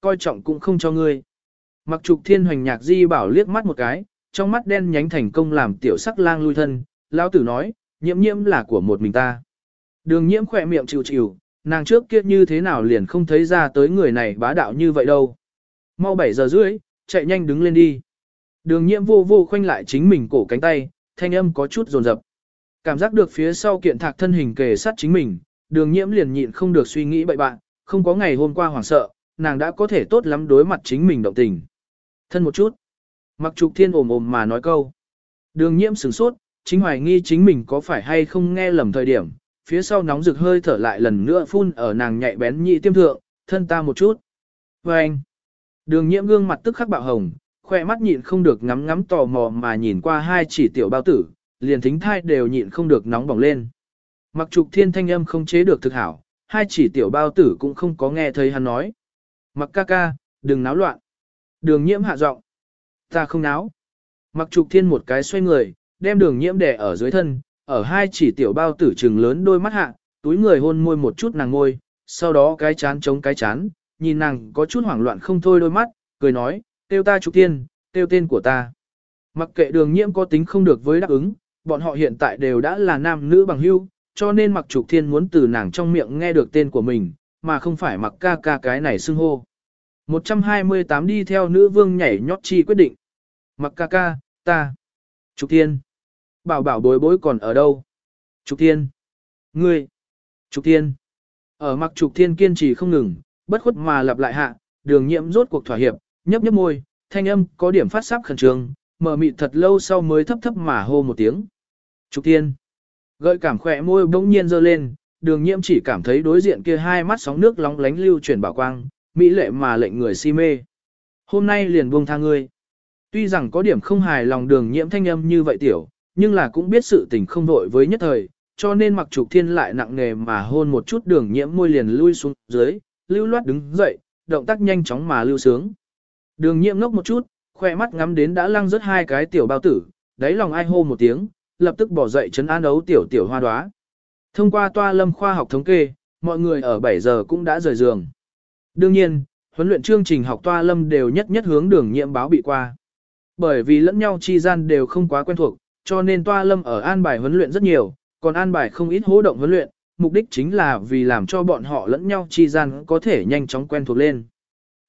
coi trọng cũng không cho ngươi. Mặc trục thiên hoành nhạc di bảo liếc mắt một cái, trong mắt đen nhánh thành công làm tiểu sắc lang lui thân, lão tử nói, nhiễm nhiễm là của một mình ta. Đường nhiễm khỏe miệng chịu chịu, nàng trước kia như thế nào liền không thấy ra tới người này bá đạo như vậy đâu. Mau 7 giờ rưỡi, chạy nhanh đứng lên đi. Đường nhiễm vô vô khoanh lại chính mình cổ cánh tay, thanh âm có chút rồn rập. Cảm giác được phía sau kiện thạc thân hình kề sát chính mình, đường nhiễm liền nhịn không được suy nghĩ bậy bạn, không có ngày hôm qua hoảng sợ, nàng đã có thể tốt lắm đối mặt chính mình động tình. Thân một chút. Mặc trục thiên ồm ồm mà nói câu. Đường nhiễm sửng sốt, chính hoài nghi chính mình có phải hay không nghe lầm thời điểm, phía sau nóng rực hơi thở lại lần nữa phun ở nàng nhạy bén nhị tiêm thượng, thân ta một chút. Và anh, đường nhiễm gương mặt tức khắc bạo hồng, khoe mắt nhịn không được ngắm ngắm tò mò mà nhìn qua hai chỉ tiểu bao tử, liền thính thai đều nhịn không được nóng bỏng lên. Mặc trục thiên thanh âm không chế được thực hảo, hai chỉ tiểu bao tử cũng không có nghe thấy hắn nói. Mặc ca ca, đừng náo loạn. Đường nhiễm hạ giọng. Ta không náo. Mặc trục thiên một cái xoay người, đem đường nhiễm đè ở dưới thân, ở hai chỉ tiểu bao tử trừng lớn đôi mắt hạ, túi người hôn môi một chút nàng ngôi, sau đó cái chán chống cái chán, nhìn nàng có chút hoảng loạn không thôi đôi mắt, cười nói, tiêu ta trục thiên, tiêu tên của ta. Mặc kệ đường nhiễm có tính không được với đáp ứng, bọn họ hiện tại đều đã là nam nữ bằng hữu, cho nên mặc trục thiên muốn từ nàng trong miệng nghe được tên của mình, mà không phải mặc ca ca cái này xưng hô. 128 đi theo nữ vương nhảy nhót chi quyết định. Mặc ca ca, ta. Trục thiên. Bảo bảo bối bối còn ở đâu? Trục thiên. Ngươi. Trục thiên. Ở mặc trục thiên kiên trì không ngừng, bất khuất mà lặp lại hạ, đường nhiễm rốt cuộc thỏa hiệp, nhấp nhấp môi, thanh âm có điểm phát sáp khẩn trương, mở mịt thật lâu sau mới thấp thấp mà hô một tiếng. Trục thiên. Gợi cảm khỏe môi bỗng nhiên dơ lên, đường nhiễm chỉ cảm thấy đối diện kia hai mắt sóng nước lóng lánh lưu chuyển bảo quang, mỹ lệ mà lệnh người si mê. Hôm nay liền buông tha ngươi. Tuy rằng có điểm không hài lòng đường nhiễm thanh âm như vậy tiểu, nhưng là cũng biết sự tình không đội với nhất thời, cho nên mặc trục thiên lại nặng nề mà hôn một chút đường nhiễm môi liền lui xuống dưới, lưu loát đứng dậy, động tác nhanh chóng mà lưu sướng. Đường nhiễm ngốc một chút, khoe mắt ngắm đến đã lăng rớt hai cái tiểu bao tử, đáy lòng ai hô một tiếng, lập tức bỏ dậy chấn an đấu tiểu tiểu hoa đoá. Thông qua toa lâm khoa học thống kê, mọi người ở 7 giờ cũng đã rời giường. Đương nhiên, huấn luyện chương trình học toa lâm đều nhất nhất hướng đường nhiệm báo bị qua. Bởi vì lẫn nhau chi gian đều không quá quen thuộc, cho nên toa lâm ở an bài huấn luyện rất nhiều, còn an bài không ít hỗ động huấn luyện, mục đích chính là vì làm cho bọn họ lẫn nhau chi gian có thể nhanh chóng quen thuộc lên.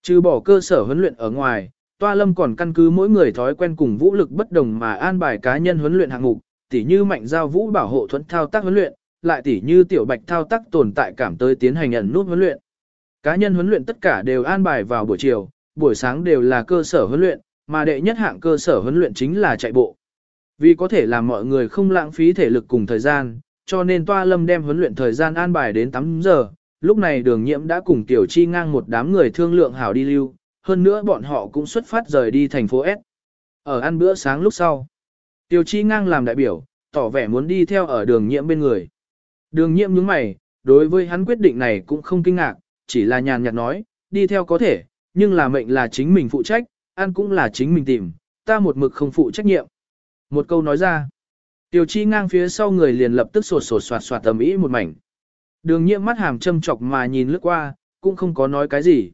Trừ bỏ cơ sở huấn luyện ở ngoài, toa lâm còn căn cứ mỗi người thói quen cùng vũ lực bất đồng mà an bài cá nhân huấn luyện hạng mục, tỉ như mạnh giao vũ bảo hộ thuẫn thao tác huấn luyện, lại tỉ như tiểu bạch thao tác tồn tại cảm tới tiến hành ẩn nút huấn luyện. Cá nhân huấn luyện tất cả đều an bài vào buổi chiều, buổi sáng đều là cơ sở huấn luyện, mà đệ nhất hạng cơ sở huấn luyện chính là chạy bộ. Vì có thể làm mọi người không lãng phí thể lực cùng thời gian, cho nên Toa Lâm đem huấn luyện thời gian an bài đến 8 giờ, lúc này đường nhiễm đã cùng Tiểu Chi ngang một đám người thương lượng hảo đi lưu, hơn nữa bọn họ cũng xuất phát rời đi thành phố S. Ở ăn bữa sáng lúc sau, Tiểu Chi ngang làm đại biểu, tỏ vẻ muốn đi theo ở đường nhiễm bên người. Đường nhiễm nhướng mày, đối với hắn quyết định này cũng không kinh ngạc, chỉ là nhàn nhạt nói, đi theo có thể, nhưng là mệnh là chính mình phụ trách, ăn cũng là chính mình tìm, ta một mực không phụ trách nhiệm. Một câu nói ra, Tiểu chi ngang phía sau người liền lập tức sột sột soạt soạt tầm ý một mảnh. Đường nhiễm mắt hàm châm chọc mà nhìn lướt qua, cũng không có nói cái gì.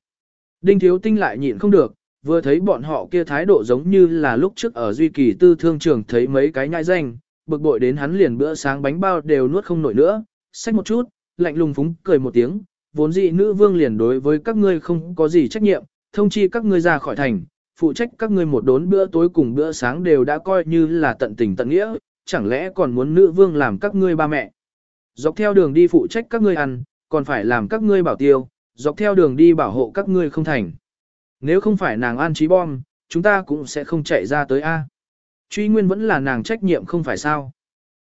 Đinh thiếu tinh lại nhịn không được, vừa thấy bọn họ kia thái độ giống như là lúc trước ở Duy Kỳ tư thương trường thấy mấy cái nhãi danh, bực bội đến hắn liền bữa sáng bánh bao đều nuốt không nổi nữa, xách một chút, lạnh lùng phúng cười một tiếng, vốn dị nữ vương liền đối với các ngươi không có gì trách nhiệm, thông chi các ngươi ra khỏi thành, phụ trách các ngươi một đốn bữa tối cùng bữa sáng đều đã coi như là tận tình tận nghĩa, chẳng lẽ còn muốn nữ vương làm các ngươi ba mẹ. Dọc theo đường đi phụ trách các ngươi ăn, còn phải làm các ngươi bảo tiêu, dọc theo đường đi bảo hộ các ngươi không thành. Nếu không phải nàng an trí bom, chúng ta cũng sẽ không chạy ra tới A. Truy nguyên vẫn là nàng trách nhiệm không phải sao.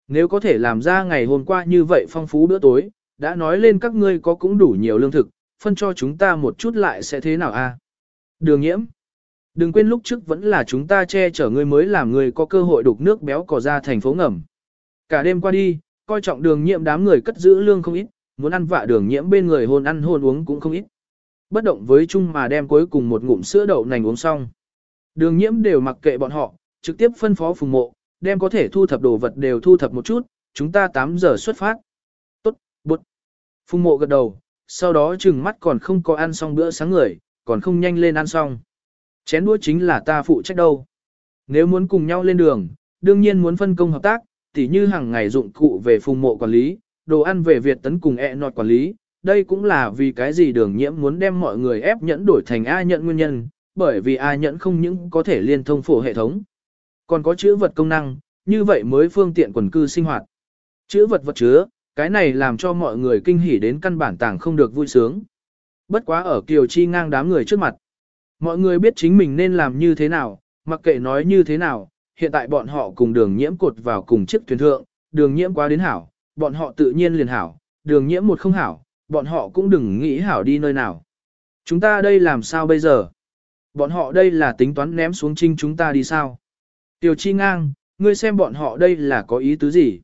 Nếu có thể làm ra ngày hôm qua như vậy phong phú bữa tối, đã nói lên các ngươi có cũng đủ nhiều lương thực, phân cho chúng ta một chút lại sẽ thế nào a? Đường nhiễm. Đừng quên lúc trước vẫn là chúng ta che chở ngươi mới làm ngươi có cơ hội đục nước béo cò ra thành phố ngầm. Cả đêm qua đi, coi trọng đường nhiễm đám người cất giữ lương không ít, muốn ăn vạ đường nhiễm bên người hôn ăn hôn uống cũng không ít. Bất động với chung mà đem cuối cùng một ngụm sữa đậu nành uống xong. Đường nhiễm đều mặc kệ bọn họ, trực tiếp phân phó phùng mộ, đem có thể thu thập đồ vật đều thu thập một chút, chúng ta 8 giờ xuất phát. Tốt, bụt. Phùng mộ gật đầu, sau đó chừng mắt còn không có ăn xong bữa sáng người, còn không nhanh lên ăn xong. Chén đũa chính là ta phụ trách đâu. Nếu muốn cùng nhau lên đường, đương nhiên muốn phân công hợp tác, tỉ như hàng ngày dụng cụ về phùng mộ quản lý, đồ ăn về Việt tấn cùng e nọt quản lý. Đây cũng là vì cái gì đường nhiễm muốn đem mọi người ép nhẫn đổi thành A nhẫn nguyên nhân, bởi vì A nhẫn không những có thể liên thông phổ hệ thống, còn có chữ vật công năng, như vậy mới phương tiện quần cư sinh hoạt. Chữ vật vật chứa, cái này làm cho mọi người kinh hỉ đến căn bản tàng không được vui sướng. Bất quá ở Kiều Chi ngang đám người trước mặt. Mọi người biết chính mình nên làm như thế nào, mặc kệ nói như thế nào, hiện tại bọn họ cùng đường nhiễm cột vào cùng chiếc thuyền thượng, đường nhiễm quá đến hảo, bọn họ tự nhiên liền hảo, đường nhiễm một không hảo, bọn họ cũng đừng nghĩ hảo đi nơi nào. Chúng ta đây làm sao bây giờ? Bọn họ đây là tính toán ném xuống trinh chúng ta đi sao? Tiểu Chi ngang, ngươi xem bọn họ đây là có ý tứ gì?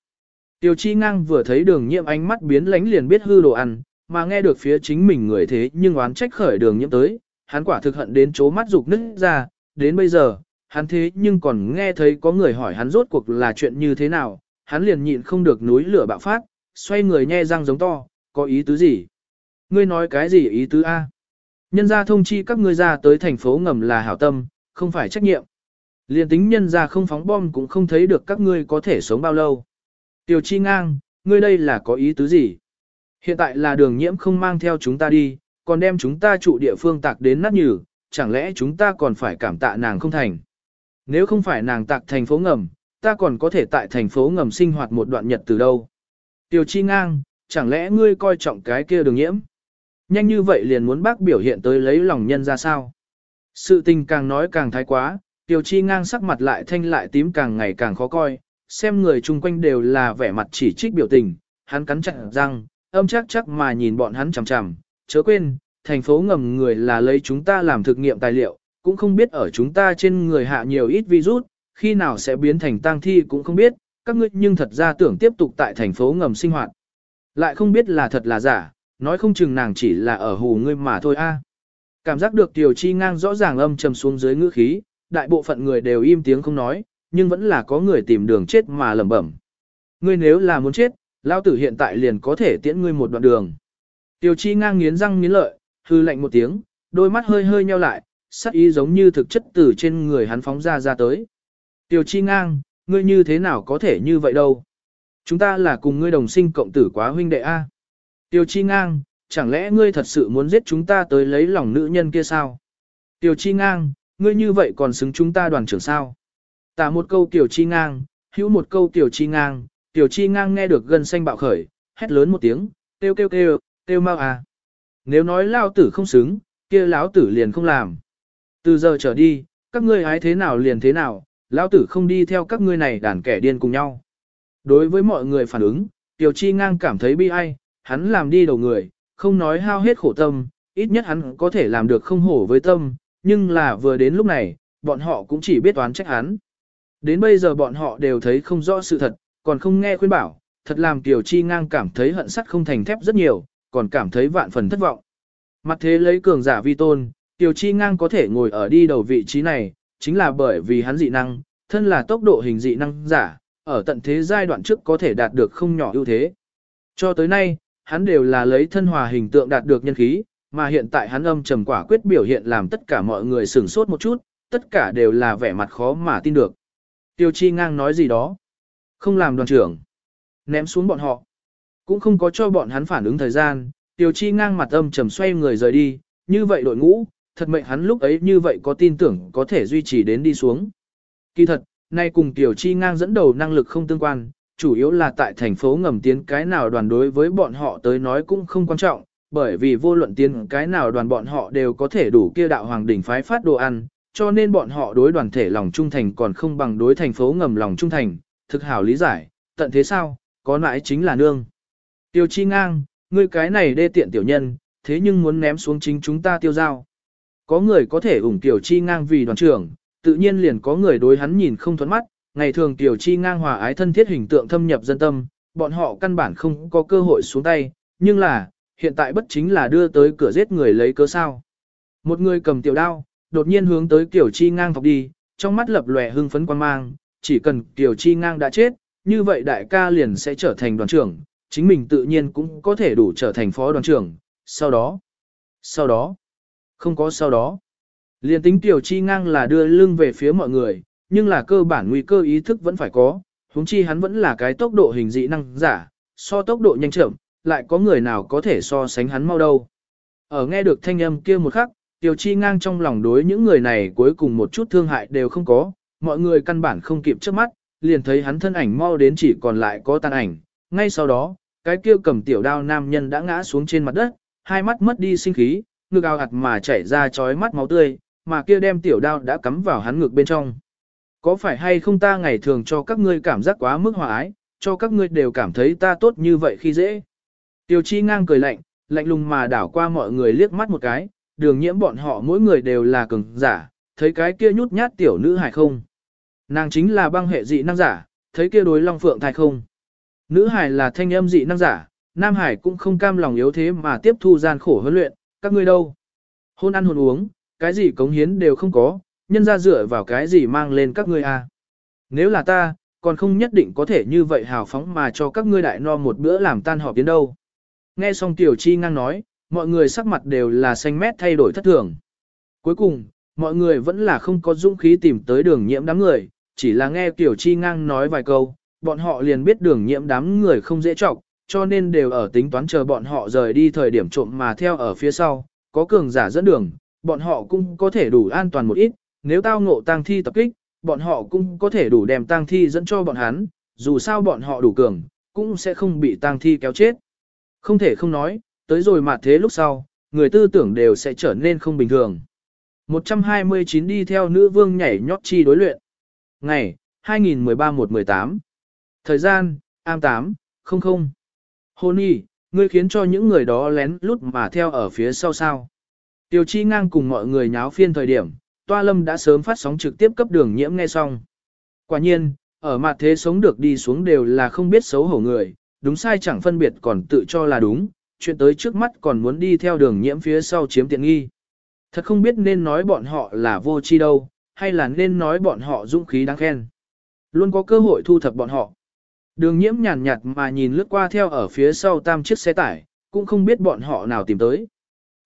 Tiêu Chi ngang vừa thấy đường nhiễm ánh mắt biến lánh liền biết hư đồ ăn, mà nghe được phía chính mình người thế nhưng oán trách khởi đường nhiễm tới, hắn quả thực hận đến chố mắt rục nứt ra, đến bây giờ, hắn thế nhưng còn nghe thấy có người hỏi hắn rốt cuộc là chuyện như thế nào, hắn liền nhịn không được núi lửa bạo phát, xoay người nhe răng giống to, có ý tứ gì? Ngươi nói cái gì ý tứ A? Nhân gia thông chi các ngươi ra tới thành phố ngầm là hảo tâm, không phải trách nhiệm. Liên tính nhân gia không phóng bom cũng không thấy được các ngươi có thể sống bao lâu. Tiểu chi ngang, ngươi đây là có ý tứ gì? Hiện tại là đường nhiễm không mang theo chúng ta đi, còn đem chúng ta trụ địa phương tạc đến nát nhừ, chẳng lẽ chúng ta còn phải cảm tạ nàng không thành? Nếu không phải nàng tạc thành phố ngầm, ta còn có thể tại thành phố ngầm sinh hoạt một đoạn nhật từ đâu? Tiểu chi ngang, chẳng lẽ ngươi coi trọng cái kia đường nhiễm? Nhanh như vậy liền muốn bác biểu hiện tới lấy lòng nhân ra sao? Sự tình càng nói càng thái quá, Tiểu chi ngang sắc mặt lại thanh lại tím càng ngày càng khó coi, xem người chung quanh đều là vẻ mặt chỉ trích biểu tình, hắn cắn chặt răng, âm chắc chắc mà nhìn bọn hắn chằm chằm, chớ quên, thành phố ngầm người là lấy chúng ta làm thực nghiệm tài liệu, cũng không biết ở chúng ta trên người hạ nhiều ít virus, khi nào sẽ biến thành tang thi cũng không biết, các ngươi nhưng thật ra tưởng tiếp tục tại thành phố ngầm sinh hoạt. Lại không biết là thật là giả, nói không chừng nàng chỉ là ở hù ngươi mà thôi a. À. Cảm giác được Tiểu Chi ngang rõ ràng âm trầm xuống dưới ngữ khí, đại bộ phận người đều im tiếng không nói, nhưng vẫn là có người tìm đường chết mà lẩm bẩm. Ngươi nếu là muốn chết, lao tử hiện tại liền có thể tiễn ngươi một đoạn đường. Tiểu chi ngang nghiến răng nghiến lợi, hư lạnh một tiếng, đôi mắt hơi hơi nheo lại, sắc ý giống như thực chất từ trên người hắn phóng ra ra tới. Tiểu chi ngang, ngươi như thế nào có thể như vậy đâu? Chúng ta là cùng ngươi đồng sinh cộng tử quá huynh đệ A. Tiểu chi ngang, chẳng lẽ ngươi thật sự muốn giết chúng ta tới lấy lòng nữ nhân kia sao? Tiểu chi ngang, ngươi như vậy còn xứng chúng ta đoàn trưởng sao? Tả một câu tiểu chi ngang, hữu một câu tiểu chi ngang, tiểu chi ngang nghe được gần xanh bạo khởi, hét lớn một tiếng, kêu kêu kêu, kêu mau à. Nếu nói lao tử không xứng, kia lão tử liền không làm. Từ giờ trở đi, các ngươi hái thế nào liền thế nào, lão tử không đi theo các ngươi này đàn kẻ điên cùng nhau. Đối với mọi người phản ứng, Tiểu Chi ngang cảm thấy bi ai, hắn làm đi đầu người, không nói hao hết khổ tâm, ít nhất hắn có thể làm được không hổ với tâm, nhưng là vừa đến lúc này, bọn họ cũng chỉ biết toán trách hắn. Đến bây giờ bọn họ đều thấy không rõ sự thật, còn không nghe khuyên bảo, thật làm Tiểu Chi ngang cảm thấy hận sắt không thành thép rất nhiều, còn cảm thấy vạn phần thất vọng. Mặt thế lấy cường giả vi tôn, Tiểu Chi ngang có thể ngồi ở đi đầu vị trí này, chính là bởi vì hắn dị năng, thân là tốc độ hình dị năng giả, ở tận thế giai đoạn trước có thể đạt được không nhỏ ưu thế. Cho tới nay, hắn đều là lấy thân hòa hình tượng đạt được nhân khí, mà hiện tại hắn âm trầm quả quyết biểu hiện làm tất cả mọi người sửng sốt một chút, tất cả đều là vẻ mặt khó mà tin được. Tiêu Chi ngang nói gì đó. Không làm đoàn trưởng. Ném xuống bọn họ. Cũng không có cho bọn hắn phản ứng thời gian, Tiêu Chi ngang mặt âm trầm xoay người rời đi, như vậy đội ngũ, thật mệnh hắn lúc ấy như vậy có tin tưởng có thể duy trì đến đi xuống. Kỳ thật, nay cùng Tiêu Chi ngang dẫn đầu năng lực không tương quan, chủ yếu là tại thành phố ngầm tiến cái nào đoàn đối với bọn họ tới nói cũng không quan trọng, bởi vì vô luận tiến cái nào đoàn bọn họ đều có thể đủ kia đạo hoàng đỉnh phái phát đồ ăn, cho nên bọn họ đối đoàn thể lòng trung thành còn không bằng đối thành phố ngầm lòng trung thành, thực hảo lý giải, tận thế sao, có nãi chính là nương. Tiêu chi ngang, ngươi cái này đê tiện tiểu nhân, thế nhưng muốn ném xuống chính chúng ta tiêu giao. Có người có thể ủng tiểu chi ngang vì đoàn trưởng, tự nhiên liền có người đối hắn nhìn không thuẫn mắt, ngày thường tiểu chi ngang hòa ái thân thiết hình tượng thâm nhập dân tâm, bọn họ căn bản không có cơ hội xuống tay, nhưng là, hiện tại bất chính là đưa tới cửa giết người lấy cớ sao. Một người cầm tiểu đao, đột nhiên hướng tới Kiều chi ngang thọc đi, trong mắt lập lòe hưng phấn quan mang, chỉ cần Kiều Chi Ngang đã chết, như vậy đại ca liền sẽ trở thành đoàn trưởng, chính mình tự nhiên cũng có thể đủ trở thành phó đoàn trưởng, sau đó, sau đó, Không có sau đó. liền tính Kiều chi ngang là đưa lưng về phía mọi người, nhưng là cơ bản nguy cơ ý thức vẫn phải có, huống chi hắn vẫn là cái tốc độ hình dị năng giả, so tốc độ nhanh chậm, lại có người nào có thể so sánh hắn mau đâu. Ở nghe được thanh âm kia một khắc, tiểu chi ngang trong lòng đối những người này cuối cùng một chút thương hại đều không có, mọi người căn bản không kịp trước mắt, liền thấy hắn thân ảnh mau đến chỉ còn lại có tàn ảnh, ngay sau đó, cái kia cầm tiểu đao nam nhân đã ngã xuống trên mặt đất, hai mắt mất đi sinh khí, ngực ao ạt mà chảy ra chói mắt máu tươi, mà kia đem tiểu đao đã cắm vào hắn ngực bên trong. Có phải hay không ta ngày thường cho các ngươi cảm giác quá mức hòa ái, cho các ngươi đều cảm thấy ta tốt như vậy khi dễ. Tiểu chi ngang cười lạnh, lạnh lùng mà đảo qua mọi người liếc mắt một cái, đường nhiễm bọn họ mỗi người đều là cường giả, thấy cái kia nhút nhát tiểu nữ hải không. Nàng chính là băng hệ dị năng giả, thấy kia đối long phượng thai không. Nữ hải là thanh âm dị năng giả, nam hải cũng không cam lòng yếu thế mà tiếp thu gian khổ huấn luyện, các ngươi đâu. Hôn ăn hôn uống, cái gì cống hiến đều không có, nhân ra dựa vào cái gì mang lên các ngươi à. Nếu là ta, còn không nhất định có thể như vậy hào phóng mà cho các ngươi đại no một bữa làm tan họp đến đâu. Nghe xong Tiểu Chi ngang nói, mọi người sắc mặt đều là xanh mét thay đổi thất thường. Cuối cùng, mọi người vẫn là không có dũng khí tìm tới đường nhiễm đám người, chỉ là nghe Tiểu Chi ngang nói vài câu, bọn họ liền biết đường nhiễm đám người không dễ trọng, cho nên đều ở tính toán chờ bọn họ rời đi thời điểm trộm mà theo ở phía sau, có cường giả dẫn đường, bọn họ cũng có thể đủ an toàn một ít, nếu tao ngộ tang thi tập kích, bọn họ cũng có thể đủ đem tang thi dẫn cho bọn hắn, dù sao bọn họ đủ cường, cũng sẽ không bị tang thi kéo chết. Không thể không nói, tới rồi mà thế lúc sau, người tư tưởng đều sẽ trở nên không bình thường. 129 đi theo nữ vương nhảy nhót chi đối luyện. Ngày, 2013-118. Thời gian, am 8, 00. Hôn y, ngươi khiến cho những người đó lén lút mà theo ở phía sau sao. Tiêu chi ngang cùng mọi người nháo phiên thời điểm, Toa Lâm đã sớm phát sóng trực tiếp cấp đường nhiễm nghe xong. Quả nhiên, ở mặt thế sống được đi xuống đều là không biết xấu hổ người, đúng sai chẳng phân biệt còn tự cho là đúng, chuyện tới trước mắt còn muốn đi theo đường nhiễm phía sau chiếm tiện nghi. Thật không biết nên nói bọn họ là vô chi đâu, hay là nên nói bọn họ dũng khí đáng khen. Luôn có cơ hội thu thập bọn họ. Đường nhiễm nhàn nhạt mà nhìn lướt qua theo ở phía sau tam chiếc xe tải, cũng không biết bọn họ nào tìm tới.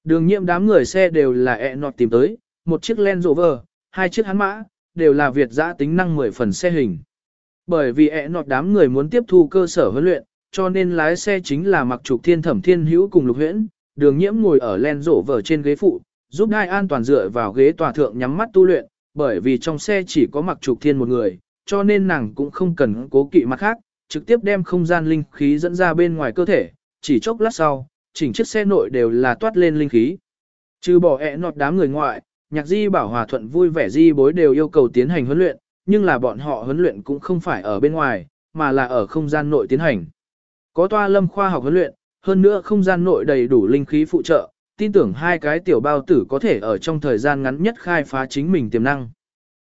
Đường nhiễm đám người xe đều là ẹ nọt tìm tới, một chiếc Land Rover, hai chiếc hắn mã, đều là Việt giã tính năng 10 phần xe hình. Bởi vì ẹ nọt đám người muốn tiếp thu cơ sở huấn luyện, cho nên lái xe chính là mặc trục thiên thẩm thiên hữu cùng lục huyễn, đường nhiễm ngồi ở len rổ vở trên ghế phụ, giúp ngai an toàn dựa vào ghế tòa thượng nhắm mắt tu luyện, bởi vì trong xe chỉ có mặc trục thiên một người, cho nên nàng cũng không cần cố kỵ mặt khác, trực tiếp đem không gian linh khí dẫn ra bên ngoài cơ thể, chỉ chốc lát sau, chỉnh chiếc xe nội đều là toát lên linh khí. Trừ bỏ ẹ nọt đám người ngoại, nhạc di bảo hòa thuận vui vẻ di bối đều yêu cầu tiến hành huấn luyện, nhưng là bọn họ huấn luyện cũng không phải ở bên ngoài, mà là ở không gian nội tiến hành. Có toa lâm khoa học huấn luyện, hơn nữa không gian nội đầy đủ linh khí phụ trợ, tin tưởng hai cái tiểu bao tử có thể ở trong thời gian ngắn nhất khai phá chính mình tiềm năng.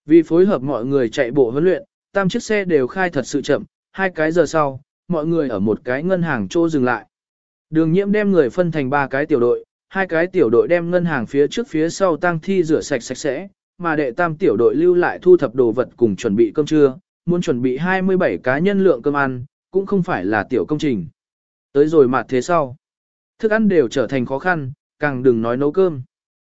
Vì phối hợp mọi người chạy bộ huấn luyện, tam chiếc xe đều khai thật sự chậm, hai cái giờ sau, mọi người ở một cái ngân hàng chỗ dừng lại. Đường nhiễm đem người phân thành ba cái tiểu đội, hai cái tiểu đội đem ngân hàng phía trước phía sau tang thi rửa sạch sạch sẽ, mà đệ tam tiểu đội lưu lại thu thập đồ vật cùng chuẩn bị cơm trưa, muốn chuẩn bị 27 cá nhân lượng cơm ăn, cũng không phải là tiểu công trình. Tới rồi mặt thế sau, thức ăn đều trở thành khó khăn, càng đừng nói nấu cơm.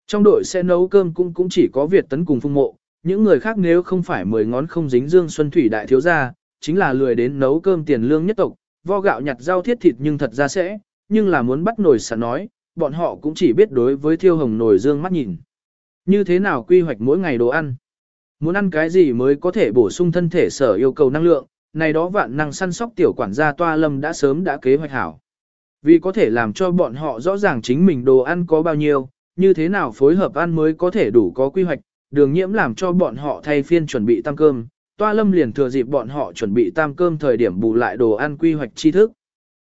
Trong đội sẽ nấu cơm cũng cũng chỉ có Việt tấn cùng phung mộ, những người khác nếu không phải mười ngón không dính dương xuân thủy đại thiếu gia, chính là lười đến nấu cơm tiền lương nhất tộc, vo gạo nhặt rau thiết thịt nhưng thật ra sẽ, nhưng là muốn bắt nồi sẵn nói, bọn họ cũng chỉ biết đối với thiêu hồng nồi dương mắt nhìn. Như thế nào quy hoạch mỗi ngày đồ ăn? Muốn ăn cái gì mới có thể bổ sung thân thể sở yêu cầu năng lượng, này đó vạn năng săn sóc tiểu quản gia toa lâm đã sớm đã kế hoạch hảo. Vì có thể làm cho bọn họ rõ ràng chính mình đồ ăn có bao nhiêu, như thế nào phối hợp ăn mới có thể đủ có quy hoạch, đường nhiễm làm cho bọn họ thay phiên chuẩn bị tam cơm, toa lâm liền thừa dịp bọn họ chuẩn bị tam cơm thời điểm bù lại đồ ăn quy hoạch tri thức.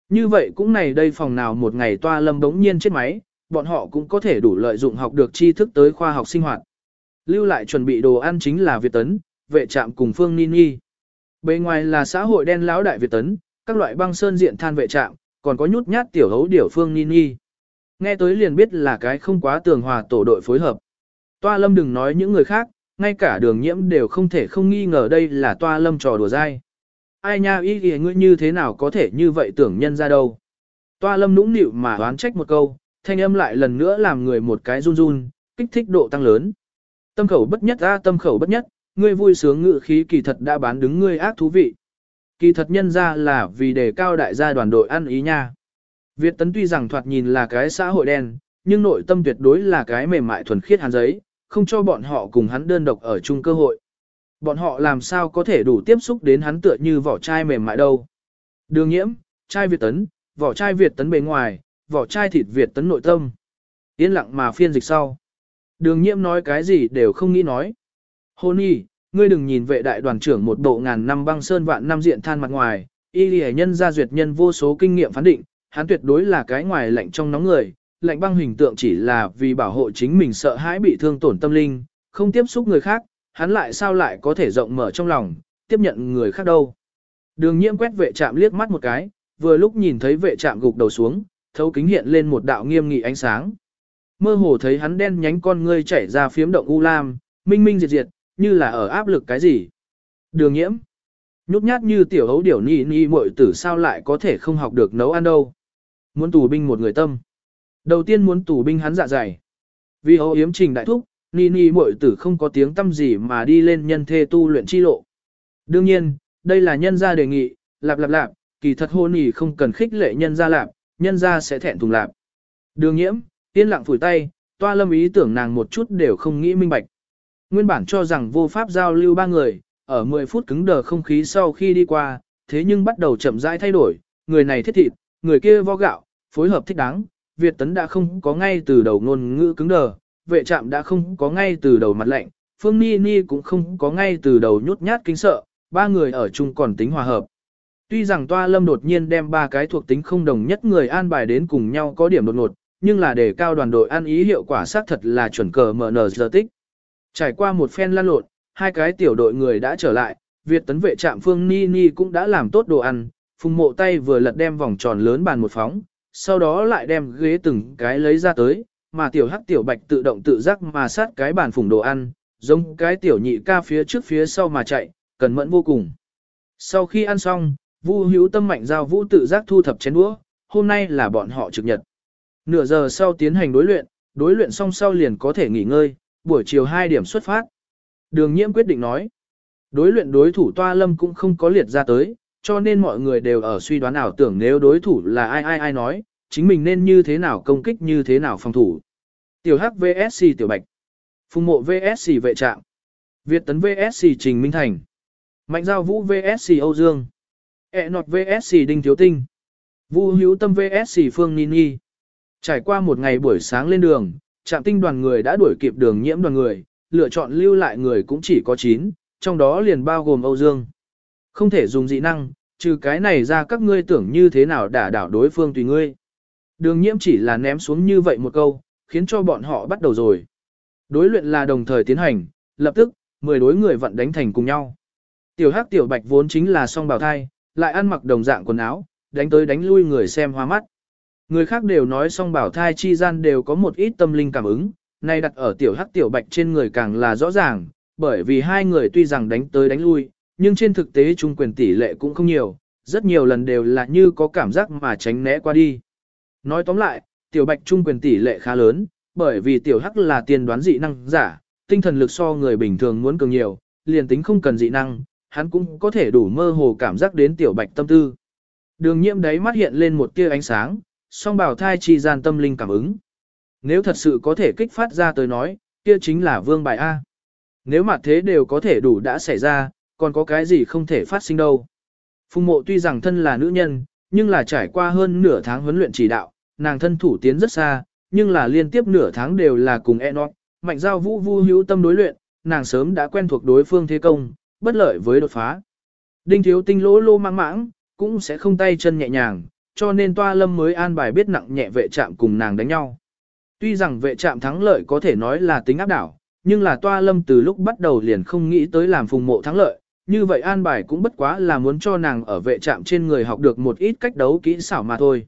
Như vậy cũng này đây phòng nào một ngày toa lâm đống nhiên chết máy, bọn họ cũng có thể đủ lợi dụng học được tri thức tới khoa học sinh hoạt. Lưu lại chuẩn bị đồ ăn chính là Việt Tấn, vệ trạm cùng Phương Nini. Bề ngoài là xã hội đen lão đại Việt Tấn, các loại băng sơn diện than vệ trạm, còn có nhút nhát tiểu hấu điểu Phương Nini. Nghe tới liền biết là cái không quá tường hòa tổ đội phối hợp. Toa lâm đừng nói những người khác, ngay cả đường nhiễm đều không thể không nghi ngờ đây là toa lâm trò đùa dai ai nha ý kìa ngươi như thế nào có thể như vậy tưởng nhân ra đâu. Toa lâm nũng nịu mà đoán trách một câu, thanh âm lại lần nữa làm người một cái run run, kích thích độ tăng lớn. Tâm khẩu bất nhất ra tâm khẩu bất nhất, ngươi vui sướng ngự khí kỳ thật đã bán đứng ngươi ác thú vị. Kỳ thật nhân ra là vì đề cao đại gia đoàn đội ăn ý nha. Việt tấn tuy rằng thoạt nhìn là cái xã hội đen, nhưng nội tâm tuyệt đối là cái mềm mại thuần khiết hàn giấy, không cho bọn họ cùng hắn đơn độc ở chung cơ hội. Bọn họ làm sao có thể đủ tiếp xúc đến hắn tựa như vỏ chai mềm mại đâu. Đường nhiễm, chai Việt tấn, vỏ chai Việt tấn bề ngoài, vỏ chai thịt Việt tấn nội tâm. Yên lặng mà phiên dịch sau. Đường nhiễm nói cái gì đều không nghĩ nói. Hôn y, ngươi đừng nhìn vệ đại đoàn trưởng một bộ ngàn năm băng sơn vạn năm diện than mặt ngoài, y lì nhân gia duyệt nhân vô số kinh nghiệm phán định, hắn tuyệt đối là cái ngoài lạnh trong nóng người, lạnh băng hình tượng chỉ là vì bảo hộ chính mình sợ hãi bị thương tổn tâm linh, không tiếp xúc người khác, hắn lại sao lại có thể rộng mở trong lòng, tiếp nhận người khác đâu. Đường nhiễm quét vệ trạm liếc mắt một cái, vừa lúc nhìn thấy vệ trạm gục đầu xuống, thấu kính hiện lên một đạo nghiêm nghị ánh sáng. Mơ hồ thấy hắn đen nhánh con ngươi chảy ra phiếm động u lam, minh minh diệt diệt, như là ở áp lực cái gì. Đường nhiễm. Nhút nhát như tiểu hấu điểu ni ni muội tử sao lại có thể không học được nấu ăn đâu. Muốn tù binh một người tâm. Đầu tiên muốn tù binh hắn dạ dày. Vì hấu yếm trình đại thúc, ni ni muội tử không có tiếng tâm gì mà đi lên nhân thê tu luyện chi lộ. Đương nhiên, đây là nhân gia đề nghị, lạp lạp lạp, kỳ thật hôn nhì không cần khích lệ nhân gia lạp, nhân gia sẽ thẹn thùng lạp. Đường nhiễm, yên lặng phủi tay, toa lâm ý tưởng nàng một chút đều không nghĩ minh bạch. Nguyên bản cho rằng vô pháp giao lưu ba người, ở 10 phút cứng đờ không khí sau khi đi qua, thế nhưng bắt đầu chậm rãi thay đổi, người này thiết thịt, người kia vo gạo, phối hợp thích đáng, Việt tấn đã không có ngay từ đầu ngôn ngữ cứng đờ, vệ trạm đã không có ngay từ đầu mặt lạnh, Phương Ni Ni cũng không có ngay từ đầu nhút nhát kinh sợ, ba người ở chung còn tính hòa hợp. Tuy rằng Toa Lâm đột nhiên đem ba cái thuộc tính không đồng nhất người an bài đến cùng nhau có điểm đột ngột, nhưng là để cao đoàn đội ăn ý hiệu quả xác thật là chuẩn cờ MN giờ tích. Trải qua một phen lăn lộn, hai cái tiểu đội người đã trở lại, Việt tấn vệ trạm Phương Ni Ni cũng đã làm tốt đồ ăn, phùng mộ tay vừa lật đem vòng tròn lớn bàn một phóng, sau đó lại đem ghế từng cái lấy ra tới, mà tiểu hắc tiểu bạch tự động tự giác mà sát cái bàn phùng đồ ăn, giống cái tiểu nhị ca phía trước phía sau mà chạy, cẩn mẫn vô cùng. Sau khi ăn xong, Vu Hữu Tâm mạnh giao Vũ tự giác thu thập chén đũa, hôm nay là bọn họ trực nhật. Nửa giờ sau tiến hành đối luyện, đối luyện xong sau liền có thể nghỉ ngơi, buổi chiều 2 điểm xuất phát. Đường Nhiễm quyết định nói, đối luyện đối thủ Toa Lâm cũng không có liệt ra tới, cho nên mọi người đều ở suy đoán ảo tưởng nếu đối thủ là ai ai ai nói, chính mình nên như thế nào công kích như thế nào phòng thủ. Tiểu Hắc VSC Tiểu Bạch, Phùng Mộ VSC Vệ Trạm, Việt Tấn VSC Trình Minh Thành, Mạnh Giao Vũ VSC Âu Dương, E Nọt VSC Đinh Thiếu Tinh, Vu Hữu Tâm VSC Phương Nini. Trải qua một ngày buổi sáng lên đường, trạm tinh đoàn người đã đuổi kịp đường nhiễm đoàn người, lựa chọn lưu lại người cũng chỉ có 9, trong đó liền bao gồm Âu Dương. Không thể dùng dị năng, trừ cái này ra các ngươi tưởng như thế nào đả đảo đối phương tùy ngươi. Đường nhiễm chỉ là ném xuống như vậy một câu, khiến cho bọn họ bắt đầu rồi. Đối luyện là đồng thời tiến hành, lập tức, 10 đối người vận đánh thành cùng nhau. Tiểu hắc tiểu bạch vốn chính là song bào thai, lại ăn mặc đồng dạng quần áo, đánh tới đánh lui người xem hoa mắt. Người khác đều nói song bảo thai chi gian đều có một ít tâm linh cảm ứng, nay đặt ở tiểu hắc tiểu bạch trên người càng là rõ ràng, bởi vì hai người tuy rằng đánh tới đánh lui, nhưng trên thực tế chung quyền tỷ lệ cũng không nhiều, rất nhiều lần đều là như có cảm giác mà tránh né qua đi. Nói tóm lại, tiểu bạch chung quyền tỷ lệ khá lớn, bởi vì tiểu hắc là tiền đoán dị năng giả, tinh thần lực so người bình thường muốn cường nhiều, liền tính không cần dị năng, hắn cũng có thể đủ mơ hồ cảm giác đến tiểu bạch tâm tư. Đường nhiễm đấy mắt hiện lên một tia ánh sáng, song bảo thai chi gian tâm linh cảm ứng. Nếu thật sự có thể kích phát ra tới nói, kia chính là vương bài A. Nếu mà thế đều có thể đủ đã xảy ra, còn có cái gì không thể phát sinh đâu. Phùng mộ tuy rằng thân là nữ nhân, nhưng là trải qua hơn nửa tháng huấn luyện chỉ đạo, nàng thân thủ tiến rất xa, nhưng là liên tiếp nửa tháng đều là cùng Enoch, mạnh giao vũ vu hữu tâm đối luyện, nàng sớm đã quen thuộc đối phương thế công, bất lợi với đột phá. Đinh thiếu tinh lỗ lô mang mãng, cũng sẽ không tay chân nhẹ nhàng, cho nên toa lâm mới an bài biết nặng nhẹ vệ trạm cùng nàng đánh nhau. Tuy rằng vệ trạm thắng lợi có thể nói là tính áp đảo, nhưng là toa lâm từ lúc bắt đầu liền không nghĩ tới làm phùng mộ thắng lợi, như vậy an bài cũng bất quá là muốn cho nàng ở vệ trạm trên người học được một ít cách đấu kỹ xảo mà thôi.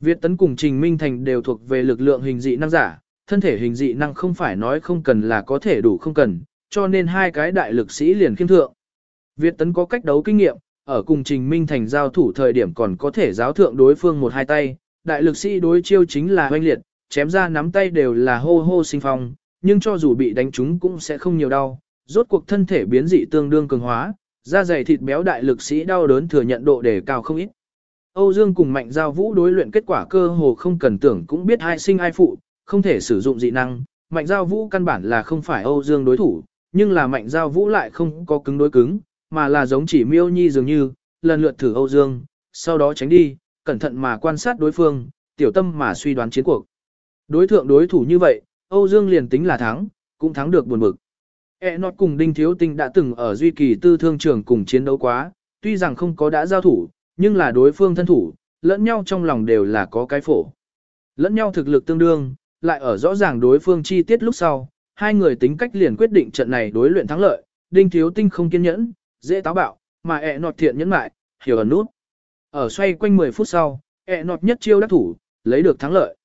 Việt tấn cùng Trình Minh Thành đều thuộc về lực lượng hình dị năng giả, thân thể hình dị năng không phải nói không cần là có thể đủ không cần, cho nên hai cái đại lực sĩ liền khiêm thượng. Việt tấn có cách đấu kinh nghiệm, ở cùng Trình Minh Thành giao thủ thời điểm còn có thể giáo thượng đối phương một hai tay, đại lực sĩ đối chiêu chính là hoanh liệt, chém ra nắm tay đều là hô hô sinh phong, nhưng cho dù bị đánh trúng cũng sẽ không nhiều đau, rốt cuộc thân thể biến dị tương đương cường hóa, da dày thịt béo đại lực sĩ đau đớn thừa nhận độ đề cao không ít. Âu Dương cùng Mạnh Giao Vũ đối luyện kết quả cơ hồ không cần tưởng cũng biết ai sinh ai phụ, không thể sử dụng dị năng. Mạnh Giao Vũ căn bản là không phải Âu Dương đối thủ, nhưng là Mạnh Giao Vũ lại không có cứng đối cứng, mà là giống chỉ miêu nhi dường như, lần lượt thử Âu Dương, sau đó tránh đi, cẩn thận mà quan sát đối phương, tiểu tâm mà suy đoán chiến cuộc. Đối thượng đối thủ như vậy, Âu Dương liền tính là thắng, cũng thắng được buồn bực. E nọt cùng Đinh Thiếu Tinh đã từng ở Duy Kỳ Tư Thương Trường cùng chiến đấu quá, tuy rằng không có đã giao thủ, nhưng là đối phương thân thủ, lẫn nhau trong lòng đều là có cái phổ. Lẫn nhau thực lực tương đương, lại ở rõ ràng đối phương chi tiết lúc sau, hai người tính cách liền quyết định trận này đối luyện thắng lợi, Đinh Thiếu Tinh không kiên nhẫn, dễ táo bạo, mà E nọt thiện nhẫn mại, hiểu ẩn nút. Ở xoay quanh 10 phút sau, E nọt nhất chiêu đắc thủ, lấy được thắng lợi.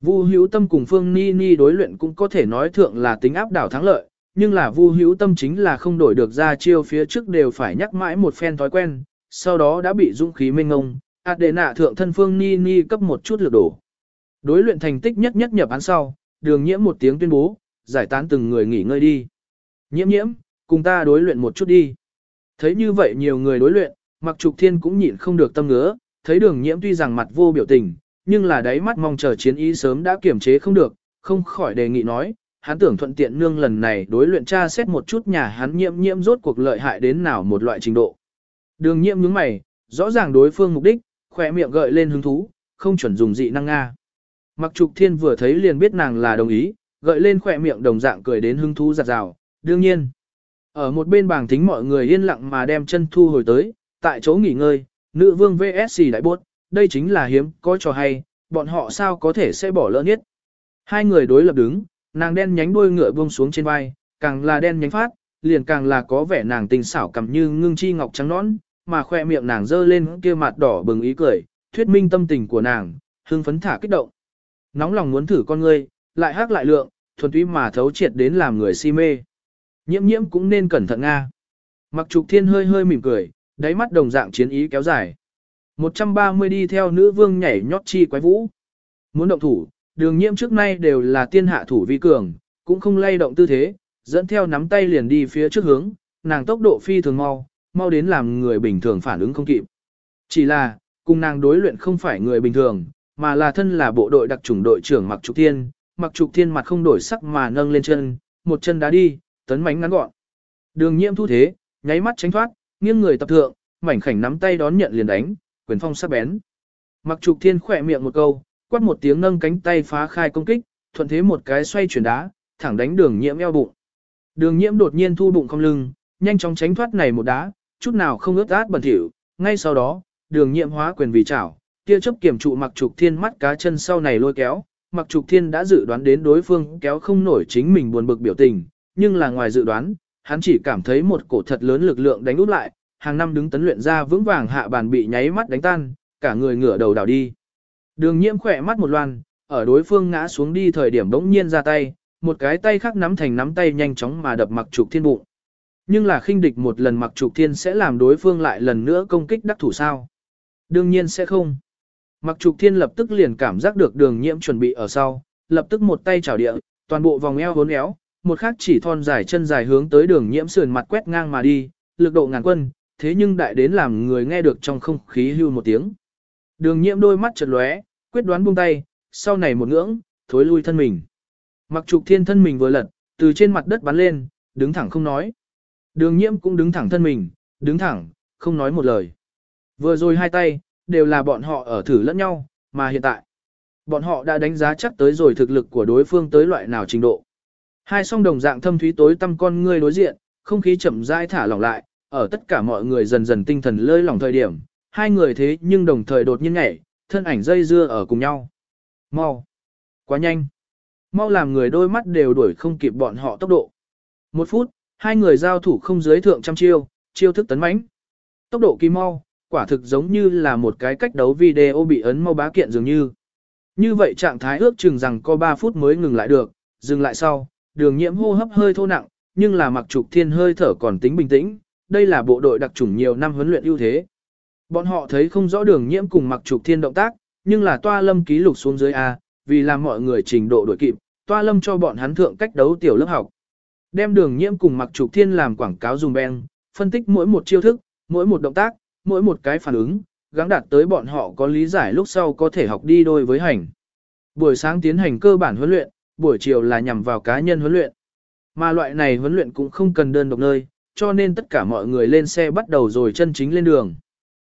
Vu Hữu Tâm cùng Phương Ni Ni đối luyện cũng có thể nói thượng là tính áp đảo thắng lợi, nhưng là Vu Hữu Tâm chính là không đổi được ra chiêu phía trước đều phải nhắc mãi một phen thói quen, sau đó đã bị dũng khí minh ngông, Adena thượng thân Phương Ni Ni cấp một chút lược đổ. Đối luyện thành tích nhất nhất nhập án sau, đường nhiễm một tiếng tuyên bố, giải tán từng người nghỉ ngơi đi. Nhiễm nhiễm, cùng ta đối luyện một chút đi. Thấy như vậy nhiều người đối luyện, mặc trục thiên cũng nhịn không được tâm ngứa, thấy đường nhiễm tuy rằng mặt vô biểu tình, nhưng là đáy mắt mong chờ chiến ý sớm đã kiểm chế không được, không khỏi đề nghị nói, hắn tưởng thuận tiện nương lần này đối luyện tra xét một chút nhà hắn nhiễm nhiễm rốt cuộc lợi hại đến nào một loại trình độ. Đường nhiễm nhướng mày, rõ ràng đối phương mục đích, khỏe miệng gợi lên hứng thú, không chuẩn dùng dị năng Nga. Mặc trục thiên vừa thấy liền biết nàng là đồng ý, gợi lên khỏe miệng đồng dạng cười đến hứng thú giặt rào, đương nhiên. Ở một bên bảng thính mọi người yên lặng mà đem chân thu hồi tới, tại chỗ nghỉ ngơi, nữ vương VSC đại bốt, đây chính là hiếm, có trò hay, bọn họ sao có thể sẽ bỏ lỡ nhất. Hai người đối lập đứng, nàng đen nhánh đuôi ngựa buông xuống trên vai, càng là đen nhánh phát, liền càng là có vẻ nàng tình xảo cầm như ngưng chi ngọc trắng nõn, mà khoe miệng nàng dơ lên kia mặt đỏ bừng ý cười, thuyết minh tâm tình của nàng, hưng phấn thả kích động. Nóng lòng muốn thử con ngươi, lại hát lại lượng, thuần túy mà thấu triệt đến làm người si mê. Nhiễm nhiễm cũng nên cẩn thận nga. Mặc trục thiên hơi hơi mỉm cười, đáy mắt đồng dạng chiến ý kéo dài. 130 đi theo nữ vương nhảy nhót chi quái vũ. Muốn động thủ, đường nhiễm trước nay đều là tiên hạ thủ vi cường, cũng không lay động tư thế, dẫn theo nắm tay liền đi phía trước hướng, nàng tốc độ phi thường mau, mau đến làm người bình thường phản ứng không kịp. Chỉ là, cùng nàng đối luyện không phải người bình thường, mà là thân là bộ đội đặc chủng đội trưởng Mặc Trục Thiên, Mặc Trục Thiên mặt không đổi sắc mà nâng lên chân, một chân đá đi, tấn mánh ngắn gọn. Đường nhiễm thu thế, nháy mắt tránh thoát, nghiêng người tập thượng, mảnh khảnh nắm tay đón nhận liền đánh, quyền phong sắc bén. Mặc trục thiên khỏe miệng một câu, quát một tiếng nâng cánh tay phá khai công kích, thuận thế một cái xoay chuyển đá, thẳng đánh đường nhiễm eo bụng. Đường nhiễm đột nhiên thu bụng không lưng, nhanh chóng tránh thoát này một đá, chút nào không ướt át bẩn thỉu. Ngay sau đó, đường nhiễm hóa quyền vì chảo, tia chấp kiểm trụ mặc trục thiên mắt cá chân sau này lôi kéo. Mặc trục thiên đã dự đoán đến đối phương kéo không nổi chính mình buồn bực biểu tình, nhưng là ngoài dự đoán, hắn chỉ cảm thấy một cổ thật lớn lực lượng đánh út lại, hàng năm đứng tấn luyện ra vững vàng hạ bàn bị nháy mắt đánh tan, cả người ngửa đầu đảo đi. Đường nhiễm khỏe mắt một loan, ở đối phương ngã xuống đi thời điểm đống nhiên ra tay, một cái tay khác nắm thành nắm tay nhanh chóng mà đập mặc trục thiên bụng. Nhưng là khinh địch một lần mặc trục thiên sẽ làm đối phương lại lần nữa công kích đắc thủ sao? Đương nhiên sẽ không. Mặc trục thiên lập tức liền cảm giác được đường nhiễm chuẩn bị ở sau, lập tức một tay chảo địa, toàn bộ vòng eo hốn éo, một khác chỉ thon dài chân dài hướng tới đường nhiễm sườn mặt quét ngang mà đi, lực độ ngàn quân, thế nhưng đại đến làm người nghe được trong không khí hưu một tiếng. Đường nhiễm đôi mắt chợt lóe, quyết đoán buông tay, sau này một ngưỡng, thối lui thân mình. Mặc trục thiên thân mình vừa lật, từ trên mặt đất bắn lên, đứng thẳng không nói. Đường nhiễm cũng đứng thẳng thân mình, đứng thẳng, không nói một lời. Vừa rồi hai tay, đều là bọn họ ở thử lẫn nhau, mà hiện tại, bọn họ đã đánh giá chắc tới rồi thực lực của đối phương tới loại nào trình độ. Hai song đồng dạng thâm thúy tối tăm con ngươi đối diện, không khí chậm rãi thả lỏng lại, ở tất cả mọi người dần dần tinh thần lơi lỏng thời điểm, hai người thế nhưng đồng thời đột nhiên nhảy, thân ảnh dây dưa ở cùng nhau. Mau! Quá nhanh! Mau làm người đôi mắt đều đuổi không kịp bọn họ tốc độ. Một phút, hai người giao thủ không dưới thượng trăm chiêu, chiêu thức tấn mãnh. Tốc độ kỳ mau, quả thực giống như là một cái cách đấu video bị ấn mau bá kiện dường như. Như vậy trạng thái ước chừng rằng có 3 phút mới ngừng lại được, dừng lại sau, đường nhiễm hô hấp hơi thô nặng, nhưng là mặc trục thiên hơi thở còn tính bình tĩnh, đây là bộ đội đặc chủng nhiều năm huấn luyện ưu thế. Bọn họ thấy không rõ đường nhiễm cùng mặc trục thiên động tác, nhưng là toa lâm ký lục xuống dưới A, vì làm mọi người trình độ đội kịp, toa lâm cho bọn hắn thượng cách đấu tiểu lớp học. Đem đường nhiễm cùng mặc trục thiên làm quảng cáo dùng beng, phân tích mỗi một chiêu thức, mỗi một động tác, mỗi một cái phản ứng, gắng đạt tới bọn họ có lý giải lúc sau có thể học đi đôi với hành. Buổi sáng tiến hành cơ bản huấn luyện, buổi chiều là nhằm vào cá nhân huấn luyện. Mà loại này huấn luyện cũng không cần đơn độc nơi, cho nên tất cả mọi người lên xe bắt đầu rồi chân chính lên đường.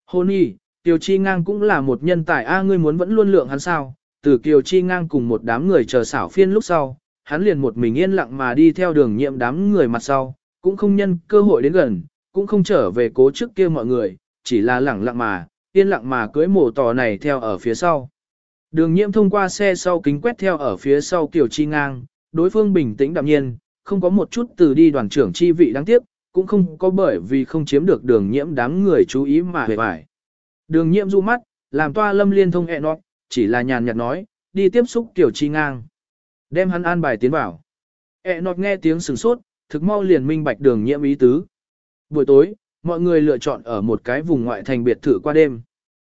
Hôn y, Kiều Chi Ngang cũng là một nhân tài A ngươi muốn vẫn luôn lượng hắn sao, từ Kiều Chi Ngang cùng một đám người chờ xảo phiên lúc sau, hắn liền một mình yên lặng mà đi theo đường nhiệm đám người mặt sau, cũng không nhân cơ hội đến gần, cũng không trở về cố trước kia mọi người, chỉ là lẳng lặng mà, yên lặng mà cưới mổ tò này theo ở phía sau. Đường nhiễm thông qua xe sau kính quét theo ở phía sau Kiều Chi Ngang, đối phương bình tĩnh đạm nhiên, không có một chút từ đi đoàn trưởng chi vị đáng tiếc, cũng không có bởi vì không chiếm được đường nhiễm đám người chú ý mà hề bại. Đường nhiễm du mắt, làm toa lâm liên thông hẹn nọt, chỉ là nhàn nhạt nói, đi tiếp xúc Kiều Chi Ngang. Đem hắn an bài tiến vào. E nọt nghe tiếng sừng sốt, thực mau liền minh bạch đường nhiễm ý tứ. Buổi tối, mọi người lựa chọn ở một cái vùng ngoại thành biệt thự qua đêm.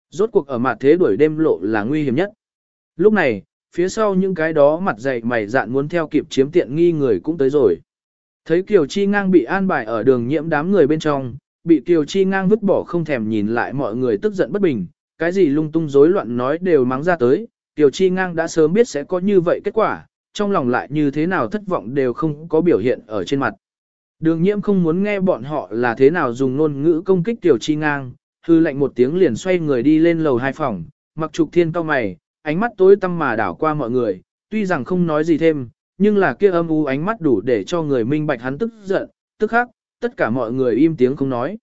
Rốt cuộc ở mặt thế đuổi đêm lộ là nguy hiểm nhất. Lúc này, phía sau những cái đó mặt dày mày dạn muốn theo kịp chiếm tiện nghi người cũng tới rồi. Thấy Kiều Chi ngang bị an bài ở đường nhiễm đám người bên trong, bị Kiều Chi ngang vứt bỏ không thèm nhìn lại mọi người tức giận bất bình, cái gì lung tung rối loạn nói đều mắng ra tới, Kiều Chi ngang đã sớm biết sẽ có như vậy kết quả, trong lòng lại như thế nào thất vọng đều không có biểu hiện ở trên mặt. Đường nhiễm không muốn nghe bọn họ là thế nào dùng ngôn ngữ công kích Kiều Chi ngang, hư lệnh một tiếng liền xoay người đi lên lầu hai phòng, mặc trục thiên cao mày, ánh mắt tối tăm mà đảo qua mọi người, tuy rằng không nói gì thêm, nhưng là kia âm u ánh mắt đủ để cho người minh bạch hắn tức giận, tức khắc, tất cả mọi người im tiếng không nói.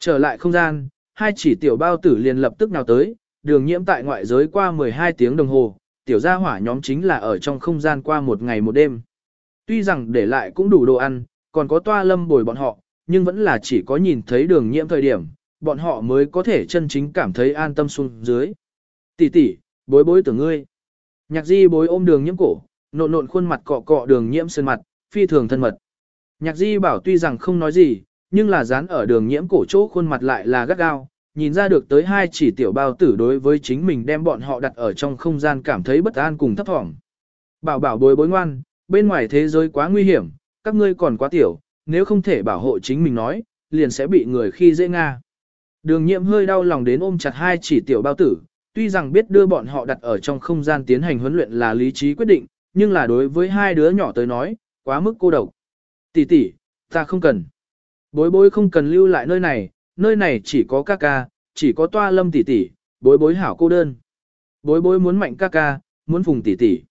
Trở lại không gian, hai chỉ tiểu bao tử liền lập tức nào tới, đường nhiễm tại ngoại giới qua 12 tiếng đồng hồ, tiểu gia hỏa nhóm chính là ở trong không gian qua một ngày một đêm. Tuy rằng để lại cũng đủ đồ ăn, còn có toa lâm bồi bọn họ, nhưng vẫn là chỉ có nhìn thấy đường nhiễm thời điểm, bọn họ mới có thể chân chính cảm thấy an tâm xuống dưới. Tỷ tỷ, bối bối tưởng ngươi. Nhạc di bối ôm đường nhiễm cổ, nộn nộn khuôn mặt cọ cọ đường nhiễm sơn mặt, phi thường thân mật. Nhạc di bảo tuy rằng không nói gì, nhưng là dán ở đường nhiễm cổ chỗ khuôn mặt lại là gắt gao, nhìn ra được tới hai chỉ tiểu bao tử đối với chính mình đem bọn họ đặt ở trong không gian cảm thấy bất an cùng thấp thỏm. Bảo bảo bối bối ngoan, bên ngoài thế giới quá nguy hiểm, các ngươi còn quá tiểu, nếu không thể bảo hộ chính mình nói, liền sẽ bị người khi dễ nga. Đường nhiễm hơi đau lòng đến ôm chặt hai chỉ tiểu bao tử, tuy rằng biết đưa bọn họ đặt ở trong không gian tiến hành huấn luyện là lý trí quyết định, nhưng là đối với hai đứa nhỏ tới nói, quá mức cô độc. Tỷ tỷ, ta không cần. Bối bối không cần lưu lại nơi này, nơi này chỉ có ca ca, chỉ có toa lâm tỷ tỷ, bối bối hảo cô đơn. Bối bối muốn mạnh ca ca, muốn phùng tỷ tỷ.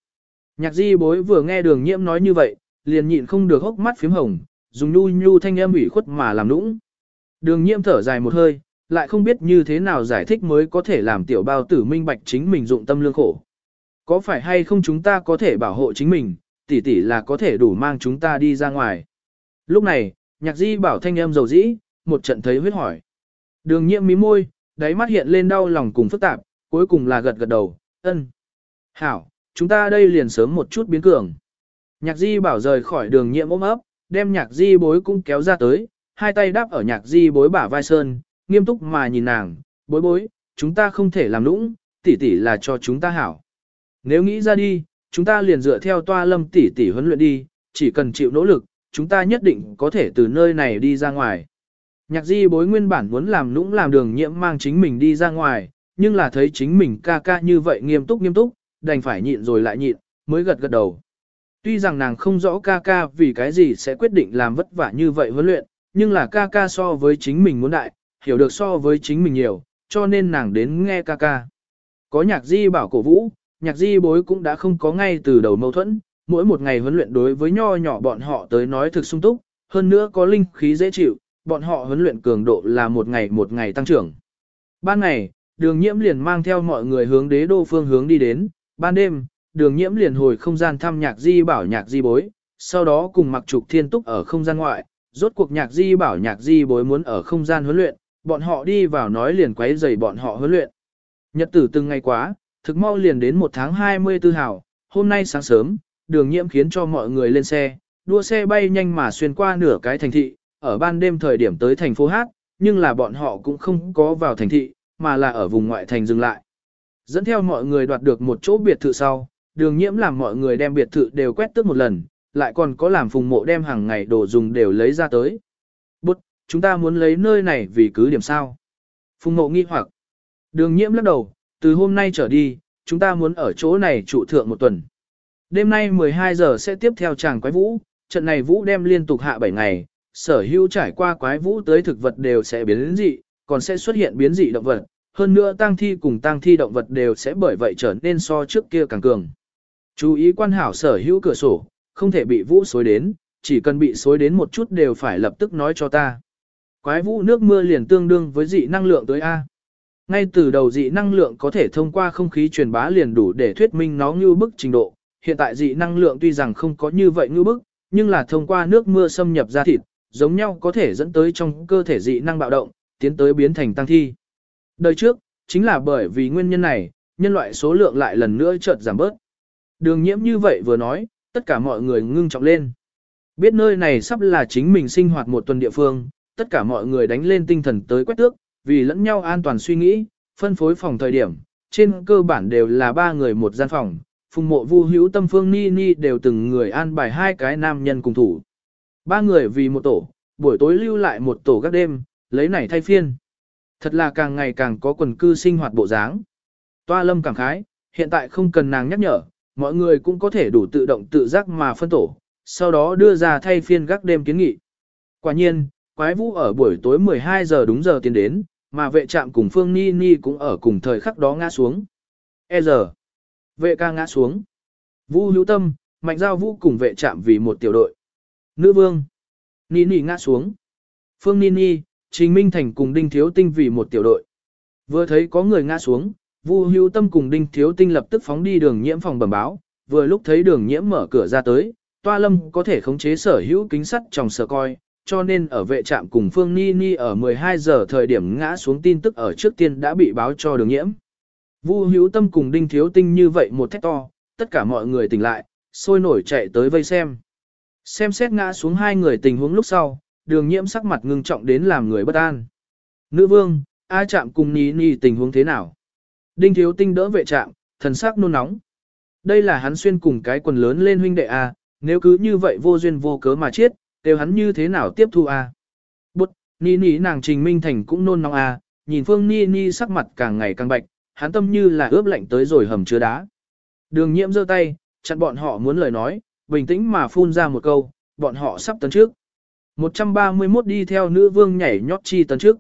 Nhạc di bối vừa nghe đường nhiễm nói như vậy, liền nhịn không được hốc mắt phím hồng, dùng nhu nhu thanh âm ủy khuất mà làm nũng. Đường nhiễm thở dài một hơi, lại không biết như thế nào giải thích mới có thể làm tiểu bao tử minh bạch chính mình dụng tâm lương khổ. Có phải hay không chúng ta có thể bảo hộ chính mình, tỷ tỷ là có thể đủ mang chúng ta đi ra ngoài. Lúc này, nhạc di bảo thanh âm dầu dĩ, một trận thấy huyết hỏi. Đường nhiễm mí môi, đáy mắt hiện lên đau lòng cùng phức tạp, cuối cùng là gật gật đầu, ân. Hảo, chúng ta đây liền sớm một chút biến cường. Nhạc di bảo rời khỏi đường nhiễm ôm ấp, đem nhạc di bối cũng kéo ra tới, hai tay đáp ở nhạc di bối bả vai sơn, nghiêm túc mà nhìn nàng, bối bối, chúng ta không thể làm nũng, tỷ tỷ là cho chúng ta hảo. Nếu nghĩ ra đi, chúng ta liền dựa theo toa lâm tỷ tỷ huấn luyện đi, chỉ cần chịu nỗ lực, chúng ta nhất định có thể từ nơi này đi ra ngoài. Nhạc di bối nguyên bản muốn làm nũng làm đường nhiễm mang chính mình đi ra ngoài, nhưng là thấy chính mình ca ca như vậy nghiêm túc nghiêm túc, đành phải nhịn rồi lại nhịn, mới gật gật đầu. Tuy rằng nàng không rõ ca ca vì cái gì sẽ quyết định làm vất vả như vậy huấn luyện, nhưng là ca ca so với chính mình muốn đại, hiểu được so với chính mình nhiều, cho nên nàng đến nghe ca ca. Có nhạc di bảo cổ vũ, nhạc di bối cũng đã không có ngay từ đầu mâu thuẫn, mỗi một ngày huấn luyện đối với nho nhỏ bọn họ tới nói thực sung túc, hơn nữa có linh khí dễ chịu, bọn họ huấn luyện cường độ là một ngày một ngày tăng trưởng. Ban ngày, đường nhiễm liền mang theo mọi người hướng đế đô phương hướng đi đến, ban đêm, đường nhiễm liền hồi không gian thăm nhạc di bảo nhạc di bối, sau đó cùng mặc trục thiên túc ở không gian ngoại, rốt cuộc nhạc di bảo nhạc di bối muốn ở không gian huấn luyện, bọn họ đi vào nói liền quấy rầy bọn họ huấn luyện. Nhật tử từng ngày quá, thực mau liền đến một tháng 24 hảo, hôm nay sáng sớm, đường nhiễm khiến cho mọi người lên xe, đua xe bay nhanh mà xuyên qua nửa cái thành thị, ở ban đêm thời điểm tới thành phố Hát, nhưng là bọn họ cũng không có vào thành thị, mà là ở vùng ngoại thành dừng lại. Dẫn theo mọi người đoạt được một chỗ biệt thự sau, đường nhiễm làm mọi người đem biệt thự đều quét tước một lần, lại còn có làm phùng mộ đem hàng ngày đồ dùng đều lấy ra tới. Chúng ta muốn lấy nơi này vì cứ điểm sao. Phùng mộ nghi hoặc. Đường nhiễm lắc đầu, từ hôm nay trở đi, chúng ta muốn ở chỗ này trụ thượng một tuần. Đêm nay 12 giờ sẽ tiếp theo chàng quái vũ, trận này vũ đem liên tục hạ 7 ngày, sở hữu trải qua quái vũ tới thực vật đều sẽ biến dị, còn sẽ xuất hiện biến dị động vật, hơn nữa tang thi cùng tang thi động vật đều sẽ bởi vậy trở nên so trước kia càng cường. Chú ý quan hảo sở hữu cửa sổ, không thể bị vũ xối đến, chỉ cần bị xối đến một chút đều phải lập tức nói cho ta. Quái vũ nước mưa liền tương đương với dị năng lượng tới A. Ngay từ đầu dị năng lượng có thể thông qua không khí truyền bá liền đủ để thuyết minh nó như bức trình độ. Hiện tại dị năng lượng tuy rằng không có như vậy như bức, nhưng là thông qua nước mưa xâm nhập ra thịt, giống nhau có thể dẫn tới trong cơ thể dị năng bạo động, tiến tới biến thành tăng thi. Đời trước, chính là bởi vì nguyên nhân này, nhân loại số lượng lại lần nữa chợt giảm bớt. Đường nhiễm như vậy vừa nói, tất cả mọi người ngưng trọng lên. Biết nơi này sắp là chính mình sinh hoạt một tuần địa phương, tất cả mọi người đánh lên tinh thần tới quét tước, vì lẫn nhau an toàn suy nghĩ, phân phối phòng thời điểm, trên cơ bản đều là ba người một gian phòng, phùng mộ vu hữu tâm phương ni ni đều từng người an bài hai cái nam nhân cùng thủ. Ba người vì một tổ, buổi tối lưu lại một tổ các đêm, lấy này thay phiên. Thật là càng ngày càng có quần cư sinh hoạt bộ dáng. Toa lâm cảm khái, hiện tại không cần nàng nhắc nhở, mọi người cũng có thể đủ tự động tự giác mà phân tổ, sau đó đưa ra thay phiên gác đêm kiến nghị. Quả nhiên, quái vũ ở buổi tối 12 giờ đúng giờ tiến đến, mà vệ trạm cùng Phương Ni Ni cũng ở cùng thời khắc đó ngã xuống. E giờ, vệ ca ngã xuống. Vũ hữu tâm, mạnh giao vũ cùng vệ trạm vì một tiểu đội. Nữ vương, Ni Ni ngã xuống. Phương Ni Ni, Trình Minh Thành cùng Đinh Thiếu Tinh vì một tiểu đội. Vừa thấy có người ngã xuống, Vu Hữu Tâm cùng Đinh Thiếu Tinh lập tức phóng đi đường nhiễm phòng bẩm báo, vừa lúc thấy đường nhiễm mở cửa ra tới, Toa Lâm có thể khống chế sở hữu kính sắt trong sở coi, cho nên ở vệ trạm cùng Phương Ni Ni ở 12 giờ thời điểm ngã xuống tin tức ở trước tiên đã bị báo cho đường nhiễm. Vu Hữu Tâm cùng Đinh Thiếu Tinh như vậy một thét to, tất cả mọi người tỉnh lại, sôi nổi chạy tới vây xem. Xem xét ngã xuống hai người tình huống lúc sau, đường nhiễm sắc mặt ngưng trọng đến làm người bất an. Nữ vương, A chạm cùng Ni Ni tình huống thế nào? Đinh Thiếu Tinh đỡ vệ trạm, thần sắc nôn nóng. Đây là hắn xuyên cùng cái quần lớn lên huynh đệ A, nếu cứ như vậy vô duyên vô cớ mà chết, đều hắn như thế nào tiếp thu A. Bút, Ni Ni nàng Trình Minh Thành cũng nôn nóng A, nhìn Phương Ni Ni sắc mặt càng ngày càng bạch, hắn tâm như là ướp lạnh tới rồi hầm chứa đá. Đường nhiễm giơ tay, chặn bọn họ muốn lời nói, bình tĩnh mà phun ra một câu, bọn họ sắp tấn trước. 131 đi theo nữ vương nhảy nhót chi tấn trước.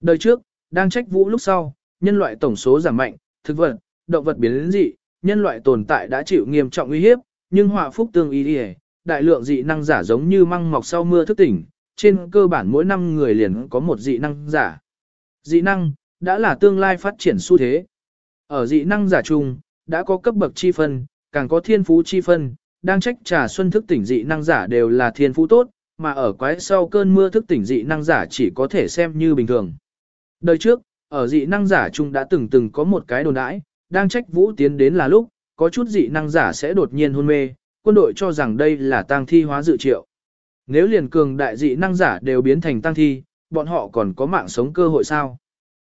Đời trước, đang trách vũ lúc sau, nhân loại tổng số giảm mạnh, thực vật, động vật biến đến dị, nhân loại tồn tại đã chịu nghiêm trọng uy hiếp, nhưng họa phúc tương y đi đại lượng dị năng giả giống như măng mọc sau mưa thức tỉnh, trên cơ bản mỗi năm người liền có một dị năng giả. Dị năng, đã là tương lai phát triển xu thế. Ở dị năng giả chung, đã có cấp bậc chi phân, càng có thiên phú chi phân, đang trách trà xuân thức tỉnh dị năng giả đều là thiên phú tốt, mà ở quái sau cơn mưa thức tỉnh dị năng giả chỉ có thể xem như bình thường. Đời trước, ở dị năng giả chung đã từng từng có một cái đồn đãi, đang trách vũ tiến đến là lúc, có chút dị năng giả sẽ đột nhiên hôn mê, quân đội cho rằng đây là tang thi hóa dự triệu. Nếu liền cường đại dị năng giả đều biến thành tang thi, bọn họ còn có mạng sống cơ hội sao?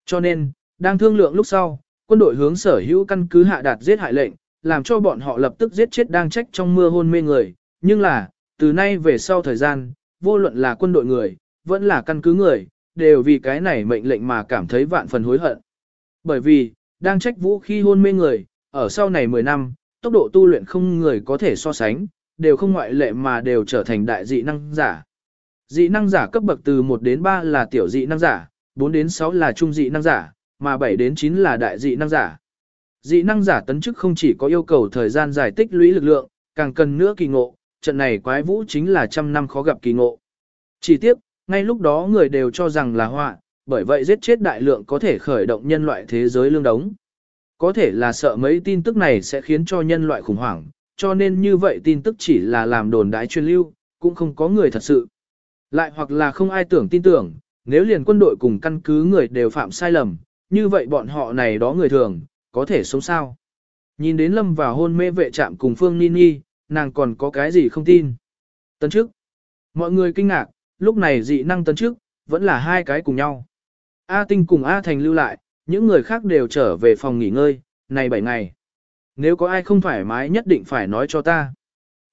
Cho nên, đang thương lượng lúc sau, quân đội hướng sở hữu căn cứ hạ đạt giết hại lệnh, làm cho bọn họ lập tức giết chết đang trách trong mưa hôn mê người. Nhưng là, từ nay về sau thời gian, vô luận là quân đội người, vẫn là căn cứ người, đều vì cái này mệnh lệnh mà cảm thấy vạn phần hối hận. Bởi vì, đang trách vũ khi hôn mê người, ở sau này 10 năm, tốc độ tu luyện không người có thể so sánh, đều không ngoại lệ mà đều trở thành đại dị năng giả. Dị năng giả cấp bậc từ 1 đến 3 là tiểu dị năng giả, 4 đến 6 là trung dị năng giả, mà 7 đến 9 là đại dị năng giả. Dị năng giả tấn chức không chỉ có yêu cầu thời gian giải tích lũy lực lượng, càng cần nữa kỳ ngộ, trận này quái vũ chính là trăm năm khó gặp kỳ ngộ. Chỉ tiếc, ngay lúc đó người đều cho rằng là họa, bởi vậy giết chết đại lượng có thể khởi động nhân loại thế giới lương đống. Có thể là sợ mấy tin tức này sẽ khiến cho nhân loại khủng hoảng, cho nên như vậy tin tức chỉ là làm đồn đái chuyên lưu, cũng không có người thật sự. Lại hoặc là không ai tưởng tin tưởng, nếu liền quân đội cùng căn cứ người đều phạm sai lầm, như vậy bọn họ này đó người thường, có thể sống sao. Nhìn đến lâm vào hôn mê vệ trạm cùng Phương Nini, nàng còn có cái gì không tin. Tấn trước, mọi người kinh ngạc, lúc này dị năng tấn trước, vẫn là hai cái cùng nhau. A Tinh cùng A Thành lưu lại, những người khác đều trở về phòng nghỉ ngơi, này 7 ngày. nếu có ai không thoải mái nhất định phải nói cho ta.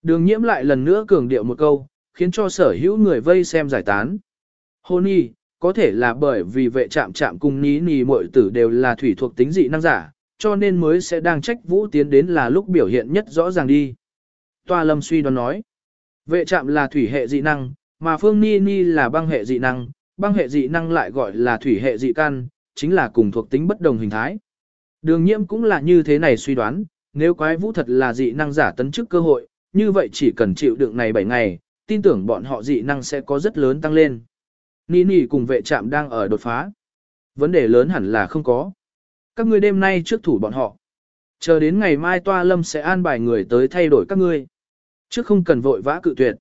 Đường nhiễm lại lần nữa cường điệu một câu, khiến cho sở hữu người vây xem giải tán. Hôn y, có thể là bởi vì vệ trạm trạm cùng ní nì Mội tử đều là thủy thuộc tính dị năng giả, cho nên mới sẽ đang trách vũ tiến đến là lúc biểu hiện nhất rõ ràng đi. Toa lâm suy đoán nói, vệ trạm là thủy hệ dị năng, mà phương ni ni là băng hệ dị năng, băng hệ dị năng lại gọi là thủy hệ dị căn, chính là cùng thuộc tính bất đồng hình thái. Đường nhiễm cũng là như thế này suy đoán, nếu quái vũ thật là dị năng giả tấn chức cơ hội, như vậy chỉ cần chịu đựng này 7 ngày, tin tưởng bọn họ dị năng sẽ có rất lớn tăng lên. Nini cùng vệ trạm đang ở đột phá. Vấn đề lớn hẳn là không có. Các ngươi đêm nay trước thủ bọn họ. Chờ đến ngày mai toa lâm sẽ an bài người tới thay đổi các ngươi. Trước không cần vội vã cự tuyệt.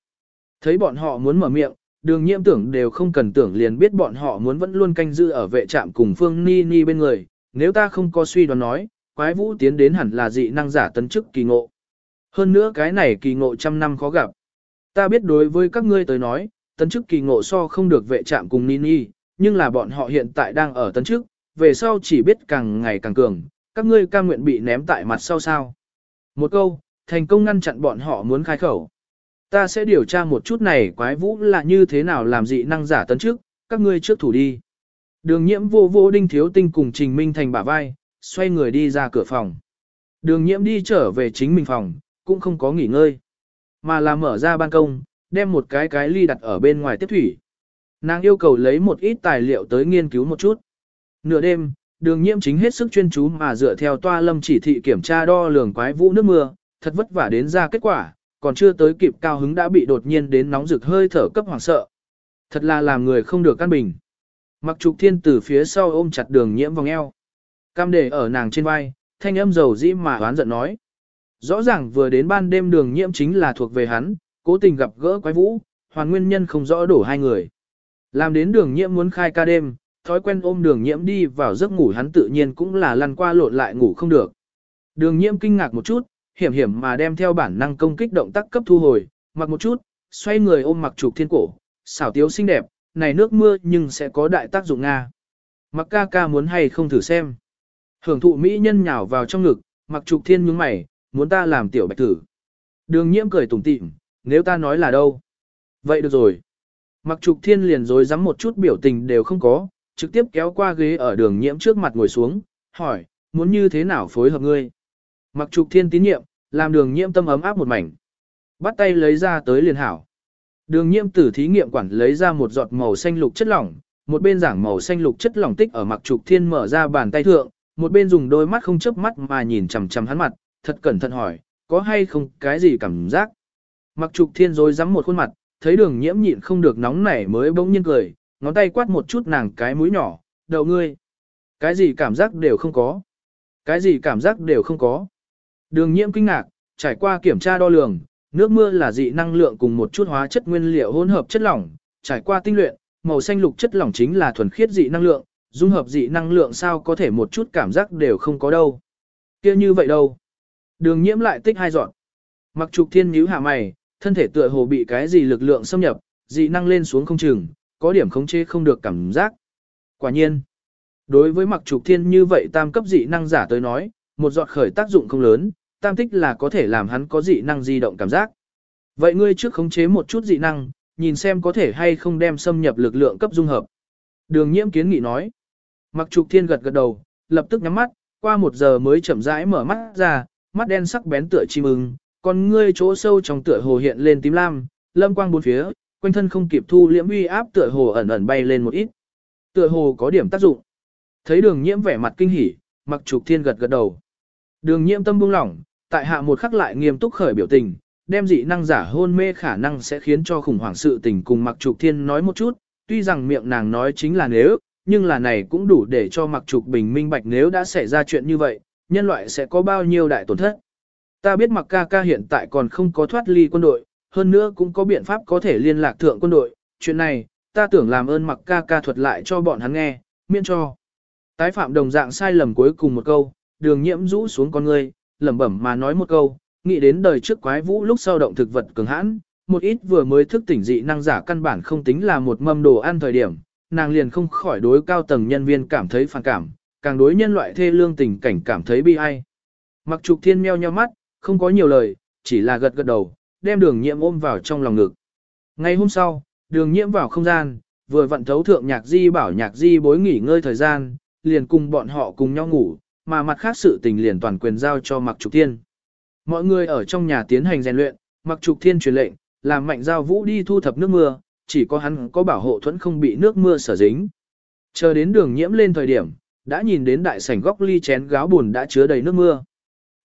Thấy bọn họ muốn mở miệng, đường nhiễm tưởng đều không cần tưởng liền biết bọn họ muốn vẫn luôn canh giữ ở vệ trạm cùng phương ni ni bên người. Nếu ta không có suy đoán nói, quái vũ tiến đến hẳn là dị năng giả tấn chức kỳ ngộ. Hơn nữa cái này kỳ ngộ trăm năm khó gặp. Ta biết đối với các ngươi tới nói, tấn chức kỳ ngộ so không được vệ trạm cùng Ni Ni, nhưng là bọn họ hiện tại đang ở tấn chức, về sau chỉ biết càng ngày càng cường, các ngươi ca nguyện bị ném tại mặt sau sao. Một câu, thành công ngăn chặn bọn họ muốn khai khẩu. Ta sẽ điều tra một chút này quái vũ là như thế nào làm dị năng giả tấn trước. các ngươi trước thủ đi. Đường nhiễm vô vô đinh thiếu tinh cùng trình minh thành bả vai, xoay người đi ra cửa phòng. Đường nhiễm đi trở về chính mình phòng, cũng không có nghỉ ngơi, mà là mở ra ban công, đem một cái cái ly đặt ở bên ngoài tiếp thủy. Nàng yêu cầu lấy một ít tài liệu tới nghiên cứu một chút. Nửa đêm, đường nhiễm chính hết sức chuyên chú mà dựa theo toa lâm chỉ thị kiểm tra đo lường quái vũ nước mưa, thật vất vả đến ra kết quả, còn chưa tới kịp cao hứng đã bị đột nhiên đến nóng rực hơi thở cấp hoảng sợ. Thật là làm người không được căn bình. Mặc trục thiên từ phía sau ôm chặt đường nhiễm vòng eo. Cam để ở nàng trên vai, thanh âm dầu dĩ mà oán giận nói. Rõ ràng vừa đến ban đêm đường nhiễm chính là thuộc về hắn, cố tình gặp gỡ quái vũ, hoàn nguyên nhân không rõ đổ hai người. Làm đến đường nhiễm muốn khai ca đêm, thói quen ôm đường nhiễm đi vào giấc ngủ hắn tự nhiên cũng là lăn qua lộn lại ngủ không được. Đường nhiễm kinh ngạc một chút, hiểm hiểm mà đem theo bản năng công kích động tác cấp thu hồi, mặc một chút, xoay người ôm mặc trục thiên cổ, xảo tiếu xinh đẹp, này nước mưa nhưng sẽ có đại tác dụng Nga. Mặc ca ca muốn hay không thử xem. Hưởng thụ mỹ nhân nhào vào trong ngực, mặc trục thiên nhướng mày, muốn ta làm tiểu bạch tử. Đường nhiễm cười tủm tỉm, nếu ta nói là đâu. Vậy được rồi. Mặc trục thiên liền rồi rắm một chút biểu tình đều không có, trực tiếp kéo qua ghế ở đường nhiễm trước mặt ngồi xuống, hỏi, muốn như thế nào phối hợp ngươi. Mặc trục thiên tín nhiệm, làm đường nhiễm tâm ấm áp một mảnh. Bắt tay lấy ra tới liền hảo. Đường nhiễm tử thí nghiệm quản lấy ra một giọt màu xanh lục chất lỏng, một bên giảng màu xanh lục chất lỏng tích ở mặc trục thiên mở ra bàn tay thượng, một bên dùng đôi mắt không chớp mắt mà nhìn chằm chằm hắn mặt, thật cẩn thận hỏi, có hay không cái gì cảm giác. Mặc trục thiên rồi rắm một khuôn mặt, thấy đường nhiễm nhịn không được nóng nảy mới bỗng nhiên cười, ngón tay quát một chút nàng cái mũi nhỏ, đầu ngươi. Cái gì cảm giác đều không có. Cái gì cảm giác đều không có. Đường nhiễm kinh ngạc, trải qua kiểm tra đo lường, nước mưa là dị năng lượng cùng một chút hóa chất nguyên liệu hỗn hợp chất lỏng, trải qua tinh luyện, màu xanh lục chất lỏng chính là thuần khiết dị năng lượng, dung hợp dị năng lượng sao có thể một chút cảm giác đều không có đâu. kia như vậy đâu. Đường nhiễm lại tích hai giọt. Mặc trục thiên nhíu hạ mày, thân thể tựa hồ bị cái gì lực lượng xâm nhập, dị năng lên xuống không chừng, có điểm khống chế không được cảm giác. Quả nhiên, đối với mặc trục thiên như vậy tam cấp dị năng giả tới nói, một giọt khởi tác dụng không lớn, tam tích là có thể làm hắn có dị năng di động cảm giác. Vậy ngươi trước khống chế một chút dị năng, nhìn xem có thể hay không đem xâm nhập lực lượng cấp dung hợp. Đường nhiễm kiến nghị nói. Mặc trục thiên gật gật đầu, lập tức nhắm mắt, qua một giờ mới chậm rãi mở mắt ra, mắt đen sắc bén tựa chim ưng, còn ngươi chỗ sâu trong tựa hồ hiện lên tím lam, lâm quang bốn phía, quanh thân không kịp thu liễm uy áp tựa hồ ẩn ẩn bay lên một ít. Tựa hồ có điểm tác dụng. Thấy đường nhiễm vẻ mặt kinh hỉ, mặc trục thiên gật gật đầu. Đường nhiễm tâm buông lỏng, tại hạ một khắc lại nghiêm túc khởi biểu tình, đem dị năng giả hôn mê khả năng sẽ khiến cho khủng hoảng sự tình cùng mặc trục thiên nói một chút, tuy rằng miệng nàng nói chính là nếu, nhưng là này cũng đủ để cho mặc trục bình minh bạch nếu đã xảy ra chuyện như vậy, nhân loại sẽ có bao nhiêu đại tổn thất. Ta biết mặc ca ca hiện tại còn không có thoát ly quân đội, hơn nữa cũng có biện pháp có thể liên lạc thượng quân đội, chuyện này, ta tưởng làm ơn mặc ca ca thuật lại cho bọn hắn nghe, miễn cho. Tái phạm đồng dạng sai lầm cuối cùng một câu, đường nhiễm rũ xuống con ngươi, lẩm bẩm mà nói một câu, nghĩ đến đời trước quái vũ lúc sau động thực vật cường hãn, một ít vừa mới thức tỉnh dị năng giả căn bản không tính là một mâm đồ ăn thời điểm, nàng liền không khỏi đối cao tầng nhân viên cảm thấy phản cảm, càng đối nhân loại thê lương tình cảnh cảm thấy bi ai. Mặc trục thiên meo nheo mắt, không có nhiều lời, chỉ là gật gật đầu, đem đường nhiễm ôm vào trong lòng ngực. Ngày hôm sau, đường nhiễm vào không gian, vừa vận thấu thượng nhạc di bảo nhạc di bối nghỉ ngơi thời gian, liền cùng bọn họ cùng nhau ngủ, mà mặt khác sự tình liền toàn quyền giao cho mặc trục thiên. Mọi người ở trong nhà tiến hành rèn luyện, mặc trục thiên truyền lệnh, làm mạnh giao vũ đi thu thập nước mưa, chỉ có hắn có bảo hộ thuẫn không bị nước mưa sở dính. Chờ đến đường nhiễm lên thời điểm, đã nhìn đến đại sảnh góc ly chén gáo buồn đã chứa đầy nước mưa.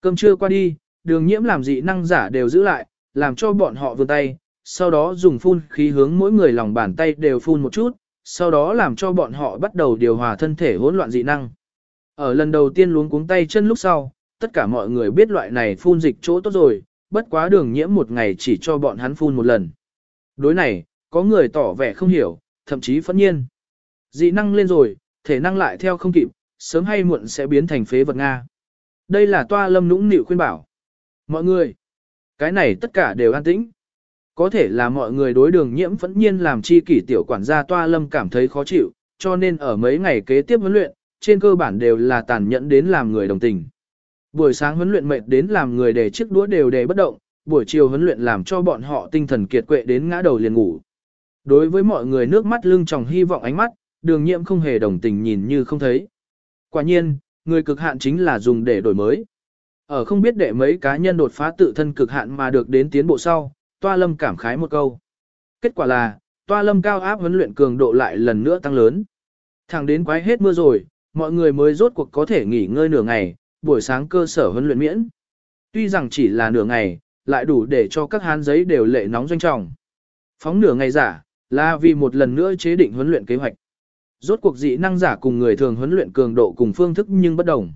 Cơm trưa qua đi, đường nhiễm làm dị năng giả đều giữ lại, làm cho bọn họ vươn tay, sau đó dùng phun khí hướng mỗi người lòng bàn tay đều phun một chút, sau đó làm cho bọn họ bắt đầu điều hòa thân thể hỗn loạn dị năng. Ở lần đầu tiên luống cuống tay chân lúc sau, tất cả mọi người biết loại này phun dịch chỗ tốt rồi, bất quá đường nhiễm một ngày chỉ cho bọn hắn phun một lần. Đối này, có người tỏ vẻ không hiểu, thậm chí phẫn nhiên. Dị năng lên rồi, thể năng lại theo không kịp, sớm hay muộn sẽ biến thành phế vật Nga. Đây là toa lâm nũng nịu khuyên bảo. Mọi người, cái này tất cả đều an tĩnh. Có thể là mọi người đối đường nhiễm phẫn nhiên làm chi kỷ tiểu quản gia toa lâm cảm thấy khó chịu, cho nên ở mấy ngày kế tiếp huấn luyện, trên cơ bản đều là tàn nhẫn đến làm người đồng tình. Buổi sáng huấn luyện mệt đến làm người để chiếc đũa đều để bất động, buổi chiều huấn luyện làm cho bọn họ tinh thần kiệt quệ đến ngã đầu liền ngủ. Đối với mọi người nước mắt lưng tròng hy vọng ánh mắt, đường nhiễm không hề đồng tình nhìn như không thấy. Quả nhiên, người cực hạn chính là dùng để đổi mới. Ở không biết để mấy cá nhân đột phá tự thân cực hạn mà được đến tiến bộ sau, Toa Lâm cảm khái một câu. Kết quả là, Toa Lâm cao áp huấn luyện cường độ lại lần nữa tăng lớn. Thẳng đến quái hết mưa rồi, mọi người mới rốt cuộc có thể nghỉ ngơi nửa ngày, buổi sáng cơ sở huấn luyện miễn. Tuy rằng chỉ là nửa ngày, lại đủ để cho các hán giấy đều lệ nóng doanh trọng. Phóng nửa ngày giả, là vì một lần nữa chế định huấn luyện kế hoạch. Rốt cuộc dị năng giả cùng người thường huấn luyện cường độ cùng phương thức nhưng bất đồng.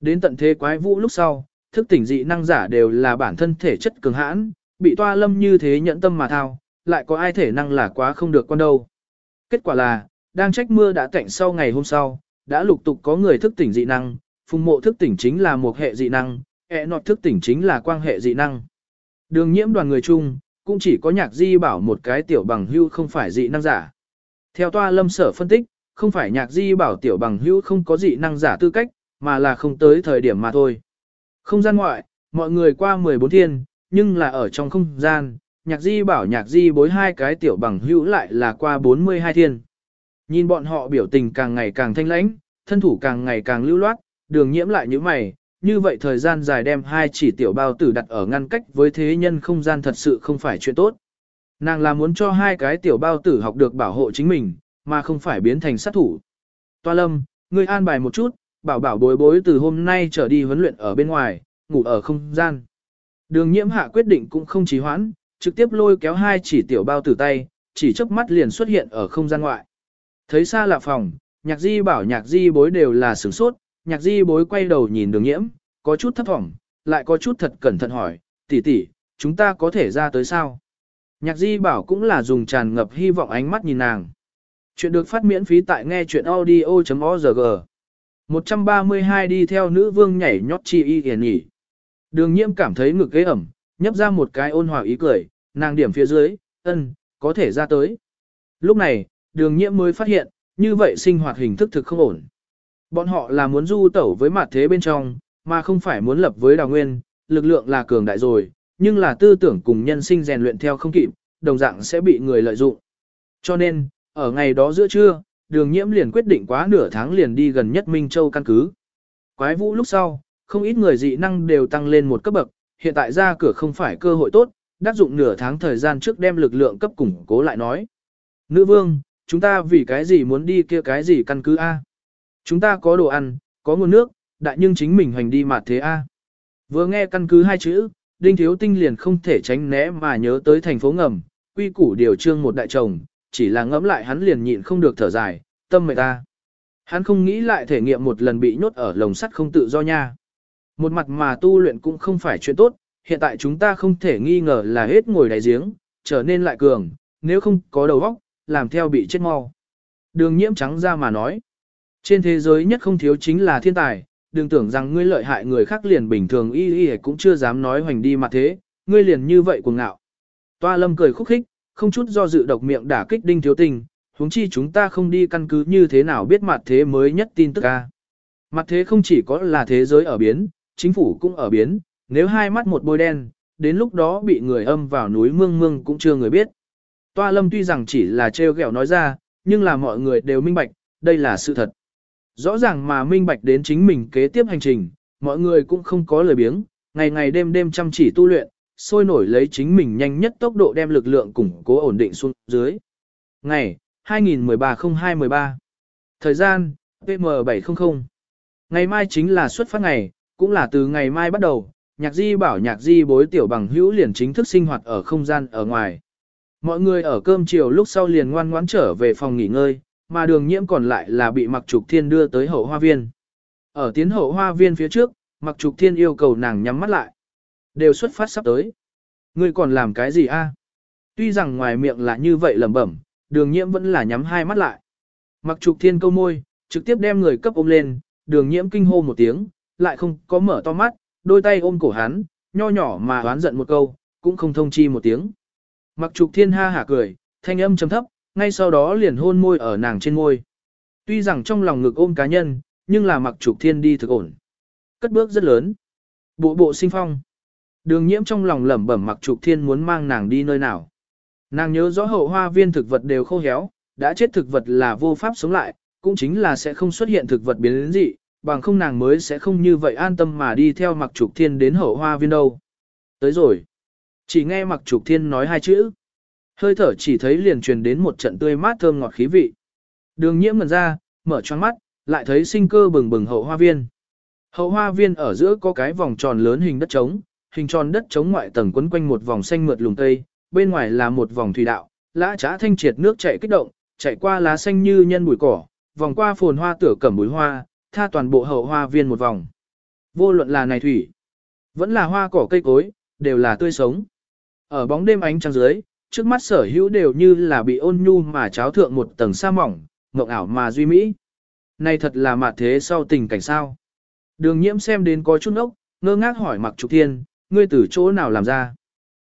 Đến tận thế quái vũ lúc sau, thức tỉnh dị năng giả đều là bản thân thể chất cường hãn, bị toa lâm như thế nhẫn tâm mà thao, lại có ai thể năng là quá không được con đâu. Kết quả là, đang trách mưa đã cạnh sau ngày hôm sau, đã lục tục có người thức tỉnh dị năng, phùng mộ thức tỉnh chính là một hệ dị năng, ẹ nọt thức tỉnh chính là quang hệ dị năng. Đường nhiễm đoàn người chung, cũng chỉ có nhạc di bảo một cái tiểu bằng hưu không phải dị năng giả. Theo toa lâm sở phân tích, không phải nhạc di bảo tiểu bằng hưu không có dị năng giả tư cách, mà là không tới thời điểm mà thôi. Không gian ngoại, mọi người qua 14 thiên, nhưng là ở trong không gian, nhạc di bảo nhạc di bối hai cái tiểu bằng hữu lại là qua 42 thiên. Nhìn bọn họ biểu tình càng ngày càng thanh lãnh, thân thủ càng ngày càng lưu loát, đường nhiễm lại như mày, như vậy thời gian dài đem hai chỉ tiểu bao tử đặt ở ngăn cách với thế nhân không gian thật sự không phải chuyện tốt. Nàng là muốn cho hai cái tiểu bao tử học được bảo hộ chính mình, mà không phải biến thành sát thủ. Toa lâm, ngươi an bài một chút, bảo bảo bối bối từ hôm nay trở đi huấn luyện ở bên ngoài, ngủ ở không gian. Đường nhiễm hạ quyết định cũng không trì hoãn, trực tiếp lôi kéo hai chỉ tiểu bao tử tay, chỉ chớp mắt liền xuất hiện ở không gian ngoại. Thấy xa lạ phòng, nhạc di bảo nhạc di bối đều là sửng sốt, nhạc di bối quay đầu nhìn đường nhiễm, có chút thấp thỏm, lại có chút thật cẩn thận hỏi, tỷ tỷ, chúng ta có thể ra tới sao? Nhạc di bảo cũng là dùng tràn ngập hy vọng ánh mắt nhìn nàng. Chuyện được phát miễn phí tại nghe chuyện audio.org. 132 đi theo nữ vương nhảy nhót chi y hiền nhỉ. Đường nhiễm cảm thấy ngực ghế ẩm, nhấp ra một cái ôn hòa ý cười, nàng điểm phía dưới, ân, có thể ra tới. Lúc này, đường nhiễm mới phát hiện, như vậy sinh hoạt hình thức thực không ổn. Bọn họ là muốn du tẩu với mặt thế bên trong, mà không phải muốn lập với đào nguyên, lực lượng là cường đại rồi, nhưng là tư tưởng cùng nhân sinh rèn luyện theo không kịp, đồng dạng sẽ bị người lợi dụng. Cho nên, ở ngày đó giữa trưa, đường nhiễm liền quyết định quá nửa tháng liền đi gần nhất Minh Châu căn cứ. Quái vũ lúc sau, không ít người dị năng đều tăng lên một cấp bậc, hiện tại ra cửa không phải cơ hội tốt, đắc dụng nửa tháng thời gian trước đem lực lượng cấp củng cố lại nói. Nữ vương, chúng ta vì cái gì muốn đi kia cái gì căn cứ A? Chúng ta có đồ ăn, có nguồn nước, đại nhưng chính mình hành đi mặt thế A. Vừa nghe căn cứ hai chữ, Đinh Thiếu Tinh liền không thể tránh né mà nhớ tới thành phố ngầm, quy củ điều trương một đại chồng, chỉ là ngẫm lại hắn liền nhịn không được thở dài, tâm mệt ta. Hắn không nghĩ lại thể nghiệm một lần bị nhốt ở lồng sắt không tự do nha. Một mặt mà tu luyện cũng không phải chuyện tốt, hiện tại chúng ta không thể nghi ngờ là hết ngồi đáy giếng, trở nên lại cường, nếu không có đầu óc, làm theo bị chết mau. Đường nhiễm trắng ra mà nói, trên thế giới nhất không thiếu chính là thiên tài, đừng tưởng rằng ngươi lợi hại người khác liền bình thường y y cũng chưa dám nói hoành đi mà thế, ngươi liền như vậy cuồng ngạo. Toa lâm cười khúc khích, không chút do dự độc miệng đả kích đinh thiếu tình, huống chi chúng ta không đi căn cứ như thế nào biết mặt thế mới nhất tin tức ca. Mặt thế không chỉ có là thế giới ở biến, chính phủ cũng ở biến, nếu hai mắt một bôi đen, đến lúc đó bị người âm vào núi mương mương cũng chưa người biết. Toa lâm tuy rằng chỉ là trêu ghẹo nói ra, nhưng là mọi người đều minh bạch, đây là sự thật. Rõ ràng mà minh bạch đến chính mình kế tiếp hành trình, mọi người cũng không có lời biếng, ngày ngày đêm đêm chăm chỉ tu luyện, sôi nổi lấy chính mình nhanh nhất tốc độ đem lực lượng củng cố ổn định xuống dưới. Ngày, 2013-0213 Thời gian, PM700 Ngày mai chính là xuất phát ngày, cũng là từ ngày mai bắt đầu, nhạc di bảo nhạc di bối tiểu bằng hữu liền chính thức sinh hoạt ở không gian ở ngoài. Mọi người ở cơm chiều lúc sau liền ngoan ngoãn trở về phòng nghỉ ngơi, mà đường nhiễm còn lại là bị mặc trục thiên đưa tới hậu hoa viên. Ở tiến hậu hoa viên phía trước, mặc trục thiên yêu cầu nàng nhắm mắt lại. Đều xuất phát sắp tới. Ngươi còn làm cái gì a? Tuy rằng ngoài miệng là như vậy lẩm bẩm, đường nhiễm vẫn là nhắm hai mắt lại. Mặc trục thiên câu môi, trực tiếp đem người cấp ôm lên, đường nhiễm kinh hô một tiếng, lại không có mở to mắt, đôi tay ôm cổ hắn, nho nhỏ mà oán giận một câu, cũng không thông chi một tiếng. Mặc trục thiên ha hả cười, thanh âm trầm thấp, ngay sau đó liền hôn môi ở nàng trên môi. Tuy rằng trong lòng ngực ôm cá nhân, nhưng là mặc trục thiên đi thực ổn. Cất bước rất lớn. Bộ bộ sinh phong. Đường nhiễm trong lòng lẩm bẩm mặc trục thiên muốn mang nàng đi nơi nào. Nàng nhớ rõ hậu hoa viên thực vật đều khô héo, đã chết thực vật là vô pháp sống lại, cũng chính là sẽ không xuất hiện thực vật biến đến dị, bằng không nàng mới sẽ không như vậy an tâm mà đi theo mặc trục thiên đến hậu hoa viên đâu. Tới rồi. Chỉ nghe mặc trục thiên nói hai chữ. Hơi thở chỉ thấy liền truyền đến một trận tươi mát thơm ngọt khí vị. Đường nhiễm ngần ra, mở choáng mắt, lại thấy sinh cơ bừng bừng hậu hoa viên. Hậu hoa viên ở giữa có cái vòng tròn lớn hình đất trống, hình tròn đất trống ngoại tầng quấn quanh một vòng xanh mượt lùng tây, bên ngoài là một vòng thủy đạo, lã trá thanh triệt nước chảy kích động, chảy qua lá xanh như nhân bụi cỏ, vòng qua phồn hoa tửa cẩm bụi hoa, tha toàn bộ hậu hoa viên một vòng. Vô luận là này thủy, vẫn là hoa cỏ cây cối, đều là tươi sống. Ở bóng đêm ánh trăng dưới, trước mắt sở hữu đều như là bị ôn nhu mà cháo thượng một tầng sa mỏng, mộng ảo mà duy mỹ. Này thật là mạt thế sau tình cảnh sao. Đường nhiễm xem đến có chút ốc, ngơ ngác hỏi Mặc Trục Thiên, ngươi từ chỗ nào làm ra?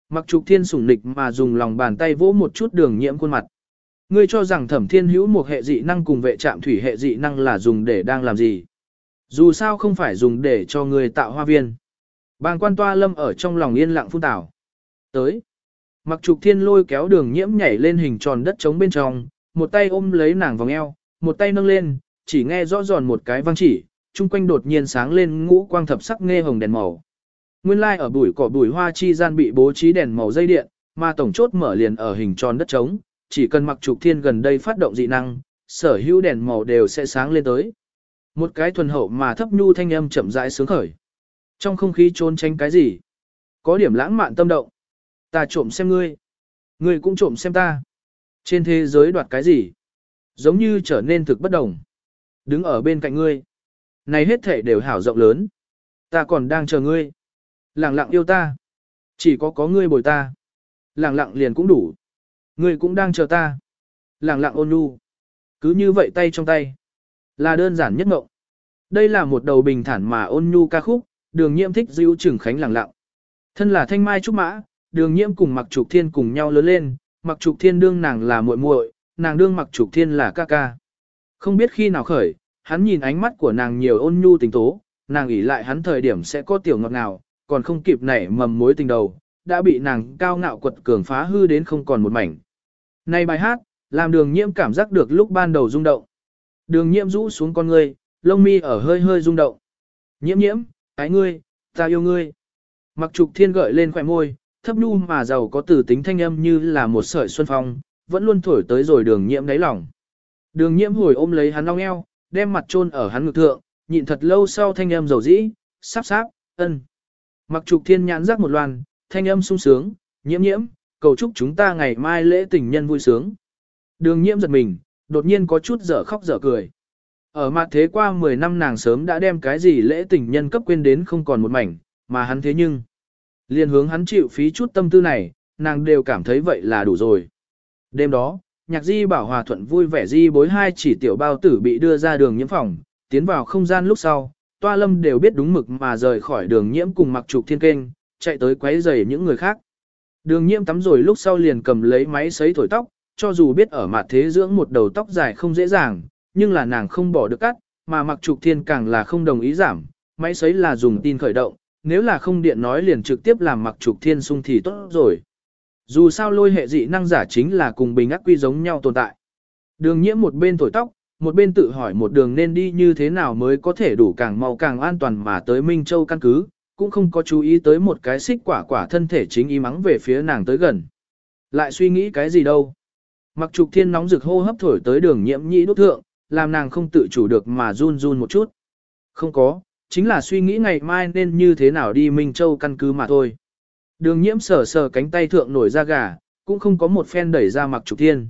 Mặc Trục Thiên sủng nịch mà dùng lòng bàn tay vỗ một chút đường nhiễm khuôn mặt. Ngươi cho rằng thẩm thiên hữu một hệ dị năng cùng vệ trạm thủy hệ dị năng là dùng để đang làm gì? Dù sao không phải dùng để cho ngươi tạo hoa viên. Bàng quan toa lâm ở trong lòng yên lặng phun tảo. Tới. Mặc trục thiên lôi kéo đường nhiễm nhảy lên hình tròn đất trống bên trong, một tay ôm lấy nàng vòng eo, một tay nâng lên, chỉ nghe rõ giòn một cái vang chỉ, chung quanh đột nhiên sáng lên ngũ quang thập sắc nghe hồng đèn màu. Nguyên lai like ở bụi cỏ bụi hoa chi gian bị bố trí đèn màu dây điện, mà tổng chốt mở liền ở hình tròn đất trống, chỉ cần mặc trục thiên gần đây phát động dị năng, sở hữu đèn màu đều sẽ sáng lên tới. Một cái thuần hậu mà thấp nhu thanh âm chậm rãi sướng khởi. Trong không khí trốn tránh cái gì? Có điểm lãng mạn tâm động. Ta trộm xem ngươi. Ngươi cũng trộm xem ta. Trên thế giới đoạt cái gì? Giống như trở nên thực bất đồng. Đứng ở bên cạnh ngươi. Này hết thể đều hảo rộng lớn. Ta còn đang chờ ngươi. Lặng lặng yêu ta. Chỉ có có ngươi bồi ta. Lặng lặng liền cũng đủ. Ngươi cũng đang chờ ta. Lặng lặng ôn nhu. Cứ như vậy tay trong tay. Là đơn giản nhất ngộng. Đây là một đầu bình thản mà ôn nhu ca khúc, đường nhiễm thích dịu trừng khánh lặng lặng. Thân là thanh mai trúc mã, đường nhiễm cùng mặc trục thiên cùng nhau lớn lên, mặc trục thiên đương nàng là muội muội, nàng đương mặc trục thiên là ca ca. Không biết khi nào khởi, hắn nhìn ánh mắt của nàng nhiều ôn nhu tình tố, nàng ủy lại hắn thời điểm sẽ có tiểu ngọt nào, còn không kịp nảy mầm mối tình đầu, đã bị nàng cao ngạo quật cường phá hư đến không còn một mảnh. Này bài hát, làm đường nhiễm cảm giác được lúc ban đầu rung động. Đường nhiễm rũ xuống con ngươi, lông mi ở hơi hơi rung động. Nhiễm nhiễm, ái ngươi, ta yêu ngươi. Mặc trục thiên gợi lên khỏe môi, thấp nhu mà giàu có từ tính thanh âm như là một sợi xuân phong, vẫn luôn thổi tới rồi đường nhiễm đáy lòng. Đường nhiễm hồi ôm lấy hắn long eo, đem mặt chôn ở hắn ngực thượng, nhịn thật lâu sau thanh âm dầu dĩ, sắp sáp, ân. Mặc trục thiên nhãn rắc một loàn, thanh âm sung sướng, nhiễm nhiễm, cầu chúc chúng ta ngày mai lễ tình nhân vui sướng. Đường nhiễm giật mình, đột nhiên có chút dở khóc dở cười. Ở mặt thế qua 10 năm nàng sớm đã đem cái gì lễ tình nhân cấp quên đến không còn một mảnh, mà hắn thế nhưng. Liên hướng hắn chịu phí chút tâm tư này, nàng đều cảm thấy vậy là đủ rồi. Đêm đó, nhạc di bảo hòa thuận vui vẻ di bối hai chỉ tiểu bao tử bị đưa ra đường nhiễm phòng, tiến vào không gian lúc sau, toa lâm đều biết đúng mực mà rời khỏi đường nhiễm cùng mặc trục thiên kênh, chạy tới quấy rầy những người khác. Đường nhiễm tắm rồi lúc sau liền cầm lấy máy sấy thổi tóc, cho dù biết ở mặt thế dưỡng một đầu tóc dài không dễ dàng, nhưng là nàng không bỏ được cắt, mà mặc trục thiên càng là không đồng ý giảm, Máy sấy là dùng tin khởi động, nếu là không điện nói liền trực tiếp làm mặc trục thiên sung thì tốt rồi. Dù sao lôi hệ dị năng giả chính là cùng bình ác quy giống nhau tồn tại. Đường nhiễm một bên thổi tóc, một bên tự hỏi một đường nên đi như thế nào mới có thể đủ càng mau càng an toàn mà tới Minh Châu căn cứ, cũng không có chú ý tới một cái xích quả quả thân thể chính ý mắng về phía nàng tới gần. Lại suy nghĩ cái gì đâu. Mặc trục thiên nóng rực hô hấp thổi tới đường nhiễm nhĩ đốt thượng, làm nàng không tự chủ được mà run run một chút. Không có, chính là suy nghĩ ngày mai nên như thế nào đi Minh Châu căn cứ mà thôi. Đường nhiễm sờ sờ cánh tay thượng nổi ra gà, cũng không có một phen đẩy ra mặc trục thiên.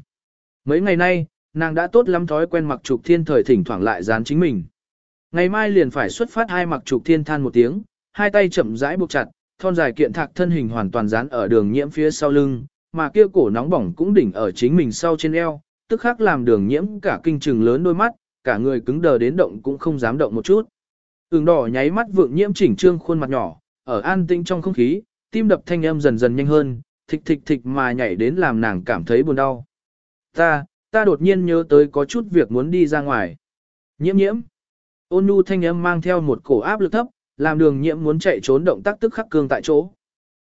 Mấy ngày nay, nàng đã tốt lắm thói quen mặc trục thiên thời thỉnh thoảng lại dán chính mình. Ngày mai liền phải xuất phát hai mặc trục thiên than một tiếng, hai tay chậm rãi buộc chặt, thon dài kiện thạc thân hình hoàn toàn dán ở đường nhiễm phía sau lưng, mà kia cổ nóng bỏng cũng đỉnh ở chính mình sau trên eo, tức khắc làm đường nhiễm cả kinh trừng lớn đôi mắt, cả người cứng đờ đến động cũng không dám động một chút. Ưng đỏ nháy mắt vượng nhiễm chỉnh trương khuôn mặt nhỏ, ở an tĩnh trong không khí, tim đập thanh âm dần dần nhanh hơn, thịch thịch thịch mà nhảy đến làm nàng cảm thấy buồn đau. Ta, ta đột nhiên nhớ tới có chút việc muốn đi ra ngoài. Nhiễm nhiễm. Ôn nhu thanh âm mang theo một cổ áp lực thấp, làm đường nhiễm muốn chạy trốn động tác tức khắc cương tại chỗ.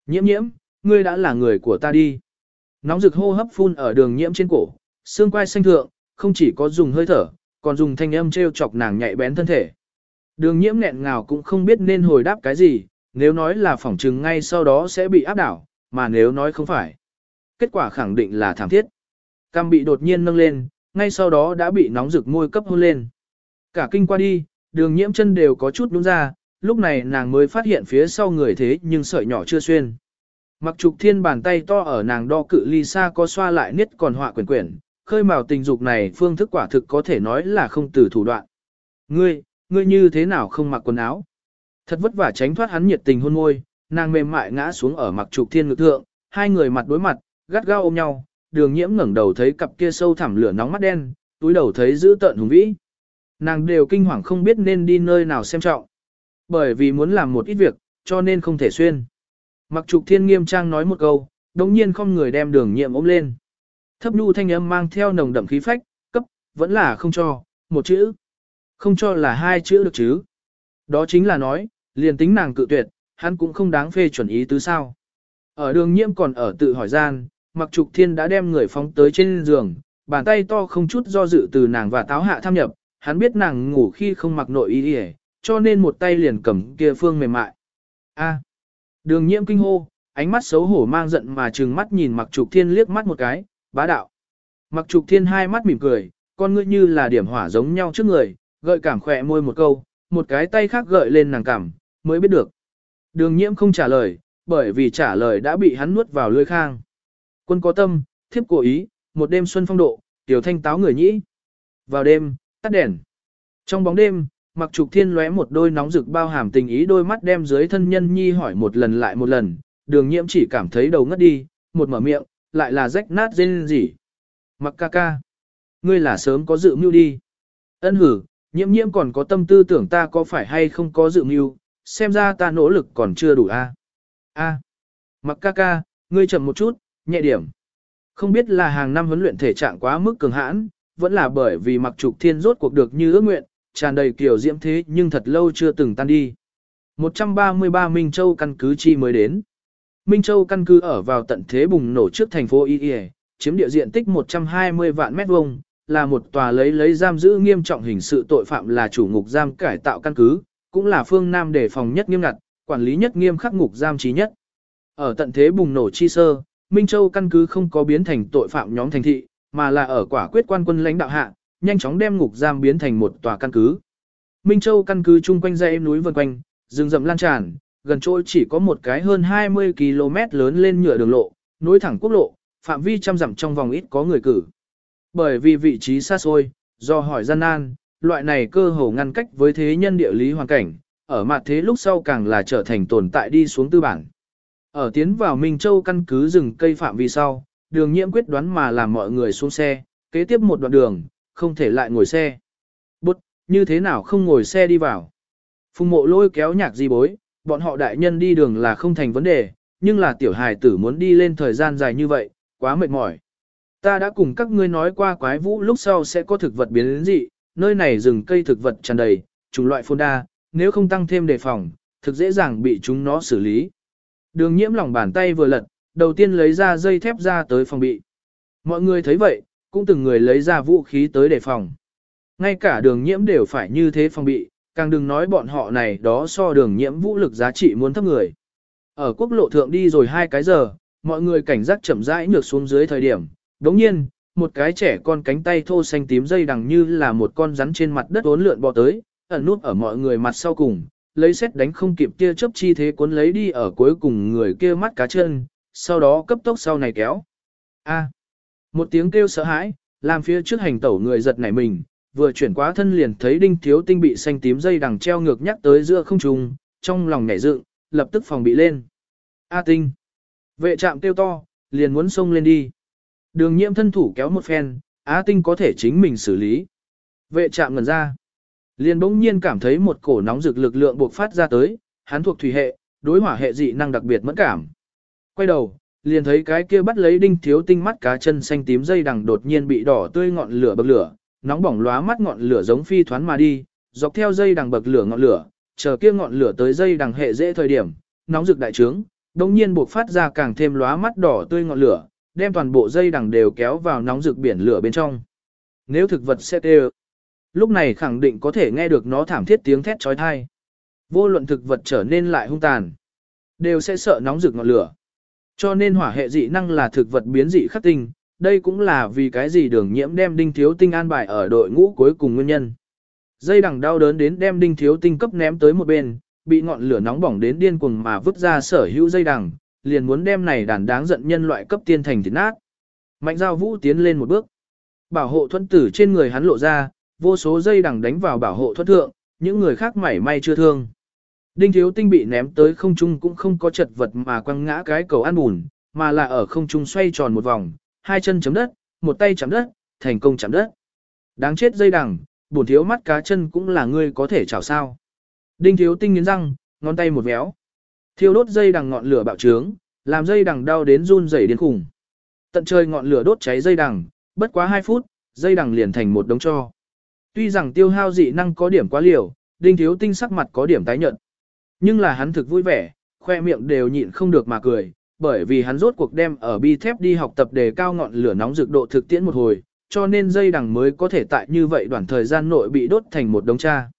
Nhiễm nhiễm, ngươi đã là người của ta đi. Nóng rực hô hấp phun ở đường nhiễm trên cổ, xương quai xanh thượng, không chỉ có dùng hơi thở, còn dùng thanh âm treo chọc nàng nhạy bén thân thể. Đường nhiễm nghẹn ngào cũng không biết nên hồi đáp cái gì, nếu nói là phỏng trừng ngay sau đó sẽ bị áp đảo, mà nếu nói không phải. Kết quả khẳng định là thảm thiết. Cam bị đột nhiên nâng lên, ngay sau đó đã bị nóng rực môi cấp hôn lên. Cả kinh qua đi, đường nhiễm chân đều có chút đúng ra, lúc này nàng mới phát hiện phía sau người thế nhưng sợi nhỏ chưa xuyên. Mặc trục thiên bàn tay to ở nàng đo cự ly xa có xoa lại niết còn họa quyển quyển, khơi mào tình dục này phương thức quả thực có thể nói là không từ thủ đoạn. Ngươi, ngươi như thế nào không mặc quần áo? Thật vất vả tránh thoát hắn nhiệt tình hôn môi, nàng mềm mại ngã xuống ở mặc trục thiên ngực thượng, hai người mặt đối mặt, gắt gao ôm nhau, đường nhiễm ngẩng đầu thấy cặp kia sâu thẳm lửa nóng mắt đen, túi đầu thấy dữ tợn hùng vĩ. Nàng đều kinh hoàng không biết nên đi nơi nào xem trọng. Bởi vì muốn làm một ít việc, cho nên không thể xuyên. Mặc trục thiên nghiêm trang nói một câu, đồng nhiên không người đem đường Nhiệm ôm lên. Thấp nhu thanh âm mang theo nồng đậm khí phách, cấp, vẫn là không cho, một chữ. Không cho là hai chữ được chứ. Đó chính là nói, liền tính nàng cự tuyệt, hắn cũng không đáng phê chuẩn ý tứ sao. Ở đường nhiễm còn ở tự hỏi gian, mặc trục thiên đã đem người phóng tới trên giường, bàn tay to không chút do dự từ nàng và táo hạ tham nhập, hắn biết nàng ngủ khi không mặc nội y đi cho nên một tay liền cầm kia phương mềm mại. A. Đường nhiễm kinh hô, ánh mắt xấu hổ mang giận mà trừng mắt nhìn mặc trục thiên liếc mắt một cái, bá đạo. Mặc trục thiên hai mắt mỉm cười, con ngươi như là điểm hỏa giống nhau trước người, gợi cảm khỏe môi một câu, một cái tay khác gợi lên nàng cảm, mới biết được. Đường nhiễm không trả lời, bởi vì trả lời đã bị hắn nuốt vào lưỡi khang. Quân có tâm, thiếp cố ý, một đêm xuân phong độ, tiểu thanh táo người nhĩ. Vào đêm, tắt đèn. Trong bóng đêm, mặc trục thiên lóe một đôi nóng rực bao hàm tình ý đôi mắt đem dưới thân nhân nhi hỏi một lần lại một lần, đường nhiễm chỉ cảm thấy đầu ngất đi, một mở miệng, lại là rách nát dên gì. Mặc ca ca, ngươi là sớm có dự mưu đi. Ân hử, nhiễm nhiễm còn có tâm tư tưởng ta có phải hay không có dự mưu, xem ra ta nỗ lực còn chưa đủ a. A, mặc ca ca, ngươi chậm một chút, nhẹ điểm. Không biết là hàng năm huấn luyện thể trạng quá mức cường hãn, vẫn là bởi vì mặc trục thiên rốt cuộc được như ước nguyện, tràn đầy kiểu diễm thế nhưng thật lâu chưa từng tan đi. 133 Minh Châu căn cứ chi mới đến. Minh Châu căn cứ ở vào tận thế bùng nổ trước thành phố Y chiếm địa diện tích 120 vạn mét vuông, là một tòa lấy lấy giam giữ nghiêm trọng hình sự tội phạm là chủ ngục giam cải tạo căn cứ, cũng là phương Nam đề phòng nhất nghiêm ngặt, quản lý nhất nghiêm khắc ngục giam trí nhất. Ở tận thế bùng nổ chi sơ, Minh Châu căn cứ không có biến thành tội phạm nhóm thành thị, mà là ở quả quyết quan quân lãnh đạo hạ, nhanh chóng đem ngục giam biến thành một tòa căn cứ. Minh Châu căn cứ chung quanh dãy núi vần quanh, rừng rậm lan tràn, gần chỗ chỉ có một cái hơn 20 km lớn lên nhựa đường lộ, nối thẳng quốc lộ, phạm vi trăm dặm trong vòng ít có người cử. Bởi vì vị trí xa xôi, do hỏi gian nan, loại này cơ hồ ngăn cách với thế nhân địa lý hoàn cảnh, ở mặt thế lúc sau càng là trở thành tồn tại đi xuống tư bản. Ở tiến vào Minh Châu căn cứ rừng cây phạm vi sau, đường nhiễm quyết đoán mà làm mọi người xuống xe, kế tiếp một đoạn đường, không thể lại ngồi xe. Bút, như thế nào không ngồi xe đi vào? Phùng mộ lôi kéo nhạc di bối, bọn họ đại nhân đi đường là không thành vấn đề, nhưng là tiểu hài tử muốn đi lên thời gian dài như vậy, quá mệt mỏi. Ta đã cùng các ngươi nói qua quái vũ lúc sau sẽ có thực vật biến đến dị, nơi này rừng cây thực vật tràn đầy, chủng loại phôn đa, nếu không tăng thêm đề phòng, thực dễ dàng bị chúng nó xử lý. Đường nhiễm lòng bàn tay vừa lật, đầu tiên lấy ra dây thép ra tới phòng bị. Mọi người thấy vậy, cũng từng người lấy ra vũ khí tới đề phòng. Ngay cả đường nhiễm đều phải như thế phòng bị, càng đừng nói bọn họ này đó so đường nhiễm vũ lực giá trị muốn thấp người. Ở quốc lộ thượng đi rồi hai cái giờ, mọi người cảnh giác chậm rãi nhược xuống dưới thời điểm. Đống nhiên, một cái trẻ con cánh tay thô xanh tím dây đằng như là một con rắn trên mặt đất uốn lượn bò tới, ẩn nút ở mọi người mặt sau cùng, lấy xét đánh không kịp kia chấp chi thế cuốn lấy đi ở cuối cùng người kia mắt cá chân, sau đó cấp tốc sau này kéo. A. một tiếng kêu sợ hãi, làm phía trước hành tẩu người giật nảy mình, vừa chuyển quá thân liền thấy đinh thiếu tinh bị xanh tím dây đằng treo ngược nhắc tới giữa không trung, trong lòng nhảy dựng, lập tức phòng bị lên. A tinh. Vệ trạm kêu to, liền muốn xông lên đi. Đường nhiễm thân thủ kéo một phen, á tinh có thể chính mình xử lý. Vệ trạm ngần ra. Liền bỗng nhiên cảm thấy một cổ nóng rực lực lượng buộc phát ra tới, hắn thuộc thủy hệ, đối hỏa hệ dị năng đặc biệt mẫn cảm. Quay đầu, liền thấy cái kia bắt lấy đinh thiếu tinh mắt cá chân xanh tím dây đằng đột nhiên bị đỏ tươi ngọn lửa bậc lửa, nóng bỏng lóa mắt ngọn lửa giống phi thoán mà đi, dọc theo dây đằng bậc lửa ngọn lửa, chờ kia ngọn lửa tới dây đằng hệ dễ thời điểm, nóng rực đại trướng, đột nhiên buộc phát ra càng thêm lóa mắt đỏ tươi ngọn lửa, đem toàn bộ dây đằng đều kéo vào nóng rực biển lửa bên trong. Nếu thực vật sẽ tê lúc này khẳng định có thể nghe được nó thảm thiết tiếng thét trói thai. Vô luận thực vật trở nên lại hung tàn, đều sẽ sợ nóng rực ngọn lửa. Cho nên hỏa hệ dị năng là thực vật biến dị khắc tinh, đây cũng là vì cái gì đường nhiễm đem đinh thiếu tinh an bài ở đội ngũ cuối cùng nguyên nhân. Dây đằng đau đớn đến đem đinh thiếu tinh cấp ném tới một bên, bị ngọn lửa nóng bỏng đến điên cuồng mà vứt ra sở hữu dây đằng, liền muốn đem này đàn đáng giận nhân loại cấp tiên thành thịt nát. Mạnh giao vũ tiến lên một bước. Bảo hộ thuẫn tử trên người hắn lộ ra, vô số dây đằng đánh vào bảo hộ thuẫn thượng, những người khác mảy may chưa thương. Đinh thiếu tinh bị ném tới không trung cũng không có chật vật mà quăng ngã cái cầu ăn bùn, mà là ở không trung xoay tròn một vòng, hai chân chấm đất, một tay chấm đất, thành công chấm đất. Đáng chết dây đằng, bổn thiếu mắt cá chân cũng là ngươi có thể chảo sao. Đinh thiếu tinh nghiến răng, ngón tay một véo. Thiêu đốt dây đằng ngọn lửa bạo trướng, làm dây đằng đau đến run rẩy điên khủng. Tận trời ngọn lửa đốt cháy dây đằng, bất quá 2 phút, dây đằng liền thành một đống cho. Tuy rằng tiêu hao dị năng có điểm quá liều, đinh thiếu tinh sắc mặt có điểm tái nhợt. Nhưng là hắn thực vui vẻ, khoe miệng đều nhịn không được mà cười, bởi vì hắn rốt cuộc đem ở bi thép đi học tập đề cao ngọn lửa nóng rực độ thực tiễn một hồi, cho nên dây đằng mới có thể tại như vậy đoạn thời gian nội bị đốt thành một đống cha.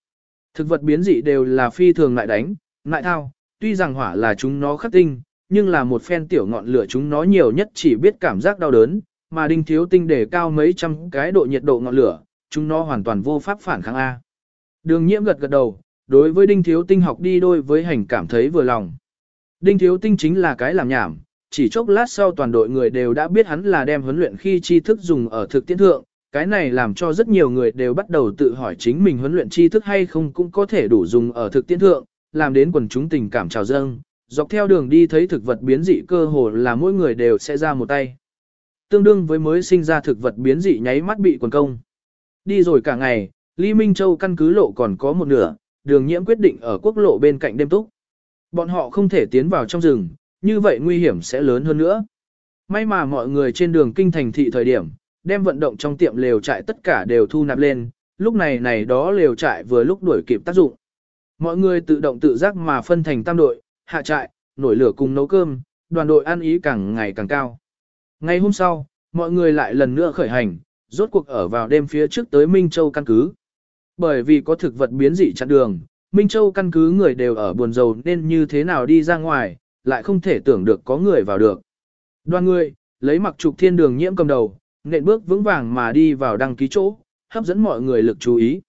Thực vật biến dị đều là phi thường lại đánh, lại thao, tuy rằng hỏa là chúng nó khắc tinh, nhưng là một phen tiểu ngọn lửa chúng nó nhiều nhất chỉ biết cảm giác đau đớn, mà đinh thiếu tinh để cao mấy trăm cái độ nhiệt độ ngọn lửa, chúng nó hoàn toàn vô pháp phản kháng A. Đường nhiễm gật gật đầu, đối với đinh thiếu tinh học đi đôi với hành cảm thấy vừa lòng. Đinh thiếu tinh chính là cái làm nhảm, chỉ chốc lát sau toàn đội người đều đã biết hắn là đem huấn luyện khi tri thức dùng ở thực tiễn thượng, cái này làm cho rất nhiều người đều bắt đầu tự hỏi chính mình huấn luyện tri thức hay không cũng có thể đủ dùng ở thực tiễn thượng, làm đến quần chúng tình cảm trào dâng, dọc theo đường đi thấy thực vật biến dị cơ hồ là mỗi người đều sẽ ra một tay. Tương đương với mới sinh ra thực vật biến dị nháy mắt bị quần công. Đi rồi cả ngày, Lý Minh Châu căn cứ lộ còn có một nửa, đường nhiễm quyết định ở quốc lộ bên cạnh đêm túc. Bọn họ không thể tiến vào trong rừng, như vậy nguy hiểm sẽ lớn hơn nữa. May mà mọi người trên đường kinh thành thị thời điểm, đem vận động trong tiệm lều trại tất cả đều thu nạp lên, lúc này này đó lều trại vừa lúc đuổi kịp tác dụng. Mọi người tự động tự giác mà phân thành tam đội, hạ trại, nổi lửa cùng nấu cơm, đoàn đội ăn ý càng ngày càng cao. Ngày hôm sau, mọi người lại lần nữa khởi hành, rốt cuộc ở vào đêm phía trước tới Minh Châu căn cứ. Bởi vì có thực vật biến dị chặn đường, Minh Châu căn cứ người đều ở buồn rầu nên như thế nào đi ra ngoài, lại không thể tưởng được có người vào được. Đoàn người, lấy mặc trục thiên đường nhiễm cầm đầu, nện bước vững vàng mà đi vào đăng ký chỗ, hấp dẫn mọi người lực chú ý.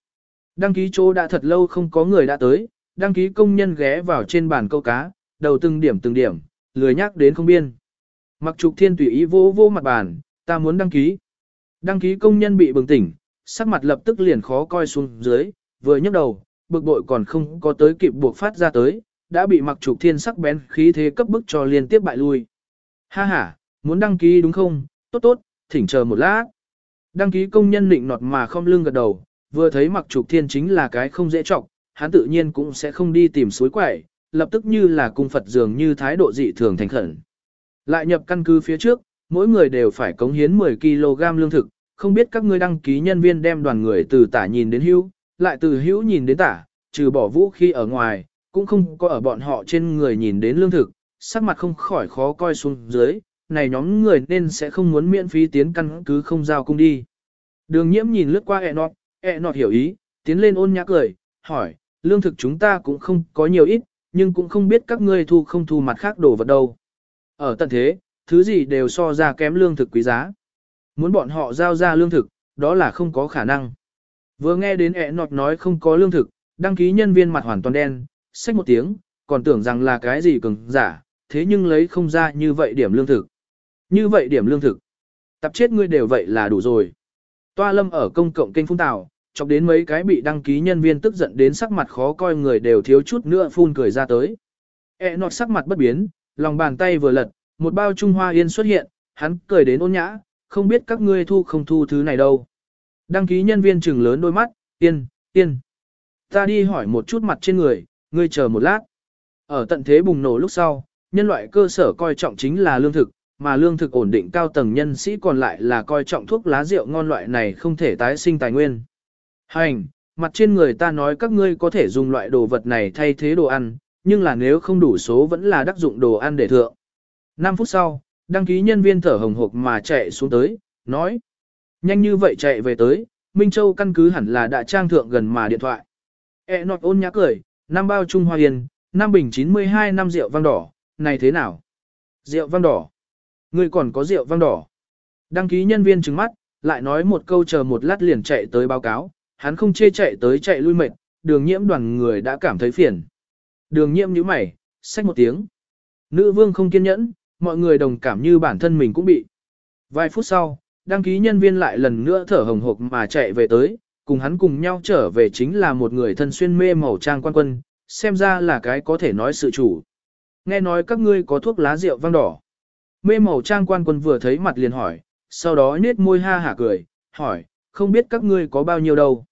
Đăng ký chỗ đã thật lâu không có người đã tới, đăng ký công nhân ghé vào trên bàn câu cá, đầu từng điểm từng điểm, lười nhắc đến không biên. Mặc trục thiên tùy ý vô vô mặt bàn, ta muốn đăng ký. Đăng ký công nhân bị bừng tỉnh, sắc mặt lập tức liền khó coi xuống dưới, vừa nhấc đầu, bực bội còn không có tới kịp buộc phát ra tới, đã bị mặc trục thiên sắc bén khí thế cấp bức cho liên tiếp bại lui. Ha ha, muốn đăng ký đúng không? Tốt tốt, thỉnh chờ một lát. Đăng ký công nhân định nọt mà không lưng gật đầu, vừa thấy mặc trục thiên chính là cái không dễ trọng, hắn tự nhiên cũng sẽ không đi tìm suối quẩy, lập tức như là cung Phật dường như thái độ dị thường thành khẩn. Lại nhập căn cứ phía trước, mỗi người đều phải cống hiến 10 kg lương thực, không biết các ngươi đăng ký nhân viên đem đoàn người từ tả nhìn đến hữu, lại từ hữu nhìn đến tả, trừ bỏ vũ khi ở ngoài, cũng không có ở bọn họ trên người nhìn đến lương thực, sắc mặt không khỏi khó coi xuống dưới, này nhóm người nên sẽ không muốn miễn phí tiến căn cứ không giao cung đi. Đường nhiễm nhìn lướt qua ẹ nọt, E nọt hiểu ý, tiến lên ôn nhã cười, hỏi, lương thực chúng ta cũng không có nhiều ít, nhưng cũng không biết các ngươi thu không thu mặt khác đồ vật đâu. Ở tận thế, thứ gì đều so ra kém lương thực quý giá. Muốn bọn họ giao ra lương thực, đó là không có khả năng. Vừa nghe đến ẹ nọt nói không có lương thực, đăng ký nhân viên mặt hoàn toàn đen, xách một tiếng, còn tưởng rằng là cái gì cường giả, thế nhưng lấy không ra như vậy điểm lương thực. Như vậy điểm lương thực. Tập chết ngươi đều vậy là đủ rồi. Toa lâm ở công cộng kênh phun tào, chọc đến mấy cái bị đăng ký nhân viên tức giận đến sắc mặt khó coi người đều thiếu chút nữa phun cười ra tới. E nọt sắc mặt bất biến, lòng bàn tay vừa lật, một bao Trung Hoa Yên xuất hiện, hắn cười đến ôn nhã, không biết các ngươi thu không thu thứ này đâu. Đăng ký nhân viên trừng lớn đôi mắt, yên, yên. Ta đi hỏi một chút mặt trên người, ngươi chờ một lát. Ở tận thế bùng nổ lúc sau, nhân loại cơ sở coi trọng chính là lương thực, mà lương thực ổn định cao tầng nhân sĩ còn lại là coi trọng thuốc lá rượu ngon loại này không thể tái sinh tài nguyên. Hành, mặt trên người ta nói các ngươi có thể dùng loại đồ vật này thay thế đồ ăn, nhưng là nếu không đủ số vẫn là đắc dụng đồ ăn để thượng. 5 phút sau, đăng ký nhân viên thở hồng hộc mà chạy xuống tới, nói. Nhanh như vậy chạy về tới, Minh Châu căn cứ hẳn là đã trang thượng gần mà điện thoại. E nọt ôn nhã cười, năm bao Trung Hoa Yên, năm bình 92 năm rượu vang đỏ, này thế nào? Rượu vang đỏ. Ngươi còn có rượu vang đỏ. Đăng ký nhân viên trừng mắt, lại nói một câu chờ một lát liền chạy tới báo cáo, hắn không chê chạy tới chạy lui mệt, đường nhiễm đoàn người đã cảm thấy phiền. Đường nhiễm nhíu mày, xách một tiếng. Nữ vương không kiên nhẫn, mọi người đồng cảm như bản thân mình cũng bị. Vài phút sau, đăng ký nhân viên lại lần nữa thở hồng hộc mà chạy về tới, cùng hắn cùng nhau trở về chính là một người thân xuyên mê màu trang quan quân, xem ra là cái có thể nói sự chủ. Nghe nói các ngươi có thuốc lá rượu vang đỏ. Mê màu trang quan quân vừa thấy mặt liền hỏi, sau đó nết môi ha hả cười, hỏi, không biết các ngươi có bao nhiêu đâu.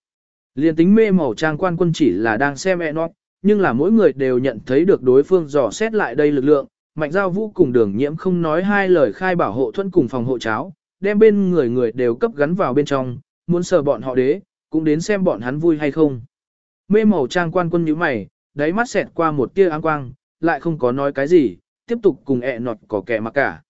Liền tính mê màu trang quan quân chỉ là đang xem e nót, nhưng là mỗi người đều nhận thấy được đối phương dò xét lại đây lực lượng, mạnh giao vũ cùng đường nhiễm không nói hai lời khai bảo hộ thuẫn cùng phòng hộ cháo, đem bên người người đều cấp gắn vào bên trong, muốn sờ bọn họ đế, cũng đến xem bọn hắn vui hay không. Mê màu trang quan quân như mày, đáy mắt xẹt qua một tia áng quang, lại không có nói cái gì, tiếp tục cùng ẹ nọt có kẻ mặc cả.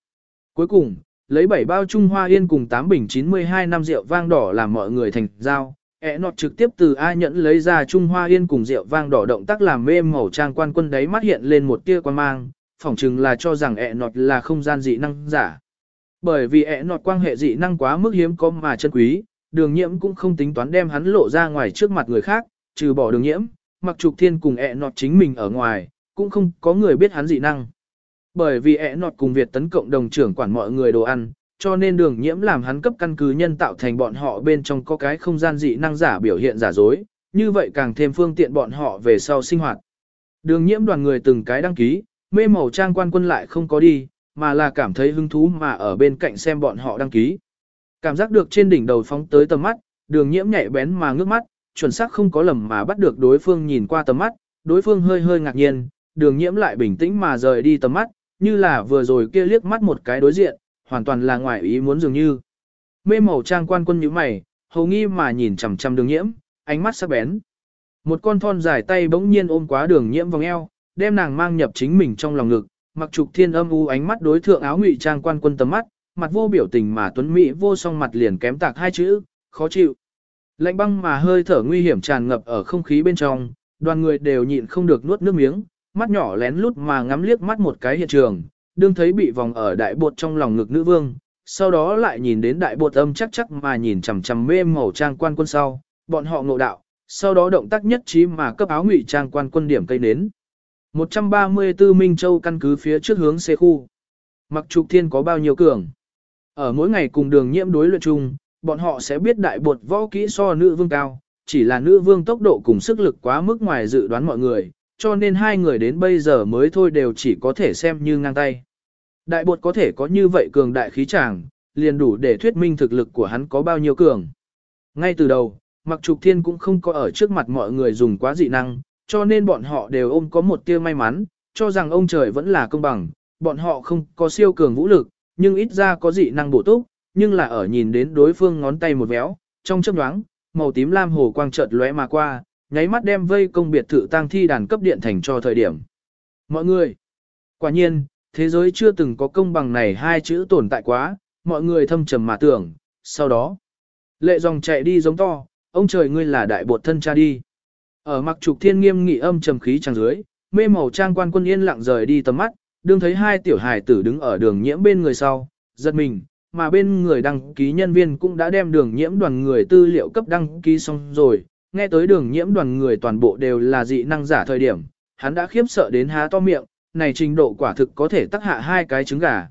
Cuối cùng, lấy 7 bao Trung Hoa Yên cùng 8 bình 92 năm rượu vang đỏ làm mọi người thành giao, ẹ nọt trực tiếp từ a nhẫn lấy ra Trung Hoa Yên cùng rượu vang đỏ động tác làm mê màu trang quan quân đấy mắt hiện lên một tia quan mang, phỏng chừng là cho rằng ẹ nọt là không gian dị năng giả. Bởi vì ẹ nọt quan hệ dị năng quá mức hiếm có mà chân quý, đường nhiễm cũng không tính toán đem hắn lộ ra ngoài trước mặt người khác, trừ bỏ đường nhiễm, mặc trục thiên cùng ẹ nọt chính mình ở ngoài, cũng không có người biết hắn dị năng. Bởi vì ẹ nọt cùng Việt tấn cộng đồng trưởng quản mọi người đồ ăn, cho nên đường nhiễm làm hắn cấp căn cứ nhân tạo thành bọn họ bên trong có cái không gian dị năng giả biểu hiện giả dối, như vậy càng thêm phương tiện bọn họ về sau sinh hoạt. Đường nhiễm đoàn người từng cái đăng ký, mê màu trang quan quân lại không có đi, mà là cảm thấy hứng thú mà ở bên cạnh xem bọn họ đăng ký. Cảm giác được trên đỉnh đầu phóng tới tầm mắt, đường nhiễm nhạy bén mà ngước mắt, chuẩn xác không có lầm mà bắt được đối phương nhìn qua tầm mắt, đối phương hơi hơi ngạc nhiên, đường nhiễm lại bình tĩnh mà rời đi tầm mắt, như là vừa rồi kia liếc mắt một cái đối diện, hoàn toàn là ngoài ý muốn dường như. Mê màu trang quan quân như mày, hầu nghi mà nhìn chằm chằm đường nhiễm, ánh mắt sắc bén. Một con thon dài tay bỗng nhiên ôm quá đường nhiễm vòng eo, đem nàng mang nhập chính mình trong lòng ngực, mặc trục thiên âm u ánh mắt đối thượng áo ngụy trang quan quân tầm mắt, mặt vô biểu tình mà tuấn mỹ vô song mặt liền kém tạc hai chữ, khó chịu. Lạnh băng mà hơi thở nguy hiểm tràn ngập ở không khí bên trong, đoàn người đều nhịn không được nuốt nước miếng, mắt nhỏ lén lút mà ngắm liếc mắt một cái hiện trường, đương thấy bị vòng ở đại bột trong lòng ngực nữ vương, sau đó lại nhìn đến đại bột âm chắc chắc mà nhìn chằm chằm mê màu trang quan quân sau, bọn họ ngộ đạo, sau đó động tác nhất trí mà cấp áo ngụy trang quan quân điểm cây nến. 134 Minh Châu căn cứ phía trước hướng xe khu. Mặc trục thiên có bao nhiêu cường. Ở mỗi ngày cùng đường nhiễm đối luyện chung, bọn họ sẽ biết đại bột võ kỹ so nữ vương cao, chỉ là nữ vương tốc độ cùng sức lực quá mức ngoài dự đoán mọi người, cho nên hai người đến bây giờ mới thôi đều chỉ có thể xem như ngang tay. Đại bột có thể có như vậy cường đại khí tràng, liền đủ để thuyết minh thực lực của hắn có bao nhiêu cường. Ngay từ đầu, Mặc Trục Thiên cũng không có ở trước mặt mọi người dùng quá dị năng, cho nên bọn họ đều ôm có một tia may mắn, cho rằng ông trời vẫn là công bằng, bọn họ không có siêu cường vũ lực, nhưng ít ra có dị năng bổ túc, nhưng là ở nhìn đến đối phương ngón tay một véo, trong chớp nhoáng, màu tím lam hồ quang chợt lóe mà qua, nháy mắt đem vây công biệt thự tang thi đàn cấp điện thành cho thời điểm. Mọi người, quả nhiên, thế giới chưa từng có công bằng này hai chữ tồn tại quá, mọi người thâm trầm mà tưởng, sau đó, lệ dòng chạy đi giống to, ông trời ngươi là đại bột thân cha đi. Ở mặc trục thiên nghiêm nghị âm trầm khí trang dưới, mê màu trang quan quân yên lặng rời đi tầm mắt, đương thấy hai tiểu hài tử đứng ở đường nhiễm bên người sau, giật mình, mà bên người đăng ký nhân viên cũng đã đem đường nhiễm đoàn người tư liệu cấp đăng ký xong rồi, nghe tới đường nhiễm đoàn người toàn bộ đều là dị năng giả thời điểm, hắn đã khiếp sợ đến há to miệng, này trình độ quả thực có thể tắc hạ hai cái trứng gà.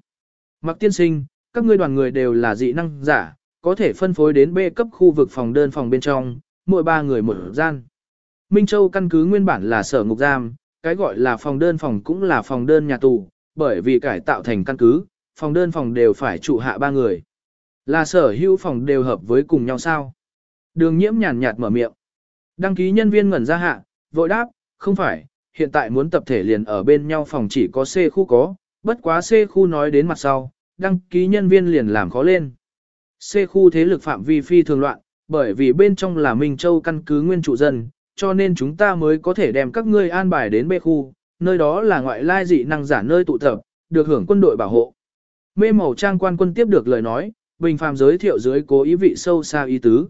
Mặc tiên sinh, các ngươi đoàn người đều là dị năng giả, có thể phân phối đến B cấp khu vực phòng đơn phòng bên trong, mỗi ba người một gian. Minh Châu căn cứ nguyên bản là sở ngục giam, cái gọi là phòng đơn phòng cũng là phòng đơn nhà tù, bởi vì cải tạo thành căn cứ, phòng đơn phòng đều phải trụ hạ ba người. Là sở hữu phòng đều hợp với cùng nhau sao? Đường nhiễm nhàn nhạt mở miệng. Đăng ký nhân viên ngẩn ra hạ, vội đáp, không phải, hiện tại muốn tập thể liền ở bên nhau phòng chỉ có C khu có, bất quá C khu nói đến mặt sau, đăng ký nhân viên liền làm khó lên. C khu thế lực phạm vi phi thường loạn, bởi vì bên trong là Minh Châu căn cứ nguyên trụ dân, cho nên chúng ta mới có thể đem các ngươi an bài đến B khu, nơi đó là ngoại lai dị năng giả nơi tụ tập, được hưởng quân đội bảo hộ. Mê màu trang quan quân tiếp được lời nói, bình phàm giới thiệu dưới cố ý vị sâu xa ý tứ.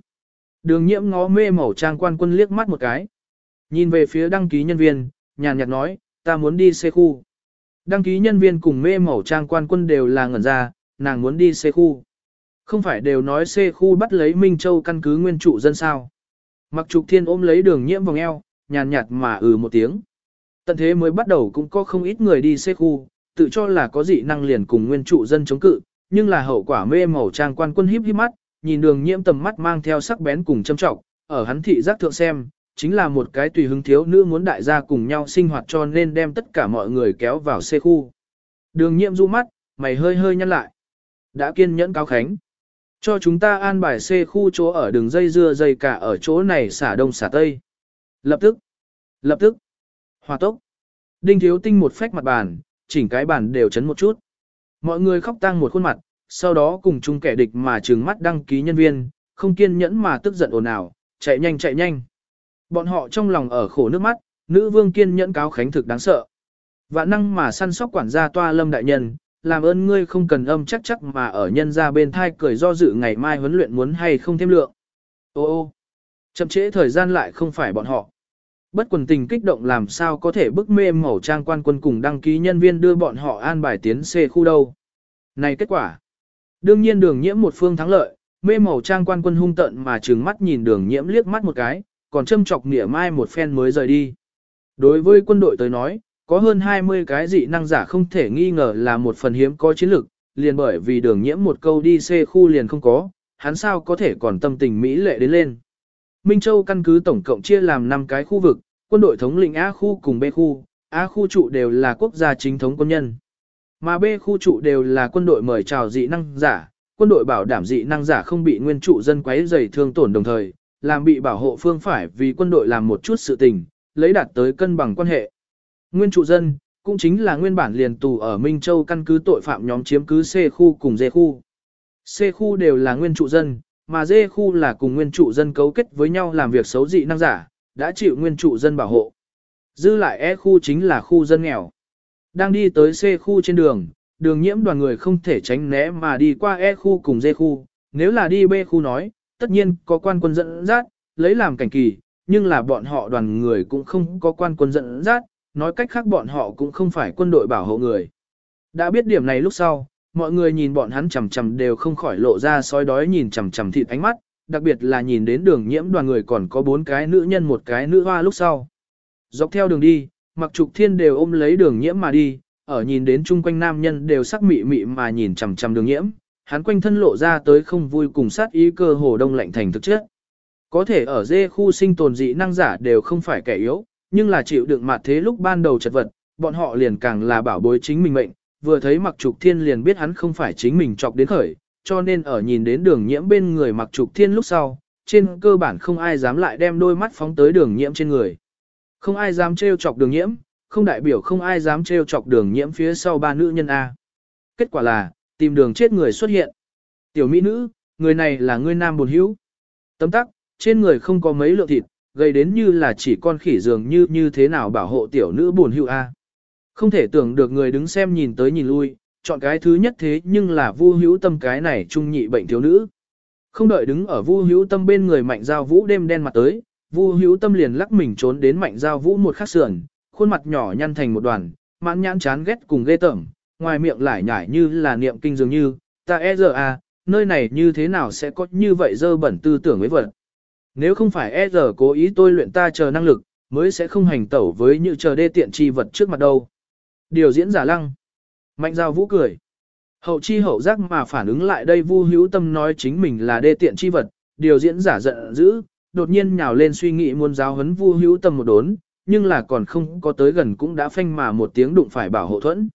Đường nhiễm ngó mê màu trang quan quân liếc mắt một cái. Nhìn về phía đăng ký nhân viên, nhàn nhạt nói, ta muốn đi xe khu. Đăng ký nhân viên cùng mê màu trang quan quân đều là ngẩn ra, nàng muốn đi xe khu. Không phải đều nói xe khu bắt lấy Minh Châu căn cứ nguyên trụ dân sao. Mặc trục thiên ôm lấy đường nhiễm vòng eo, nhàn nhạt mà ừ một tiếng. Tận thế mới bắt đầu cũng có không ít người đi xe khu, tự cho là có dị năng liền cùng nguyên trụ dân chống cự, nhưng là hậu quả mê màu trang quan quân híp híp mắt, nhìn đường nhiễm tầm mắt mang theo sắc bén cùng châm trọng, ở hắn thị giác thượng xem, chính là một cái tùy hứng thiếu nữ muốn đại gia cùng nhau sinh hoạt cho nên đem tất cả mọi người kéo vào xe khu. Đường nhiễm du mắt, mày hơi hơi nhăn lại. Đã kiên nhẫn cao khánh. Cho chúng ta an bài xe khu chỗ ở đường dây dưa dây cả ở chỗ này xả đông xả tây. Lập tức. Lập tức. Hòa tốc. Đinh thiếu tinh một phách mặt bàn, chỉnh cái bàn đều chấn một chút. Mọi người khóc tang một khuôn mặt, sau đó cùng chung kẻ địch mà trừng mắt đăng ký nhân viên, không kiên nhẫn mà tức giận ồn ào, chạy nhanh chạy nhanh. Bọn họ trong lòng ở khổ nước mắt, nữ vương kiên nhẫn cáo khánh thực đáng sợ. Vạn năng mà săn sóc quản gia toa lâm đại nhân, làm ơn ngươi không cần âm chắc chắc mà ở nhân ra bên thai cười do dự ngày mai huấn luyện muốn hay không thêm lượng. Ô ô, chậm trễ thời gian lại không phải bọn họ. Bất quần tình kích động làm sao có thể bức mê màu trang quan quân cùng đăng ký nhân viên đưa bọn họ an bài tiến C khu đâu. Này kết quả. Đương nhiên đường nhiễm một phương thắng lợi, mê màu trang quan quân hung tận mà trừng mắt nhìn đường nhiễm liếc mắt một cái, còn châm chọc nỉa mai một phen mới rời đi. Đối với quân đội tới nói, có hơn 20 cái dị năng giả không thể nghi ngờ là một phần hiếm có chiến lực, liền bởi vì đường nhiễm một câu đi xe khu liền không có, hắn sao có thể còn tâm tình Mỹ lệ đến lên. Minh Châu căn cứ tổng cộng chia làm 5 cái khu vực, quân đội thống lĩnh A khu cùng B khu, A khu trụ đều là quốc gia chính thống quân nhân. Mà B khu trụ đều là quân đội mời chào dị năng giả, quân đội bảo đảm dị năng giả không bị nguyên trụ dân quấy rầy thương tổn đồng thời, làm bị bảo hộ phương phải vì quân đội làm một chút sự tình, lấy đạt tới cân bằng quan hệ. Nguyên trụ dân, cũng chính là nguyên bản liền tù ở Minh Châu căn cứ tội phạm nhóm chiếm cứ C khu cùng D khu. C khu đều là nguyên trụ dân, mà D khu là cùng nguyên trụ dân cấu kết với nhau làm việc xấu dị năng giả, đã chịu nguyên trụ dân bảo hộ. Dư lại E khu chính là khu dân nghèo. Đang đi tới C khu trên đường, đường nhiễm đoàn người không thể tránh né mà đi qua E khu cùng D khu, nếu là đi B khu nói, tất nhiên có quan quân dẫn dắt, lấy làm cảnh kỳ, nhưng là bọn họ đoàn người cũng không có quan quân dẫn dắt, nói cách khác bọn họ cũng không phải quân đội bảo hộ người. Đã biết điểm này lúc sau, mọi người nhìn bọn hắn chằm chằm đều không khỏi lộ ra sói đói nhìn chằm chằm thịt ánh mắt, đặc biệt là nhìn đến đường nhiễm đoàn người còn có bốn cái nữ nhân một cái nữ hoa lúc sau. Dọc theo đường đi, mặc trục thiên đều ôm lấy đường nhiễm mà đi, ở nhìn đến chung quanh nam nhân đều sắc mị mị mà nhìn chằm chằm đường nhiễm, hắn quanh thân lộ ra tới không vui cùng sát ý cơ hồ đông lạnh thành thực chất. Có thể ở dê khu sinh tồn dị năng giả đều không phải kẻ yếu, nhưng là chịu đựng mặt thế lúc ban đầu chật vật, bọn họ liền càng là bảo bối chính mình mệnh, vừa thấy mặc trục thiên liền biết hắn không phải chính mình chọc đến khởi, cho nên ở nhìn đến đường nhiễm bên người mặc trục thiên lúc sau, trên cơ bản không ai dám lại đem đôi mắt phóng tới đường nhiễm trên người. Không ai dám trêu chọc đường nhiễm, không đại biểu không ai dám trêu chọc đường nhiễm phía sau ba nữ nhân A. Kết quả là, tìm đường chết người xuất hiện. Tiểu mỹ nữ, người này là người nam buồn hữu. Tấm tắc, trên người không có mấy lượng thịt, gây đến như là chỉ con khỉ dường như như thế nào bảo hộ tiểu nữ buồn hữu a. Không thể tưởng được người đứng xem nhìn tới nhìn lui, chọn cái thứ nhất thế nhưng là vu hữu tâm cái này trung nhị bệnh thiếu nữ. Không đợi đứng ở vu hữu tâm bên người mạnh giao vũ đêm đen mặt tới, vu hữu tâm liền lắc mình trốn đến mạnh giao vũ một khắc sườn, khuôn mặt nhỏ nhăn thành một đoàn, mãn nhãn chán ghét cùng ghê tởm, ngoài miệng lải nhải như là niệm kinh dường như, ta e giờ à, nơi này như thế nào sẽ có như vậy dơ bẩn tư tưởng với vật. Nếu không phải e giờ cố ý tôi luyện ta chờ năng lực, mới sẽ không hành tẩu với như chờ đê tiện chi vật trước mặt đâu. Điều diễn giả lăng. Mạnh giao vũ cười. Hậu chi hậu giác mà phản ứng lại đây vu hữu tâm nói chính mình là đê tiện chi vật, điều diễn giả giận dữ, đột nhiên nhào lên suy nghĩ muốn giáo huấn vu hữu tâm một đốn, nhưng là còn không có tới gần cũng đã phanh mà một tiếng đụng phải bảo hộ thuẫn.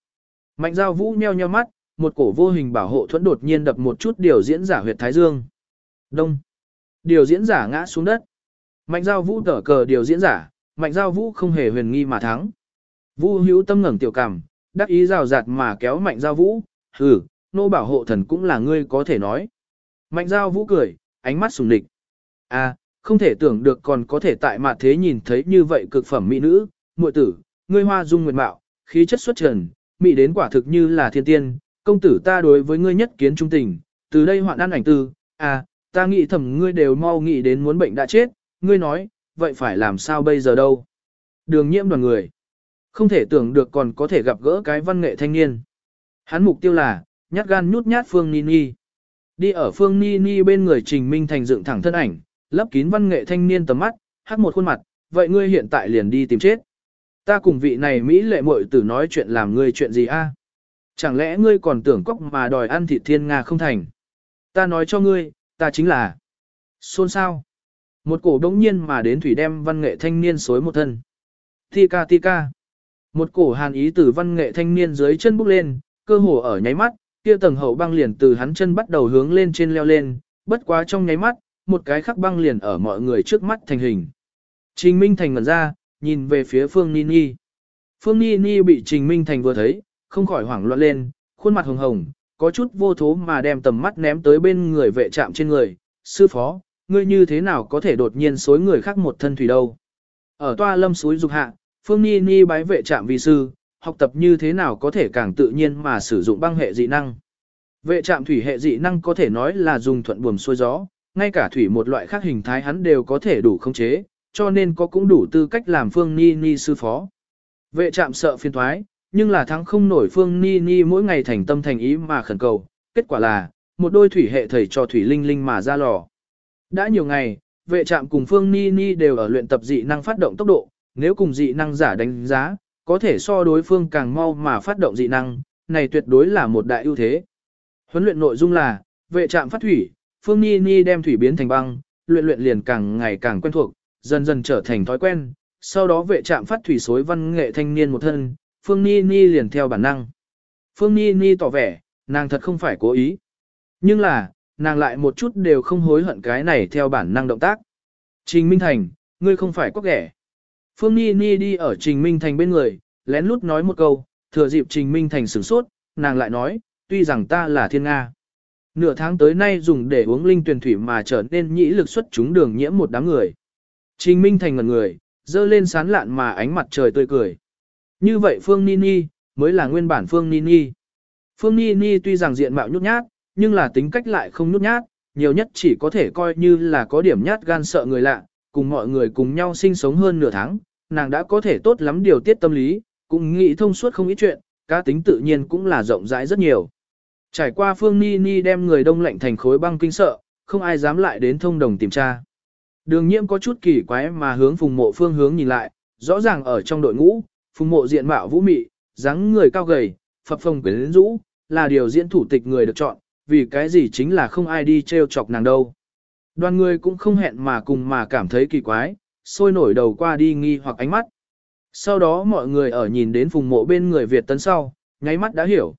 Mạnh giao vũ nheo nheo mắt, một cổ vô hình bảo hộ thuẫn đột nhiên đập một chút điều diễn giả huyệt thái dương. Đông. Điều diễn giả ngã xuống đất. Mạnh giao vũ tở cờ điều diễn giả, mạnh giao vũ không hề huyền nghi mà thắng. Vu hữu tâm ngẩng tiểu cảm, đắc ý rào rạt mà kéo mạnh giao vũ, hừ, nô bảo hộ thần cũng là ngươi có thể nói. Mạnh giao vũ cười, ánh mắt sùng địch. À, không thể tưởng được còn có thể tại mặt thế nhìn thấy như vậy cực phẩm mỹ nữ, muội tử, ngươi hoa dung nguyệt mạo, khí chất xuất trần, mỹ đến quả thực như là thiên tiên, công tử ta đối với ngươi nhất kiến trung tình, từ đây hoạn ăn ảnh tư, à, ta nghĩ thầm ngươi đều mau nghĩ đến muốn bệnh đã chết, ngươi nói, vậy phải làm sao bây giờ đâu. Đường nhiễm đoàn người. Không thể tưởng được còn có thể gặp gỡ cái văn nghệ thanh niên. Hắn mục tiêu là, nhát gan nhút nhát Phương Nini. Đi ở Phương Nini bên người Trình Minh Thành dựng thẳng thân ảnh, lấp kín văn nghệ thanh niên tầm mắt, hắc một khuôn mặt, vậy ngươi hiện tại liền đi tìm chết. Ta cùng vị này Mỹ lệ muội tử nói chuyện làm ngươi chuyện gì a? Chẳng lẽ ngươi còn tưởng cóc mà đòi ăn thịt thiên nga không thành? Ta nói cho ngươi, ta chính là... Xôn sao? Một cổ đống nhiên mà đến thủy đem văn nghệ thanh niên xối một thân. Thi ca thi ca. Một cổ hàn ý từ văn nghệ thanh niên dưới chân bước lên, cơ hồ ở nháy mắt, kia tầng hậu băng liền từ hắn chân bắt đầu hướng lên trên leo lên, bất quá trong nháy mắt, một cái khắc băng liền ở mọi người trước mắt thành hình. Trình Minh Thành ngẩn ra, nhìn về phía Phương Nini. Phương Nini bị Trình Minh Thành vừa thấy, không khỏi hoảng loạn lên, khuôn mặt hồng hồng, có chút vô thố mà đem tầm mắt ném tới bên người vệ trạm trên người. Sư phó, ngươi như thế nào có thể đột nhiên xối người khác một thân thủy đâu? Ở toa lâm suối dục hạ, Phương Ni Ni bái vệ trạm vi sư, học tập như thế nào có thể càng tự nhiên mà sử dụng băng hệ dị năng. Vệ trạm thủy hệ dị năng có thể nói là dùng thuận buồm xuôi gió, ngay cả thủy một loại khác hình thái hắn đều có thể đủ khống chế, cho nên có cũng đủ tư cách làm Phương Ni Ni sư phó. Vệ trạm sợ phiên thoái, nhưng là thắng không nổi Phương Ni Ni mỗi ngày thành tâm thành ý mà khẩn cầu, kết quả là, một đôi thủy hệ thầy cho thủy linh linh mà ra lò. Đã nhiều ngày, vệ trạm cùng Phương Ni Ni đều ở luyện tập dị năng phát động tốc độ, nếu cùng dị năng giả đánh giá, có thể so đối phương càng mau mà phát động dị năng, này tuyệt đối là một đại ưu thế. Huấn luyện nội dung là, vệ trạm phát thủy, Phương Ni Ni đem thủy biến thành băng, luyện luyện liền càng ngày càng quen thuộc, dần dần trở thành thói quen, sau đó vệ trạm phát thủy xối văn nghệ thanh niên một thân, Phương Ni Ni liền theo bản năng. Phương Ni Ni tỏ vẻ, nàng thật không phải cố ý. Nhưng là, nàng lại một chút đều không hối hận cái này theo bản năng động tác. Trình Minh Thành, ngươi không phải quốc ghẻ. Phương Ni Ni đi ở Trình Minh Thành bên người, lén lút nói một câu, thừa dịp Trình Minh Thành sửng sốt, nàng lại nói, tuy rằng ta là thiên Nga. Nửa tháng tới nay dùng để uống linh tuyển thủy mà trở nên nhĩ lực xuất chúng đường nhiễm một đám người. Trình Minh Thành ngần người, dơ lên sán lạn mà ánh mặt trời tươi cười. Như vậy Phương Nini, mới là nguyên bản Phương Nini. Phương Nini tuy rằng diện mạo nhút nhát, nhưng là tính cách lại không nhút nhát, nhiều nhất chỉ có thể coi như là có điểm nhát gan sợ người lạ, cùng mọi người cùng nhau sinh sống hơn nửa tháng, nàng đã có thể tốt lắm điều tiết tâm lý, cũng nghĩ thông suốt không ít chuyện, cá tính tự nhiên cũng là rộng rãi rất nhiều. Trải qua Phương Ni Ni đem người đông lạnh thành khối băng kinh sợ, không ai dám lại đến thông đồng tìm tra. Đường nhiễm có chút kỳ quái mà hướng phùng mộ phương hướng nhìn lại, rõ ràng ở trong đội ngũ, phùng mộ diện mạo vũ mị, dáng người cao gầy, phập phồng quyến rũ, là điều diễn thủ tịch người được chọn, vì cái gì chính là không ai đi treo chọc nàng đâu. Đoàn người cũng không hẹn mà cùng mà cảm thấy kỳ quái, sôi nổi đầu qua đi nghi hoặc ánh mắt. Sau đó mọi người ở nhìn đến phùng mộ bên người Việt tấn sau, nháy mắt đã hiểu.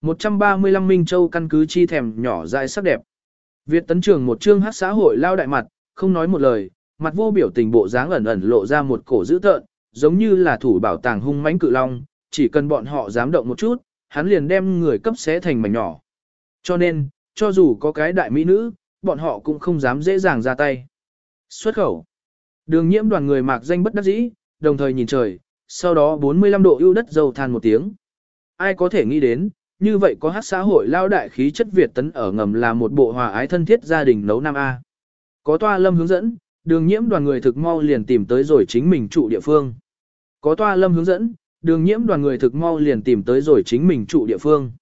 135 Minh Châu căn cứ chi thèm nhỏ dại sắc đẹp. Việt tấn trưởng một chương hát xã hội lao đại mặt, không nói một lời, mặt vô biểu tình bộ dáng ẩn ẩn lộ ra một cổ dữ tợn, giống như là thủ bảo tàng hung mãnh cự long, chỉ cần bọn họ dám động một chút, hắn liền đem người cấp xé thành mảnh nhỏ. Cho nên, cho dù có cái đại mỹ nữ, bọn họ cũng không dám dễ dàng ra tay. Xuất khẩu. Đường nhiễm đoàn người mạc danh bất đắc dĩ, đồng thời nhìn trời, sau đó 45 độ ưu đất dầu than một tiếng. Ai có thể nghĩ đến, như vậy có hát xã hội lao đại khí chất Việt tấn ở ngầm là một bộ hòa ái thân thiết gia đình nấu Nam A. Có toa lâm hướng dẫn, đường nhiễm đoàn người thực mau liền tìm tới rồi chính mình trụ địa phương. Có toa lâm hướng dẫn, đường nhiễm đoàn người thực mau liền tìm tới rồi chính mình trụ địa phương.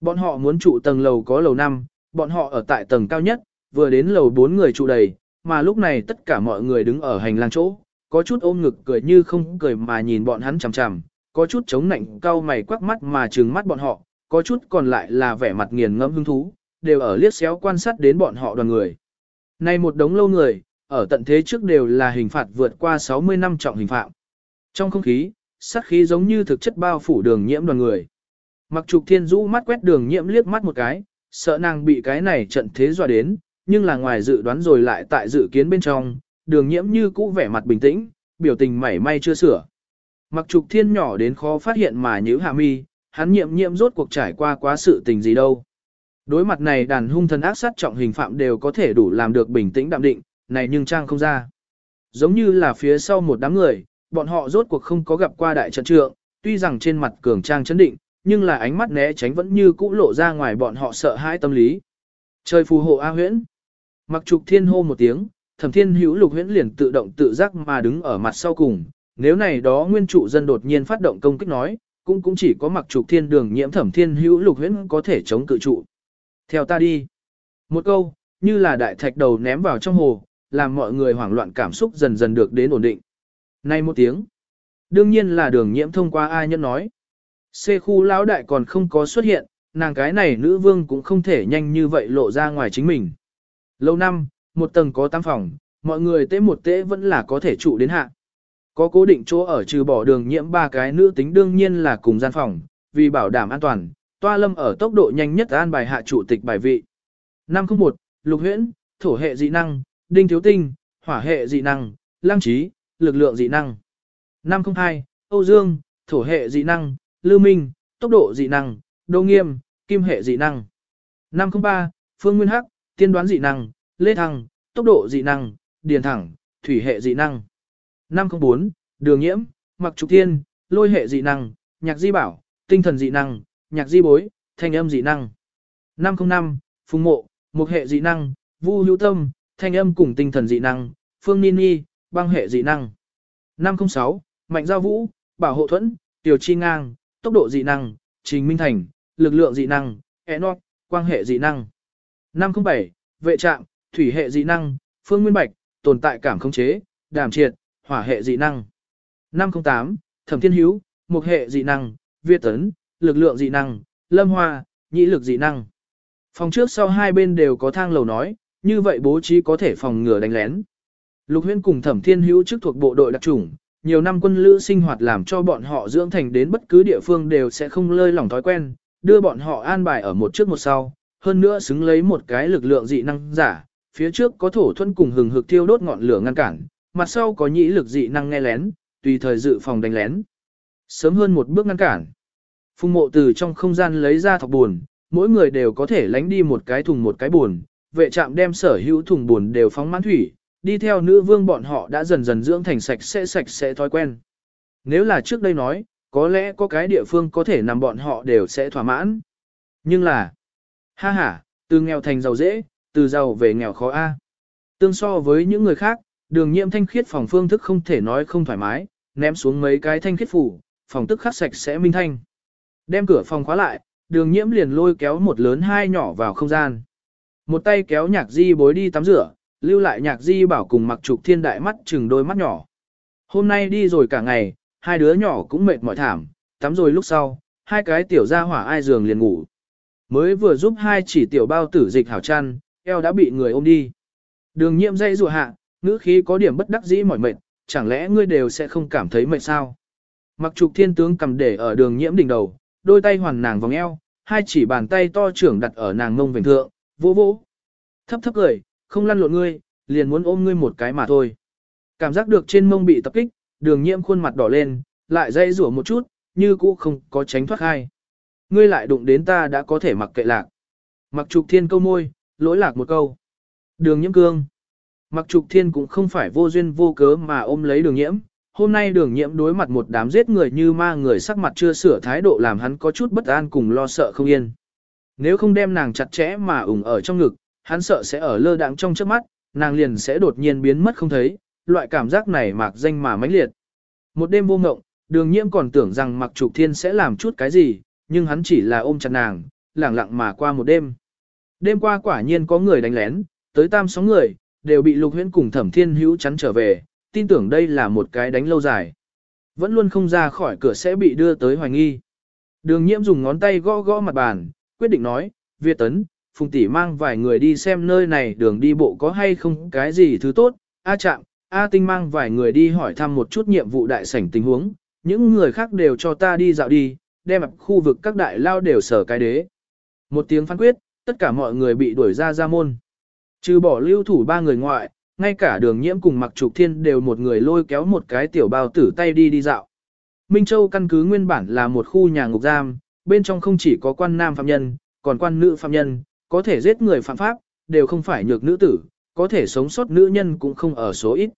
Bọn họ muốn trụ tầng lầu có lầu 5, bọn họ ở tại tầng cao nhất, vừa đến lầu 4 người trụ đầy, mà lúc này tất cả mọi người đứng ở hành lang chỗ, có chút ôm ngực cười như không cười mà nhìn bọn hắn chằm chằm, có chút chống nạnh cau mày quắc mắt mà trừng mắt bọn họ, có chút còn lại là vẻ mặt nghiền ngẫm hứng thú, đều ở liếc xéo quan sát đến bọn họ đoàn người. Này một đống lâu người, ở tận thế trước đều là hình phạt vượt qua 60 năm trọng hình phạm. Trong không khí, sát khí giống như thực chất bao phủ đường nhiễm đoàn người. Mặc trục thiên rũ mắt quét đường nhiễm liếc mắt một cái, sợ nàng bị cái này trận thế dọa đến, nhưng là ngoài dự đoán rồi lại tại dự kiến bên trong, đường nhiễm như cũ vẻ mặt bình tĩnh, biểu tình mảy may chưa sửa. Mặc trục thiên nhỏ đến khó phát hiện mà nhíu hạ mi, hắn nhiệm nhiệm rốt cuộc trải qua quá sự tình gì đâu. Đối mặt này đàn hung thần ác sát trọng hình phạm đều có thể đủ làm được bình tĩnh đạm định, này nhưng trang không ra. Giống như là phía sau một đám người, bọn họ rốt cuộc không có gặp qua đại trận trượng, tuy rằng trên mặt cường trang chấn định, nhưng là ánh mắt né tránh vẫn như cũ lộ ra ngoài bọn họ sợ hãi tâm lý. Trời phù hộ A huyễn. Mặc trục thiên hô một tiếng, thẩm thiên hữu lục huyễn liền tự động tự giác mà đứng ở mặt sau cùng. Nếu này đó nguyên trụ dân đột nhiên phát động công kích nói, cũng cũng chỉ có mặc trục thiên đường nhiễm thẩm thiên hữu lục huyễn có thể chống cự trụ. Theo ta đi. Một câu, như là đại thạch đầu ném vào trong hồ, làm mọi người hoảng loạn cảm xúc dần dần được đến ổn định. Nay một tiếng. Đương nhiên là đường nhiễm thông qua ai nhân nói. C khu lão đại còn không có xuất hiện, nàng cái này nữ vương cũng không thể nhanh như vậy lộ ra ngoài chính mình. Lâu năm, một tầng có tam phòng, mọi người tế một tế vẫn là có thể trụ đến hạ. Có cố định chỗ ở trừ bỏ đường nhiễm ba cái nữ tính đương nhiên là cùng gian phòng, vì bảo đảm an toàn, toa lâm ở tốc độ nhanh nhất an bài hạ chủ tịch bài vị. 501, lục huyễn, thổ hệ dị năng, đinh thiếu tinh, hỏa hệ dị năng, lăng trí, lực lượng dị năng. 502, Âu Dương, thổ hệ dị năng, lưu minh, tốc độ dị năng, đô nghiêm, kim hệ dị năng. 503, Phương Nguyên Hắc, tiên đoán dị năng, lê thăng, tốc độ dị năng, điền thẳng, thủy hệ dị năng. 504, đường nhiễm, mặc trục thiên, lôi hệ dị năng, nhạc di bảo, tinh thần dị năng, nhạc di bối, thanh âm dị năng. 505, phùng mộ, một hệ dị năng, vu hữu tâm, thanh âm cùng tinh thần dị năng, phương nini, băng hệ dị năng. 506, mạnh giao vũ, bảo hộ thuẫn, tiểu chi ngang, tốc độ dị năng, trình minh thành, lực lượng dị năng, enoch, quang hệ dị năng. 507, vệ trạm, thủy hệ dị năng, phương nguyên bạch, tồn tại cảm khống chế, đàm triệt, hỏa hệ dị năng. 508, thẩm thiên hữu, một hệ dị năng, việt tấn, lực lượng dị năng, lâm hoa, nhĩ lực dị năng. Phòng trước sau hai bên đều có thang lầu nói, như vậy bố trí có thể phòng ngừa đánh lén. Lục huyên cùng thẩm thiên hữu chức thuộc bộ đội đặc chủng, nhiều năm quân lữ sinh hoạt làm cho bọn họ dưỡng thành đến bất cứ địa phương đều sẽ không lơi lỏng thói quen, đưa bọn họ an bài ở một trước một sau, hơn nữa xứng lấy một cái lực lượng dị năng giả, phía trước có thổ thuần cùng hừng hực thiêu đốt ngọn lửa ngăn cản, mặt sau có nhĩ lực dị năng nghe lén, tùy thời dự phòng đánh lén. Sớm hơn một bước ngăn cản. Phùng mộ từ trong không gian lấy ra thọc buồn, mỗi người đều có thể lánh đi một cái thùng một cái buồn, vệ trạm đem sở hữu thùng buồn đều phóng mãn thủy, đi theo nữ vương bọn họ đã dần dần dưỡng thành sạch sẽ sạch sẽ thói quen. Nếu là trước đây nói, có lẽ có cái địa phương có thể nằm bọn họ đều sẽ thỏa mãn. Nhưng là, ha ha, từ nghèo thành giàu dễ, từ giàu về nghèo khó a. Tương so với những người khác, đường nhiễm thanh khiết phòng phương thức không thể nói không thoải mái, ném xuống mấy cái thanh khiết phủ, phòng tức khắc sạch sẽ minh thanh. Đem cửa phòng khóa lại, đường nhiễm liền lôi kéo một lớn hai nhỏ vào không gian. Một tay kéo nhạc di bối đi tắm rửa, lưu lại nhạc di bảo cùng mặc trục thiên đại mắt chừng đôi mắt nhỏ. Hôm nay đi rồi cả ngày, hai đứa nhỏ cũng mệt mỏi thảm, tắm rồi lúc sau, hai cái tiểu ra hỏa ai giường liền ngủ. Mới vừa giúp hai chỉ tiểu bao tử dịch hảo chăn, eo đã bị người ôm đi. Đường nhiễm dây rùa hạ, ngữ khí có điểm bất đắc dĩ mỏi mệt, chẳng lẽ ngươi đều sẽ không cảm thấy mệt sao? Mặc trục thiên tướng cầm để ở đường nhiễm đỉnh đầu, đôi tay hoàn nàng vòng eo, hai chỉ bàn tay to trưởng đặt ở nàng ngông vành thượng, vỗ vỗ. Thấp thấp cười, không lăn lộn ngươi, liền muốn ôm ngươi một cái mà thôi. Cảm giác được trên mông bị tập kích, đường nhiễm khuôn mặt đỏ lên, lại dây rủa một chút, như cũ không có tránh thoát hay, Ngươi lại đụng đến ta đã có thể mặc kệ lạc. Mặc trục thiên câu môi, lỗi lạc một câu. Đường nhiễm cương. Mặc trục thiên cũng không phải vô duyên vô cớ mà ôm lấy đường nhiễm. Hôm nay đường nhiễm đối mặt một đám giết người như ma người sắc mặt chưa sửa thái độ làm hắn có chút bất an cùng lo sợ không yên. Nếu không đem nàng chặt chẽ mà ủng ở trong ngực, hắn sợ sẽ ở lơ đãng trong trước mắt, nàng liền sẽ đột nhiên biến mất không thấy, loại cảm giác này mạc danh mà mãnh liệt. Một đêm vô ngộng, đường nhiễm còn tưởng rằng mặc trục thiên sẽ làm chút cái gì, nhưng hắn chỉ là ôm chặt nàng, lẳng lặng mà qua một đêm. Đêm qua quả nhiên có người đánh lén, tới tam sáu người, đều bị lục huyễn cùng thẩm thiên hữu chắn trở về, tin tưởng đây là một cái đánh lâu dài. Vẫn luôn không ra khỏi cửa sẽ bị đưa tới hoài nghi. Đường nhiễm dùng ngón tay gõ gõ mặt bàn, quyết định nói, Việt Tấn, Phùng Tỷ mang vài người đi xem nơi này đường đi bộ có hay không cái gì thứ tốt, A Trạm, A Tinh mang vài người đi hỏi thăm một chút nhiệm vụ đại sảnh tình huống, những người khác đều cho ta đi dạo đi, đem khu vực các đại lao đều sở cái đế. Một tiếng phán quyết, tất cả mọi người bị đuổi ra ra môn. Trừ bỏ lưu thủ ba người ngoại, ngay cả đường nhiễm cùng mặc trục thiên đều một người lôi kéo một cái tiểu bao tử tay đi đi dạo. Minh Châu căn cứ nguyên bản là một khu nhà ngục giam, bên trong không chỉ có quan nam phạm nhân, còn quan nữ phạm nhân, có thể giết người phạm pháp, đều không phải nhược nữ tử, có thể sống sót nữ nhân cũng không ở số ít.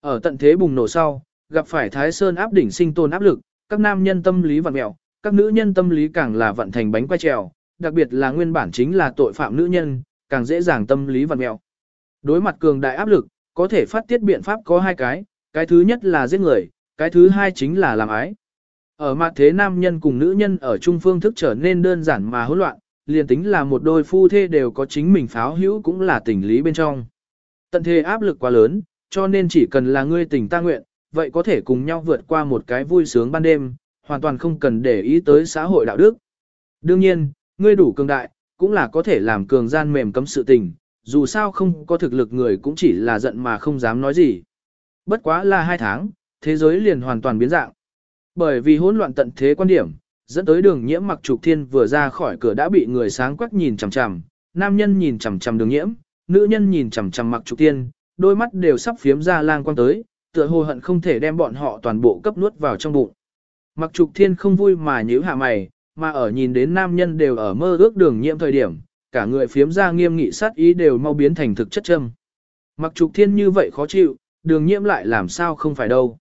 Ở tận thế bùng nổ sau, gặp phải Thái Sơn áp đỉnh sinh tồn áp lực, các nam nhân tâm lý vặn mẹo, các nữ nhân tâm lý càng là vận thành bánh quay trèo, đặc biệt là nguyên bản chính là tội phạm nữ nhân, càng dễ dàng tâm lý vặn mẹo. Đối mặt cường đại áp lực, có thể phát tiết biện pháp có hai cái, cái thứ nhất là giết người, cái thứ hai chính là làm ái. Ở mặt thế nam nhân cùng nữ nhân ở trung phương thức trở nên đơn giản mà hỗn loạn, liền tính là một đôi phu thê đều có chính mình pháo hữu cũng là tình lý bên trong. Tận thế áp lực quá lớn, cho nên chỉ cần là ngươi tình ta nguyện, vậy có thể cùng nhau vượt qua một cái vui sướng ban đêm, hoàn toàn không cần để ý tới xã hội đạo đức. Đương nhiên, ngươi đủ cường đại, cũng là có thể làm cường gian mềm cấm sự tình, dù sao không có thực lực người cũng chỉ là giận mà không dám nói gì. Bất quá là hai tháng, thế giới liền hoàn toàn biến dạng. Bởi vì hỗn loạn tận thế quan điểm, dẫn tới đường nhiễm mặc trục thiên vừa ra khỏi cửa đã bị người sáng quắc nhìn chằm chằm, nam nhân nhìn chằm chằm đường nhiễm, nữ nhân nhìn chằm chằm mặc trục thiên, đôi mắt đều sắp phiếm ra lang quang tới, tựa hồ hận không thể đem bọn họ toàn bộ cấp nuốt vào trong bụng. Mặc trục thiên không vui mà nhíu hạ mày, mà ở nhìn đến nam nhân đều ở mơ ước đường nhiễm thời điểm, cả người phiếm ra nghiêm nghị sát ý đều mau biến thành thực chất châm. Mặc trục thiên như vậy khó chịu, đường nhiễm lại làm sao không phải đâu.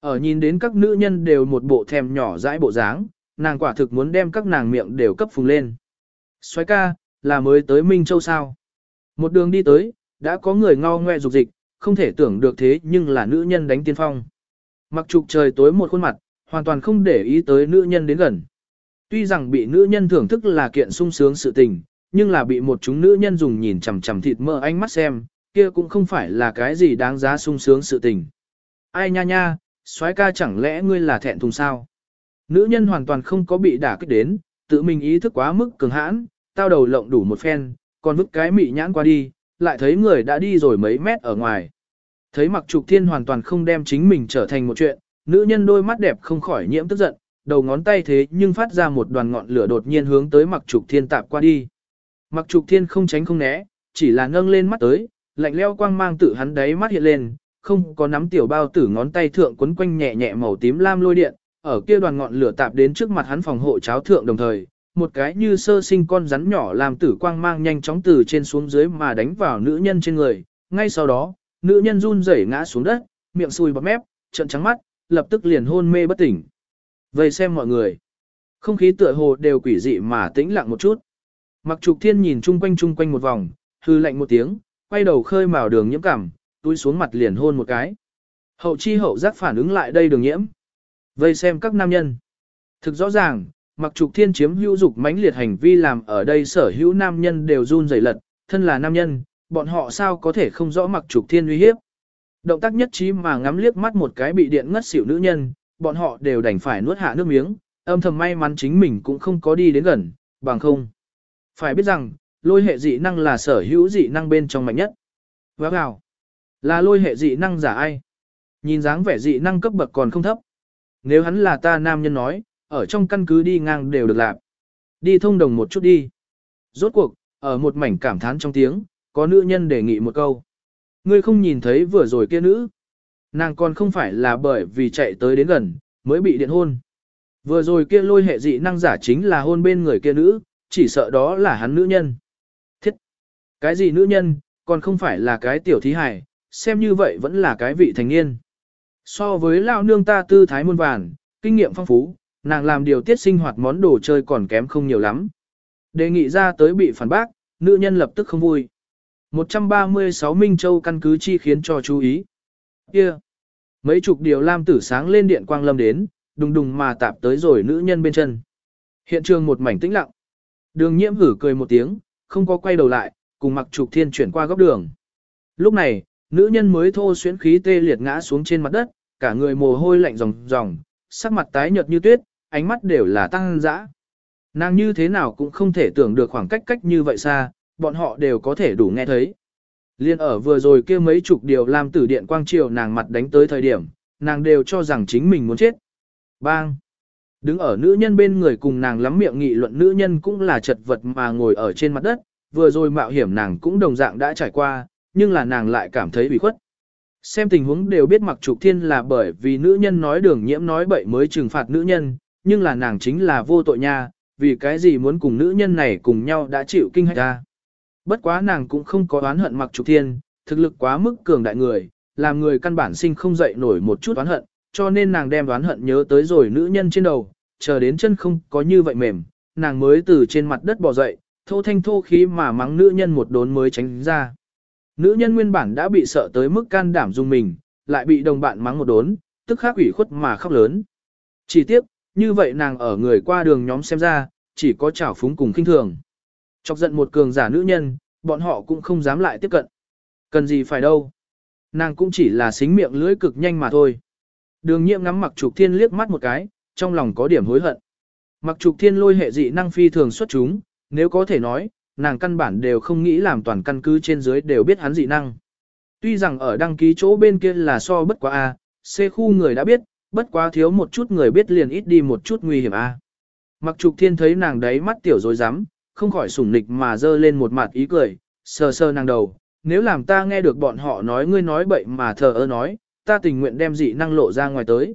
Ở nhìn đến các nữ nhân đều một bộ thèm nhỏ dãi bộ dáng, nàng quả thực muốn đem các nàng miệng đều cấp phùng lên. Xoái ca, là mới tới Minh Châu sao. Một đường đi tới, đã có người ngao ngoe dục dịch, không thể tưởng được thế nhưng là nữ nhân đánh tiên phong. Mặc trục trời tối một khuôn mặt, hoàn toàn không để ý tới nữ nhân đến gần. Tuy rằng bị nữ nhân thưởng thức là kiện sung sướng sự tình, nhưng là bị một chúng nữ nhân dùng nhìn chằm chằm thịt mỡ ánh mắt xem, kia cũng không phải là cái gì đáng giá sung sướng sự tình. Ai nha nha, soái ca chẳng lẽ ngươi là thẹn thùng sao? Nữ nhân hoàn toàn không có bị đả kích đến, tự mình ý thức quá mức cường hãn, tao đầu lộng đủ một phen, còn vứt cái mị nhãn qua đi, lại thấy người đã đi rồi mấy mét ở ngoài. Thấy mặc trục thiên hoàn toàn không đem chính mình trở thành một chuyện, nữ nhân đôi mắt đẹp không khỏi nhiễm tức giận, đầu ngón tay thế nhưng phát ra một đoàn ngọn lửa đột nhiên hướng tới mặc trục thiên tạp qua đi. Mặc trục thiên không tránh không né, chỉ là nâng lên mắt tới, lạnh leo quang mang tự hắn đáy mắt hiện lên, không có nắm tiểu bao tử ngón tay thượng quấn quanh nhẹ nhẹ màu tím lam lôi điện, ở kia đoàn ngọn lửa tạp đến trước mặt hắn phòng hộ cháo thượng đồng thời, một cái như sơ sinh con rắn nhỏ làm tử quang mang nhanh chóng từ trên xuống dưới mà đánh vào nữ nhân trên người, ngay sau đó, nữ nhân run rẩy ngã xuống đất, miệng sùi bọt mép, trợn trắng mắt, lập tức liền hôn mê bất tỉnh. Vây xem mọi người, không khí tựa hồ đều quỷ dị mà tĩnh lặng một chút. Mặc trục thiên nhìn chung quanh chung quanh một vòng, hư lạnh một tiếng, quay đầu khơi mào đường nhiễm cảm, túi xuống mặt liền hôn một cái. Hậu chi hậu giác phản ứng lại đây đường nhiễm. Vây xem các nam nhân. Thực rõ ràng, mặc trục thiên chiếm hữu dục mãnh liệt hành vi làm ở đây sở hữu nam nhân đều run rẩy lật, thân là nam nhân, bọn họ sao có thể không rõ mặc trục thiên uy hiếp. Động tác nhất trí mà ngắm liếc mắt một cái bị điện ngất xỉu nữ nhân, bọn họ đều đành phải nuốt hạ nước miếng, âm thầm may mắn chính mình cũng không có đi đến gần, bằng không. Phải biết rằng, lôi hệ dị năng là sở hữu dị năng bên trong mạnh nhất. Vác gào. Là lôi hệ dị năng giả ai? Nhìn dáng vẻ dị năng cấp bậc còn không thấp. Nếu hắn là ta nam nhân nói, ở trong căn cứ đi ngang đều được làm. Đi thông đồng một chút đi. Rốt cuộc, ở một mảnh cảm thán trong tiếng, có nữ nhân đề nghị một câu. Ngươi không nhìn thấy vừa rồi kia nữ. Nàng còn không phải là bởi vì chạy tới đến gần, mới bị điện hôn. Vừa rồi kia lôi hệ dị năng giả chính là hôn bên người kia nữ, chỉ sợ đó là hắn nữ nhân. Thiết! Cái gì nữ nhân, Còn không phải là cái tiểu thí hải xem như vậy vẫn là cái vị thành niên. So với lão nương ta tư thái muôn vàn, kinh nghiệm phong phú, nàng làm điều tiết sinh hoạt món đồ chơi còn kém không nhiều lắm. Đề nghị ra tới bị phản bác, nữ nhân lập tức không vui. 136 Minh Châu căn cứ chi khiến cho chú ý. Kia! Mấy chục điều lam tử sáng lên điện quang lâm đến, đùng đùng mà tạp tới rồi nữ nhân bên chân. Hiện trường một mảnh tĩnh lặng. Đường nhiễm hử cười một tiếng, không có quay đầu lại, cùng mặc trục thiên chuyển qua góc đường. Lúc này, nữ nhân mới thô xuyến khí tê liệt ngã xuống trên mặt đất, cả người mồ hôi lạnh ròng ròng, sắc mặt tái nhợt như tuyết, ánh mắt đều là tăng dã. Nàng như thế nào cũng không thể tưởng được khoảng cách cách như vậy xa, bọn họ đều có thể đủ nghe thấy. Liên ở vừa rồi kia mấy chục điều làm tử điện quang triều nàng mặt đánh tới thời điểm, nàng đều cho rằng chính mình muốn chết. Bang! Đứng ở nữ nhân bên người cùng nàng lắm miệng nghị luận nữ nhân cũng là chật vật mà ngồi ở trên mặt đất, vừa rồi mạo hiểm nàng cũng đồng dạng đã trải qua, nhưng là nàng lại cảm thấy bị khuất. Xem tình huống đều biết mặc trục thiên là bởi vì nữ nhân nói đường nhiễm nói bậy mới trừng phạt nữ nhân, nhưng là nàng chính là vô tội nha, vì cái gì muốn cùng nữ nhân này cùng nhau đã chịu kinh hạch ra. Bất quá nàng cũng không có oán hận mặc trục thiên, thực lực quá mức cường đại người, làm người căn bản sinh không dậy nổi một chút oán hận, cho nên nàng đem oán hận nhớ tới rồi nữ nhân trên đầu, chờ đến chân không có như vậy mềm, nàng mới từ trên mặt đất bò dậy, thô thanh thô khí mà mắng nữ nhân một đốn mới tránh ra. Nữ nhân nguyên bản đã bị sợ tới mức can đảm dùng mình, lại bị đồng bạn mắng một đốn, tức khắc ủy khuất mà khóc lớn. Chỉ tiếc, như vậy nàng ở người qua đường nhóm xem ra, chỉ có chảo phúng cùng kinh thường. Chọc giận một cường giả nữ nhân, bọn họ cũng không dám lại tiếp cận. Cần gì phải đâu. Nàng cũng chỉ là xính miệng lưỡi cực nhanh mà thôi. Đường nhiệm ngắm mặc trục thiên liếc mắt một cái, trong lòng có điểm hối hận. Mặc trục thiên lôi hệ dị năng phi thường xuất chúng, nếu có thể nói, nàng căn bản đều không nghĩ làm toàn căn cứ trên dưới đều biết hắn dị năng. Tuy rằng ở đăng ký chỗ bên kia là so bất quá A, C khu người đã biết, bất quá thiếu một chút người biết liền ít đi một chút nguy hiểm A. Mặc trục thiên thấy nàng đấy mắt tiểu dối rắm không khỏi sủng nịch mà dơ lên một mặt ý cười, sờ sờ nàng đầu, nếu làm ta nghe được bọn họ nói ngươi nói bậy mà thờ ơ nói, ta tình nguyện đem dị năng lộ ra ngoài tới.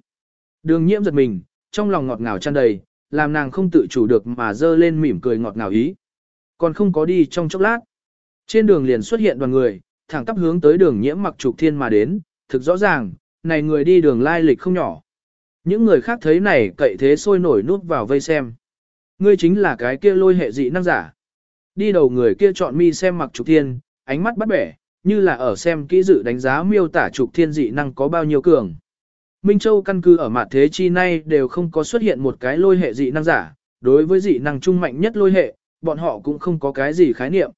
Đường nhiễm giật mình, trong lòng ngọt ngào tràn đầy, làm nàng không tự chủ được mà dơ lên mỉm cười ngọt ngào ý. Còn không có đi trong chốc lát. Trên đường liền xuất hiện đoàn người, thẳng tắp hướng tới đường nhiễm mặc trục thiên mà đến, thực rõ ràng, này người đi đường lai lịch không nhỏ. Những người khác thấy này cậy thế sôi nổi nút vào vây xem. Ngươi chính là cái kia lôi hệ dị năng giả. Đi đầu người kia chọn mi xem mặc trục thiên, ánh mắt bắt bẻ, như là ở xem kỹ dự đánh giá miêu tả trục thiên dị năng có bao nhiêu cường. Minh Châu căn cứ ở mặt thế chi nay đều không có xuất hiện một cái lôi hệ dị năng giả, đối với dị năng trung mạnh nhất lôi hệ, bọn họ cũng không có cái gì khái niệm.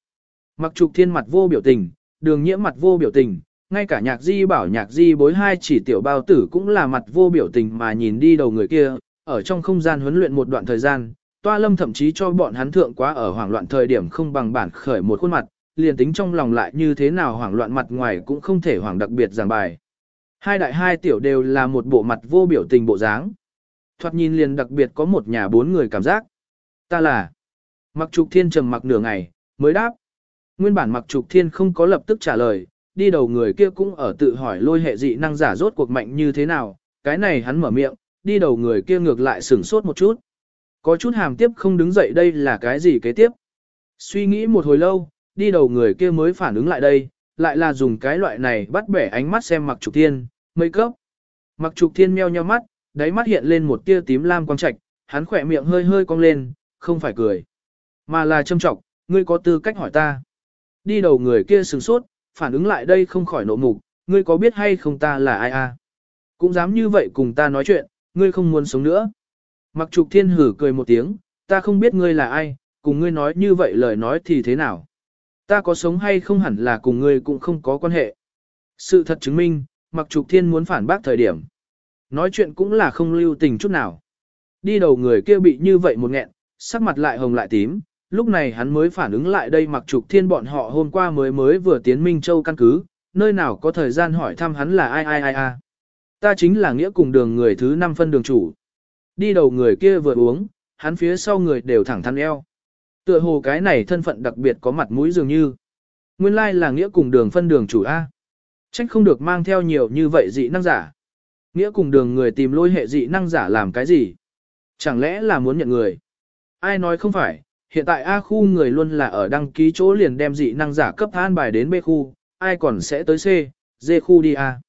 Mặc trục thiên mặt vô biểu tình, đường nhiễm mặt vô biểu tình, ngay cả nhạc di bảo nhạc di bối hai chỉ tiểu bao tử cũng là mặt vô biểu tình mà nhìn đi đầu người kia, ở trong không gian huấn luyện một đoạn thời gian, toa lâm thậm chí cho bọn hắn thượng quá ở hoảng loạn thời điểm không bằng bản khởi một khuôn mặt, liền tính trong lòng lại như thế nào hoảng loạn mặt ngoài cũng không thể hoảng đặc biệt giảng bài. Hai đại hai tiểu đều là một bộ mặt vô biểu tình bộ dáng. Thoạt nhìn liền đặc biệt có một nhà bốn người cảm giác. Ta là Mặc trục thiên trầm mặc nửa ngày, mới đáp. Nguyên bản mặc trục thiên không có lập tức trả lời, đi đầu người kia cũng ở tự hỏi lôi hệ dị năng giả rốt cuộc mạnh như thế nào, cái này hắn mở miệng, đi đầu người kia ngược lại sửng sốt một chút. Có chút hàm tiếp không đứng dậy đây là cái gì kế tiếp. Suy nghĩ một hồi lâu, đi đầu người kia mới phản ứng lại đây, lại là dùng cái loại này bắt bẻ ánh mắt xem mặc trục thiên, mây cấp. Mặc trục thiên meo nheo mắt, đáy mắt hiện lên một tia tím lam quang trạch, hắn khỏe miệng hơi hơi cong lên, không phải cười. Mà là châm trọng, ngươi có tư cách hỏi ta. Đi đầu người kia sửng sốt, phản ứng lại đây không khỏi nộ mục, ngươi có biết hay không ta là ai à? Cũng dám như vậy cùng ta nói chuyện, ngươi không muốn sống nữa. Mặc trục thiên hử cười một tiếng, ta không biết ngươi là ai, cùng ngươi nói như vậy lời nói thì thế nào? Ta có sống hay không hẳn là cùng ngươi cũng không có quan hệ. Sự thật chứng minh, mặc trục thiên muốn phản bác thời điểm. Nói chuyện cũng là không lưu tình chút nào. Đi đầu người kia bị như vậy một nghẹn, sắc mặt lại hồng lại tím, lúc này hắn mới phản ứng lại đây mặc trục thiên bọn họ hôm qua mới mới vừa tiến Minh Châu căn cứ, nơi nào có thời gian hỏi thăm hắn là ai ai ai à. Ta chính là nghĩa cùng đường người thứ năm phân đường chủ. Đi đầu người kia vừa uống, hắn phía sau người đều thẳng thắn eo. Tựa hồ cái này thân phận đặc biệt có mặt mũi dường như. Nguyên lai là nghĩa cùng đường phân đường chủ A. Trách không được mang theo nhiều như vậy dị năng giả. Nghĩa cùng đường người tìm lôi hệ dị năng giả làm cái gì? Chẳng lẽ là muốn nhận người? Ai nói không phải, hiện tại A khu người luôn là ở đăng ký chỗ liền đem dị năng giả cấp an bài đến B khu, ai còn sẽ tới C, D khu đi A.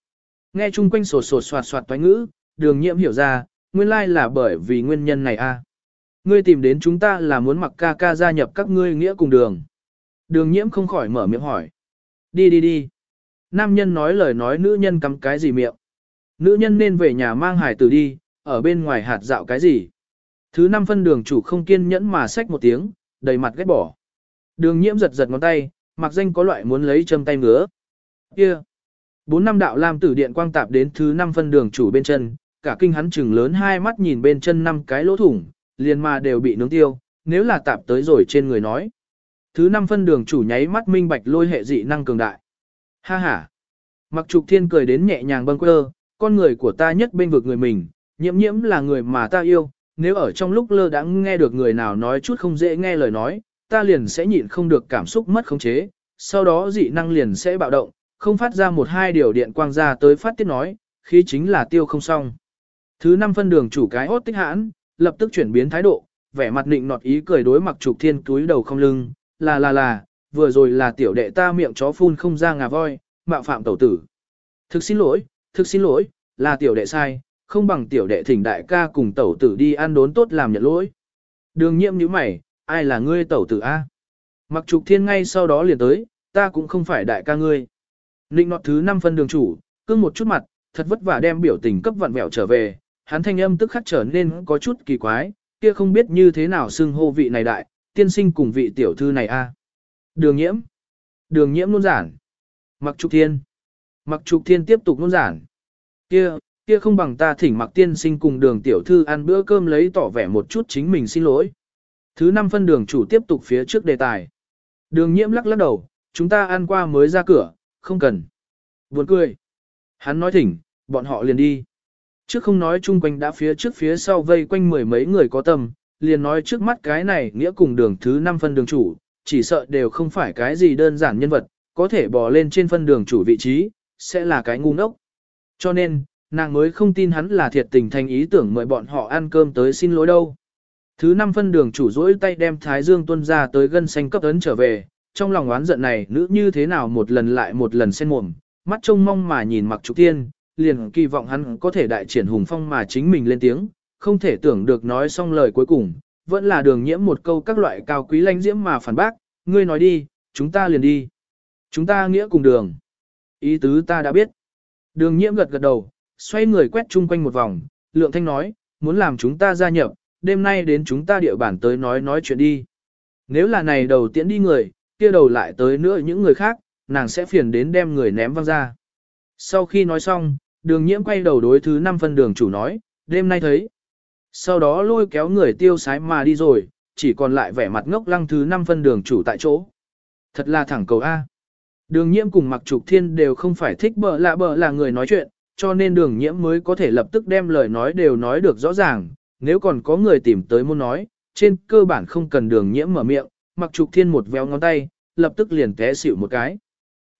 Nghe chung quanh sột sột soạt soạt toái ngữ, đường nhiễm hiểu ra, nguyên lai là bởi vì nguyên nhân này A. Ngươi tìm đến chúng ta là muốn mặc ca ca gia nhập các ngươi nghĩa cùng đường. Đường nhiễm không khỏi mở miệng hỏi. Đi đi đi. Nam nhân nói lời nói nữ nhân cắm cái gì miệng. Nữ nhân nên về nhà mang hải tử đi, ở bên ngoài hạt dạo cái gì. Thứ năm phân đường chủ không kiên nhẫn mà xách một tiếng, đầy mặt ghét bỏ. Đường nhiễm giật giật ngón tay, mặc danh có loại muốn lấy châm tay ngứa. Kia! Bốn năm đạo lam tử điện quang tạp đến thứ năm phân đường chủ bên chân, cả kinh hắn chừng lớn hai mắt nhìn bên chân năm cái lỗ thủng, liền mà đều bị nướng tiêu, nếu là tạp tới rồi trên người nói. Thứ năm phân đường chủ nháy mắt minh bạch lôi hệ dị năng cường đại. Ha ha! Mặc trục thiên cười đến nhẹ nhàng bâng quơ, con người của ta nhất bên vực người mình, nhiễm nhiễm là người mà ta yêu, nếu ở trong lúc lơ đãng nghe được người nào nói chút không dễ nghe lời nói, ta liền sẽ nhịn không được cảm xúc mất khống chế, sau đó dị năng liền sẽ bạo động, không phát ra một hai điều điện quang ra tới phát tiết nói, khi chính là tiêu không xong. Thứ năm phân đường chủ cái hốt tích hãn, lập tức chuyển biến thái độ, vẻ mặt nịnh nọt ý cười đối mặc trục thiên túi đầu không lưng, là là là, vừa rồi là tiểu đệ ta miệng chó phun không ra ngà voi, mạo phạm tẩu tử. Thực xin lỗi, thực xin lỗi, là tiểu đệ sai, không bằng tiểu đệ thỉnh đại ca cùng tẩu tử đi ăn đốn tốt làm nhận lỗi. Đường nhiệm như mày, ai là ngươi tẩu tử a? Mặc trục thiên ngay sau đó liền tới, ta cũng không phải đại ca ngươi. Ninh nọt thứ năm phân đường chủ, cưng một chút mặt, thật vất vả đem biểu tình cấp vặn vẹo trở về, hắn thanh âm tức khắc trở nên có chút kỳ quái, kia không biết như thế nào xưng hô vị này đại, tiên sinh cùng vị tiểu thư này a. Đường nhiễm. Đường nhiễm luôn giản. Mặc trục thiên. Mặc trục thiên tiếp tục luôn giản. Kia, kia không bằng ta thỉnh mặc tiên sinh cùng đường tiểu thư ăn bữa cơm lấy tỏ vẻ một chút chính mình xin lỗi. Thứ năm phân đường chủ tiếp tục phía trước đề tài. Đường nhiễm lắc lắc đầu, chúng ta ăn qua mới ra cửa, không cần. Buồn cười. Hắn nói thỉnh, bọn họ liền đi. Trước không nói chung quanh đã phía trước phía sau vây quanh mười mấy người có tâm, liền nói trước mắt cái này nghĩa cùng đường thứ năm phân đường chủ, chỉ sợ đều không phải cái gì đơn giản nhân vật, có thể bò lên trên phân đường chủ vị trí, sẽ là cái ngu ngốc. Cho nên, nàng mới không tin hắn là thiệt tình thành ý tưởng mời bọn họ ăn cơm tới xin lỗi đâu. Thứ năm phân đường chủ rỗi tay đem Thái Dương tuân ra tới gân xanh cấp ấn trở về, trong lòng oán giận này nữ như thế nào một lần lại một lần sen mồm, mắt trông mong mà nhìn mặc trục tiên, liền kỳ vọng hắn có thể đại triển hùng phong mà chính mình lên tiếng, không thể tưởng được nói xong lời cuối cùng, vẫn là đường nhiễm một câu các loại cao quý lãnh diễm mà phản bác, ngươi nói đi, chúng ta liền đi. Chúng ta nghĩa cùng đường. Ý tứ ta đã biết. Đường nhiễm gật gật đầu, xoay người quét chung quanh một vòng, lượng thanh nói, muốn làm chúng ta gia nhập, đêm nay đến chúng ta địa bản tới nói nói chuyện đi. Nếu là này đầu tiễn đi người, kia đầu lại tới nữa những người khác, nàng sẽ phiền đến đem người ném văng ra. Sau khi nói xong, đường nhiễm quay đầu đối thứ năm phân đường chủ nói, đêm nay thấy. Sau đó lôi kéo người tiêu sái mà đi rồi, chỉ còn lại vẻ mặt ngốc lăng thứ năm phân đường chủ tại chỗ. Thật là thẳng cầu A. Đường nhiễm cùng mặc trục thiên đều không phải thích bợ lạ bợ là người nói chuyện, cho nên đường nhiễm mới có thể lập tức đem lời nói đều nói được rõ ràng, nếu còn có người tìm tới muốn nói, trên cơ bản không cần đường nhiễm mở miệng, mặc trục thiên một véo ngón tay, lập tức liền té xỉu một cái.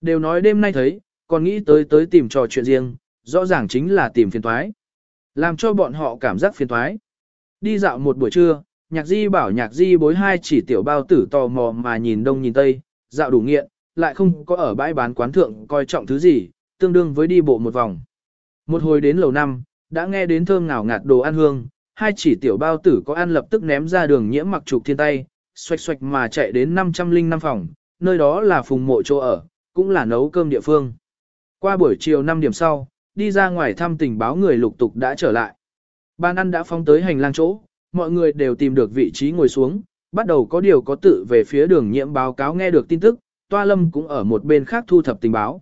Đều nói đêm nay thấy, còn nghĩ tới tới tìm trò chuyện riêng, rõ ràng chính là tìm phiền toái. Làm cho bọn họ cảm giác phiền toái. Đi dạo một buổi trưa, nhạc di bảo nhạc di bối hai chỉ tiểu bao tử tò mò mà nhìn đông nhìn tây, dạo đủ nghiện, lại không có ở bãi bán quán thượng coi trọng thứ gì, tương đương với đi bộ một vòng. Một hồi đến lầu năm, đã nghe đến thơm ngào ngạt đồ ăn hương, hai chỉ tiểu bao tử có ăn lập tức ném ra đường nhiễm mặc trục thiên tay, xoạch xoạch mà chạy đến 505 phòng, nơi đó là phùng mộ chỗ ở, cũng là nấu cơm địa phương. Qua buổi chiều 5 điểm sau, đi ra ngoài thăm tình báo người lục tục đã trở lại. Ban ăn đã phóng tới hành lang chỗ, mọi người đều tìm được vị trí ngồi xuống, bắt đầu có điều có tự về phía đường nhiễm báo cáo nghe được tin tức, toa lâm cũng ở một bên khác thu thập tình báo.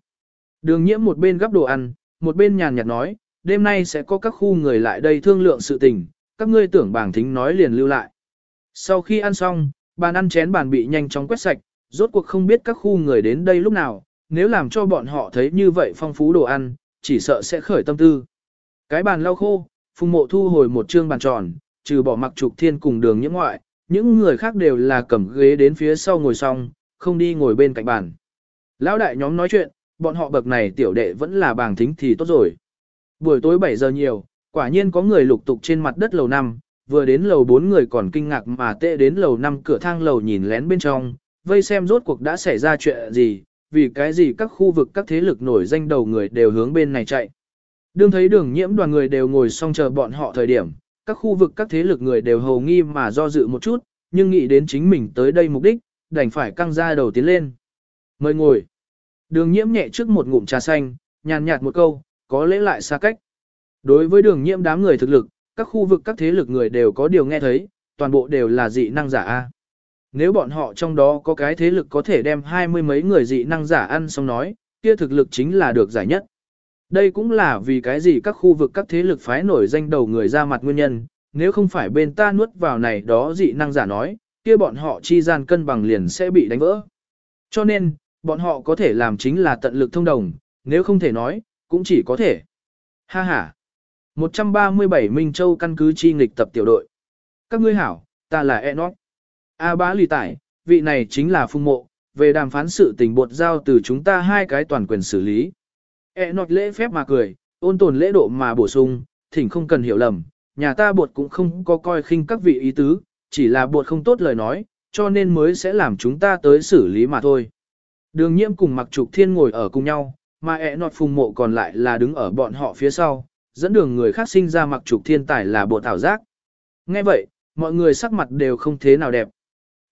Đường nhiễm một bên gắp đồ ăn, một bên nhàn nhạt nói, đêm nay sẽ có các khu người lại đây thương lượng sự tình, các ngươi tưởng bảng thính nói liền lưu lại. Sau khi ăn xong, bàn ăn chén bàn bị nhanh chóng quét sạch, rốt cuộc không biết các khu người đến đây lúc nào, nếu làm cho bọn họ thấy như vậy phong phú đồ ăn, chỉ sợ sẽ khởi tâm tư. Cái bàn lau khô, phùng mộ thu hồi một trương bàn tròn, trừ bỏ mặc trục thiên cùng đường những ngoại, những người khác đều là cầm ghế đến phía sau ngồi xong, không đi ngồi bên cạnh bàn. Lão đại nhóm nói chuyện, bọn họ bậc này tiểu đệ vẫn là bàng thính thì tốt rồi. Buổi tối 7 giờ nhiều, quả nhiên có người lục tục trên mặt đất lầu năm, vừa đến lầu 4 người còn kinh ngạc mà tệ đến lầu 5 cửa thang lầu nhìn lén bên trong, vây xem rốt cuộc đã xảy ra chuyện gì, vì cái gì các khu vực các thế lực nổi danh đầu người đều hướng bên này chạy. Đương thấy đường nhiễm đoàn người đều ngồi xong chờ bọn họ thời điểm, các khu vực các thế lực người đều hầu nghi mà do dự một chút, nhưng nghĩ đến chính mình tới đây mục đích, đành phải căng ra đầu tiến lên. Mời ngồi. Đường nhiễm nhẹ trước một ngụm trà xanh, nhàn nhạt một câu, có lẽ lại xa cách. Đối với đường nhiễm đám người thực lực, các khu vực các thế lực người đều có điều nghe thấy, toàn bộ đều là dị năng giả A. Nếu bọn họ trong đó có cái thế lực có thể đem hai mươi mấy người dị năng giả ăn xong nói, kia thực lực chính là được giải nhất. Đây cũng là vì cái gì các khu vực các thế lực phái nổi danh đầu người ra mặt nguyên nhân, nếu không phải bên ta nuốt vào này đó dị năng giả nói, kia bọn họ chi gian cân bằng liền sẽ bị đánh vỡ. Cho nên, bọn họ có thể làm chính là tận lực thông đồng, nếu không thể nói, cũng chỉ có thể. Ha ha. 137 Minh Châu căn cứ chi nghịch tập tiểu đội. Các ngươi hảo, ta là Enoch. A bá lì tải, vị này chính là phung mộ, về đàm phán sự tình bột giao từ chúng ta hai cái toàn quyền xử lý. E nọt lễ phép mà cười, ôn tồn lễ độ mà bổ sung, thỉnh không cần hiểu lầm, nhà ta bột cũng không có coi khinh các vị ý tứ, chỉ là bột không tốt lời nói, cho nên mới sẽ làm chúng ta tới xử lý mà thôi. Đường nhiễm cùng mặc trục thiên ngồi ở cùng nhau, mà ẹ nọt phùng mộ còn lại là đứng ở bọn họ phía sau, dẫn đường người khác sinh ra mặc trục thiên tài là bộ thảo giác. Nghe vậy, mọi người sắc mặt đều không thế nào đẹp.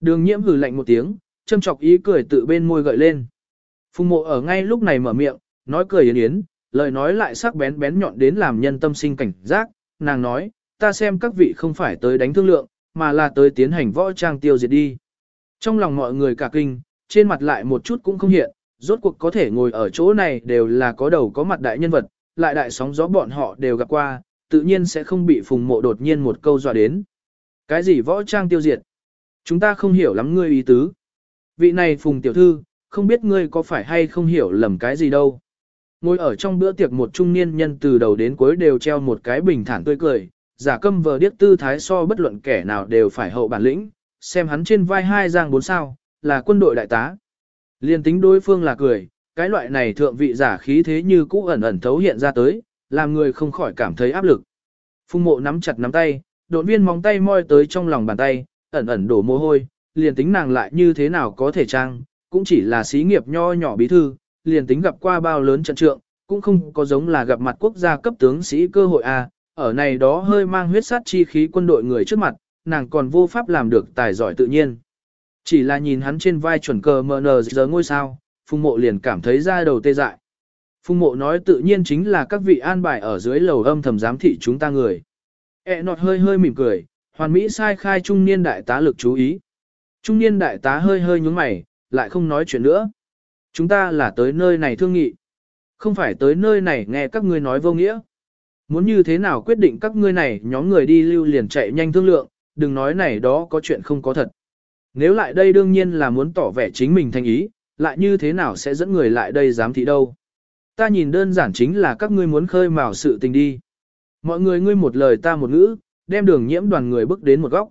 Đường nhiễm hừ lạnh một tiếng, châm chọc ý cười tự bên môi gợi lên. Phùng mộ ở ngay lúc này mở miệng, nói cười yến yến, lời nói lại sắc bén bén nhọn đến làm nhân tâm sinh cảnh giác, nàng nói, ta xem các vị không phải tới đánh thương lượng, mà là tới tiến hành võ trang tiêu diệt đi. Trong lòng mọi người cả kinh, trên mặt lại một chút cũng không hiện, rốt cuộc có thể ngồi ở chỗ này đều là có đầu có mặt đại nhân vật, lại đại sóng gió bọn họ đều gặp qua, tự nhiên sẽ không bị phùng mộ đột nhiên một câu dọa đến. Cái gì võ trang tiêu diệt? Chúng ta không hiểu lắm ngươi ý tứ. Vị này phùng tiểu thư, không biết ngươi có phải hay không hiểu lầm cái gì đâu. Ngồi ở trong bữa tiệc một trung niên nhân từ đầu đến cuối đều treo một cái bình thản tươi cười, giả câm vờ điếc tư thái so bất luận kẻ nào đều phải hậu bản lĩnh, xem hắn trên vai hai giang bốn sao, là quân đội đại tá. Liên tính đối phương là cười, cái loại này thượng vị giả khí thế như cũ ẩn ẩn thấu hiện ra tới, làm người không khỏi cảm thấy áp lực. Phung mộ nắm chặt nắm tay, đột viên móng tay moi tới trong lòng bàn tay, ẩn ẩn đổ mồ hôi, liền tính nàng lại như thế nào có thể trang, cũng chỉ là xí nghiệp nho nhỏ bí thư, liền tính gặp qua bao lớn trận trượng, cũng không có giống là gặp mặt quốc gia cấp tướng sĩ cơ hội a. ở này đó hơi mang huyết sát chi khí quân đội người trước mặt, nàng còn vô pháp làm được tài giỏi tự nhiên. Chỉ là nhìn hắn trên vai chuẩn cờ mờ nờ giờ ngôi sao, Phùng Mộ liền cảm thấy da đầu tê dại. Phùng Mộ nói tự nhiên chính là các vị an bài ở dưới lầu âm thầm giám thị chúng ta người. E nọt hơi hơi mỉm cười, hoàn mỹ sai khai trung niên đại tá lực chú ý. Trung niên đại tá hơi hơi nhúng mày, lại không nói chuyện nữa. Chúng ta là tới nơi này thương nghị. Không phải tới nơi này nghe các ngươi nói vô nghĩa. Muốn như thế nào quyết định các ngươi này nhóm người đi lưu liền chạy nhanh thương lượng, đừng nói này đó có chuyện không có thật. Nếu lại đây đương nhiên là muốn tỏ vẻ chính mình thành ý, lại như thế nào sẽ dẫn người lại đây dám thị đâu. Ta nhìn đơn giản chính là các ngươi muốn khơi mào sự tình đi. Mọi người ngươi một lời ta một ngữ, đem đường nhiễm đoàn người bước đến một góc.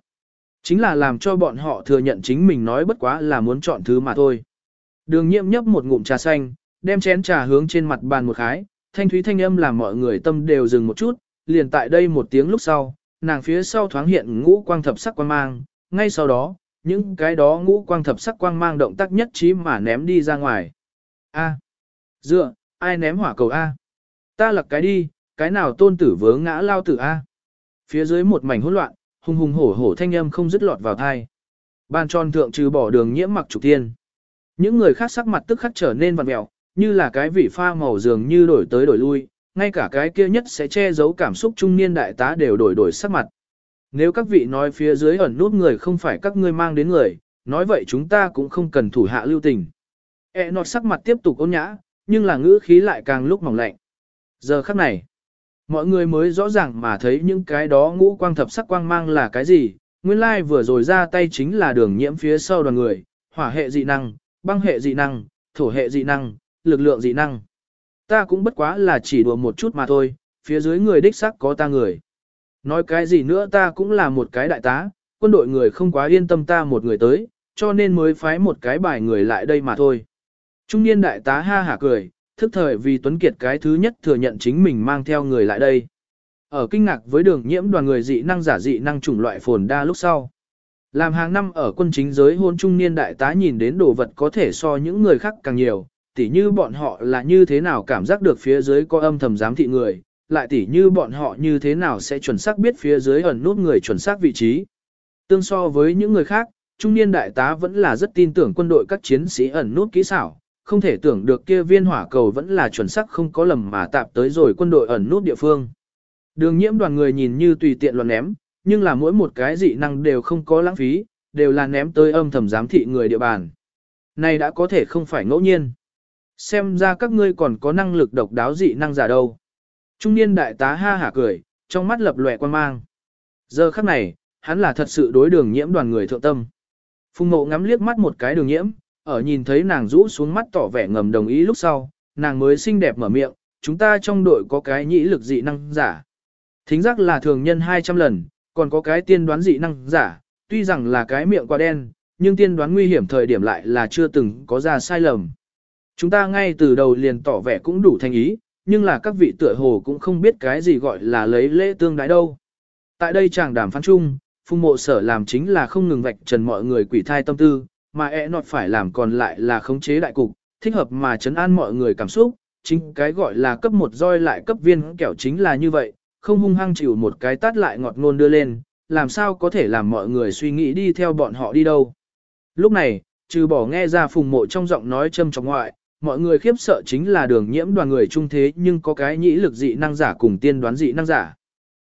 Chính là làm cho bọn họ thừa nhận chính mình nói bất quá là muốn chọn thứ mà thôi. Đường nhiễm nhấp một ngụm trà xanh, đem chén trà hướng trên mặt bàn một khái, thanh thúy thanh âm làm mọi người tâm đều dừng một chút, liền tại đây một tiếng lúc sau, nàng phía sau thoáng hiện ngũ quang thập sắc quang mang, ngay sau đó, những cái đó ngũ quang thập sắc quang mang động tác nhất trí mà ném đi ra ngoài. A. Dựa, ai ném hỏa cầu A? Ta lật cái đi, cái nào tôn tử vướng ngã lao tử A? Phía dưới một mảnh hỗn loạn, hùng hùng hổ hổ thanh âm không dứt lọt vào tai. Ban tròn thượng trừ bỏ đường nhiễm mặc trục tiên. Những người khác sắc mặt tức khắc trở nên vặn mèo, như là cái vị pha màu dường như đổi tới đổi lui, ngay cả cái kia nhất sẽ che giấu cảm xúc trung niên đại tá đều đổi đổi sắc mặt. Nếu các vị nói phía dưới ẩn nút người không phải các ngươi mang đến người, nói vậy chúng ta cũng không cần thủ hạ lưu tình. E nọt sắc mặt tiếp tục ôn nhã, nhưng là ngữ khí lại càng lúc mỏng lạnh. Giờ khắc này, mọi người mới rõ ràng mà thấy những cái đó ngũ quang thập sắc quang mang là cái gì, nguyên lai like vừa rồi ra tay chính là đường nhiễm phía sau đoàn người, hỏa hệ dị năng, băng hệ dị năng, thổ hệ dị năng, lực lượng dị năng. Ta cũng bất quá là chỉ đùa một chút mà thôi, phía dưới người đích sắc có ta người. Nói cái gì nữa ta cũng là một cái đại tá, quân đội người không quá yên tâm ta một người tới, cho nên mới phái một cái bài người lại đây mà thôi. Trung niên đại tá ha hả cười, thức thời vì Tuấn Kiệt cái thứ nhất thừa nhận chính mình mang theo người lại đây. ở kinh ngạc với đường nhiễm đoàn người dị năng giả dị năng chủng loại phồn đa lúc sau. Làm hàng năm ở quân chính giới hôn trung niên đại tá nhìn đến đồ vật có thể so những người khác càng nhiều, tỉ như bọn họ là như thế nào cảm giác được phía dưới có âm thầm giám thị người, lại tỉ như bọn họ như thế nào sẽ chuẩn xác biết phía dưới ẩn nút người chuẩn xác vị trí. Tương so với những người khác, trung niên đại tá vẫn là rất tin tưởng quân đội các chiến sĩ ẩn nút kỹ xảo, không thể tưởng được kia viên hỏa cầu vẫn là chuẩn xác không có lầm mà tạp tới rồi quân đội ẩn nút địa phương. Đường nhiễm đoàn người nhìn như tùy tiện loạn ném, nhưng là mỗi một cái dị năng đều không có lãng phí, đều là ném tới âm thầm giám thị người địa bàn. Này đã có thể không phải ngẫu nhiên. Xem ra các ngươi còn có năng lực độc đáo dị năng giả đâu. Trung niên đại tá ha hả cười, trong mắt lập lòe quan mang. Giờ khắc này, hắn là thật sự đối đường nhiễm đoàn người thượng tâm. Phùng mộ ngắm liếc mắt một cái đường nhiễm, ở nhìn thấy nàng rũ xuống mắt tỏ vẻ ngầm đồng ý lúc sau, nàng mới xinh đẹp mở miệng, chúng ta trong đội có cái nhĩ lực dị năng giả. Thính giác là thường nhân 200 lần, còn có cái tiên đoán dị năng giả, tuy rằng là cái miệng quá đen, nhưng tiên đoán nguy hiểm thời điểm lại là chưa từng có ra sai lầm. Chúng ta ngay từ đầu liền tỏ vẻ cũng đủ thành ý, nhưng là các vị tựa hồ cũng không biết cái gì gọi là lấy lễ tương đái đâu. Tại đây chàng đàm phán chung, phung mộ sở làm chính là không ngừng vạch trần mọi người quỷ thai tâm tư, mà e nọt phải làm còn lại là khống chế đại cục, thích hợp mà chấn an mọi người cảm xúc, chính cái gọi là cấp một roi lại cấp viên kẹo chính là như vậy, không hung hăng chịu một cái tát lại ngọt ngôn đưa lên, làm sao có thể làm mọi người suy nghĩ đi theo bọn họ đi đâu. Lúc này, trừ bỏ nghe ra phùng mộ trong giọng nói châm trọng ngoại, mọi người khiếp sợ chính là đường nhiễm đoàn người trung thế nhưng có cái nhĩ lực dị năng giả cùng tiên đoán dị năng giả.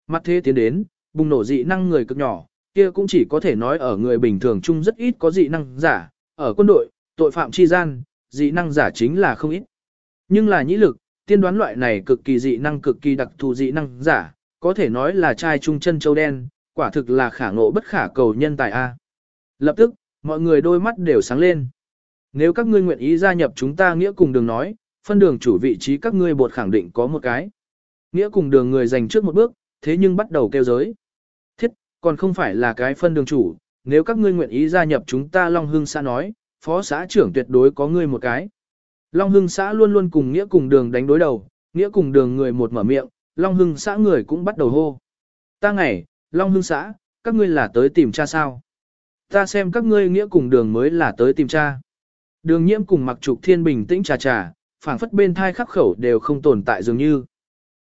Mặt thế tiến đến, bùng nổ dị năng người cực nhỏ, kia cũng chỉ có thể nói ở người bình thường chung rất ít có dị năng giả, ở quân đội, tội phạm chi gian, dị năng giả chính là không ít. Nhưng là nhĩ lực, tiên đoán loại này cực kỳ dị năng cực kỳ đặc thù dị năng giả, có thể nói là trai trung chân châu đen, quả thực là khả ngộ bất khả cầu nhân tài A. Lập tức, mọi người đôi mắt đều sáng lên. Nếu các ngươi nguyện ý gia nhập chúng ta nghĩa cùng đường nói, phân đường chủ vị trí các ngươi bột khẳng định có một cái. Nghĩa cùng đường người dành trước một bước, thế nhưng bắt đầu kêu giới. Còn không phải là cái phân đường chủ, nếu các ngươi nguyện ý gia nhập chúng ta Long Hưng xã nói, phó xã trưởng tuyệt đối có ngươi một cái. Long Hưng xã luôn luôn cùng nghĩa cùng đường đánh đối đầu, nghĩa cùng đường người một mở miệng, Long Hưng xã người cũng bắt đầu hô. Ta ngày, Long Hưng xã, các ngươi là tới tìm cha sao? Ta xem các ngươi nghĩa cùng đường mới là tới tìm cha. Đường nhiễm cùng mặc trục thiên bình tĩnh trà trà, phảng phất bên thai khắc khẩu đều không tồn tại dường như.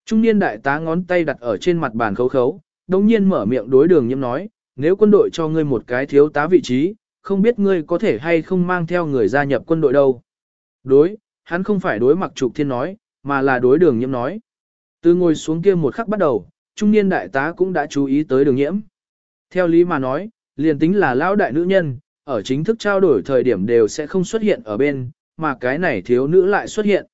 Trung niên đại tá ngón tay đặt ở trên mặt bàn khấu khấu, đồng nhiên mở miệng đối đường nhiễm nói, nếu quân đội cho ngươi một cái thiếu tá vị trí, không biết ngươi có thể hay không mang theo người gia nhập quân đội đâu. Đối, hắn không phải đối mặc trục thiên nói, mà là đối đường nhiễm nói. Từ ngồi xuống kia một khắc bắt đầu, trung niên đại tá cũng đã chú ý tới đường nhiễm. Theo lý mà nói, liền tính là lão đại nữ nhân, ở chính thức trao đổi thời điểm đều sẽ không xuất hiện ở bên, mà cái này thiếu nữ lại xuất hiện.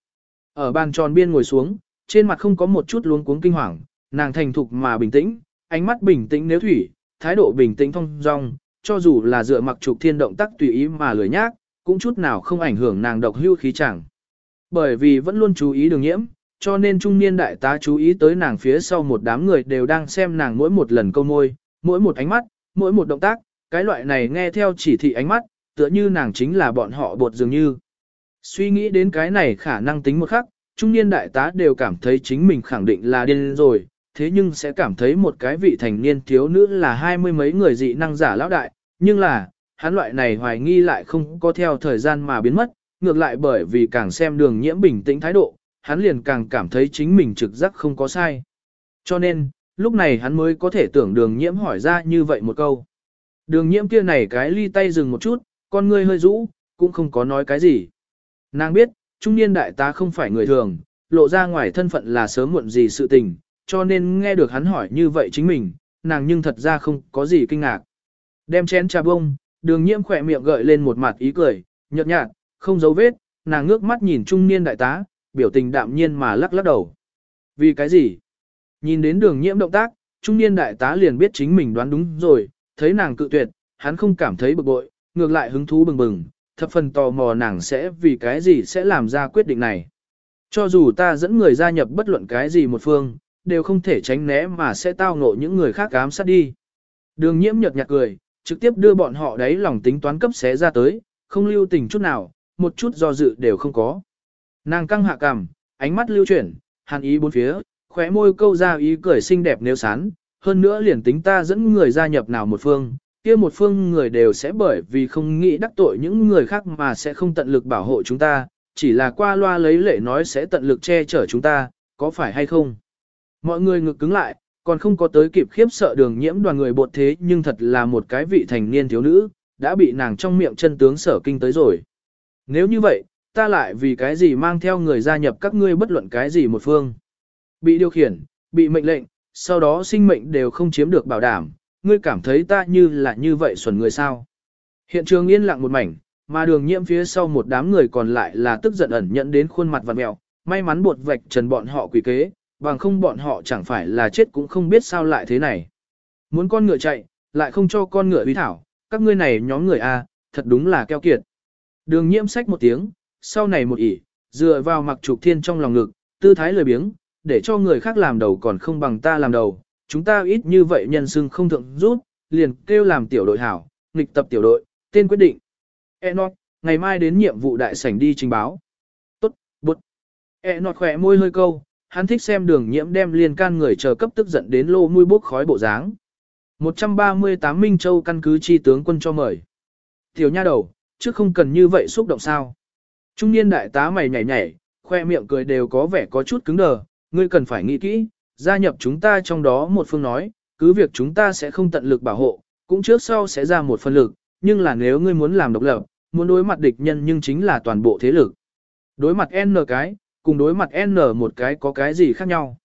Ở bàn tròn biên ngồi xuống, trên mặt không có một chút luống cuống kinh hoàng, nàng thành thục mà bình tĩnh, ánh mắt bình tĩnh nếu thủy, thái độ bình tĩnh thông dong, cho dù là dựa mặc trục thiên động tác tùy ý mà lười nhác, cũng chút nào không ảnh hưởng nàng độc hưu khí chẳng. Bởi vì vẫn luôn chú ý đường nhiễm, cho nên trung niên đại tá chú ý tới nàng phía sau một đám người đều đang xem nàng mỗi một lần câu môi, mỗi một ánh mắt, mỗi một động tác, cái loại này nghe theo chỉ thị ánh mắt, tựa như nàng chính là bọn họ bột dường như. Suy nghĩ đến cái này khả năng tính một khắc, trung niên đại tá đều cảm thấy chính mình khẳng định là điên rồi, thế nhưng sẽ cảm thấy một cái vị thành niên thiếu nữ là hai mươi mấy người dị năng giả lão đại, nhưng là, hắn loại này hoài nghi lại không có theo thời gian mà biến mất, ngược lại bởi vì càng xem đường nhiễm bình tĩnh thái độ, hắn liền càng cảm thấy chính mình trực giác không có sai. Cho nên, lúc này hắn mới có thể tưởng đường nhiễm hỏi ra như vậy một câu. Đường nhiễm kia này cái ly tay dừng một chút, con ngươi hơi rũ, cũng không có nói cái gì. Nàng biết, trung niên đại tá không phải người thường, lộ ra ngoài thân phận là sớm muộn gì sự tình, cho nên nghe được hắn hỏi như vậy chính mình, nàng nhưng thật ra không có gì kinh ngạc. Đem chén trà bông, đường nhiễm khỏe miệng gợi lên một mặt ý cười, nhợt nhạt, không giấu vết, nàng ngước mắt nhìn trung niên đại tá, biểu tình đạm nhiên mà lắc lắc đầu. Vì cái gì? Nhìn đến đường nhiễm động tác, trung niên đại tá liền biết chính mình đoán đúng rồi, thấy nàng cự tuyệt, hắn không cảm thấy bực bội, ngược lại hứng thú bừng bừng, thập phần tò mò nàng sẽ vì cái gì sẽ làm ra quyết định này. Cho dù ta dẫn người gia nhập bất luận cái gì một phương, đều không thể tránh né mà sẽ tao ngộ những người khác ám sát đi. Đường nhiễm nhợt nhạt cười, trực tiếp đưa bọn họ đấy lòng tính toán cấp xé ra tới, không lưu tình chút nào, một chút do dự đều không có. Nàng căng hạ cằm, ánh mắt lưu chuyển, hàn ý bốn phía, khóe môi câu ra ý cười xinh đẹp nếu sán, hơn nữa liền tính ta dẫn người gia nhập nào một phương, kia một phương người đều sẽ bởi vì không nghĩ đắc tội những người khác mà sẽ không tận lực bảo hộ chúng ta, chỉ là qua loa lấy lệ nói sẽ tận lực che chở chúng ta, có phải hay không? Mọi người ngực cứng lại, còn không có tới kịp khiếp sợ đường nhiễm đoàn người bột thế nhưng thật là một cái vị thành niên thiếu nữ, đã bị nàng trong miệng chân tướng sở kinh tới rồi. Nếu như vậy, ta lại vì cái gì mang theo người gia nhập các ngươi bất luận cái gì một phương. Bị điều khiển, bị mệnh lệnh, sau đó sinh mệnh đều không chiếm được bảo đảm, ngươi cảm thấy ta như là như vậy xuẩn người sao. Hiện trường yên lặng một mảnh, mà đường nhiễm phía sau một đám người còn lại là tức giận ẩn nhận đến khuôn mặt vặn mẹo, may mắn bột vạch trần bọn họ quỷ kế, bằng không bọn họ chẳng phải là chết cũng không biết sao lại thế này. Muốn con ngựa chạy, lại không cho con ngựa uy thảo, các ngươi này nhóm người A, thật đúng là keo kiệt. Đường nhiễm sách một tiếng, sau này một ỉ, dựa vào mặc trục thiên trong lòng ngực, tư thái lười biếng, để cho người khác làm đầu còn không bằng ta làm đầu, chúng ta ít như vậy nhân xưng không thượng rút, liền kêu làm tiểu đội hảo, nghịch tập tiểu đội, tên quyết định. Enoch, ngày mai đến nhiệm vụ đại sảnh đi trình báo. Tốt, bút. Enoch khỏe môi hơi câu, hắn thích xem đường nhiễm đem liên can người chờ cấp tức giận đến lô mũi bốc khói bộ dáng. 138 Minh Châu căn cứ chi tướng quân cho mời. Tiểu nha đầu, chứ không cần như vậy xúc động sao. Trung niên đại tá mày nhảy nhảy, khoe miệng cười đều có vẻ có chút cứng đờ, ngươi cần phải nghĩ kỹ, gia nhập chúng ta trong đó một phương nói, cứ việc chúng ta sẽ không tận lực bảo hộ, cũng trước sau sẽ ra một phần lực, nhưng là nếu ngươi muốn làm độc lập, muốn đối mặt địch nhân nhưng chính là toàn bộ thế lực. Đối mặt N cái, cùng đối mặt N một cái có cái gì khác nhau.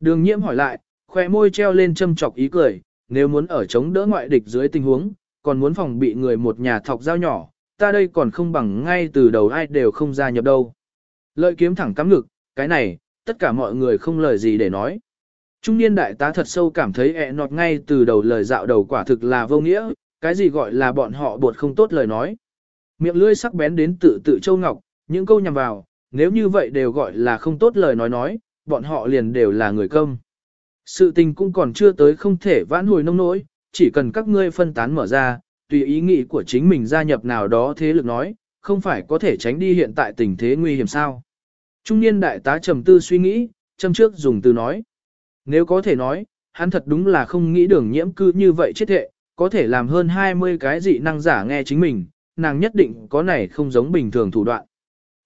Đường nhiễm hỏi lại, khoe môi treo lên châm chọc ý cười, nếu muốn ở chống đỡ ngoại địch dưới tình huống, còn muốn phòng bị người một nhà thọc dao nhỏ, ta đây còn không bằng ngay từ đầu ai đều không gia nhập đâu. Lợi kiếm thẳng cắm ngực, cái này, tất cả mọi người không lời gì để nói. Trung niên đại tá thật sâu cảm thấy ẹ nọt ngay từ đầu lời dạo đầu quả thực là vô nghĩa, cái gì gọi là bọn họ buộc không tốt lời nói. Miệng lưỡi sắc bén đến tự tự châu ngọc, những câu nhằm vào, nếu như vậy đều gọi là không tốt lời nói nói, bọn họ liền đều là người công. Sự tình cũng còn chưa tới không thể vãn hồi nông nỗi, chỉ cần các ngươi phân tán mở ra, tùy ý nghĩ của chính mình gia nhập nào đó thế lực nói, không phải có thể tránh đi hiện tại tình thế nguy hiểm sao. Trung niên đại tá trầm tư suy nghĩ, châm trước dùng từ nói. Nếu có thể nói, hắn thật đúng là không nghĩ đường nhiễm cư như vậy chết hệ, có thể làm hơn 20 cái dị năng giả nghe chính mình, nàng nhất định có này không giống bình thường thủ đoạn.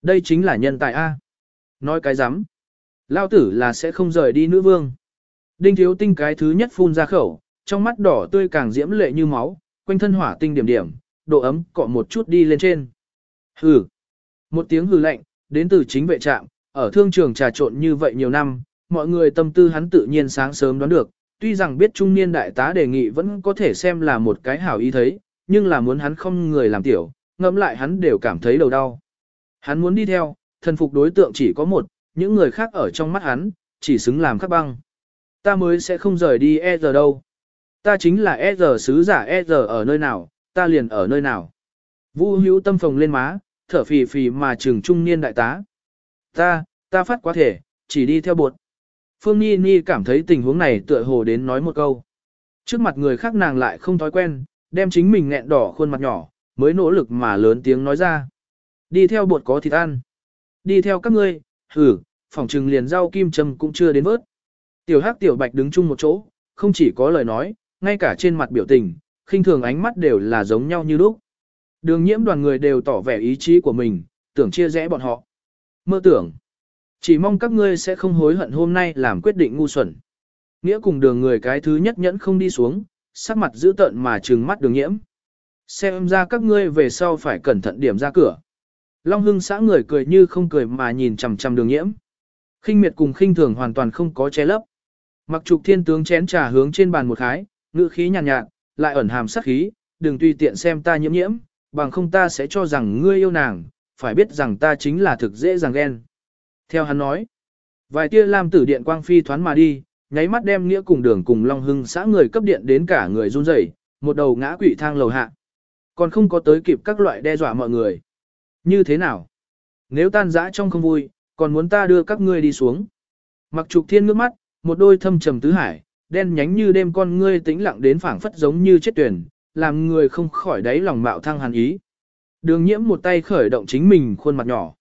Đây chính là nhân tài A. Nói cái rắm Lao tử là sẽ không rời đi nữ vương. Đinh thiếu tinh cái thứ nhất phun ra khẩu, trong mắt đỏ tươi càng diễm lệ như máu, quanh thân hỏa tinh điểm điểm, độ ấm cọ một chút đi lên trên. Hừ. Một tiếng hừ lạnh, đến từ chính vệ trạm, ở thương trường trà trộn như vậy nhiều năm, mọi người tâm tư hắn tự nhiên sáng sớm đoán được, tuy rằng biết trung niên đại tá đề nghị vẫn có thể xem là một cái hảo ý thấy, nhưng là muốn hắn không người làm tiểu, ngẫm lại hắn đều cảm thấy đầu đau. Hắn muốn đi theo, thần phục đối tượng chỉ có một, những người khác ở trong mắt hắn, chỉ xứng làm khắc băng. Ta mới sẽ không rời đi e giờ đâu. Ta chính là e giờ sứ giả e giờ ở nơi nào, ta liền ở nơi nào. Vu hữu tâm phồng lên má, thở phì phì mà trường trung niên đại tá. Ta, ta phát quá thể, chỉ đi theo bột. Phương Nhi Nhi cảm thấy tình huống này tựa hồ đến nói một câu. Trước mặt người khác nàng lại không thói quen, đem chính mình nghẹn đỏ khuôn mặt nhỏ, mới nỗ lực mà lớn tiếng nói ra. Đi theo bột có thịt ăn. Đi theo các ngươi, hử, phòng trừng liền rau kim châm cũng chưa đến vớt. Tiểu hắc tiểu bạch đứng chung một chỗ, không chỉ có lời nói, ngay cả trên mặt biểu tình, khinh thường ánh mắt đều là giống nhau như lúc. Đường nhiễm đoàn người đều tỏ vẻ ý chí của mình, tưởng chia rẽ bọn họ. Mơ tưởng. Chỉ mong các ngươi sẽ không hối hận hôm nay làm quyết định ngu xuẩn. Nghĩa cùng đường người cái thứ nhất nhẫn không đi xuống, sắc mặt giữ tợn mà trừng mắt đường nhiễm. Xem ra các ngươi về sau phải cẩn thận điểm ra cửa. Long hưng xã người cười như không cười mà nhìn chằm chằm đường nhiễm. khinh miệt cùng khinh thường hoàn toàn không có che lấp. Mặc trục thiên tướng chén trà hướng trên bàn một khái, ngữ khí nhàn nhạt, nhạt, lại ẩn hàm sát khí, đừng tùy tiện xem ta nhiễm nhiễm, bằng không ta sẽ cho rằng ngươi yêu nàng, phải biết rằng ta chính là thực dễ dàng ghen. Theo hắn nói, vài tia lam tử điện quang phi thoán mà đi, nháy mắt đem nghĩa cùng đường cùng Long Hưng xã người cấp điện đến cả người run rẩy, một đầu ngã quỵ thang lầu hạ. Còn không có tới kịp các loại đe dọa mọi người. Như thế nào? Nếu tan dã trong không vui, còn muốn ta đưa các ngươi đi xuống. Mặc trục thiên ngước mắt, một đôi thâm trầm tứ hải, đen nhánh như đêm con ngươi tĩnh lặng đến phảng phất giống như chết tuyển, làm người không khỏi đáy lòng mạo thăng hàn ý. Đường nhiễm một tay khởi động chính mình khuôn mặt nhỏ.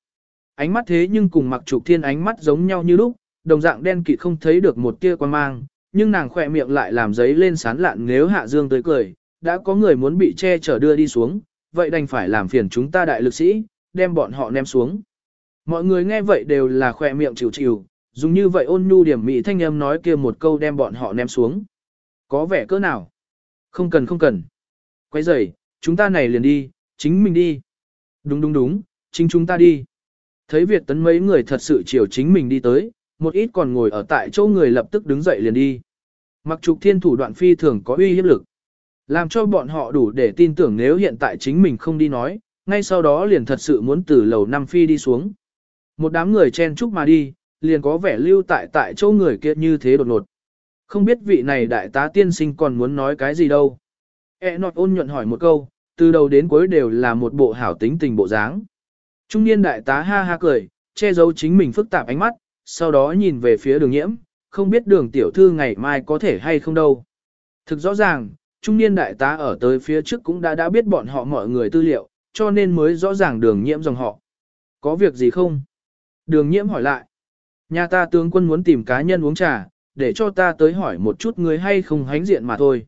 Ánh mắt thế nhưng cùng mặc trục thiên ánh mắt giống nhau như lúc, đồng dạng đen kịt không thấy được một tia quan mang, nhưng nàng khỏe miệng lại làm giấy lên sán lạn nếu hạ dương tới cười, đã có người muốn bị che chở đưa đi xuống, vậy đành phải làm phiền chúng ta đại lực sĩ, đem bọn họ ném xuống. Mọi người nghe vậy đều là khỏe miệng chịu chịu, dùng như vậy ôn nhu điểm mỹ thanh âm nói kia một câu đem bọn họ ném xuống. Có vẻ cỡ nào? Không cần không cần. Quay rời, chúng ta này liền đi, chính mình đi. Đúng đúng đúng, chính chúng ta đi. Thấy Việt tấn mấy người thật sự chiều chính mình đi tới, một ít còn ngồi ở tại chỗ người lập tức đứng dậy liền đi. Mặc trục thiên thủ đoạn phi thường có uy hiếp lực. Làm cho bọn họ đủ để tin tưởng nếu hiện tại chính mình không đi nói, ngay sau đó liền thật sự muốn từ lầu năm phi đi xuống. Một đám người chen chúc mà đi, liền có vẻ lưu tại tại chỗ người kia như thế đột ngột. Không biết vị này đại tá tiên sinh còn muốn nói cái gì đâu. E nọt ôn nhuận hỏi một câu, từ đầu đến cuối đều là một bộ hảo tính tình bộ dáng. Trung niên đại tá ha ha cười, che giấu chính mình phức tạp ánh mắt, sau đó nhìn về phía đường nhiễm, không biết đường tiểu thư ngày mai có thể hay không đâu. Thực rõ ràng, trung niên đại tá ở tới phía trước cũng đã đã biết bọn họ mọi người tư liệu, cho nên mới rõ ràng đường nhiễm dòng họ. Có việc gì không? Đường nhiễm hỏi lại. Nhà ta tướng quân muốn tìm cá nhân uống trà, để cho ta tới hỏi một chút người hay không hánh diện mà thôi.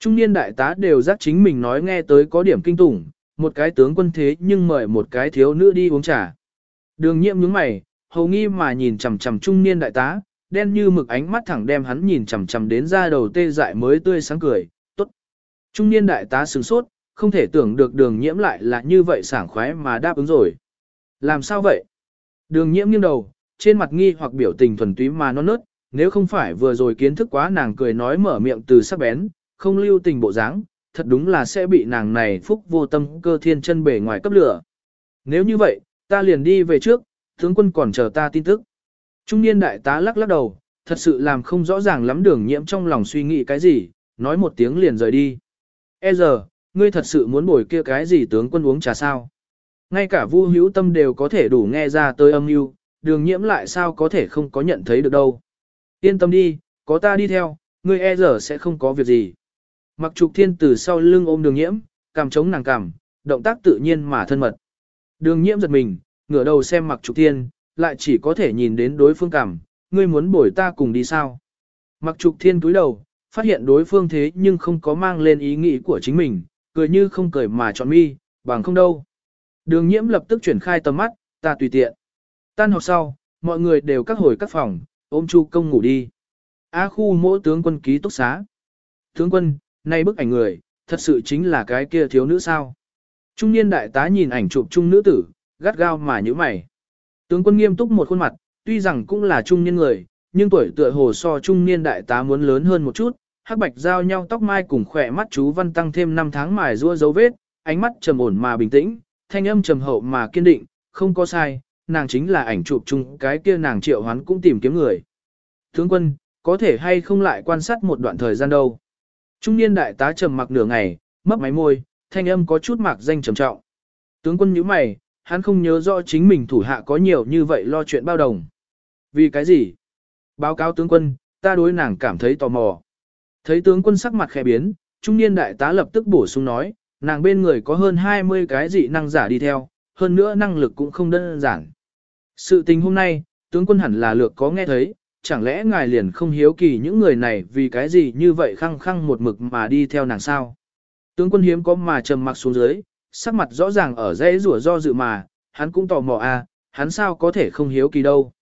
Trung niên đại tá đều giác chính mình nói nghe tới có điểm kinh tủng, một cái tướng quân thế nhưng mời một cái thiếu nữ đi uống trà. Đường nhiễm nhướng mày, hầu nghi mà nhìn chằm chằm trung niên đại tá, đen như mực ánh mắt thẳng đem hắn nhìn chằm chằm đến ra đầu tê dại mới tươi sáng cười, tốt. Trung niên đại tá sửng sốt, không thể tưởng được đường nhiễm lại là như vậy sảng khoái mà đáp ứng rồi. Làm sao vậy? Đường nhiễm nghiêng đầu, trên mặt nghi hoặc biểu tình thuần túy mà non nớt, nếu không phải vừa rồi kiến thức quá nàng cười nói mở miệng từ sắc bén, không lưu tình bộ dáng, thật đúng là sẽ bị nàng này phúc vô tâm cơ thiên chân bể ngoài cấp lửa. Nếu như vậy, ta liền đi về trước, tướng quân còn chờ ta tin tức. Trung niên đại tá lắc lắc đầu, thật sự làm không rõ ràng lắm đường nhiễm trong lòng suy nghĩ cái gì, nói một tiếng liền rời đi. E giờ, ngươi thật sự muốn bồi kia cái gì tướng quân uống trà sao? Ngay cả vu hữu tâm đều có thể đủ nghe ra tới âm mưu, đường nhiễm lại sao có thể không có nhận thấy được đâu. Yên tâm đi, có ta đi theo, ngươi e giờ sẽ không có việc gì. Mặc trục thiên từ sau lưng ôm đường nhiễm, cằm chống nàng cằm, động tác tự nhiên mà thân mật. Đường nhiễm giật mình, ngửa đầu xem mặc trục thiên, lại chỉ có thể nhìn đến đối phương cằm, ngươi muốn bồi ta cùng đi sao. Mặc trục thiên túi đầu, phát hiện đối phương thế nhưng không có mang lên ý nghĩ của chính mình, cười như không cười mà chọn mi, bằng không đâu. Đường nhiễm lập tức chuyển khai tầm mắt, ta tùy tiện. Tan học sau, mọi người đều các hồi các phòng, ôm chu công ngủ đi. A khu mỗi tướng quân ký túc xá. Tướng quân, nay bức ảnh người, thật sự chính là cái kia thiếu nữ sao. Trung niên đại tá nhìn ảnh chụp trung nữ tử, gắt gao mà nhíu mày. Tướng quân nghiêm túc một khuôn mặt, tuy rằng cũng là trung niên người, nhưng tuổi tựa hồ so trung niên đại tá muốn lớn hơn một chút, hắc bạch giao nhau tóc mai cùng khỏe mắt chú văn tăng thêm 5 tháng mài rua dấu vết, ánh mắt trầm ổn mà bình tĩnh, thanh âm trầm hậu mà kiên định, không có sai, nàng chính là ảnh chụp chung cái kia nàng triệu hoán cũng tìm kiếm người. Tướng quân, có thể hay không lại quan sát một đoạn thời gian đâu. Trung niên đại tá trầm mặc nửa ngày, mấp máy môi, thanh âm có chút mạc danh trầm trọng. Tướng quân nhíu mày, hắn không nhớ rõ chính mình thủ hạ có nhiều như vậy lo chuyện bao đồng. Vì cái gì? Báo cáo tướng quân, ta đối nàng cảm thấy tò mò. Thấy tướng quân sắc mặt khẽ biến, trung niên đại tá lập tức bổ sung nói, nàng bên người có hơn 20 cái dị năng giả đi theo, hơn nữa năng lực cũng không đơn giản. Sự tình hôm nay, tướng quân hẳn là lược có nghe thấy, chẳng lẽ ngài liền không hiếu kỳ những người này vì cái gì như vậy khăng khăng một mực mà đi theo nàng sao? Tướng quân hiếm có mà trầm mặc xuống dưới, sắc mặt rõ ràng ở dãy rủa do dự mà, hắn cũng tò mò à, hắn sao có thể không hiếu kỳ đâu.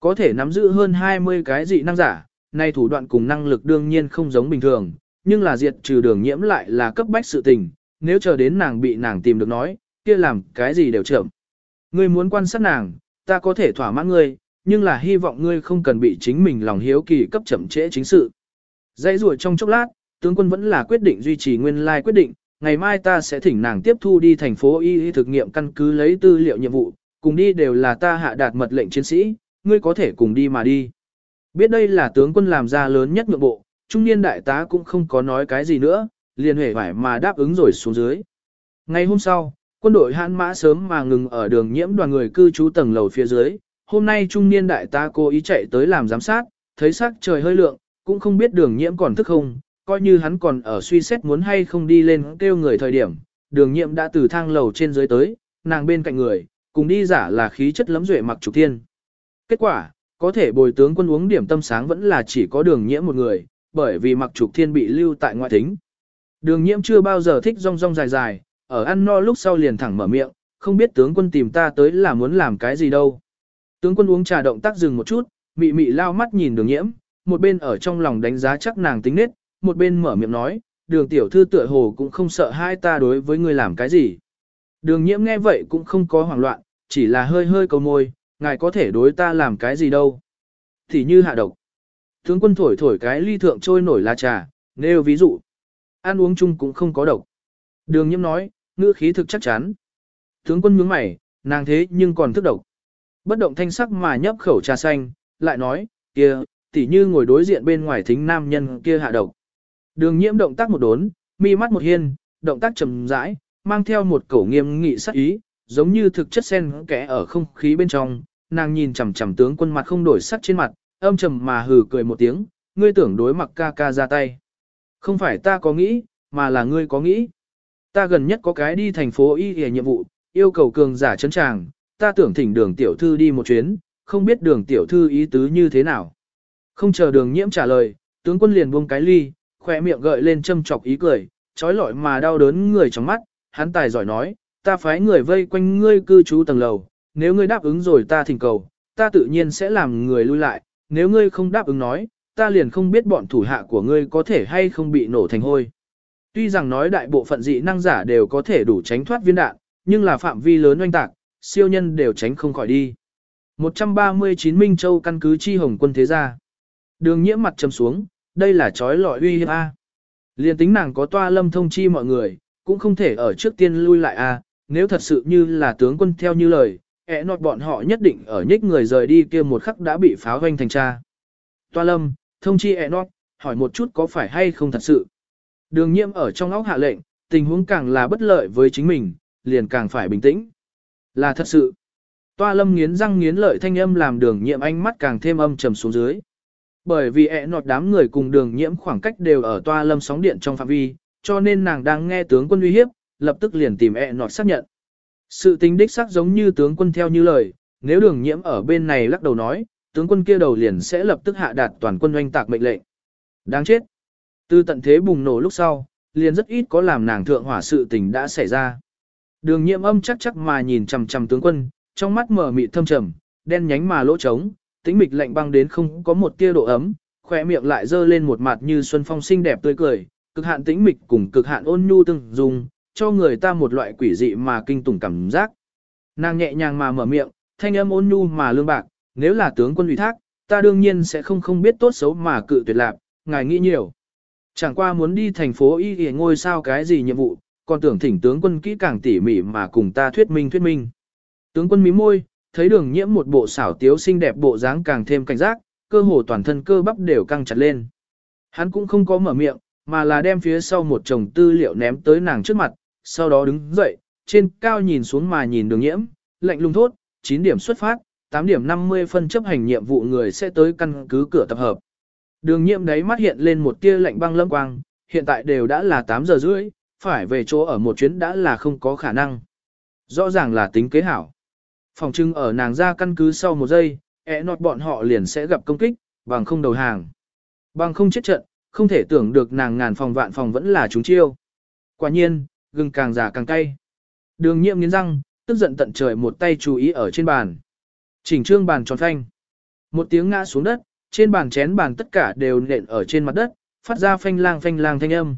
Có thể nắm giữ hơn 20 cái dị năng giả, nay thủ đoạn cùng năng lực đương nhiên không giống bình thường, nhưng là diệt trừ đường nhiễm lại là cấp bách sự tình, nếu chờ đến nàng bị nàng tìm được nói, kia làm cái gì đều chậm. Ngươi muốn quan sát nàng, ta có thể thỏa mãn ngươi, nhưng là hy vọng ngươi không cần bị chính mình lòng hiếu kỳ cấp chậm trễ chính sự. Dãy rùa trong chốc lát, tướng quân vẫn là quyết định duy trì nguyên lai quyết định, ngày mai ta sẽ thỉnh nàng tiếp thu đi thành phố y y thực nghiệm căn cứ lấy tư liệu nhiệm vụ, cùng đi đều là ta hạ đạt mật lệnh chiến sĩ, ngươi có thể cùng đi mà đi. Biết đây là tướng quân làm ra lớn nhất nhượng bộ, trung niên đại tá cũng không có nói cái gì nữa, liền hề phải mà đáp ứng rồi xuống dưới. Ngày hôm sau, quân đội hãn mã sớm mà ngừng ở đường nhiễm đoàn người cư trú tầng lầu phía dưới, hôm nay trung niên đại tá cố ý chạy tới làm giám sát, thấy sắc trời hơi lượng, cũng không biết đường nhiễm còn thức không, coi như hắn còn ở suy xét muốn hay không đi lên kêu người thời điểm, đường nhiễm đã từ thang lầu trên dưới tới, nàng bên cạnh người, cùng đi giả là khí chất lấm duệ mặc trục thiên. Kết quả, có thể bồi tướng quân uống điểm tâm sáng vẫn là chỉ có đường nhiễm một người, bởi vì mặc trục thiên bị lưu tại ngoại thính. Đường nhiễm chưa bao giờ thích rong rong dài dài, ở ăn no lúc sau liền thẳng mở miệng, không biết tướng quân tìm ta tới là muốn làm cái gì đâu. Tướng quân uống trà động tác dừng một chút, mị mị lao mắt nhìn đường nhiễm, một bên ở trong lòng đánh giá chắc nàng tính nết, một bên mở miệng nói, đường tiểu thư tựa hồ cũng không sợ hai ta đối với người làm cái gì. Đường nhiễm nghe vậy cũng không có hoảng loạn, chỉ là hơi hơi cầu môi, ngài có thể đối ta làm cái gì đâu. Thì như hạ độc. Tướng quân thổi thổi cái ly thượng trôi nổi lá trà, nêu ví dụ. Ăn uống chung cũng không có độc. Đường nhiễm nói, ngữ khí thực chắc chắn. Tướng quân nhướng mày, nàng thế nhưng còn thức độc. Bất động thanh sắc mà nhấp khẩu trà xanh, lại nói, kia, tỉ như ngồi đối diện bên ngoài thính nam nhân kia hạ độc. Đường nhiễm động tác một đốn, mi mắt một hiên, động tác chậm rãi, mang theo một cổ nghiêm nghị sắc ý, giống như thực chất sen kẽ ở không khí bên trong, nàng nhìn chằm chằm tướng quân mặt không đổi sắc trên mặt, âm trầm mà hừ cười một tiếng, ngươi tưởng đối mặc ca ca ra tay. Không phải ta có nghĩ, mà là ngươi có nghĩ. Ta gần nhất có cái đi thành phố y hề nhiệm vụ, yêu cầu cường giả chấn tràng, ta tưởng thỉnh đường tiểu thư đi một chuyến, không biết đường tiểu thư ý tứ như thế nào. Không chờ đường nhiễm trả lời, tướng quân liền buông cái ly, khỏe miệng gợi lên châm chọc ý cười, trói lọi mà đau đớn người trong mắt, hắn tài giỏi nói, ta phái người vây quanh ngươi cư trú tầng lầu, nếu ngươi đáp ứng rồi ta thỉnh cầu, ta tự nhiên sẽ làm người lui lại, nếu ngươi không đáp ứng nói, ta liền không biết bọn thủ hạ của ngươi có thể hay không bị nổ thành hôi. Tuy rằng nói đại bộ phận dị năng giả đều có thể đủ tránh thoát viên đạn, nhưng là phạm vi lớn oanh tạc, siêu nhân đều tránh không khỏi đi. 139 Minh Châu căn cứ chi hồng quân thế gia. Đường nhiễm mặt trầm xuống, đây là trói lọi uy hiếp A. Liên tính nàng có toa lâm thông chi mọi người, cũng không thể ở trước tiên lui lại A, nếu thật sự như là tướng quân theo như lời, ẹ nọt bọn họ nhất định ở nhích người rời đi kia một khắc đã bị pháo hoanh thành cha. Toa lâm, thông chi ẹ nọt, hỏi một chút có phải hay không thật sự. Đường nhiễm ở trong óc hạ lệnh, tình huống càng là bất lợi với chính mình, liền càng phải bình tĩnh. Là thật sự. Toa lâm nghiến răng nghiến lợi thanh âm làm đường nhiễm ánh mắt càng thêm âm trầm xuống dưới. Bởi vì ẹ nọt đám người cùng đường nhiễm khoảng cách đều ở toa lâm sóng điện trong phạm vi, cho nên nàng đang nghe tướng quân uy hiếp, lập tức liền tìm ẹ nọt xác nhận. Sự tính đích xác giống như tướng quân theo như lời, nếu đường nhiễm ở bên này lắc đầu nói, tướng quân kia đầu liền sẽ lập tức hạ đạt toàn quân oanh tạc mệnh lệnh. Đáng chết. Từ tận thế bùng nổ lúc sau, liền rất ít có làm nàng thượng hỏa sự tình đã xảy ra. Đường nhiễm âm chắc chắc mà nhìn chằm chằm tướng quân, trong mắt mở mịt thâm trầm, đen nhánh mà lỗ trống, tĩnh mịch lạnh băng đến không có một tia độ ấm, khỏe miệng lại dơ lên một mặt như xuân phong xinh đẹp tươi cười, cực hạn tĩnh mịch cùng cực hạn ôn nhu từng dùng, cho người ta một loại quỷ dị mà kinh tủng cảm giác. Nàng nhẹ nhàng mà mở miệng, thanh âm ôn nhu mà lương bạc, nếu là tướng quân ủy thác, ta đương nhiên sẽ không không biết tốt xấu mà cự tuyệt lạc, ngài nghĩ nhiều. Chẳng qua muốn đi thành phố y y ngôi sao cái gì nhiệm vụ, còn tưởng thỉnh tướng quân kỹ càng tỉ mỉ mà cùng ta thuyết minh thuyết minh. Tướng quân mí môi, thấy đường nhiễm một bộ xảo tiếu xinh đẹp bộ dáng càng thêm cảnh giác, cơ hồ toàn thân cơ bắp đều căng chặt lên. Hắn cũng không có mở miệng, mà là đem phía sau một chồng tư liệu ném tới nàng trước mặt, sau đó đứng dậy, trên cao nhìn xuống mà nhìn đường nhiễm, lạnh lùng thốt, 9 điểm xuất phát, 8 điểm 50 phân chấp hành nhiệm vụ người sẽ tới căn cứ cửa tập hợp. Đường nhiễm đấy mắt hiện lên một tia lạnh băng lâm quang, hiện tại đều đã là 8 giờ rưỡi, phải về chỗ ở một chuyến đã là không có khả năng. Rõ ràng là tính kế hảo. Phòng trưng ở nàng ra căn cứ sau một giây, ẹ nọt bọn họ liền sẽ gặp công kích, bằng không đầu hàng. Bằng không chết trận, không thể tưởng được nàng ngàn phòng vạn phòng vẫn là chúng chiêu. Quả nhiên, gừng càng già càng cay. Đường nhiệm nghiến răng, tức giận tận trời một tay chú ý ở trên bàn. Chỉnh trương bàn tròn phanh. Một tiếng ngã xuống đất, trên bàn chén bàn tất cả đều nện ở trên mặt đất, phát ra phanh lang phanh lang thanh âm.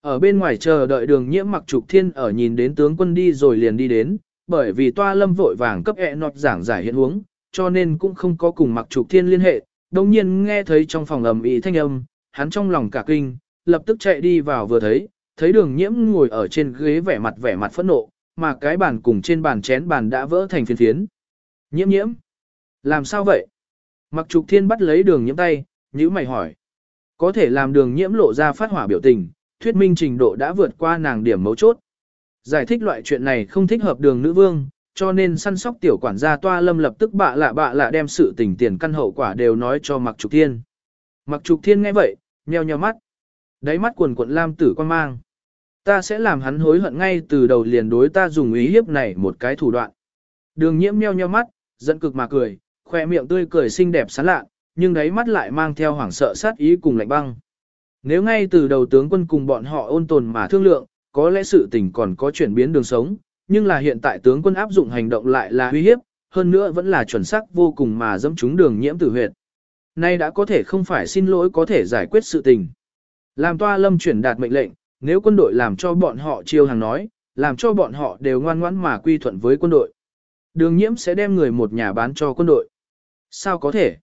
Ở bên ngoài chờ đợi đường nhiễm mặc trục thiên ở nhìn đến tướng quân đi rồi liền đi đến, bởi vì toa lâm vội vàng cấp ẹ nọt giảng giải hiện huống, cho nên cũng không có cùng mặc trục thiên liên hệ. Đồng nhiên nghe thấy trong phòng ầm ĩ thanh âm, hắn trong lòng cả kinh, lập tức chạy đi vào vừa thấy, thấy đường nhiễm ngồi ở trên ghế vẻ mặt vẻ mặt phẫn nộ, mà cái bàn cùng trên bàn chén bàn đã vỡ thành phiến phiến. Nhiễm nhiễm, làm sao vậy? Mặc trục thiên bắt lấy đường nhiễm tay, nhữ mày hỏi. Có thể làm đường nhiễm lộ ra phát hỏa biểu tình, thuyết minh trình độ đã vượt qua nàng điểm mấu chốt. Giải thích loại chuyện này không thích hợp đường nữ vương, cho nên săn sóc tiểu quản gia toa lâm lập tức bạ lạ bạ lạ đem sự tình tiền căn hậu quả đều nói cho Mặc Trục Thiên. Mặc Trục Thiên nghe vậy, nheo nheo mắt. Đáy mắt quần quận lam tử quan mang. Ta sẽ làm hắn hối hận ngay từ đầu liền đối ta dùng ý hiếp này một cái thủ đoạn. Đường nhiễm nheo nheo mắt, giận cực mà cười, khoe miệng tươi cười xinh đẹp sán lạ, nhưng đáy mắt lại mang theo hoảng sợ sát ý cùng lạnh băng. Nếu ngay từ đầu tướng quân cùng bọn họ ôn tồn mà thương lượng, có lẽ sự tình còn có chuyển biến đường sống, nhưng là hiện tại tướng quân áp dụng hành động lại là uy hiếp, hơn nữa vẫn là chuẩn xác vô cùng mà dẫm trúng đường nhiễm tử huyệt. Nay đã có thể không phải xin lỗi có thể giải quyết sự tình. Làm toa lâm chuyển đạt mệnh lệnh, nếu quân đội làm cho bọn họ chiêu hàng nói, làm cho bọn họ đều ngoan ngoãn mà quy thuận với quân đội. Đường nhiễm sẽ đem người một nhà bán cho quân đội. Sao có thể?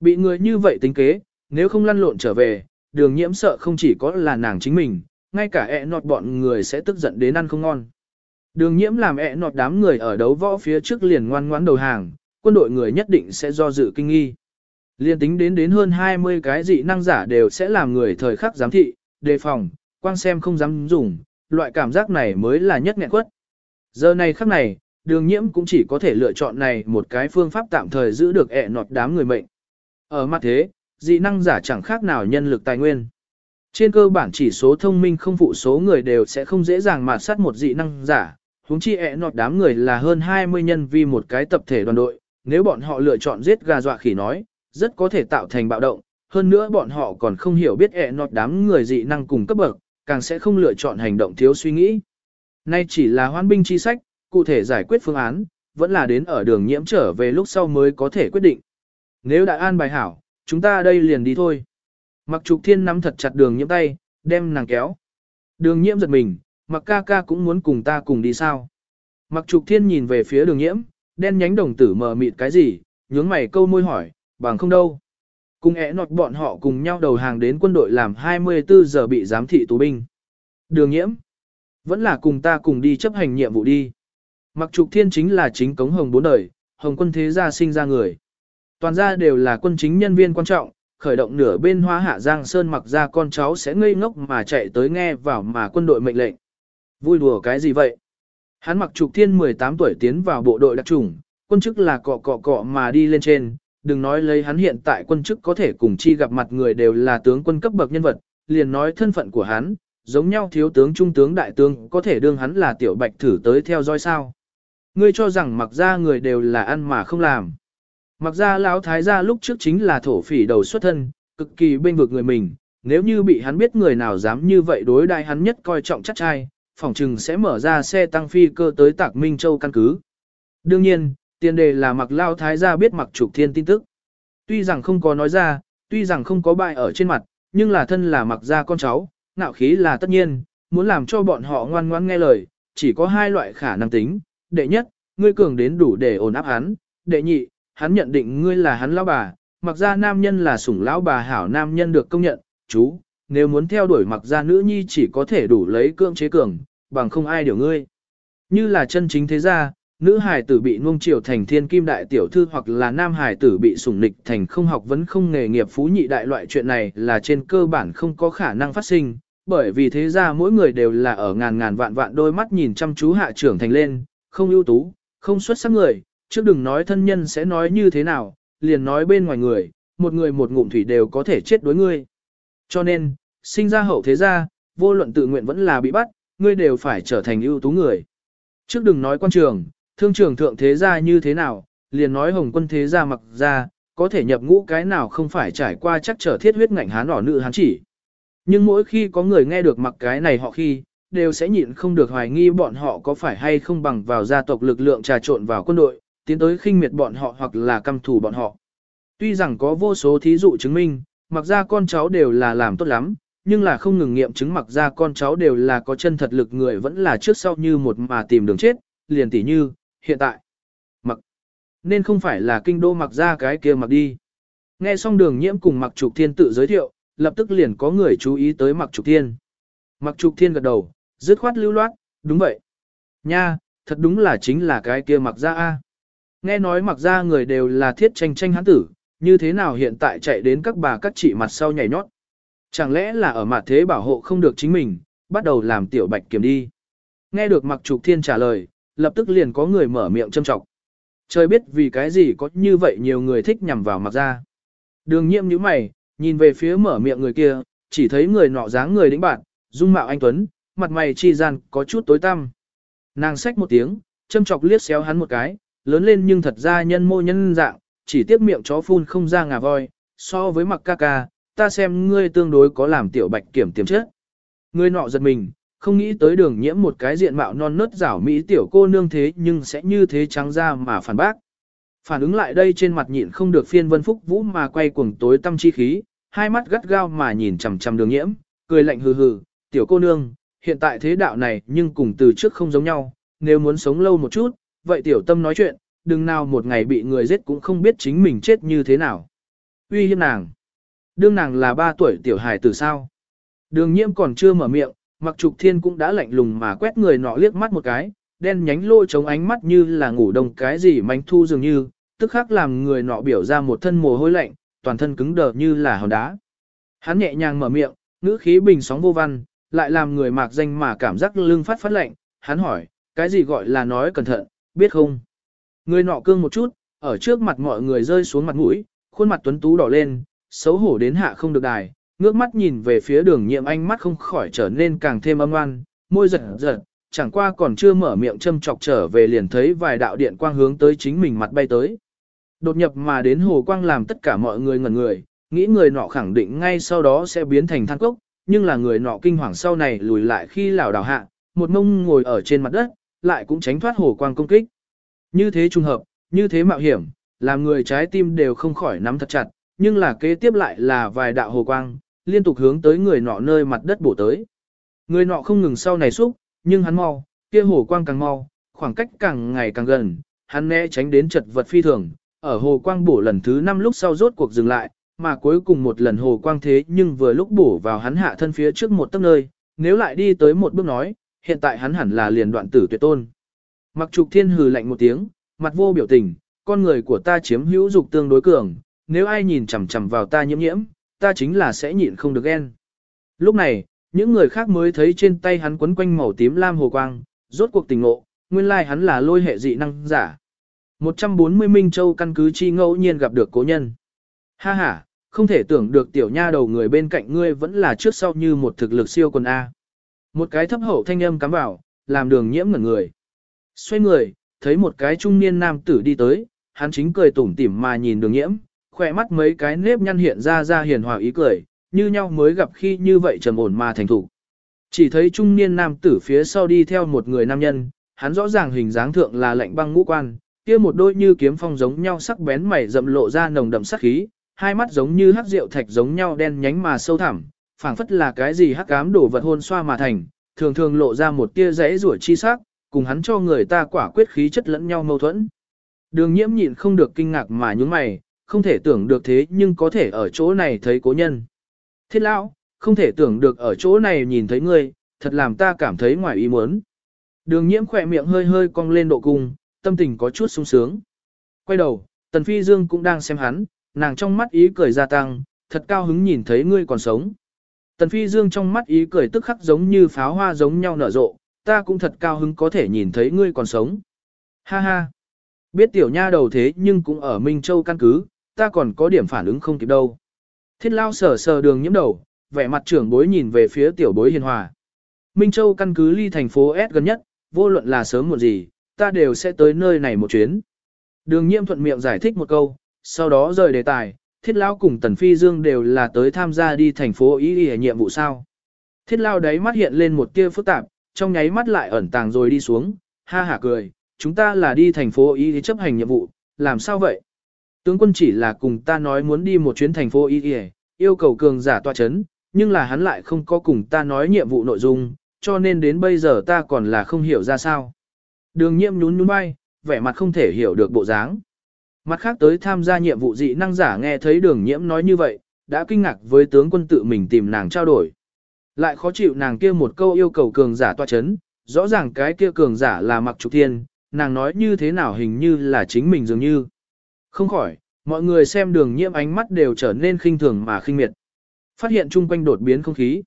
Bị người như vậy tính kế, nếu không lăn lộn trở về, đường nhiễm sợ không chỉ có là nàng chính mình, ngay cả ẹ nọt bọn người sẽ tức giận đến ăn không ngon. Đường nhiễm làm ẹ nọt đám người ở đấu võ phía trước liền ngoan ngoãn đầu hàng, quân đội người nhất định sẽ do dự kinh nghi. Liên tính đến đến hơn 20 cái dị năng giả đều sẽ làm người thời khắc giám thị, đề phòng, quang xem không dám dùng, loại cảm giác này mới là nhất nghẹn quất. Giờ này khắc này, đường nhiễm cũng chỉ có thể lựa chọn này một cái phương pháp tạm thời giữ được ẹ nọt đám người mệnh. Ở mặt thế, dị năng giả chẳng khác nào nhân lực tài nguyên. Trên cơ bản chỉ số thông minh không phụ số người đều sẽ không dễ dàng mà sát một dị năng giả, huống chi ẹ nọt đám người là hơn 20 nhân vì một cái tập thể đoàn đội, nếu bọn họ lựa chọn giết gà dọa khỉ nói, rất có thể tạo thành bạo động, hơn nữa bọn họ còn không hiểu biết ẹ nọt đám người dị năng cùng cấp bậc, càng sẽ không lựa chọn hành động thiếu suy nghĩ. Nay chỉ là hoan binh chi sách, cụ thể giải quyết phương án, vẫn là đến ở đường nhiễm trở về lúc sau mới có thể quyết định. Nếu đã an bài hảo, chúng ta đây liền đi thôi. Mặc trục thiên nắm thật chặt đường nhiễm tay, đem nàng kéo. Đường nhiễm giật mình, mặc ca ca cũng muốn cùng ta cùng đi sao. Mặc trục thiên nhìn về phía đường nhiễm, đen nhánh đồng tử mờ mịt cái gì, nhướng mày câu môi hỏi, bằng không đâu. Cùng ẽ nọt bọn họ cùng nhau đầu hàng đến quân đội làm 24 giờ bị giám thị tù binh. Đường nhiễm, vẫn là cùng ta cùng đi chấp hành nhiệm vụ đi. Mặc trục thiên chính là chính cống hồng bốn đời, hồng quân thế gia sinh ra người. Toàn gia đều là quân chính nhân viên quan trọng, khởi động nửa bên hoa hạ giang sơn mặc ra con cháu sẽ ngây ngốc mà chạy tới nghe vào mà quân đội mệnh lệnh. Vui đùa cái gì vậy? Hắn mặc trục thiên 18 tuổi tiến vào bộ đội đặc trùng, quân chức là cọ cọ cọ mà đi lên trên, đừng nói lấy hắn hiện tại quân chức có thể cùng chi gặp mặt người đều là tướng quân cấp bậc nhân vật, liền nói thân phận của hắn, giống nhau thiếu tướng trung tướng đại tướng có thể đương hắn là tiểu bạch thử tới theo dõi sao. Ngươi cho rằng mặc ra người đều là ăn mà không làm. Mặc ra lão thái gia lúc trước chính là thổ phỉ đầu xuất thân, cực kỳ bên vực người mình, nếu như bị hắn biết người nào dám như vậy đối đại hắn nhất coi trọng chắc trai, phỏng chừng sẽ mở ra xe tăng phi cơ tới tạc Minh Châu căn cứ. Đương nhiên, tiền đề là mặc lao thái gia biết mặc trục thiên tin tức. Tuy rằng không có nói ra, tuy rằng không có bại ở trên mặt, nhưng là thân là mặc gia con cháu, ngạo khí là tất nhiên, muốn làm cho bọn họ ngoan ngoan nghe lời, chỉ có hai loại khả năng tính. Đệ nhất, ngươi cường đến đủ để ổn áp hắn. Đệ nhị, hắn nhận định ngươi là hắn lão bà, mặc ra nam nhân là sủng lão bà hảo nam nhân được công nhận, chú, nếu muốn theo đuổi mặc ra nữ nhi chỉ có thể đủ lấy cưỡng chế cường, bằng không ai điều ngươi. Như là chân chính thế gia, nữ hài tử bị nuông chiều thành thiên kim đại tiểu thư hoặc là nam hài tử bị sủng nịch thành không học vấn không nghề nghiệp phú nhị đại loại chuyện này là trên cơ bản không có khả năng phát sinh, bởi vì thế gia mỗi người đều là ở ngàn ngàn vạn vạn đôi mắt nhìn chăm chú hạ trưởng thành lên, không ưu tú, không xuất sắc người, trước đừng nói thân nhân sẽ nói như thế nào, liền nói bên ngoài người, một người một ngụm thủy đều có thể chết đối ngươi. Cho nên, sinh ra hậu thế gia, vô luận tự nguyện vẫn là bị bắt, ngươi đều phải trở thành ưu tú người. Trước đừng nói quan trường, thương trường thượng thế gia như thế nào, liền nói hồng quân thế gia mặc ra, có thể nhập ngũ cái nào không phải trải qua chắc trở thiết huyết ngạnh hán đỏ nữ hán chỉ. Nhưng mỗi khi có người nghe được mặc cái này họ khi, đều sẽ nhịn không được hoài nghi bọn họ có phải hay không bằng vào gia tộc lực lượng trà trộn vào quân đội, tiến tới khinh miệt bọn họ hoặc là căm thù bọn họ. Tuy rằng có vô số thí dụ chứng minh, mặc ra con cháu đều là làm tốt lắm, nhưng là không ngừng nghiệm chứng mặc ra con cháu đều là có chân thật lực người vẫn là trước sau như một mà tìm đường chết, liền tỉ như, hiện tại. Mặc, nên không phải là kinh đô mặc ra cái kia mặc đi. Nghe xong đường nhiễm cùng mặc trục thiên tự giới thiệu, lập tức liền có người chú ý tới mặc trục thiên. Mặc trục thiên gật đầu, dứt khoát lưu loát, đúng vậy. Nha, thật đúng là chính là cái kia mặc ra A. Nghe nói mặc ra người đều là thiết tranh tranh hán tử, như thế nào hiện tại chạy đến các bà các chị mặt sau nhảy nhót. Chẳng lẽ là ở mặt thế bảo hộ không được chính mình, bắt đầu làm tiểu bạch kiểm đi. Nghe được mặc trục thiên trả lời, lập tức liền có người mở miệng châm trọng. Trời biết vì cái gì có như vậy nhiều người thích nhằm vào mặc ra. Đường nhiệm như mày, nhìn về phía mở miệng người kia, chỉ thấy người nọ dáng người đĩnh bạn, dung mạo anh Tuấn, mặt mày chi gian có chút tối tăm. Nàng xách một tiếng, châm chọc liếc xéo hắn một cái, lớn lên nhưng thật ra nhân mô nhân dạng, chỉ tiếp miệng chó phun không ra ngà voi, so với mặc ca ca, ta xem ngươi tương đối có làm tiểu bạch kiểm tiềm chất. Ngươi nọ giật mình, không nghĩ tới đường nhiễm một cái diện mạo non nớt rảo mỹ tiểu cô nương thế nhưng sẽ như thế trắng ra mà phản bác. Phản ứng lại đây trên mặt nhịn không được phiên vân phúc vũ mà quay cuồng tối tâm chi khí, hai mắt gắt gao mà nhìn chằm chằm đường nhiễm, cười lạnh hừ hừ, tiểu cô nương, hiện tại thế đạo này nhưng cùng từ trước không giống nhau, nếu muốn sống lâu một chút, vậy tiểu tâm nói chuyện, đừng nào một ngày bị người giết cũng không biết chính mình chết như thế nào. Uy hiếp nàng. Đương nàng là ba tuổi tiểu hài từ sao. Đường nhiễm còn chưa mở miệng, mặc trục thiên cũng đã lạnh lùng mà quét người nọ liếc mắt một cái, đen nhánh lôi chống ánh mắt như là ngủ đông cái gì manh thu dường như, tức khắc làm người nọ biểu ra một thân mồ hôi lạnh, toàn thân cứng đờ như là hòn đá. Hắn nhẹ nhàng mở miệng, ngữ khí bình sóng vô văn, lại làm người mạc danh mà cảm giác lưng phát phát lạnh, hắn hỏi, cái gì gọi là nói cẩn thận, biết không? Người nọ cương một chút, ở trước mặt mọi người rơi xuống mặt mũi, khuôn mặt tuấn tú đỏ lên, xấu hổ đến hạ không được đài, ngước mắt nhìn về phía đường nhiệm anh mắt không khỏi trở nên càng thêm âm ngoan, môi giật giật, chẳng qua còn chưa mở miệng châm chọc trở về liền thấy vài đạo điện quang hướng tới chính mình mặt bay tới. Đột nhập mà đến hồ quang làm tất cả mọi người ngẩn người, nghĩ người nọ khẳng định ngay sau đó sẽ biến thành than cốc, nhưng là người nọ kinh hoàng sau này lùi lại khi lảo đảo hạ, một mông ngồi ở trên mặt đất, lại cũng tránh thoát hồ quang công kích. Như thế trùng hợp, như thế mạo hiểm, làm người trái tim đều không khỏi nắm thật chặt, nhưng là kế tiếp lại là vài đạo hồ quang, liên tục hướng tới người nọ nơi mặt đất bổ tới. Người nọ không ngừng sau này xúc, nhưng hắn mau, kia hồ quang càng mau, khoảng cách càng ngày càng gần, hắn né tránh đến chật vật phi thường, ở hồ quang bổ lần thứ 5 lúc sau rốt cuộc dừng lại, mà cuối cùng một lần hồ quang thế nhưng vừa lúc bổ vào hắn hạ thân phía trước một tấc nơi, nếu lại đi tới một bước nói, hiện tại hắn hẳn là liền đoạn tử tuyệt tôn. Mặc trục thiên hừ lạnh một tiếng, mặt vô biểu tình, con người của ta chiếm hữu dục tương đối cường, nếu ai nhìn chằm chằm vào ta nhiễm nhiễm, ta chính là sẽ nhịn không được ghen. Lúc này, những người khác mới thấy trên tay hắn quấn quanh màu tím lam hồ quang, rốt cuộc tình ngộ, nguyên lai hắn là lôi hệ dị năng giả. 140 Minh Châu căn cứ chi ngẫu nhiên gặp được cố nhân. Ha ha, không thể tưởng được tiểu nha đầu người bên cạnh ngươi vẫn là trước sau như một thực lực siêu quần A. Một cái thấp hậu thanh âm cắm vào, làm đường nhiễm ngẩn người. Xoay người, thấy một cái trung niên nam tử đi tới, hắn chính cười tủm tỉm mà nhìn đường nhiễm, khỏe mắt mấy cái nếp nhăn hiện ra ra hiền hòa ý cười, như nhau mới gặp khi như vậy trầm ổn mà thành thủ. Chỉ thấy trung niên nam tử phía sau đi theo một người nam nhân, hắn rõ ràng hình dáng thượng là lạnh băng ngũ quan, kia một đôi như kiếm phong giống nhau sắc bén mày rậm lộ ra nồng đậm sắc khí, hai mắt giống như hắc rượu thạch giống nhau đen nhánh mà sâu thẳm, phảng phất là cái gì hắc ám đổ vật hôn xoa mà thành, thường thường lộ ra một tia rẽ rủa chi sắc, cùng hắn cho người ta quả quyết khí chất lẫn nhau mâu thuẫn. Đường nhiễm nhịn không được kinh ngạc mà nhướng mày, không thể tưởng được thế nhưng có thể ở chỗ này thấy cố nhân. Thiết lão, không thể tưởng được ở chỗ này nhìn thấy ngươi, thật làm ta cảm thấy ngoài ý muốn. Đường nhiễm khỏe miệng hơi hơi cong lên độ cung, tâm tình có chút sung sướng. Quay đầu, Tần Phi Dương cũng đang xem hắn, nàng trong mắt ý cười gia tăng, thật cao hứng nhìn thấy ngươi còn sống. Tần Phi Dương trong mắt ý cười tức khắc giống như pháo hoa giống nhau nở rộ, ta cũng thật cao hứng có thể nhìn thấy ngươi còn sống. Ha ha. Biết tiểu nha đầu thế nhưng cũng ở Minh Châu căn cứ, ta còn có điểm phản ứng không kịp đâu. Thiết lao sờ sờ đường nhiễm đầu, vẻ mặt trưởng bối nhìn về phía tiểu bối hiền hòa. Minh Châu căn cứ ly thành phố S gần nhất, vô luận là sớm muộn gì, ta đều sẽ tới nơi này một chuyến. Đường nhiễm thuận miệng giải thích một câu, sau đó rời đề tài, thiết lao cùng tần phi dương đều là tới tham gia đi thành phố ý ý nhiệm vụ sao. Thiết lao đấy mắt hiện lên một tia phức tạp, trong nháy mắt lại ẩn tàng rồi đi xuống, ha hả cười, chúng ta là đi thành phố ý chấp hành nhiệm vụ, làm sao vậy? Tướng quân chỉ là cùng ta nói muốn đi một chuyến thành phố Y Y, yêu cầu cường giả tọa chấn, nhưng là hắn lại không có cùng ta nói nhiệm vụ nội dung, cho nên đến bây giờ ta còn là không hiểu ra sao. Đường nhiệm nhún nhún bay, vẻ mặt không thể hiểu được bộ dáng. Mặt khác tới tham gia nhiệm vụ dị năng giả nghe thấy đường nhiễm nói như vậy, đã kinh ngạc với tướng quân tự mình tìm nàng trao đổi. Lại khó chịu nàng kia một câu yêu cầu cường giả tọa chấn, rõ ràng cái kia cường giả là mặc trục thiên, nàng nói như thế nào hình như là chính mình dường như. Không khỏi, mọi người xem đường nhiễm ánh mắt đều trở nên khinh thường mà khinh miệt. Phát hiện chung quanh đột biến không khí.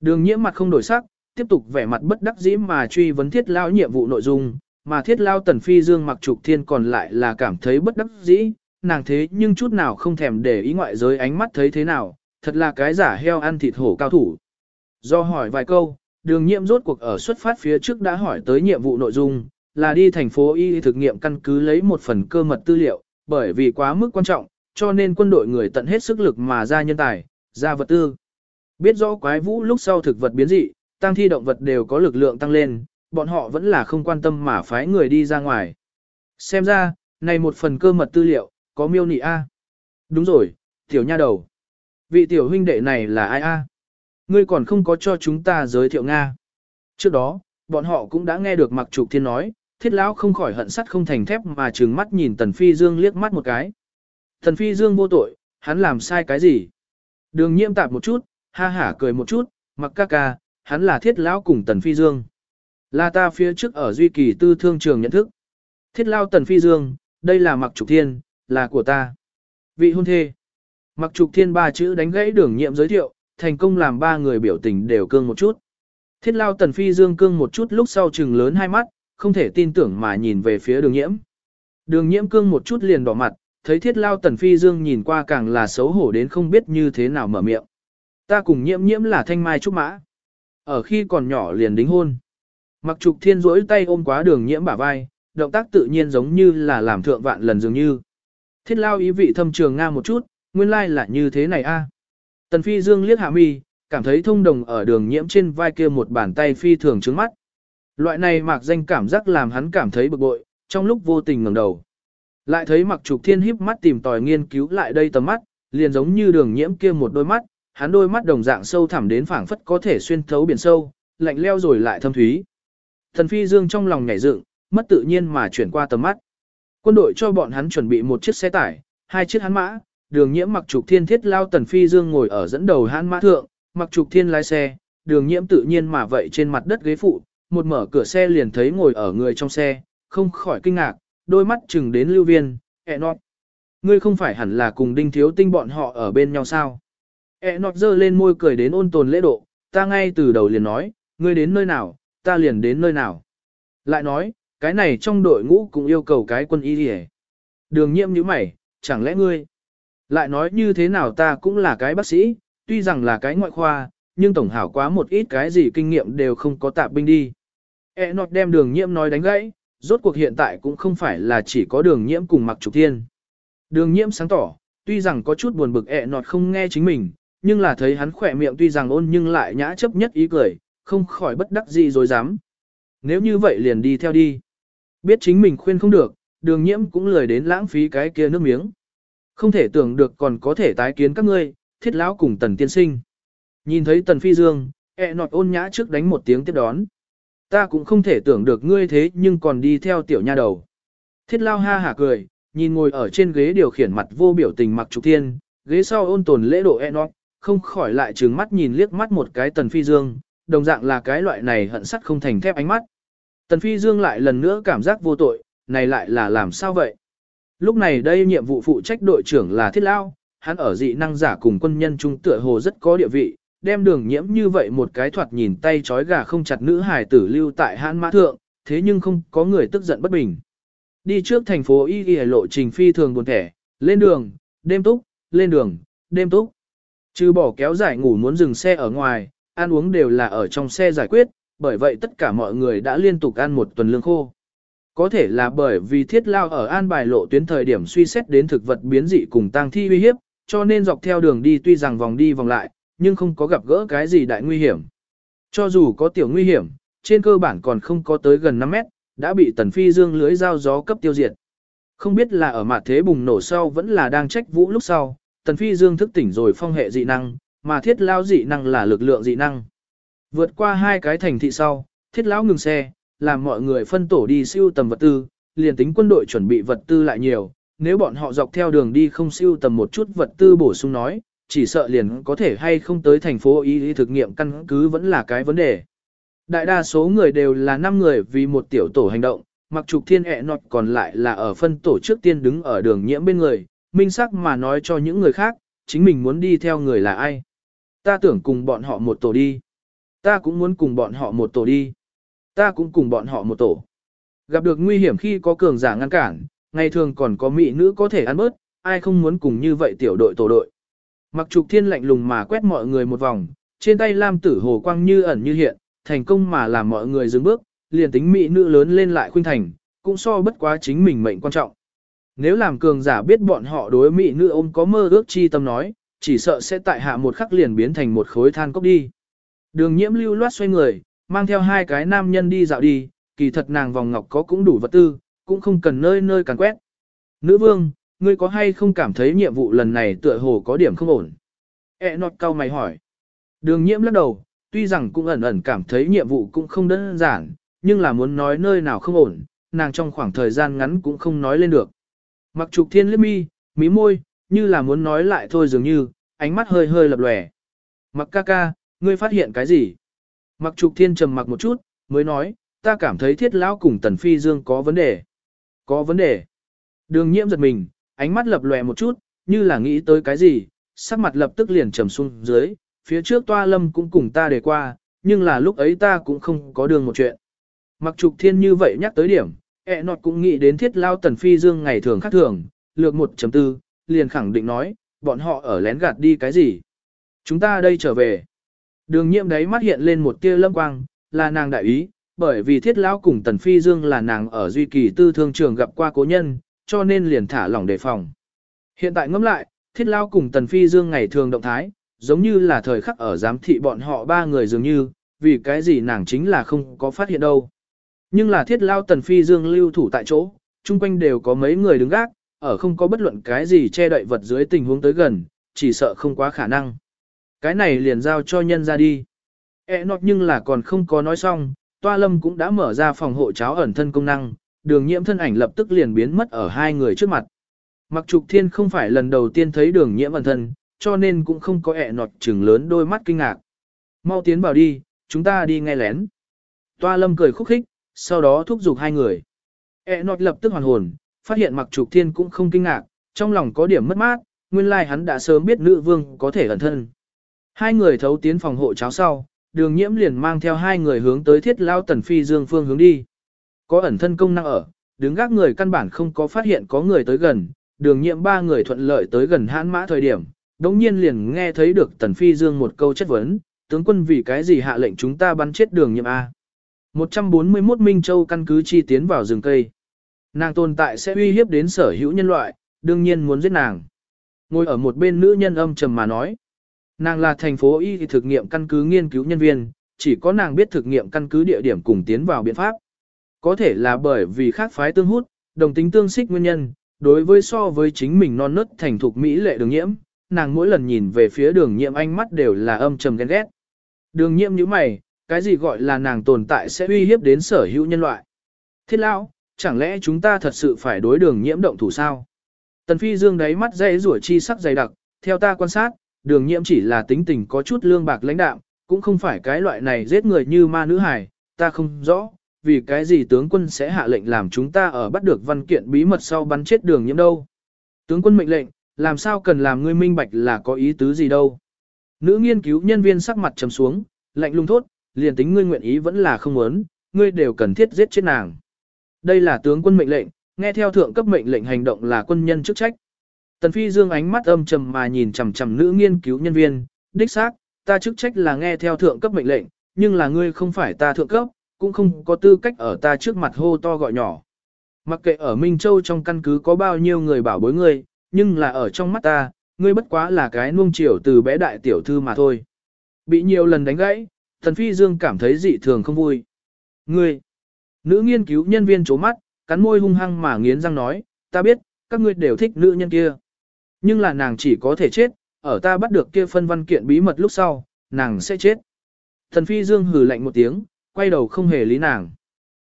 Đường nhiễm mặt không đổi sắc, tiếp tục vẻ mặt bất đắc dĩ mà truy vấn thiết lao nhiệm vụ nội dung, mà thiết lao tần phi dương mặc trục thiên còn lại là cảm thấy bất đắc dĩ, nàng thế nhưng chút nào không thèm để ý ngoại giới ánh mắt thấy thế nào, thật là cái giả heo ăn thịt hổ cao thủ. Do hỏi vài câu, đường nhiễm rốt cuộc ở xuất phát phía trước đã hỏi tới nhiệm vụ nội dung, là đi thành phố Y thực nghiệm căn cứ lấy một phần cơ mật tư liệu, bởi vì quá mức quan trọng, cho nên quân đội người tận hết sức lực mà ra nhân tài, ra vật tư. Biết rõ quái vũ lúc sau thực vật biến dị, tăng thi động vật đều có lực lượng tăng lên, bọn họ vẫn là không quan tâm mà phái người đi ra ngoài. Xem ra, này một phần cơ mật tư liệu, có miêu nị A. Đúng rồi, tiểu nha đầu. Vị tiểu huynh đệ này là ai A? Ngươi còn không có cho chúng ta giới thiệu Nga. Trước đó, bọn họ cũng đã nghe được Mặc Trục Thiên nói, thiết lão không khỏi hận sắt không thành thép mà trừng mắt nhìn Tần Phi Dương liếc mắt một cái. Tần Phi Dương vô tội, hắn làm sai cái gì? Đường nhiễm tạp một chút, ha hả cười một chút, mặc ca ca, hắn là thiết lão cùng Tần Phi Dương. Là ta phía trước ở Duy Kỳ tư thương trường nhận thức. Thiết lao Tần Phi Dương, đây là Mặc Trục Thiên, là của ta. Vị hôn thê. Mặc Trục Thiên ba chữ đánh gãy đường nhiệm giới thiệu, thành công làm ba người biểu tình đều cương một chút. Thiết lao Tần Phi Dương cương một chút lúc sau chừng lớn hai mắt, không thể tin tưởng mà nhìn về phía đường nhiễm. Đường nhiễm cương một chút liền đỏ mặt, thấy thiết lao Tần Phi Dương nhìn qua càng là xấu hổ đến không biết như thế nào mở miệng. Ta cùng nhiễm nhiễm là thanh mai trúc mã. Ở khi còn nhỏ liền đính hôn. Mặc trục thiên rỗi tay ôm quá đường nhiễm bả vai, động tác tự nhiên giống như là làm thượng vạn lần dường như. Thiết lao ý vị thâm trường nga một chút, nguyên lai like là như thế này a. À. Tần phi dương liếc hạ mi, cảm thấy thông đồng ở đường nhiễm trên vai kia một bàn tay phi thường trứng mắt. Loại này mặc danh cảm giác làm hắn cảm thấy bực bội, trong lúc vô tình ngẩng đầu. Lại thấy mặc trục thiên híp mắt tìm tòi nghiên cứu lại đây tầm mắt, liền giống như đường nhiễm kia một đôi mắt, hắn đôi mắt đồng dạng sâu thẳm đến phảng phất có thể xuyên thấu biển sâu, lạnh leo rồi lại thâm thúy. Thần phi dương trong lòng nhảy dựng, mất tự nhiên mà chuyển qua tầm mắt. Quân đội cho bọn hắn chuẩn bị một chiếc xe tải, hai chiếc hắn mã, đường nhiễm mặc trục thiên thiết lao tần phi dương ngồi ở dẫn đầu hắn mã thượng, mặc trục thiên lái xe, đường nhiễm tự nhiên mà vậy trên mặt đất ghế phụ, một mở cửa xe liền thấy ngồi ở người trong xe, không khỏi kinh ngạc, đôi mắt chừng đến lưu viên, ẹ nọt. Ngươi không phải hẳn là cùng đinh thiếu tinh bọn họ ở bên nhau sao? ẹ nọt giơ lên môi cười đến ôn tồn lễ độ, ta ngay từ đầu liền nói, ngươi đến nơi nào, ta liền đến nơi nào. Lại nói, cái này trong đội ngũ cũng yêu cầu cái quân y đi Đường nhiễm như mày, chẳng lẽ ngươi? Lại nói như thế nào ta cũng là cái bác sĩ, tuy rằng là cái ngoại khoa, nhưng tổng hảo quá một ít cái gì kinh nghiệm đều không có tạp binh đi. E nọt đem đường nhiễm nói đánh gãy, rốt cuộc hiện tại cũng không phải là chỉ có đường nhiễm cùng mặc trục thiên. Đường nhiễm sáng tỏ, tuy rằng có chút buồn bực E nọt không nghe chính mình, nhưng là thấy hắn khỏe miệng tuy rằng ôn nhưng lại nhã chấp nhất ý cười, không khỏi bất đắc dĩ rồi dám. Nếu như vậy liền đi theo đi. Biết chính mình khuyên không được, đường nhiễm cũng lười đến lãng phí cái kia nước miếng. Không thể tưởng được còn có thể tái kiến các ngươi, thiết lão cùng tần tiên sinh. Nhìn thấy tần phi dương, e nọt ôn nhã trước đánh một tiếng tiếp đón. Ta cũng không thể tưởng được ngươi thế nhưng còn đi theo tiểu nha đầu. Thiết lao ha hả cười, nhìn ngồi ở trên ghế điều khiển mặt vô biểu tình mặc trục thiên, ghế sau ôn tồn lễ độ e nó, không khỏi lại trừng mắt nhìn liếc mắt một cái tần phi dương, đồng dạng là cái loại này hận sắt không thành thép ánh mắt. Tần phi dương lại lần nữa cảm giác vô tội, này lại là làm sao vậy? Lúc này đây nhiệm vụ phụ trách đội trưởng là Thiết Lao, hắn ở dị năng giả cùng quân nhân trung tựa hồ rất có địa vị, đem đường nhiễm như vậy một cái thoạt nhìn tay trói gà không chặt nữ hài tử lưu tại hãn mã thượng, thế nhưng không có người tức giận bất bình. Đi trước thành phố Y Y lộ trình phi thường buồn thẻ, lên đường, đêm túc, lên đường, đêm túc. Trừ bỏ kéo giải ngủ muốn dừng xe ở ngoài, ăn uống đều là ở trong xe giải quyết, bởi vậy tất cả mọi người đã liên tục ăn một tuần lương khô. Có thể là bởi vì thiết lao ở an bài lộ tuyến thời điểm suy xét đến thực vật biến dị cùng tăng thi uy hiếp, cho nên dọc theo đường đi tuy rằng vòng đi vòng lại, nhưng không có gặp gỡ cái gì đại nguy hiểm. Cho dù có tiểu nguy hiểm, trên cơ bản còn không có tới gần 5 mét, đã bị tần phi dương lưới dao gió cấp tiêu diệt. Không biết là ở mặt thế bùng nổ sau vẫn là đang trách vũ lúc sau, tần phi dương thức tỉnh rồi phong hệ dị năng, mà thiết lao dị năng là lực lượng dị năng. Vượt qua hai cái thành thị sau, thiết lão ngừng xe, làm mọi người phân tổ đi siêu tầm vật tư, liền tính quân đội chuẩn bị vật tư lại nhiều, nếu bọn họ dọc theo đường đi không siêu tầm một chút vật tư bổ sung nói, chỉ sợ liền có thể hay không tới thành phố y thực nghiệm căn cứ vẫn là cái vấn đề. Đại đa số người đều là 5 người vì một tiểu tổ hành động, mặc trục thiên ẹ nọt còn lại là ở phân tổ trước tiên đứng ở đường nhiễm bên người, minh sắc mà nói cho những người khác, chính mình muốn đi theo người là ai. Ta tưởng cùng bọn họ một tổ đi. Ta cũng muốn cùng bọn họ một tổ đi. Ta cũng cùng bọn họ một tổ. Gặp được nguy hiểm khi có cường giả ngăn cản, ngày thường còn có mỹ nữ có thể ăn bớt, ai không muốn cùng như vậy tiểu đội tổ đội. Mặc trục thiên lạnh lùng mà quét mọi người một vòng, trên tay lam tử hồ quang như ẩn như hiện, thành công mà làm mọi người dừng bước, liền tính mỹ nữ lớn lên lại khuynh thành, cũng so bất quá chính mình mệnh quan trọng. Nếu làm cường giả biết bọn họ đối mỹ nữ ôm có mơ ước chi tâm nói, chỉ sợ sẽ tại hạ một khắc liền biến thành một khối than cốc đi. Đường nhiễm lưu loát xoay người, mang theo hai cái nam nhân đi dạo đi, kỳ thật nàng vòng ngọc có cũng đủ vật tư, cũng không cần nơi nơi càng quét. Nữ vương, ngươi có hay không cảm thấy nhiệm vụ lần này tựa hồ có điểm không ổn? E nọt cao mày hỏi. Đường nhiễm lắc đầu, tuy rằng cũng ẩn ẩn cảm thấy nhiệm vụ cũng không đơn giản, nhưng là muốn nói nơi nào không ổn, nàng trong khoảng thời gian ngắn cũng không nói lên được. Mặc trục thiên liếc mi, mí môi, như là muốn nói lại thôi dường như, ánh mắt hơi hơi lập lòe. Mặc ca ca, ngươi phát hiện cái gì? Mặc trục thiên trầm mặc một chút, mới nói, ta cảm thấy thiết lão cùng tần phi dương có vấn đề. Có vấn đề. Đường nhiễm giật mình, ánh mắt lập lòe một chút, như là nghĩ tới cái gì, sắc mặt lập tức liền trầm xuống dưới, phía trước toa lâm cũng cùng ta để qua, nhưng là lúc ấy ta cũng không có đường một chuyện. Mặc trục thiên như vậy nhắc tới điểm, ẹ nọt cũng nghĩ đến thiết lao tần phi dương ngày thường khác thường, lược 1.4, liền khẳng định nói, bọn họ ở lén gạt đi cái gì. Chúng ta đây trở về. Đường nhiệm đấy mắt hiện lên một tia lâm quang, là nàng đại ý, bởi vì thiết lão cùng tần phi dương là nàng ở duy kỳ tư thương trường gặp qua cố nhân, cho nên liền thả lỏng đề phòng. Hiện tại ngẫm lại, thiết lão cùng tần phi dương ngày thường động thái, giống như là thời khắc ở giám thị bọn họ ba người dường như, vì cái gì nàng chính là không có phát hiện đâu. Nhưng là thiết lao tần phi dương lưu thủ tại chỗ, chung quanh đều có mấy người đứng gác, ở không có bất luận cái gì che đậy vật dưới tình huống tới gần, chỉ sợ không quá khả năng. Cái này liền giao cho nhân ra đi. E nọt nhưng là còn không có nói xong, toa lâm cũng đã mở ra phòng hộ cháo ẩn thân công năng, đường nhiễm thân ảnh lập tức liền biến mất ở hai người trước mặt. Mặc trục thiên không phải lần đầu tiên thấy đường nhiễm ẩn thân, cho nên cũng không có ẹ nọt trừng lớn đôi mắt kinh ngạc. Mau tiến vào đi, chúng ta đi nghe lén. Toa lâm cười khúc khích, sau đó thúc giục hai người. E nọt lập tức hoàn hồn, phát hiện mặc trục thiên cũng không kinh ngạc, trong lòng có điểm mất mát, nguyên lai like hắn đã sớm biết nữ vương có thể ẩn thân. Hai người thấu tiến phòng hộ cháo sau, đường nhiễm liền mang theo hai người hướng tới thiết lao tần phi dương phương hướng đi. Có ẩn thân công năng ở, đứng gác người căn bản không có phát hiện có người tới gần, đường nhiệm ba người thuận lợi tới gần hãn mã thời điểm, đống nhiên liền nghe thấy được tần phi dương một câu chất vấn, tướng quân vì cái gì hạ lệnh chúng ta bắn chết đường nhiệm A. 141 Minh Châu căn cứ chi tiến vào rừng cây. Nàng tồn tại sẽ uy hiếp đến sở hữu nhân loại, đương nhiên muốn giết nàng. Ngồi ở một bên nữ nhân âm trầm mà nói. Nàng là thành phố y thực nghiệm căn cứ nghiên cứu nhân viên, chỉ có nàng biết thực nghiệm căn cứ địa điểm cùng tiến vào biện pháp. Có thể là bởi vì khác phái tương hút, đồng tính tương xích nguyên nhân, đối với so với chính mình non nớt thành thục mỹ lệ đường nhiễm, nàng mỗi lần nhìn về phía đường nhiễm ánh mắt đều là âm trầm ghen ghét. Đường nhiễm như mày, cái gì gọi là nàng tồn tại sẽ uy hiếp đến sở hữu nhân loại. Thiết lão, chẳng lẽ chúng ta thật sự phải đối đường nhiễm động thủ sao? Tần phi dương đáy mắt dây rủa chi sắc dày đặc, theo ta quan sát, đường nhiễm chỉ là tính tình có chút lương bạc lãnh đạm, cũng không phải cái loại này giết người như ma nữ hải ta không rõ, vì cái gì tướng quân sẽ hạ lệnh làm chúng ta ở bắt được văn kiện bí mật sau bắn chết đường nhiễm đâu. Tướng quân mệnh lệnh, làm sao cần làm ngươi minh bạch là có ý tứ gì đâu. Nữ nghiên cứu nhân viên sắc mặt trầm xuống, lạnh lùng thốt, liền tính ngươi nguyện ý vẫn là không muốn, ngươi đều cần thiết giết chết nàng. Đây là tướng quân mệnh lệnh, nghe theo thượng cấp mệnh lệnh hành động là quân nhân chức trách. Tần Phi Dương ánh mắt âm trầm mà nhìn chằm chằm nữ nghiên cứu nhân viên, đích xác, ta chức trách là nghe theo thượng cấp mệnh lệnh, nhưng là ngươi không phải ta thượng cấp, cũng không có tư cách ở ta trước mặt hô to gọi nhỏ. Mặc kệ ở Minh Châu trong căn cứ có bao nhiêu người bảo bối ngươi, nhưng là ở trong mắt ta, ngươi bất quá là cái nuông chiều từ bé đại tiểu thư mà thôi. Bị nhiều lần đánh gãy, Thần Phi Dương cảm thấy dị thường không vui. Ngươi, nữ nghiên cứu nhân viên chố mắt, cắn môi hung hăng mà nghiến răng nói, ta biết, các ngươi đều thích nữ nhân kia. Nhưng là nàng chỉ có thể chết, ở ta bắt được kia phân văn kiện bí mật lúc sau, nàng sẽ chết. Thần Phi Dương hừ lạnh một tiếng, quay đầu không hề lý nàng.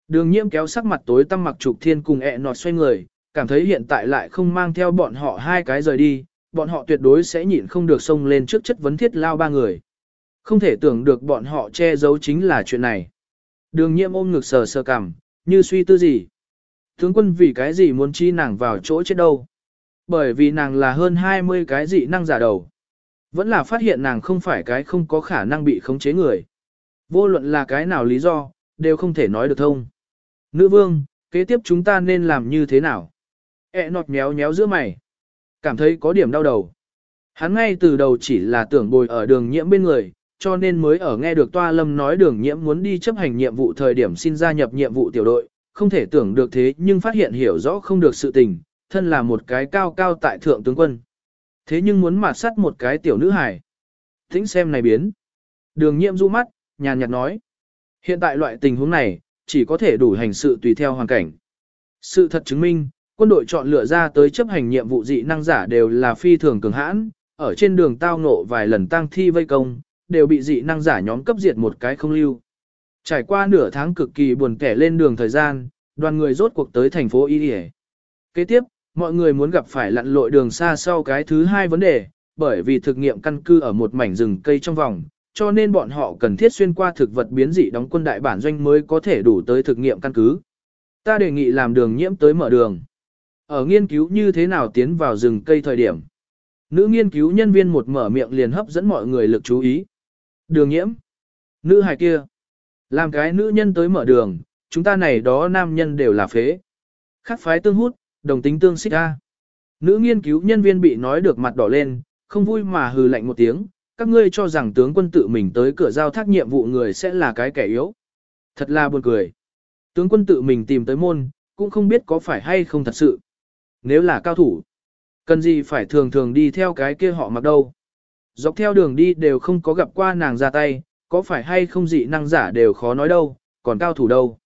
Đường nhiễm kéo sắc mặt tối tăm mặc trục thiên cùng ẹ nọt xoay người, cảm thấy hiện tại lại không mang theo bọn họ hai cái rời đi, bọn họ tuyệt đối sẽ nhịn không được xông lên trước chất vấn thiết lao ba người. Không thể tưởng được bọn họ che giấu chính là chuyện này. Đường nhiễm ôm ngực sờ sờ cằm, như suy tư gì. Tướng quân vì cái gì muốn chi nàng vào chỗ chết đâu. Bởi vì nàng là hơn 20 cái dị năng giả đầu. Vẫn là phát hiện nàng không phải cái không có khả năng bị khống chế người. Vô luận là cái nào lý do, đều không thể nói được thông. Nữ vương, kế tiếp chúng ta nên làm như thế nào? E nọt méo méo giữa mày. Cảm thấy có điểm đau đầu. Hắn ngay từ đầu chỉ là tưởng bồi ở đường nhiễm bên người, cho nên mới ở nghe được Toa Lâm nói đường nhiễm muốn đi chấp hành nhiệm vụ thời điểm xin gia nhập nhiệm vụ tiểu đội, không thể tưởng được thế nhưng phát hiện hiểu rõ không được sự tình, thân là một cái cao cao tại thượng tướng quân. Thế nhưng muốn mạt sát một cái tiểu nữ hài. Tính xem này biến. Đường nhiệm du mắt, nhàn nhạt nói. Hiện tại loại tình huống này, chỉ có thể đủ hành sự tùy theo hoàn cảnh. Sự thật chứng minh, quân đội chọn lựa ra tới chấp hành nhiệm vụ dị năng giả đều là phi thường cường hãn, ở trên đường tao ngộ vài lần tăng thi vây công, đều bị dị năng giả nhóm cấp diệt một cái không lưu. Trải qua nửa tháng cực kỳ buồn kẻ lên đường thời gian, đoàn người rốt cuộc tới thành phố Y Kế tiếp, mọi người muốn gặp phải lặn lội đường xa sau cái thứ hai vấn đề, bởi vì thực nghiệm căn cư ở một mảnh rừng cây trong vòng, cho nên bọn họ cần thiết xuyên qua thực vật biến dị đóng quân đại bản doanh mới có thể đủ tới thực nghiệm căn cứ. Ta đề nghị làm đường nhiễm tới mở đường. Ở nghiên cứu như thế nào tiến vào rừng cây thời điểm. Nữ nghiên cứu nhân viên một mở miệng liền hấp dẫn mọi người lực chú ý. Đường nhiễm. Nữ hài kia. Làm cái nữ nhân tới mở đường, chúng ta này đó nam nhân đều là phế. Khắc phái tương hút, đồng tính tương xích ra. Nữ nghiên cứu nhân viên bị nói được mặt đỏ lên, không vui mà hừ lạnh một tiếng, các ngươi cho rằng tướng quân tự mình tới cửa giao thác nhiệm vụ người sẽ là cái kẻ yếu. Thật là buồn cười. Tướng quân tự mình tìm tới môn, cũng không biết có phải hay không thật sự. Nếu là cao thủ, cần gì phải thường thường đi theo cái kia họ mặc đâu. Dọc theo đường đi đều không có gặp qua nàng ra tay, có phải hay không dị năng giả đều khó nói đâu, còn cao thủ đâu.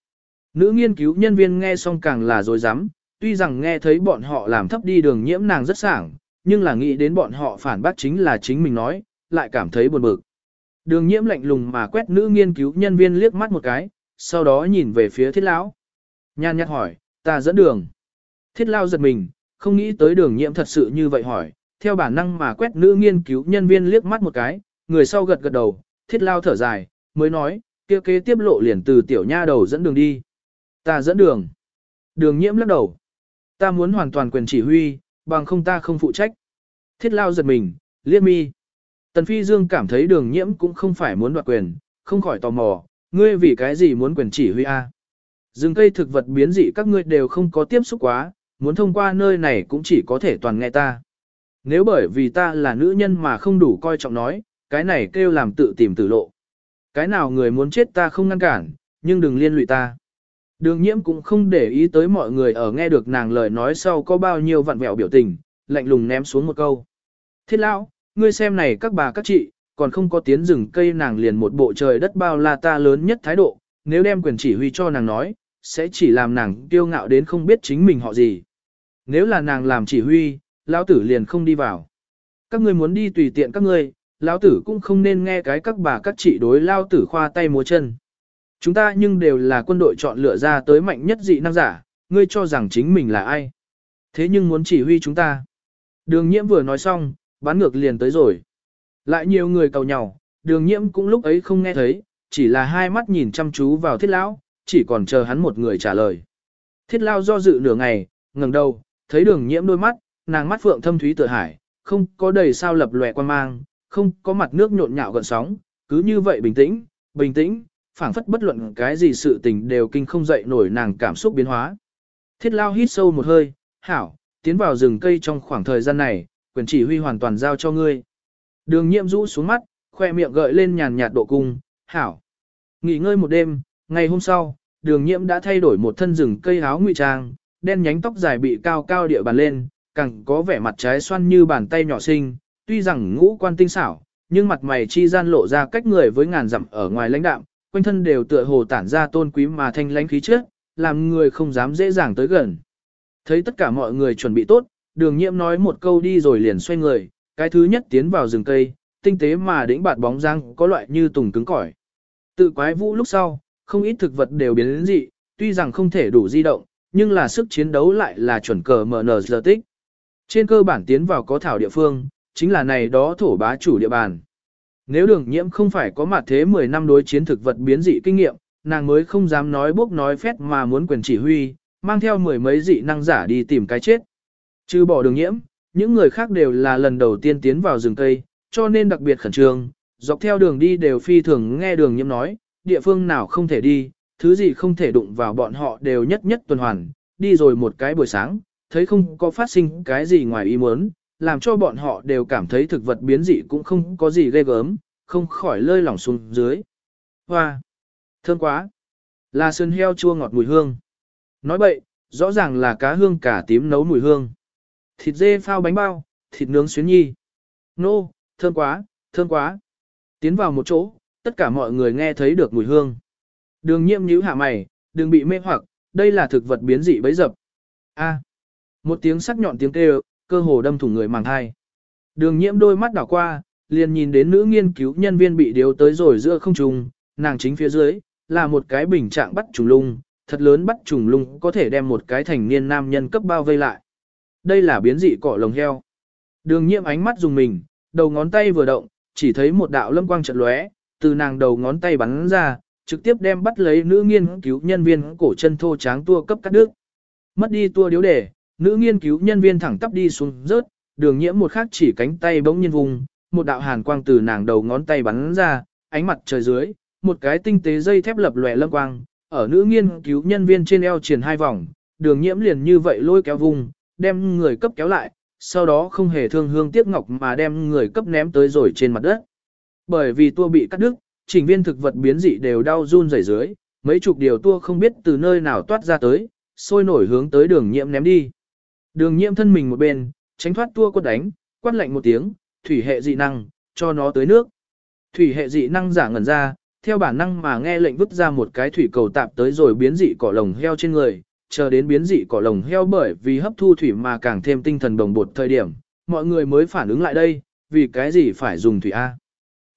Nữ nghiên cứu nhân viên nghe xong càng là dối rắm tuy rằng nghe thấy bọn họ làm thấp đi đường nhiễm nàng rất sảng, nhưng là nghĩ đến bọn họ phản bác chính là chính mình nói, lại cảm thấy buồn bực. Đường nhiễm lạnh lùng mà quét nữ nghiên cứu nhân viên liếc mắt một cái, sau đó nhìn về phía thiết lão. Nhan nhạt hỏi, ta dẫn đường. Thiết Lão giật mình, không nghĩ tới đường nhiễm thật sự như vậy hỏi, theo bản năng mà quét nữ nghiên cứu nhân viên liếc mắt một cái, người sau gật gật đầu, thiết Lão thở dài, mới nói, kia kế tiếp lộ liền từ tiểu nha đầu dẫn đường đi. Ta dẫn đường. Đường nhiễm lắc đầu. Ta muốn hoàn toàn quyền chỉ huy, bằng không ta không phụ trách. Thiết Lão giật mình, liếc mi. Tần Phi Dương cảm thấy đường nhiễm cũng không phải muốn đoạt quyền, không khỏi tò mò, ngươi vì cái gì muốn quyền chỉ huy a? Rừng cây thực vật biến dị các ngươi đều không có tiếp xúc quá, muốn thông qua nơi này cũng chỉ có thể toàn nghe ta. Nếu bởi vì ta là nữ nhân mà không đủ coi trọng nói, cái này kêu làm tự tìm tử lộ. Cái nào người muốn chết ta không ngăn cản, nhưng đừng liên lụy ta. Đường nhiễm cũng không để ý tới mọi người ở nghe được nàng lời nói sau có bao nhiêu vặn vẹo biểu tình, lạnh lùng ném xuống một câu. Thiết lão, ngươi xem này các bà các chị, còn không có tiến rừng cây nàng liền một bộ trời đất bao la ta lớn nhất thái độ, nếu đem quyền chỉ huy cho nàng nói, sẽ chỉ làm nàng kiêu ngạo đến không biết chính mình họ gì. Nếu là nàng làm chỉ huy, lão tử liền không đi vào. Các ngươi muốn đi tùy tiện các ngươi, lão tử cũng không nên nghe cái các bà các chị đối lão tử khoa tay múa chân. Chúng ta nhưng đều là quân đội chọn lựa ra tới mạnh nhất dị năng giả, ngươi cho rằng chính mình là ai. Thế nhưng muốn chỉ huy chúng ta. Đường nhiễm vừa nói xong, bán ngược liền tới rồi. Lại nhiều người cầu nhau, đường nhiễm cũng lúc ấy không nghe thấy, chỉ là hai mắt nhìn chăm chú vào thiết lão, chỉ còn chờ hắn một người trả lời. Thiết Lão do dự nửa ngày, ngẩng đầu, thấy đường nhiễm đôi mắt, nàng mắt phượng thâm thúy tự hải, không có đầy sao lập lòe quan mang, không có mặt nước nhộn nhạo gợn sóng, cứ như vậy bình tĩnh, bình tĩnh, phảng phất bất luận cái gì sự tình đều kinh không dậy nổi nàng cảm xúc biến hóa. Thiết lao hít sâu một hơi, hảo, tiến vào rừng cây trong khoảng thời gian này, quyền chỉ huy hoàn toàn giao cho ngươi. Đường nhiệm rũ xuống mắt, khoe miệng gợi lên nhàn nhạt độ cung, hảo. Nghỉ ngơi một đêm, ngày hôm sau, đường nhiễm đã thay đổi một thân rừng cây áo ngụy trang, đen nhánh tóc dài bị cao cao địa bàn lên, càng có vẻ mặt trái xoan như bàn tay nhỏ xinh, tuy rằng ngũ quan tinh xảo, nhưng mặt mày chi gian lộ ra cách người với ngàn dặm ở ngoài lãnh đạm, quanh thân đều tựa hồ tản ra tôn quý mà thanh lãnh khí trước, làm người không dám dễ dàng tới gần. Thấy tất cả mọi người chuẩn bị tốt, đường nhiễm nói một câu đi rồi liền xoay người, cái thứ nhất tiến vào rừng cây, tinh tế mà đĩnh bạt bóng răng có loại như tùng cứng cỏi. Tự quái vũ lúc sau, không ít thực vật đều biến đến dị, tuy rằng không thể đủ di động, nhưng là sức chiến đấu lại là chuẩn cờ MN giờ tích. Trên cơ bản tiến vào có thảo địa phương, chính là này đó thổ bá chủ địa bàn. Nếu đường nhiễm không phải có mặt thế 10 năm đối chiến thực vật biến dị kinh nghiệm, nàng mới không dám nói bốc nói phét mà muốn quyền chỉ huy, mang theo mười mấy dị năng giả đi tìm cái chết. Trừ bỏ đường nhiễm, những người khác đều là lần đầu tiên tiến vào rừng cây, cho nên đặc biệt khẩn trương, dọc theo đường đi đều phi thường nghe đường nhiễm nói, địa phương nào không thể đi, thứ gì không thể đụng vào bọn họ đều nhất nhất tuần hoàn, đi rồi một cái buổi sáng, thấy không có phát sinh cái gì ngoài ý muốn, làm cho bọn họ đều cảm thấy thực vật biến dị cũng không có gì ghê gớm, không khỏi lơi lỏng xuống dưới. Hoa! Thơm quá! Là sơn heo chua ngọt mùi hương. Nói bậy, rõ ràng là cá hương cả tím nấu mùi hương. Thịt dê phao bánh bao, thịt nướng xuyến nhi. Nô, thơm quá, thơm quá. Tiến vào một chỗ, tất cả mọi người nghe thấy được mùi hương. Đường nhiễm nhíu hạ mày, đừng bị mê hoặc, đây là thực vật biến dị bấy dập. A. một tiếng sắc nhọn tiếng kêu, cơ hồ đâm thủng người màng thai. Đường nhiễm đôi mắt đảo qua, liền nhìn đến nữ nghiên cứu nhân viên bị điếu tới rồi giữa không trung, nàng chính phía dưới, là một cái bình trạng bắt trùng lung, thật lớn bắt trùng lung có thể đem một cái thành niên nam nhân cấp bao vây lại. Đây là biến dị cỏ lồng heo. Đường nhiễm ánh mắt dùng mình, đầu ngón tay vừa động, chỉ thấy một đạo lâm quang chợt lóe, từ nàng đầu ngón tay bắn ra, trực tiếp đem bắt lấy nữ nghiên cứu nhân viên cổ chân thô tráng tua cấp cắt đứt. Mất đi tua điếu để, nữ nghiên cứu nhân viên thẳng tắp đi xuống rớt, đường nhiễm một khắc chỉ cánh tay bỗng nhiên vùng, một đạo hàn quang từ nàng đầu ngón tay bắn ra, ánh mặt trời dưới, một cái tinh tế dây thép lập lòe lâm quang, ở nữ nghiên cứu nhân viên trên eo triển hai vòng, đường nhiễm liền như vậy lôi kéo vùng, đem người cấp kéo lại, sau đó không hề thương hương tiếc ngọc mà đem người cấp ném tới rồi trên mặt đất. Bởi vì tua bị cắt đứt, trình viên thực vật biến dị đều đau run rẩy dưới, mấy chục điều tua không biết từ nơi nào toát ra tới, sôi nổi hướng tới đường nhiễm ném đi. Đường nhiễm thân mình một bên, tránh thoát tua quất đánh, quát lạnh một tiếng, thủy hệ dị năng, cho nó tới nước. Thủy hệ dị năng giả ngẩn ra, theo bản năng mà nghe lệnh vứt ra một cái thủy cầu tạp tới rồi biến dị cỏ lồng heo trên người, chờ đến biến dị cỏ lồng heo bởi vì hấp thu thủy mà càng thêm tinh thần đồng bột thời điểm, mọi người mới phản ứng lại đây, vì cái gì phải dùng thủy A.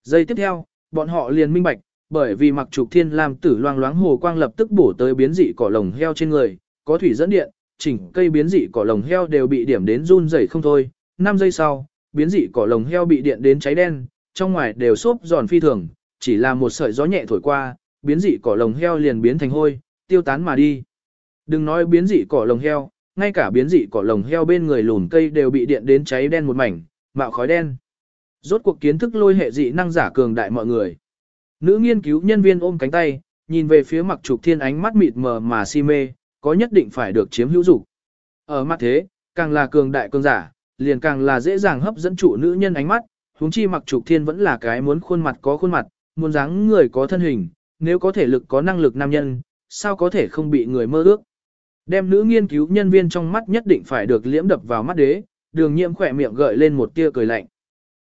Giây tiếp theo, bọn họ liền minh bạch, bởi vì mặc trục thiên làm tử loang loáng hồ quang lập tức bổ tới biến dị cỏ lồng heo trên người, có thủy dẫn điện, chỉnh cây biến dị cỏ lồng heo đều bị điểm đến run rẩy không thôi. 5 giây sau, biến dị cỏ lồng heo bị điện đến cháy đen, trong ngoài đều xốp giòn phi thường, chỉ là một sợi gió nhẹ thổi qua, biến dị cỏ lồng heo liền biến thành hôi, tiêu tán mà đi. Đừng nói biến dị cỏ lồng heo, ngay cả biến dị cỏ lồng heo bên người lùn cây đều bị điện đến cháy đen một mảnh, mạo khói đen. Rốt cuộc kiến thức lôi hệ dị năng giả cường đại mọi người. Nữ nghiên cứu nhân viên ôm cánh tay, nhìn về phía mặc trục thiên ánh mắt mịt mờ mà si mê, có nhất định phải được chiếm hữu dục. Ở mặt thế, càng là cường đại cường giả, liền càng là dễ dàng hấp dẫn chủ nữ nhân ánh mắt, huống chi mặc trục thiên vẫn là cái muốn khuôn mặt có khuôn mặt, muốn dáng người có thân hình, nếu có thể lực có năng lực nam nhân, sao có thể không bị người mơ ước. Đem nữ nghiên cứu nhân viên trong mắt nhất định phải được liễm đập vào mắt đế, đường nhiễm khỏe miệng gợi lên một tia cười lạnh.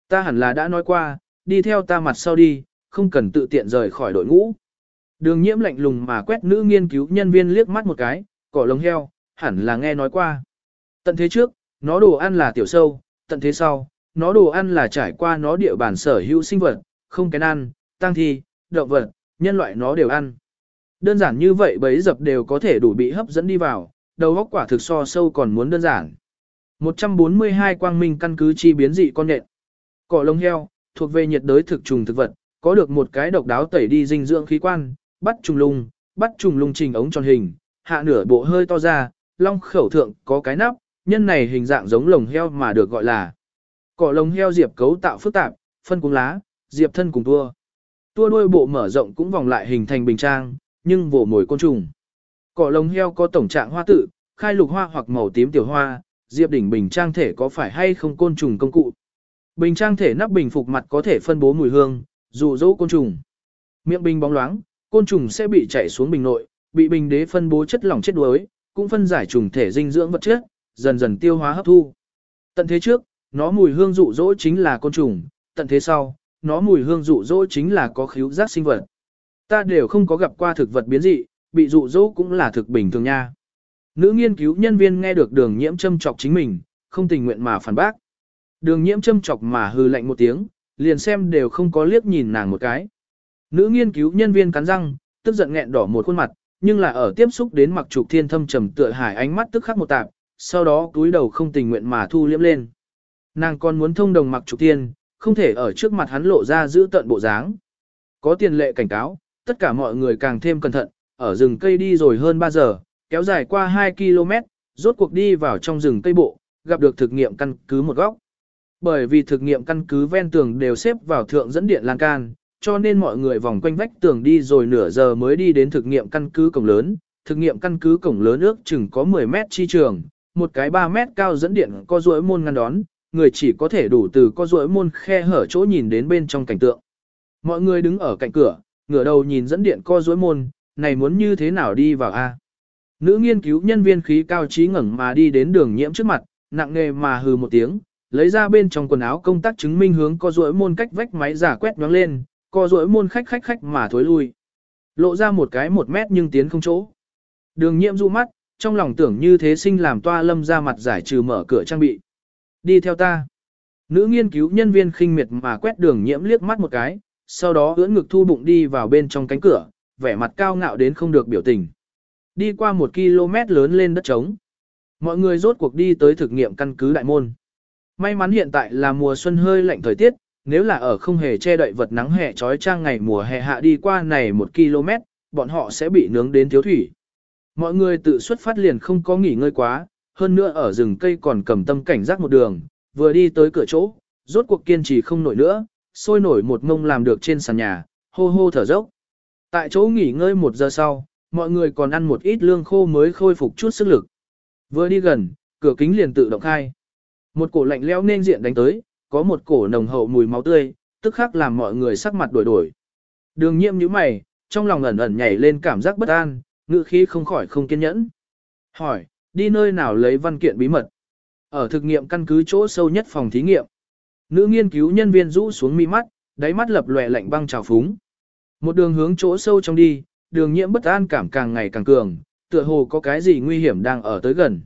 Ta hẳn là đã nói qua, đi theo ta mặt sau đi, không cần tự tiện rời khỏi đội ngũ. Đường nhiễm lạnh lùng mà quét nữ nghiên cứu nhân viên liếc mắt một cái, cỏ lông heo, hẳn là nghe nói qua. Tận thế trước, nó đồ ăn là tiểu sâu, tận thế sau, nó đồ ăn là trải qua nó địa bàn sở hữu sinh vật, không kén ăn, tăng thi, động vật, nhân loại nó đều ăn. Đơn giản như vậy bấy dập đều có thể đủ bị hấp dẫn đi vào, đầu góc quả thực so sâu còn muốn đơn giản. 142 quang minh căn cứ chi biến dị con nhện. Cỏ lông heo, thuộc về nhiệt đới thực trùng thực vật, có được một cái độc đáo tẩy đi dinh dưỡng khí quan, bắt trùng lung, bắt trùng lung trình ống tròn hình, hạ nửa bộ hơi to ra, long khẩu thượng có cái nắp, nhân này hình dạng giống lồng heo mà được gọi là. Cỏ lông heo diệp cấu tạo phức tạp, phân cùng lá, diệp thân cùng tua. Tua đuôi bộ mở rộng cũng vòng lại hình thành bình trang, nhưng vồ mồi côn trùng. Cỏ lông heo có tổng trạng hoa tự, khai lục hoa hoặc màu tím tiểu hoa, diệp đỉnh bình trang thể có phải hay không côn trùng công cụ. Bình trang thể nắp bình phục mặt có thể phân bố mùi hương, dụ dỗ côn trùng. Miệng bình bóng loáng, côn trùng sẽ bị chảy xuống bình nội, bị bình đế phân bố chất lỏng chết đuối, cũng phân giải trùng thể dinh dưỡng vật chất, dần dần tiêu hóa hấp thu. Tận thế trước, nó mùi hương dụ dỗ chính là côn trùng, tận thế sau, nó mùi hương dụ dỗ chính là có khíu giác sinh vật. Ta đều không có gặp qua thực vật biến dị, bị dụ dỗ cũng là thực bình thường nha. Nữ nghiên cứu nhân viên nghe được đường nhiễm châm chọc chính mình, không tình nguyện mà phản bác. Đường nhiễm châm chọc mà hừ lạnh một tiếng, liền xem đều không có liếc nhìn nàng một cái. Nữ nghiên cứu nhân viên cắn răng, tức giận nghẹn đỏ một khuôn mặt, nhưng là ở tiếp xúc đến mặc trục thiên thâm trầm tựa hải ánh mắt tức khắc một tạp, sau đó túi đầu không tình nguyện mà thu liếm lên. Nàng còn muốn thông đồng mặc trục thiên, không thể ở trước mặt hắn lộ ra giữ tận bộ dáng. Có tiền lệ cảnh cáo, tất cả mọi người càng thêm cẩn thận, ở rừng cây đi rồi hơn 3 giờ, kéo dài qua 2 km, rốt cuộc đi vào trong rừng cây bộ, gặp được thực nghiệm căn cứ một góc. Bởi vì thực nghiệm căn cứ ven tường đều xếp vào thượng dẫn điện lan can, cho nên mọi người vòng quanh vách tường đi rồi nửa giờ mới đi đến thực nghiệm căn cứ cổng lớn. Thực nghiệm căn cứ cổng lớn ước chừng có 10 mét chi trường, một cái 3 mét cao dẫn điện có duỗi môn ngăn đón, người chỉ có thể đủ từ có duỗi môn khe hở chỗ nhìn đến bên trong cảnh tượng. Mọi người đứng ở cạnh cửa, ngửa đầu nhìn dẫn điện co dối môn, này muốn như thế nào đi vào a? Nữ nghiên cứu nhân viên khí cao trí ngẩng mà đi đến đường nhiễm trước mặt, nặng nề mà hừ một tiếng, lấy ra bên trong quần áo công tác chứng minh hướng co dối môn cách vách máy giả quét nhoáng lên, co dối môn khách khách khách mà thối lui. Lộ ra một cái một mét nhưng tiến không chỗ. Đường nhiễm du mắt, trong lòng tưởng như thế sinh làm toa lâm ra mặt giải trừ mở cửa trang bị. Đi theo ta. Nữ nghiên cứu nhân viên khinh miệt mà quét đường nhiễm liếc mắt một cái, sau đó ưỡn ngực thu bụng đi vào bên trong cánh cửa, vẻ mặt cao ngạo đến không được biểu tình. Đi qua một km lớn lên đất trống. Mọi người rốt cuộc đi tới thực nghiệm căn cứ đại môn. May mắn hiện tại là mùa xuân hơi lạnh thời tiết, nếu là ở không hề che đậy vật nắng hè trói trang ngày mùa hè hạ đi qua này một km, bọn họ sẽ bị nướng đến thiếu thủy. Mọi người tự xuất phát liền không có nghỉ ngơi quá, hơn nữa ở rừng cây còn cầm tâm cảnh giác một đường, vừa đi tới cửa chỗ, rốt cuộc kiên trì không nổi nữa, sôi nổi một ngông làm được trên sàn nhà, hô hô thở dốc. Tại chỗ nghỉ ngơi một giờ sau, mọi người còn ăn một ít lương khô mới khôi phục chút sức lực. Vừa đi gần, cửa kính liền tự động khai. Một cổ lạnh leo nên diện đánh tới, có một cổ nồng hậu mùi máu tươi, tức khắc làm mọi người sắc mặt đổi đổi. Đường nhiễm như mày, trong lòng ẩn ẩn nhảy lên cảm giác bất an, ngữ khí không khỏi không kiên nhẫn. Hỏi, đi nơi nào lấy văn kiện bí mật? Ở thực nghiệm căn cứ chỗ sâu nhất phòng thí nghiệm. Nữ nghiên cứu nhân viên rũ xuống mi mắt, đáy mắt lập lòe lạnh băng trào phúng. Một đường hướng chỗ sâu trong đi, đường nhiễm bất an cảm càng ngày càng cường, tựa hồ có cái gì nguy hiểm đang ở tới gần.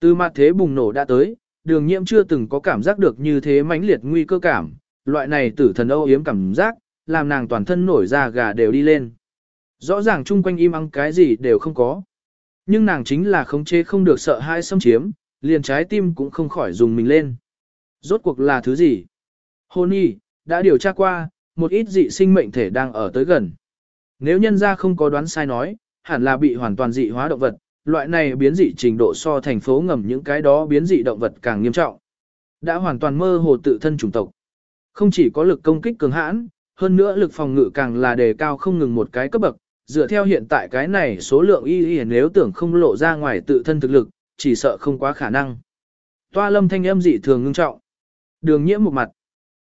Từ mặt thế bùng nổ đã tới, đường nhiễm chưa từng có cảm giác được như thế mãnh liệt nguy cơ cảm, loại này tử thần âu yếm cảm giác, làm nàng toàn thân nổi da gà đều đi lên. Rõ ràng chung quanh im ắng cái gì đều không có. Nhưng nàng chính là khống chế không được sợ hãi xâm chiếm, liền trái tim cũng không khỏi dùng mình lên. Rốt cuộc là thứ gì? Hôn y, đã điều tra qua, một ít dị sinh mệnh thể đang ở tới gần. Nếu nhân gia không có đoán sai nói, hẳn là bị hoàn toàn dị hóa động vật, loại này biến dị trình độ so thành phố ngầm những cái đó biến dị động vật càng nghiêm trọng. Đã hoàn toàn mơ hồ tự thân chủng tộc. Không chỉ có lực công kích cường hãn, hơn nữa lực phòng ngự càng là đề cao không ngừng một cái cấp bậc, dựa theo hiện tại cái này số lượng y y nếu tưởng không lộ ra ngoài tự thân thực lực, chỉ sợ không quá khả năng. Toa lâm thanh âm dị thường ngưng trọng. Đường nhiễm một mặt.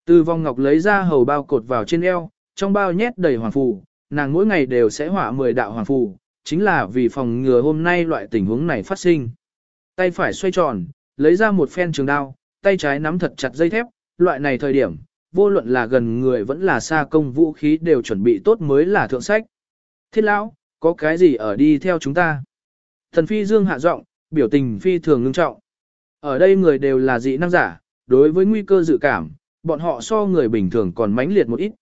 Từ vòng ngọc lấy ra hầu bao cột vào trên eo, trong bao nhét đầy hoàng phù, nàng mỗi ngày đều sẽ hỏa 10 đạo hoàng phù, chính là vì phòng ngừa hôm nay loại tình huống này phát sinh. Tay phải xoay tròn, lấy ra một phen trường đao, tay trái nắm thật chặt dây thép, loại này thời điểm, vô luận là gần người vẫn là xa công vũ khí đều chuẩn bị tốt mới là thượng sách. Thiết lão, có cái gì ở đi theo chúng ta? Thần phi dương hạ giọng, biểu tình phi thường ngưng trọng. Ở đây người đều là dị năng giả, đối với nguy cơ dự cảm, bọn họ so người bình thường còn mãnh liệt một ít.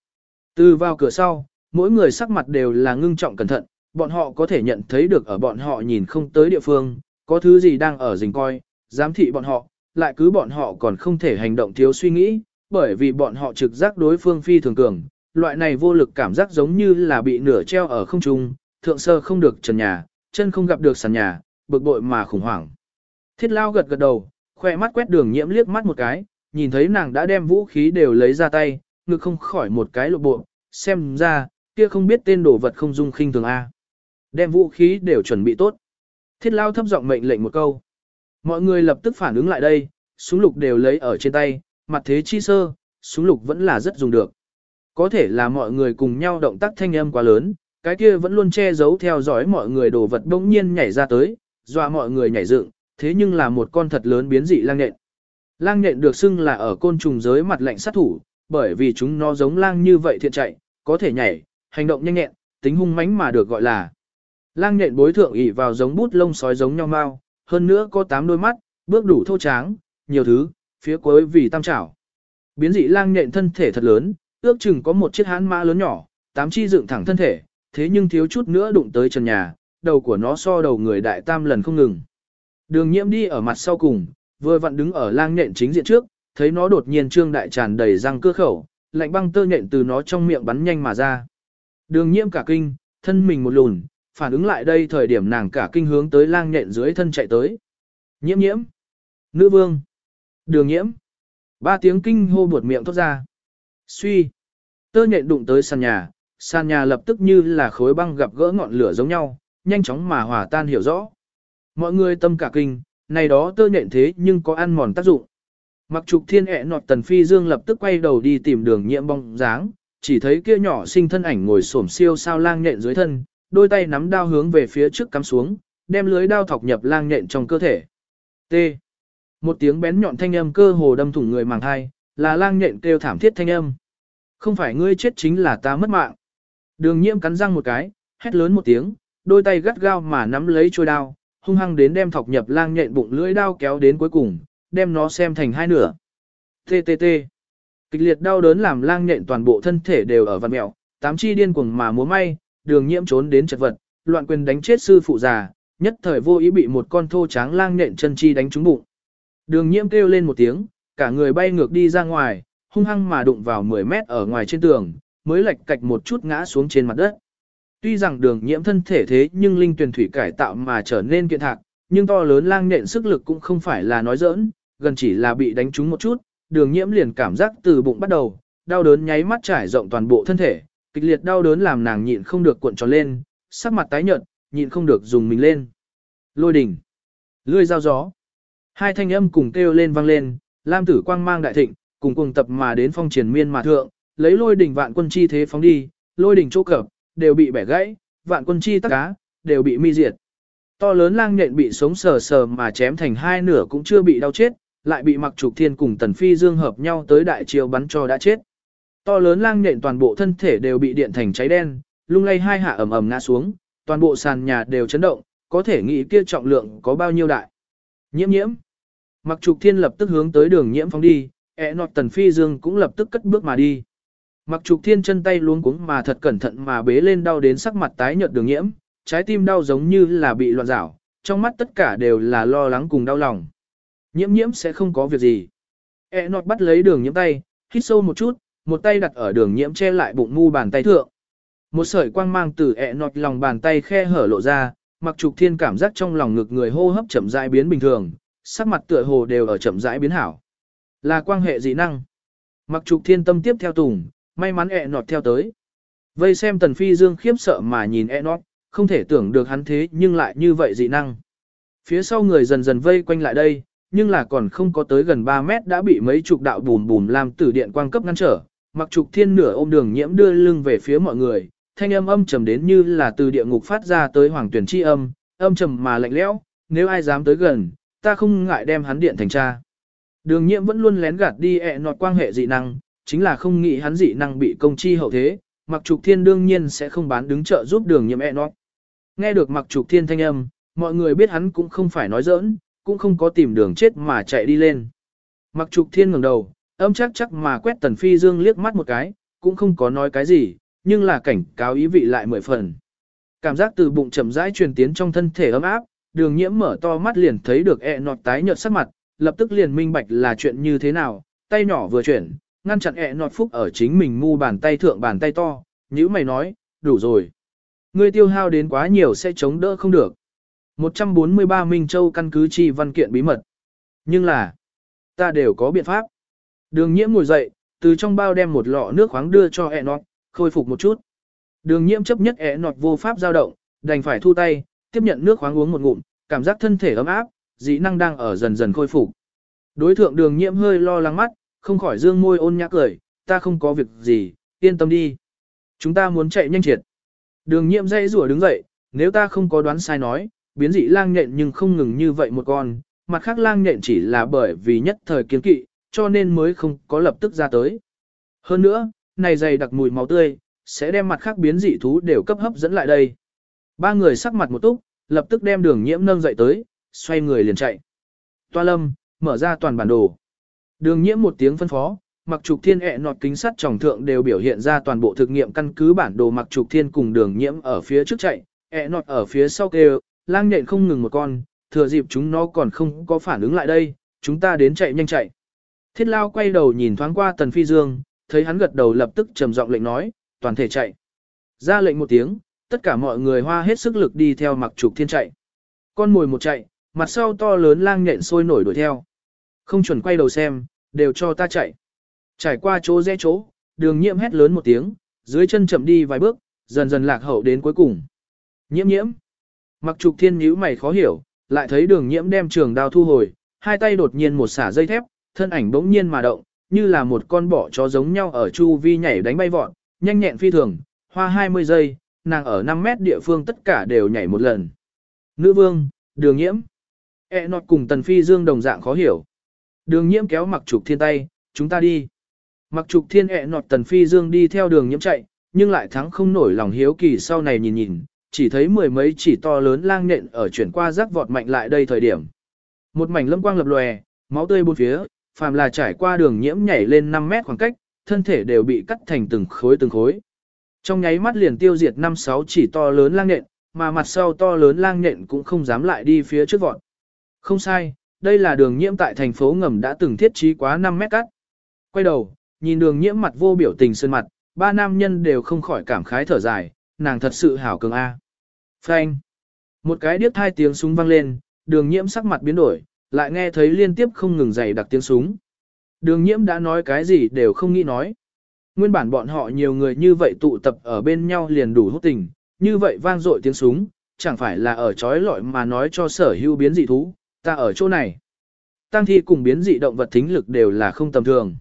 Từ vào cửa sau, mỗi người sắc mặt đều là ngưng trọng cẩn thận, bọn họ có thể nhận thấy được ở bọn họ nhìn không tới địa phương, có thứ gì đang ở rình coi, giám thị bọn họ, lại cứ bọn họ còn không thể hành động thiếu suy nghĩ, bởi vì bọn họ trực giác đối phương phi thường cường, loại này vô lực cảm giác giống như là bị nửa treo ở không trung, thượng sơ không được trần nhà, chân không gặp được sàn nhà, bực bội mà khủng hoảng. Thiết lao gật gật đầu, khoe mắt quét đường nhiễm liếc mắt một cái, nhìn thấy nàng đã đem vũ khí đều lấy ra tay, ngực không khỏi một cái lộ bộ, xem ra, kia không biết tên đồ vật không dung khinh thường A. Đem vũ khí đều chuẩn bị tốt. Thiết lao thấp giọng mệnh lệnh một câu. Mọi người lập tức phản ứng lại đây, súng lục đều lấy ở trên tay, mặt thế chi sơ, súng lục vẫn là rất dùng được. Có thể là mọi người cùng nhau động tác thanh âm quá lớn, cái kia vẫn luôn che giấu theo dõi mọi người đồ vật bỗng nhiên nhảy ra tới, dọa mọi người nhảy dựng, thế nhưng là một con thật lớn biến dị lang nhện. Lang nhện được xưng là ở côn trùng giới mặt lạnh sát thủ, bởi vì chúng nó giống lang như vậy thiện chạy, có thể nhảy, hành động nhanh nhẹn, tính hung mãnh mà được gọi là. Lang nhện bối thượng ỉ vào giống bút lông sói giống nhau mau, hơn nữa có 8 đôi mắt, bước đủ thô tráng, nhiều thứ, phía cuối vì tam trảo. Biến dị lang nhện thân thể thật lớn, ước chừng có một chiếc hãn mã lớn nhỏ, tám chi dựng thẳng thân thể, thế nhưng thiếu chút nữa đụng tới trần nhà, đầu của nó so đầu người đại tam lần không ngừng. Đường nhiễm đi ở mặt sau cùng, vừa vặn đứng ở lang nhện chính diện trước, thấy nó đột nhiên trương đại tràn đầy răng cưa khẩu, lạnh băng tơ nhện từ nó trong miệng bắn nhanh mà ra. Đường nhiễm cả kinh, thân mình một lùn, phản ứng lại đây thời điểm nàng cả kinh hướng tới lang nhện dưới thân chạy tới. Nhiễm nhiễm, nữ vương, đường nhiễm, ba tiếng kinh hô buột miệng thốt ra. Suy, tơ nhện đụng tới sàn nhà, sàn nhà lập tức như là khối băng gặp gỡ ngọn lửa giống nhau, nhanh chóng mà hòa tan hiểu rõ. Mọi người tâm cả kinh, này đó tơ nhện thế nhưng có ăn mòn tác dụng. Mặc trục thiên ẹ nọt tần phi dương lập tức quay đầu đi tìm đường nhiễm bóng dáng, chỉ thấy kia nhỏ sinh thân ảnh ngồi xổm siêu sao lang nhện dưới thân, đôi tay nắm đao hướng về phía trước cắm xuống, đem lưới đao thọc nhập lang nhện trong cơ thể. T. Một tiếng bén nhọn thanh âm cơ hồ đâm thủng người màng thai, là lang nhện kêu thảm thiết thanh âm. Không phải ngươi chết chính là ta mất mạng. Đường nhiễm cắn răng một cái, hét lớn một tiếng, đôi tay gắt gao mà nắm lấy trôi đao, hung hăng đến đem thọc nhập lang nhện bụng lưỡi đao kéo đến cuối cùng, đem nó xem thành hai nửa. TTT. Kịch liệt đau đớn làm lang nhện toàn bộ thân thể đều ở vặn mẹo, tám chi điên cuồng mà múa may, đường nhiễm trốn đến chật vật, loạn quyền đánh chết sư phụ già, nhất thời vô ý bị một con thô tráng lang nhện chân chi đánh trúng bụng. Đường nhiễm kêu lên một tiếng, cả người bay ngược đi ra ngoài, hung hăng mà đụng vào 10 mét ở ngoài trên tường, mới lệch cạch một chút ngã xuống trên mặt đất. Tuy rằng đường nhiễm thân thể thế nhưng linh tuyển thủy cải tạo mà trở nên kiện thạc, nhưng to lớn lang nện sức lực cũng không phải là nói giỡn, gần chỉ là bị đánh trúng một chút, đường nhiễm liền cảm giác từ bụng bắt đầu, đau đớn nháy mắt trải rộng toàn bộ thân thể, kịch liệt đau đớn làm nàng nhịn không được cuộn tròn lên, sắc mặt tái nhợt, nhịn không được dùng mình lên. Lôi đỉnh, lươi dao gió, hai thanh âm cùng kêu lên vang lên, lam tử quang mang đại thịnh, cùng cùng tập mà đến phong triển miên mà thượng, lấy lôi đỉnh vạn quân chi thế phóng đi, lôi đỉnh chỗ cập, đều bị bẻ gãy, vạn quân chi tắc cá, đều bị mi diệt. To lớn lang nhện bị sống sờ sờ mà chém thành hai nửa cũng chưa bị đau chết, lại bị mặc trục thiên cùng tần phi dương hợp nhau tới đại chiều bắn cho đã chết. To lớn lang nhện toàn bộ thân thể đều bị điện thành cháy đen, lung lay hai hạ ầm ầm ngã xuống, toàn bộ sàn nhà đều chấn động, có thể nghĩ kia trọng lượng có bao nhiêu đại. Nhiễm nhiễm. Mặc trục thiên lập tức hướng tới đường nhiễm phóng đi, ẹ nọt tần phi dương cũng lập tức cất bước mà đi. Mặc trục thiên chân tay luống cuống mà thật cẩn thận mà bế lên đau đến sắc mặt tái nhợt đường nhiễm, trái tim đau giống như là bị loạn rảo, trong mắt tất cả đều là lo lắng cùng đau lòng. Nhiễm nhiễm sẽ không có việc gì. E nọt bắt lấy đường nhiễm tay, hít sâu một chút, một tay đặt ở đường nhiễm che lại bụng mu bàn tay thượng. Một sợi quang mang từ e nọt lòng bàn tay khe hở lộ ra, mặc trục thiên cảm giác trong lòng ngực người hô hấp chậm rãi biến bình thường, sắc mặt tựa hồ đều ở chậm rãi biến hảo. Là quan hệ dị năng. Mặc trục thiên tâm tiếp theo tùng, may mắn e nọt theo tới. Vây xem tần phi dương khiếp sợ mà nhìn e nọt, không thể tưởng được hắn thế nhưng lại như vậy dị năng. Phía sau người dần dần vây quanh lại đây, nhưng là còn không có tới gần 3 mét đã bị mấy chục đạo bùm bùm làm tử điện quang cấp ngăn trở. Mặc trục thiên nửa ôm đường nhiễm đưa lưng về phía mọi người, thanh âm âm trầm đến như là từ địa ngục phát ra tới hoàng tuyển chi âm, âm trầm mà lạnh lẽo, nếu ai dám tới gần, ta không ngại đem hắn điện thành cha. Đường nhiễm vẫn luôn lén gạt đi ẹ nọt quan hệ dị năng, chính là không nghĩ hắn dị năng bị công chi hậu thế, mặc trục thiên đương nhiên sẽ không bán đứng trợ giúp đường Nhiệm ẹ nó. Nghe được mặc trục thiên thanh âm, mọi người biết hắn cũng không phải nói giỡn, cũng không có tìm đường chết mà chạy đi lên. Mặc trục thiên ngẩng đầu, âm chắc chắc mà quét tần phi dương liếc mắt một cái, cũng không có nói cái gì, nhưng là cảnh cáo ý vị lại mười phần. Cảm giác từ bụng chậm rãi truyền tiến trong thân thể ấm áp, đường nhiễm mở to mắt liền thấy được ẹ nọt tái nhợt sắc mặt, lập tức liền minh bạch là chuyện như thế nào, tay nhỏ vừa chuyển, ngăn chặn ẹ nọt phúc ở chính mình mu bàn tay thượng bàn tay to, như mày nói, đủ rồi. Ngươi tiêu hao đến quá nhiều sẽ chống đỡ không được. 143 Minh Châu căn cứ chi văn kiện bí mật. Nhưng là, ta đều có biện pháp. Đường nhiễm ngồi dậy, từ trong bao đem một lọ nước khoáng đưa cho ẹ nọt, khôi phục một chút. Đường nhiễm chấp nhất ẹ nọt vô pháp dao động, đành phải thu tay, tiếp nhận nước khoáng uống một ngụm, cảm giác thân thể ấm áp, dĩ năng đang ở dần dần khôi phục. Đối thượng đường nhiễm hơi lo lắng mắt, không khỏi dương môi ôn nhã cười, ta không có việc gì, yên tâm đi. Chúng ta muốn chạy nhanh triệt. Đường nhiễm dây rủa đứng dậy, nếu ta không có đoán sai nói, biến dị lang nhện nhưng không ngừng như vậy một con, mặt khác lang nhện chỉ là bởi vì nhất thời kiến kỵ, cho nên mới không có lập tức ra tới. Hơn nữa, này dày đặc mùi máu tươi, sẽ đem mặt khác biến dị thú đều cấp hấp dẫn lại đây. Ba người sắc mặt một túc, lập tức đem đường nhiễm nâng dậy tới, xoay người liền chạy. Toa lâm, mở ra toàn bản đồ. Đường nhiễm một tiếng phân phó, mặc trục thiên ẹ nọt kính sắt tròng thượng đều biểu hiện ra toàn bộ thực nghiệm căn cứ bản đồ mặc trục thiên cùng đường nhiễm ở phía trước chạy, ẹ nọt ở phía sau kêu, lang nhện không ngừng một con, thừa dịp chúng nó còn không có phản ứng lại đây, chúng ta đến chạy nhanh chạy. Thiết lao quay đầu nhìn thoáng qua tần phi dương, thấy hắn gật đầu lập tức trầm giọng lệnh nói, toàn thể chạy. Ra lệnh một tiếng, tất cả mọi người hoa hết sức lực đi theo mặc trục thiên chạy. Con mồi một chạy, mặt sau to lớn lang nhện sôi nổi đuổi theo. Không chuẩn quay đầu xem, đều cho ta chạy. Trải qua chỗ rẽ chỗ, đường nhiễm hét lớn một tiếng, dưới chân chậm đi vài bước, dần dần lạc hậu đến cuối cùng. Nhiễm nhiễm. Mặc trục thiên nhíu mày khó hiểu, lại thấy đường nhiễm đem trường đao thu hồi, hai tay đột nhiên một xả dây thép, thân ảnh bỗng nhiên mà động, như là một con bọ chó giống nhau ở chu vi nhảy đánh bay vọt, nhanh nhẹn phi thường, hoa 20 giây, nàng ở 5 mét địa phương tất cả đều nhảy một lần. Nữ vương, đường nhiễm. E nọt cùng tần phi dương đồng dạng khó hiểu. Đường nhiễm kéo mặc trục thiên tay, chúng ta đi. Mặc trục thiên ẹ nọt tần phi dương đi theo đường nhiễm chạy, nhưng lại thắng không nổi lòng hiếu kỳ sau này nhìn nhìn, chỉ thấy mười mấy chỉ to lớn lang nện ở chuyển qua rắc vọt mạnh lại đây thời điểm. Một mảnh lâm quang lập lòe, máu tươi bốn phía, phàm là trải qua đường nhiễm nhảy lên 5 mét khoảng cách, thân thể đều bị cắt thành từng khối từng khối. Trong nháy mắt liền tiêu diệt năm sáu chỉ to lớn lang nện, mà mặt sau to lớn lang nện cũng không dám lại đi phía trước vọt. Không sai, đây là đường nhiễm tại thành phố ngầm đã từng thiết trí quá 5 mét cắt. Quay đầu, nhìn đường nhiễm mặt vô biểu tình sơn mặt, ba nam nhân đều không khỏi cảm khái thở dài, nàng thật sự hảo cường A. Phanh. Một cái điếc thai tiếng súng vang lên, đường nhiễm sắc mặt biến đổi, lại nghe thấy liên tiếp không ngừng dày đặc tiếng súng. Đường nhiễm đã nói cái gì đều không nghĩ nói. Nguyên bản bọn họ nhiều người như vậy tụ tập ở bên nhau liền đủ hút tình, như vậy vang dội tiếng súng, chẳng phải là ở chói lọi mà nói cho sở hữu biến dị thú, ta ở chỗ này. Tăng thi cùng biến dị động vật thính lực đều là không tầm thường.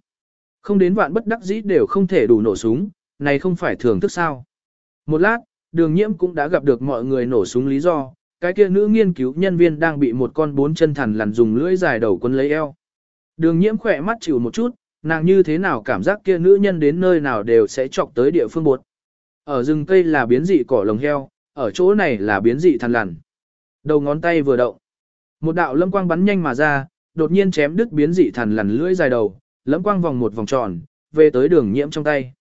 Không đến vạn bất đắc dĩ đều không thể đủ nổ súng, này không phải thường thức sao. Một lát, đường nhiễm cũng đã gặp được mọi người nổ súng lý do, cái kia nữ nghiên cứu nhân viên đang bị một con bốn chân thằn lằn dùng lưỡi dài đầu quân lấy eo. Đường nhiễm khỏe mắt chịu một chút, nàng như thế nào cảm giác kia nữ nhân đến nơi nào đều sẽ chọc tới địa phương bột. Ở rừng cây là biến dị cỏ lồng heo, ở chỗ này là biến dị thằn lằn. Đầu ngón tay vừa động. Một đạo lâm quang bắn nhanh mà ra, đột nhiên chém đứt biến dị thần lằn lưỡi dài đầu, lâm quang vòng một vòng tròn, về tới đường nhiễm trong tay.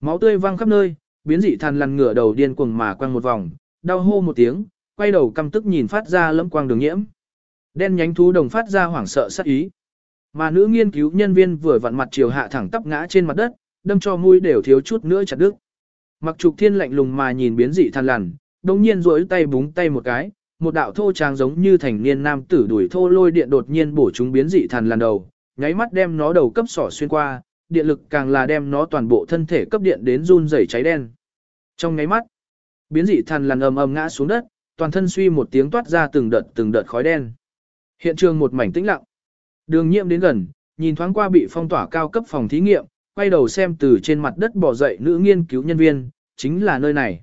Máu tươi văng khắp nơi, biến dị thần lằn ngửa đầu điên cuồng mà quăng một vòng, đau hô một tiếng, quay đầu căm tức nhìn phát ra lâm quang đường nhiễm. Đen nhánh thú đồng phát ra hoảng sợ sát ý. Mà nữ nghiên cứu nhân viên vừa vặn mặt chiều hạ thẳng tắp ngã trên mặt đất, đâm cho mũi đều thiếu chút nữa chặt đứt. Mặc trục thiên lạnh lùng mà nhìn biến dị than lằn, đồng nhiên duỗi tay búng tay một cái, một đạo thô tràng giống như thành niên nam tử đuổi thô lôi điện đột nhiên bổ trúng biến dị thần lần đầu, nháy mắt đem nó đầu cấp sỏ xuyên qua, điện lực càng là đem nó toàn bộ thân thể cấp điện đến run rẩy cháy đen. Trong nháy mắt, biến dị thần lần ầm ầm ngã xuống đất, toàn thân suy một tiếng toát ra từng đợt từng đợt khói đen. Hiện trường một mảnh tĩnh lặng. Đường Nhiệm đến gần, nhìn thoáng qua bị phong tỏa cao cấp phòng thí nghiệm, quay đầu xem từ trên mặt đất bỏ dậy nữ nghiên cứu nhân viên, chính là nơi này.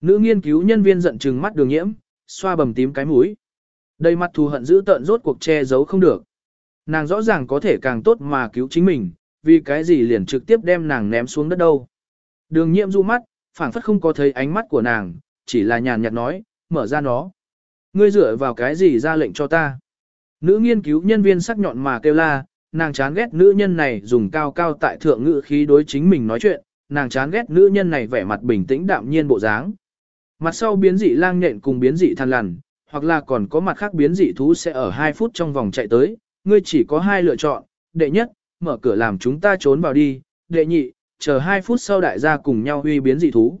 Nữ nghiên cứu nhân viên giận trừng mắt đường nhiễm, xoa bầm tím cái mũi. Đầy mặt thù hận giữ tận rốt cuộc che giấu không được. Nàng rõ ràng có thể càng tốt mà cứu chính mình, vì cái gì liền trực tiếp đem nàng ném xuống đất đâu. Đường nhiệm du mắt, phảng phất không có thấy ánh mắt của nàng, chỉ là nhàn nhạt nói, mở ra nó. Ngươi dựa vào cái gì ra lệnh cho ta? Nữ nghiên cứu nhân viên sắc nhọn mà kêu la, nàng chán ghét nữ nhân này dùng cao cao tại thượng ngữ khí đối chính mình nói chuyện, nàng chán ghét nữ nhân này vẻ mặt bình tĩnh đạm nhiên bộ dáng. Mặt sau biến dị lang nhện cùng biến dị than lằn, hoặc là còn có mặt khác biến dị thú sẽ ở 2 phút trong vòng chạy tới, ngươi chỉ có hai lựa chọn, đệ nhất, mở cửa làm chúng ta trốn vào đi, đệ nhị, chờ 2 phút sau đại gia cùng nhau huy biến dị thú.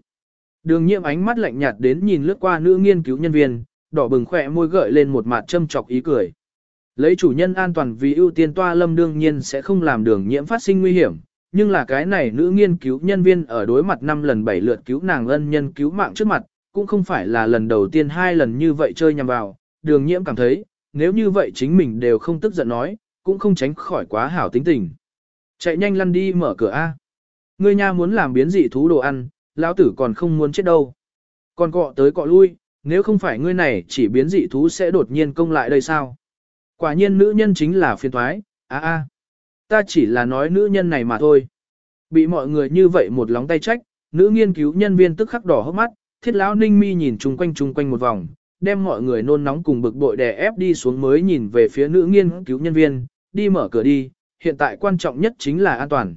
Đường nhiệm ánh mắt lạnh nhạt đến nhìn lướt qua nữ nghiên cứu nhân viên, đỏ bừng khỏe môi gợi lên một mặt châm chọc ý cười. Lấy chủ nhân an toàn vì ưu tiên toa lâm đương nhiên sẽ không làm đường nhiễm phát sinh nguy hiểm, nhưng là cái này nữ nghiên cứu nhân viên ở đối mặt 5 lần 7 lượt cứu nàng ân nhân cứu mạng trước mặt, cũng không phải là lần đầu tiên hai lần như vậy chơi nhằm vào, đường nhiễm cảm thấy, nếu như vậy chính mình đều không tức giận nói, cũng không tránh khỏi quá hảo tính tình. Chạy nhanh lăn đi mở cửa A. Ngươi nha muốn làm biến dị thú đồ ăn, lão tử còn không muốn chết đâu. Còn cọ tới cọ lui, nếu không phải ngươi này chỉ biến dị thú sẽ đột nhiên công lại đây sao? Quả nhiên nữ nhân chính là phiền thoái, a a, ta chỉ là nói nữ nhân này mà thôi. Bị mọi người như vậy một lóng tay trách, nữ nghiên cứu nhân viên tức khắc đỏ hốc mắt, thiết lão ninh mi nhìn chung quanh chung quanh một vòng, đem mọi người nôn nóng cùng bực bội đè ép đi xuống mới nhìn về phía nữ nghiên cứu nhân viên, đi mở cửa đi, hiện tại quan trọng nhất chính là an toàn.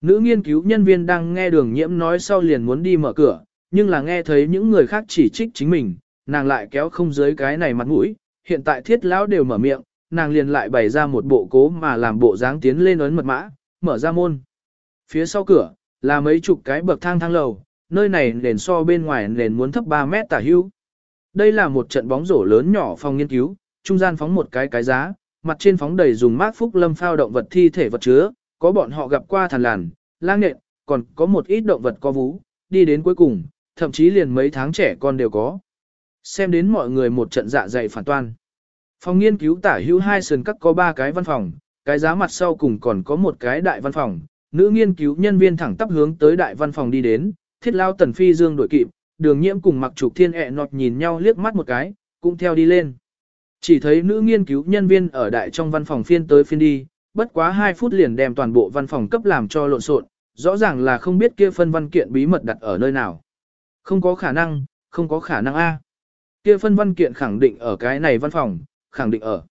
Nữ nghiên cứu nhân viên đang nghe đường nhiễm nói sau liền muốn đi mở cửa, nhưng là nghe thấy những người khác chỉ trích chính mình, nàng lại kéo không dưới cái này mặt mũi, hiện tại thiết lão đều mở miệng, nàng liền lại bày ra một bộ cố mà làm bộ dáng tiến lên ấn mật mã, mở ra môn. Phía sau cửa, là mấy chục cái bậc thang thang lầu, nơi này nền so bên ngoài nền muốn thấp 3 mét tả hữu. Đây là một trận bóng rổ lớn nhỏ phòng nghiên cứu, trung gian phóng một cái cái giá, mặt trên phóng đầy dùng mát phúc lâm phao động vật thi thể vật chứa, có bọn họ gặp qua thằn làn, lang nện, còn có một ít động vật có vú, đi đến cuối cùng, thậm chí liền mấy tháng trẻ con đều có. Xem đến mọi người một trận dạ dày phản toan. Phòng nghiên cứu tả hữu hai sườn các có ba cái văn phòng, cái giá mặt sau cùng còn có một cái đại văn phòng. Nữ nghiên cứu nhân viên thẳng tắp hướng tới đại văn phòng đi đến, thiết lao tần phi dương đổi kịp, đường nhiễm cùng mặc trục thiên ẹ nọt nhìn nhau liếc mắt một cái, cũng theo đi lên. Chỉ thấy nữ nghiên cứu nhân viên ở đại trong văn phòng phiên tới phiên đi, bất quá 2 phút liền đem toàn bộ văn phòng cấp làm cho lộn xộn, rõ ràng là không biết kia phân văn kiện bí mật đặt ở nơi nào. Không có khả năng, không có khả năng A. Kia phân văn kiện khẳng định ở cái này văn phòng, khẳng định ở.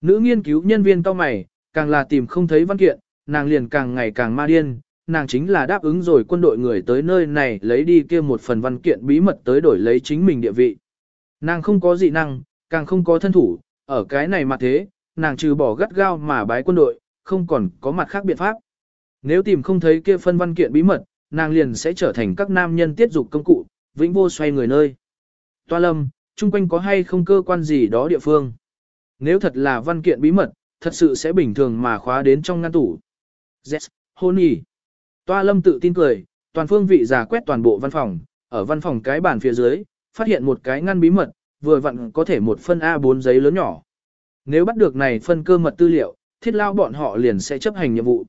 Nữ nghiên cứu nhân viên cao mày, càng là tìm không thấy văn kiện, nàng liền càng ngày càng ma điên, nàng chính là đáp ứng rồi quân đội người tới nơi này lấy đi kia một phần văn kiện bí mật tới đổi lấy chính mình địa vị. Nàng không có dị năng, càng không có thân thủ, ở cái này mà thế, nàng trừ bỏ gắt gao mà bái quân đội, không còn có mặt khác biện pháp. Nếu tìm không thấy kia phân văn kiện bí mật, nàng liền sẽ trở thành các nam nhân tiết dục công cụ, vĩnh vô xoay người nơi. Toa lâm, chung quanh có hay không cơ quan gì đó địa phương. Nếu thật là văn kiện bí mật, thật sự sẽ bình thường mà khóa đến trong ngăn tủ. Yes, hôn ý. Toa lâm tự tin cười, toàn phương vị giả quét toàn bộ văn phòng, ở văn phòng cái bàn phía dưới, phát hiện một cái ngăn bí mật, vừa vặn có thể một phân A4 giấy lớn nhỏ. Nếu bắt được này phân cơ mật tư liệu, thiết lao bọn họ liền sẽ chấp hành nhiệm vụ.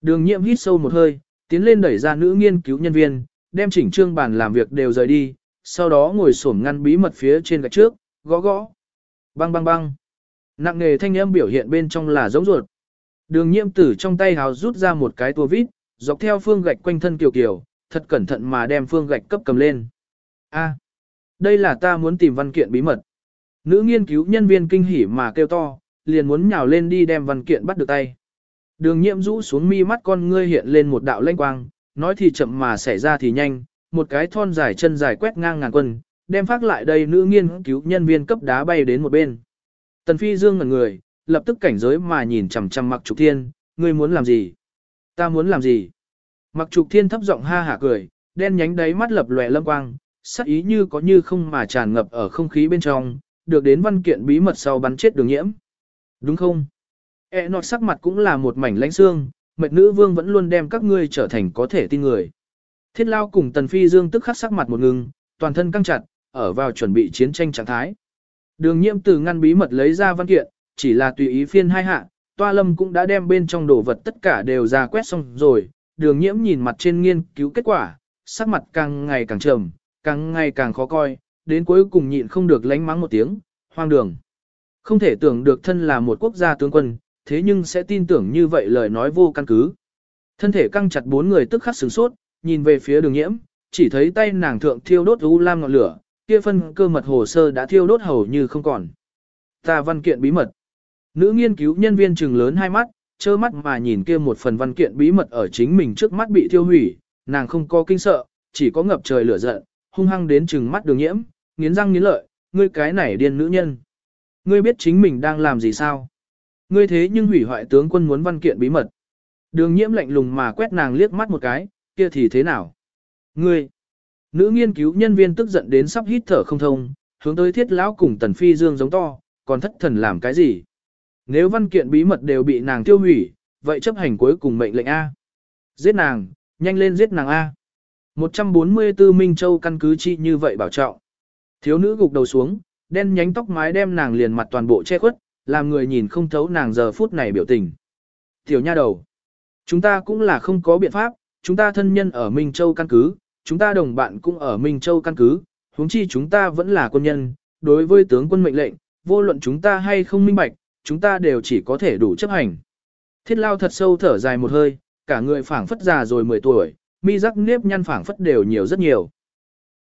Đường nhiệm hít sâu một hơi, tiến lên đẩy ra nữ nghiên cứu nhân viên, đem chỉnh trương bàn làm việc đều rời đi, sau đó ngồi xổm ngăn bí mật phía trên gạch trước, gõ gõ. Bang bang bang. Nặng nghề thanh âm biểu hiện bên trong là giống ruột. Đường nhiễm tử trong tay hào rút ra một cái tua vít, dọc theo phương gạch quanh thân kiều kiều, thật cẩn thận mà đem phương gạch cấp cầm lên. A, đây là ta muốn tìm văn kiện bí mật. Nữ nghiên cứu nhân viên kinh hỉ mà kêu to, liền muốn nhào lên đi đem văn kiện bắt được tay. Đường nhiễm rũ xuống mi mắt con ngươi hiện lên một đạo lanh quang, nói thì chậm mà xảy ra thì nhanh, một cái thon dài chân dài quét ngang ngàn quân, đem phát lại đây nữ nghiên cứu nhân viên cấp đá bay đến một bên. Tần Phi Dương ngẩn người, lập tức cảnh giới mà nhìn chằm chằm Mặc Trục Thiên, ngươi muốn làm gì? Ta muốn làm gì? Mặc Trục Thiên thấp giọng ha hả cười, đen nhánh đáy mắt lập lòe lâm quang, sắc ý như có như không mà tràn ngập ở không khí bên trong, được đến văn kiện bí mật sau bắn chết đường nhiễm. Đúng không? E nọt sắc mặt cũng là một mảnh lãnh xương, mệt nữ vương vẫn luôn đem các ngươi trở thành có thể tin người. Thiết lao cùng Tần Phi Dương tức khắc sắc mặt một ngừng, toàn thân căng chặt, ở vào chuẩn bị chiến tranh trạng thái. Đường nhiễm từ ngăn bí mật lấy ra văn kiện, chỉ là tùy ý phiên hai hạ, toa lâm cũng đã đem bên trong đồ vật tất cả đều ra quét xong rồi. Đường nhiễm nhìn mặt trên nghiên cứu kết quả, sắc mặt càng ngày càng trầm, càng ngày càng khó coi, đến cuối cùng nhịn không được lánh mắng một tiếng, hoang đường. Không thể tưởng được thân là một quốc gia tướng quân, thế nhưng sẽ tin tưởng như vậy lời nói vô căn cứ. Thân thể căng chặt bốn người tức khắc sửng sốt, nhìn về phía đường nhiễm, chỉ thấy tay nàng thượng thiêu đốt u lam ngọn lửa, kia phân cơ mật hồ sơ đã thiêu đốt hầu như không còn. Ta văn kiện bí mật. Nữ nghiên cứu nhân viên trừng lớn hai mắt, trơ mắt mà nhìn kia một phần văn kiện bí mật ở chính mình trước mắt bị thiêu hủy, nàng không có kinh sợ, chỉ có ngập trời lửa giận, hung hăng đến trừng mắt đường nhiễm, nghiến răng nghiến lợi, ngươi cái này điên nữ nhân. Ngươi biết chính mình đang làm gì sao? Ngươi thế nhưng hủy hoại tướng quân muốn văn kiện bí mật. Đường nhiễm lạnh lùng mà quét nàng liếc mắt một cái, kia thì thế nào? Ngươi! Nữ nghiên cứu nhân viên tức giận đến sắp hít thở không thông, hướng tới thiết lão cùng tần phi dương giống to, còn thất thần làm cái gì? Nếu văn kiện bí mật đều bị nàng tiêu hủy, vậy chấp hành cuối cùng mệnh lệnh A. Giết nàng, nhanh lên giết nàng A. 144 Minh Châu căn cứ chi như vậy bảo trọng. Thiếu nữ gục đầu xuống, đen nhánh tóc mái đem nàng liền mặt toàn bộ che khuất, làm người nhìn không thấu nàng giờ phút này biểu tình. Tiểu nha đầu, chúng ta cũng là không có biện pháp, chúng ta thân nhân ở Minh Châu căn cứ, chúng ta đồng bạn cũng ở Minh Châu căn cứ, huống chi chúng ta vẫn là quân nhân, đối với tướng quân mệnh lệnh, vô luận chúng ta hay không minh bạch, chúng ta đều chỉ có thể đủ chấp hành. Thiết lao thật sâu thở dài một hơi, cả người phảng phất già rồi 10 tuổi, mi rắc nếp nhăn phảng phất đều nhiều rất nhiều.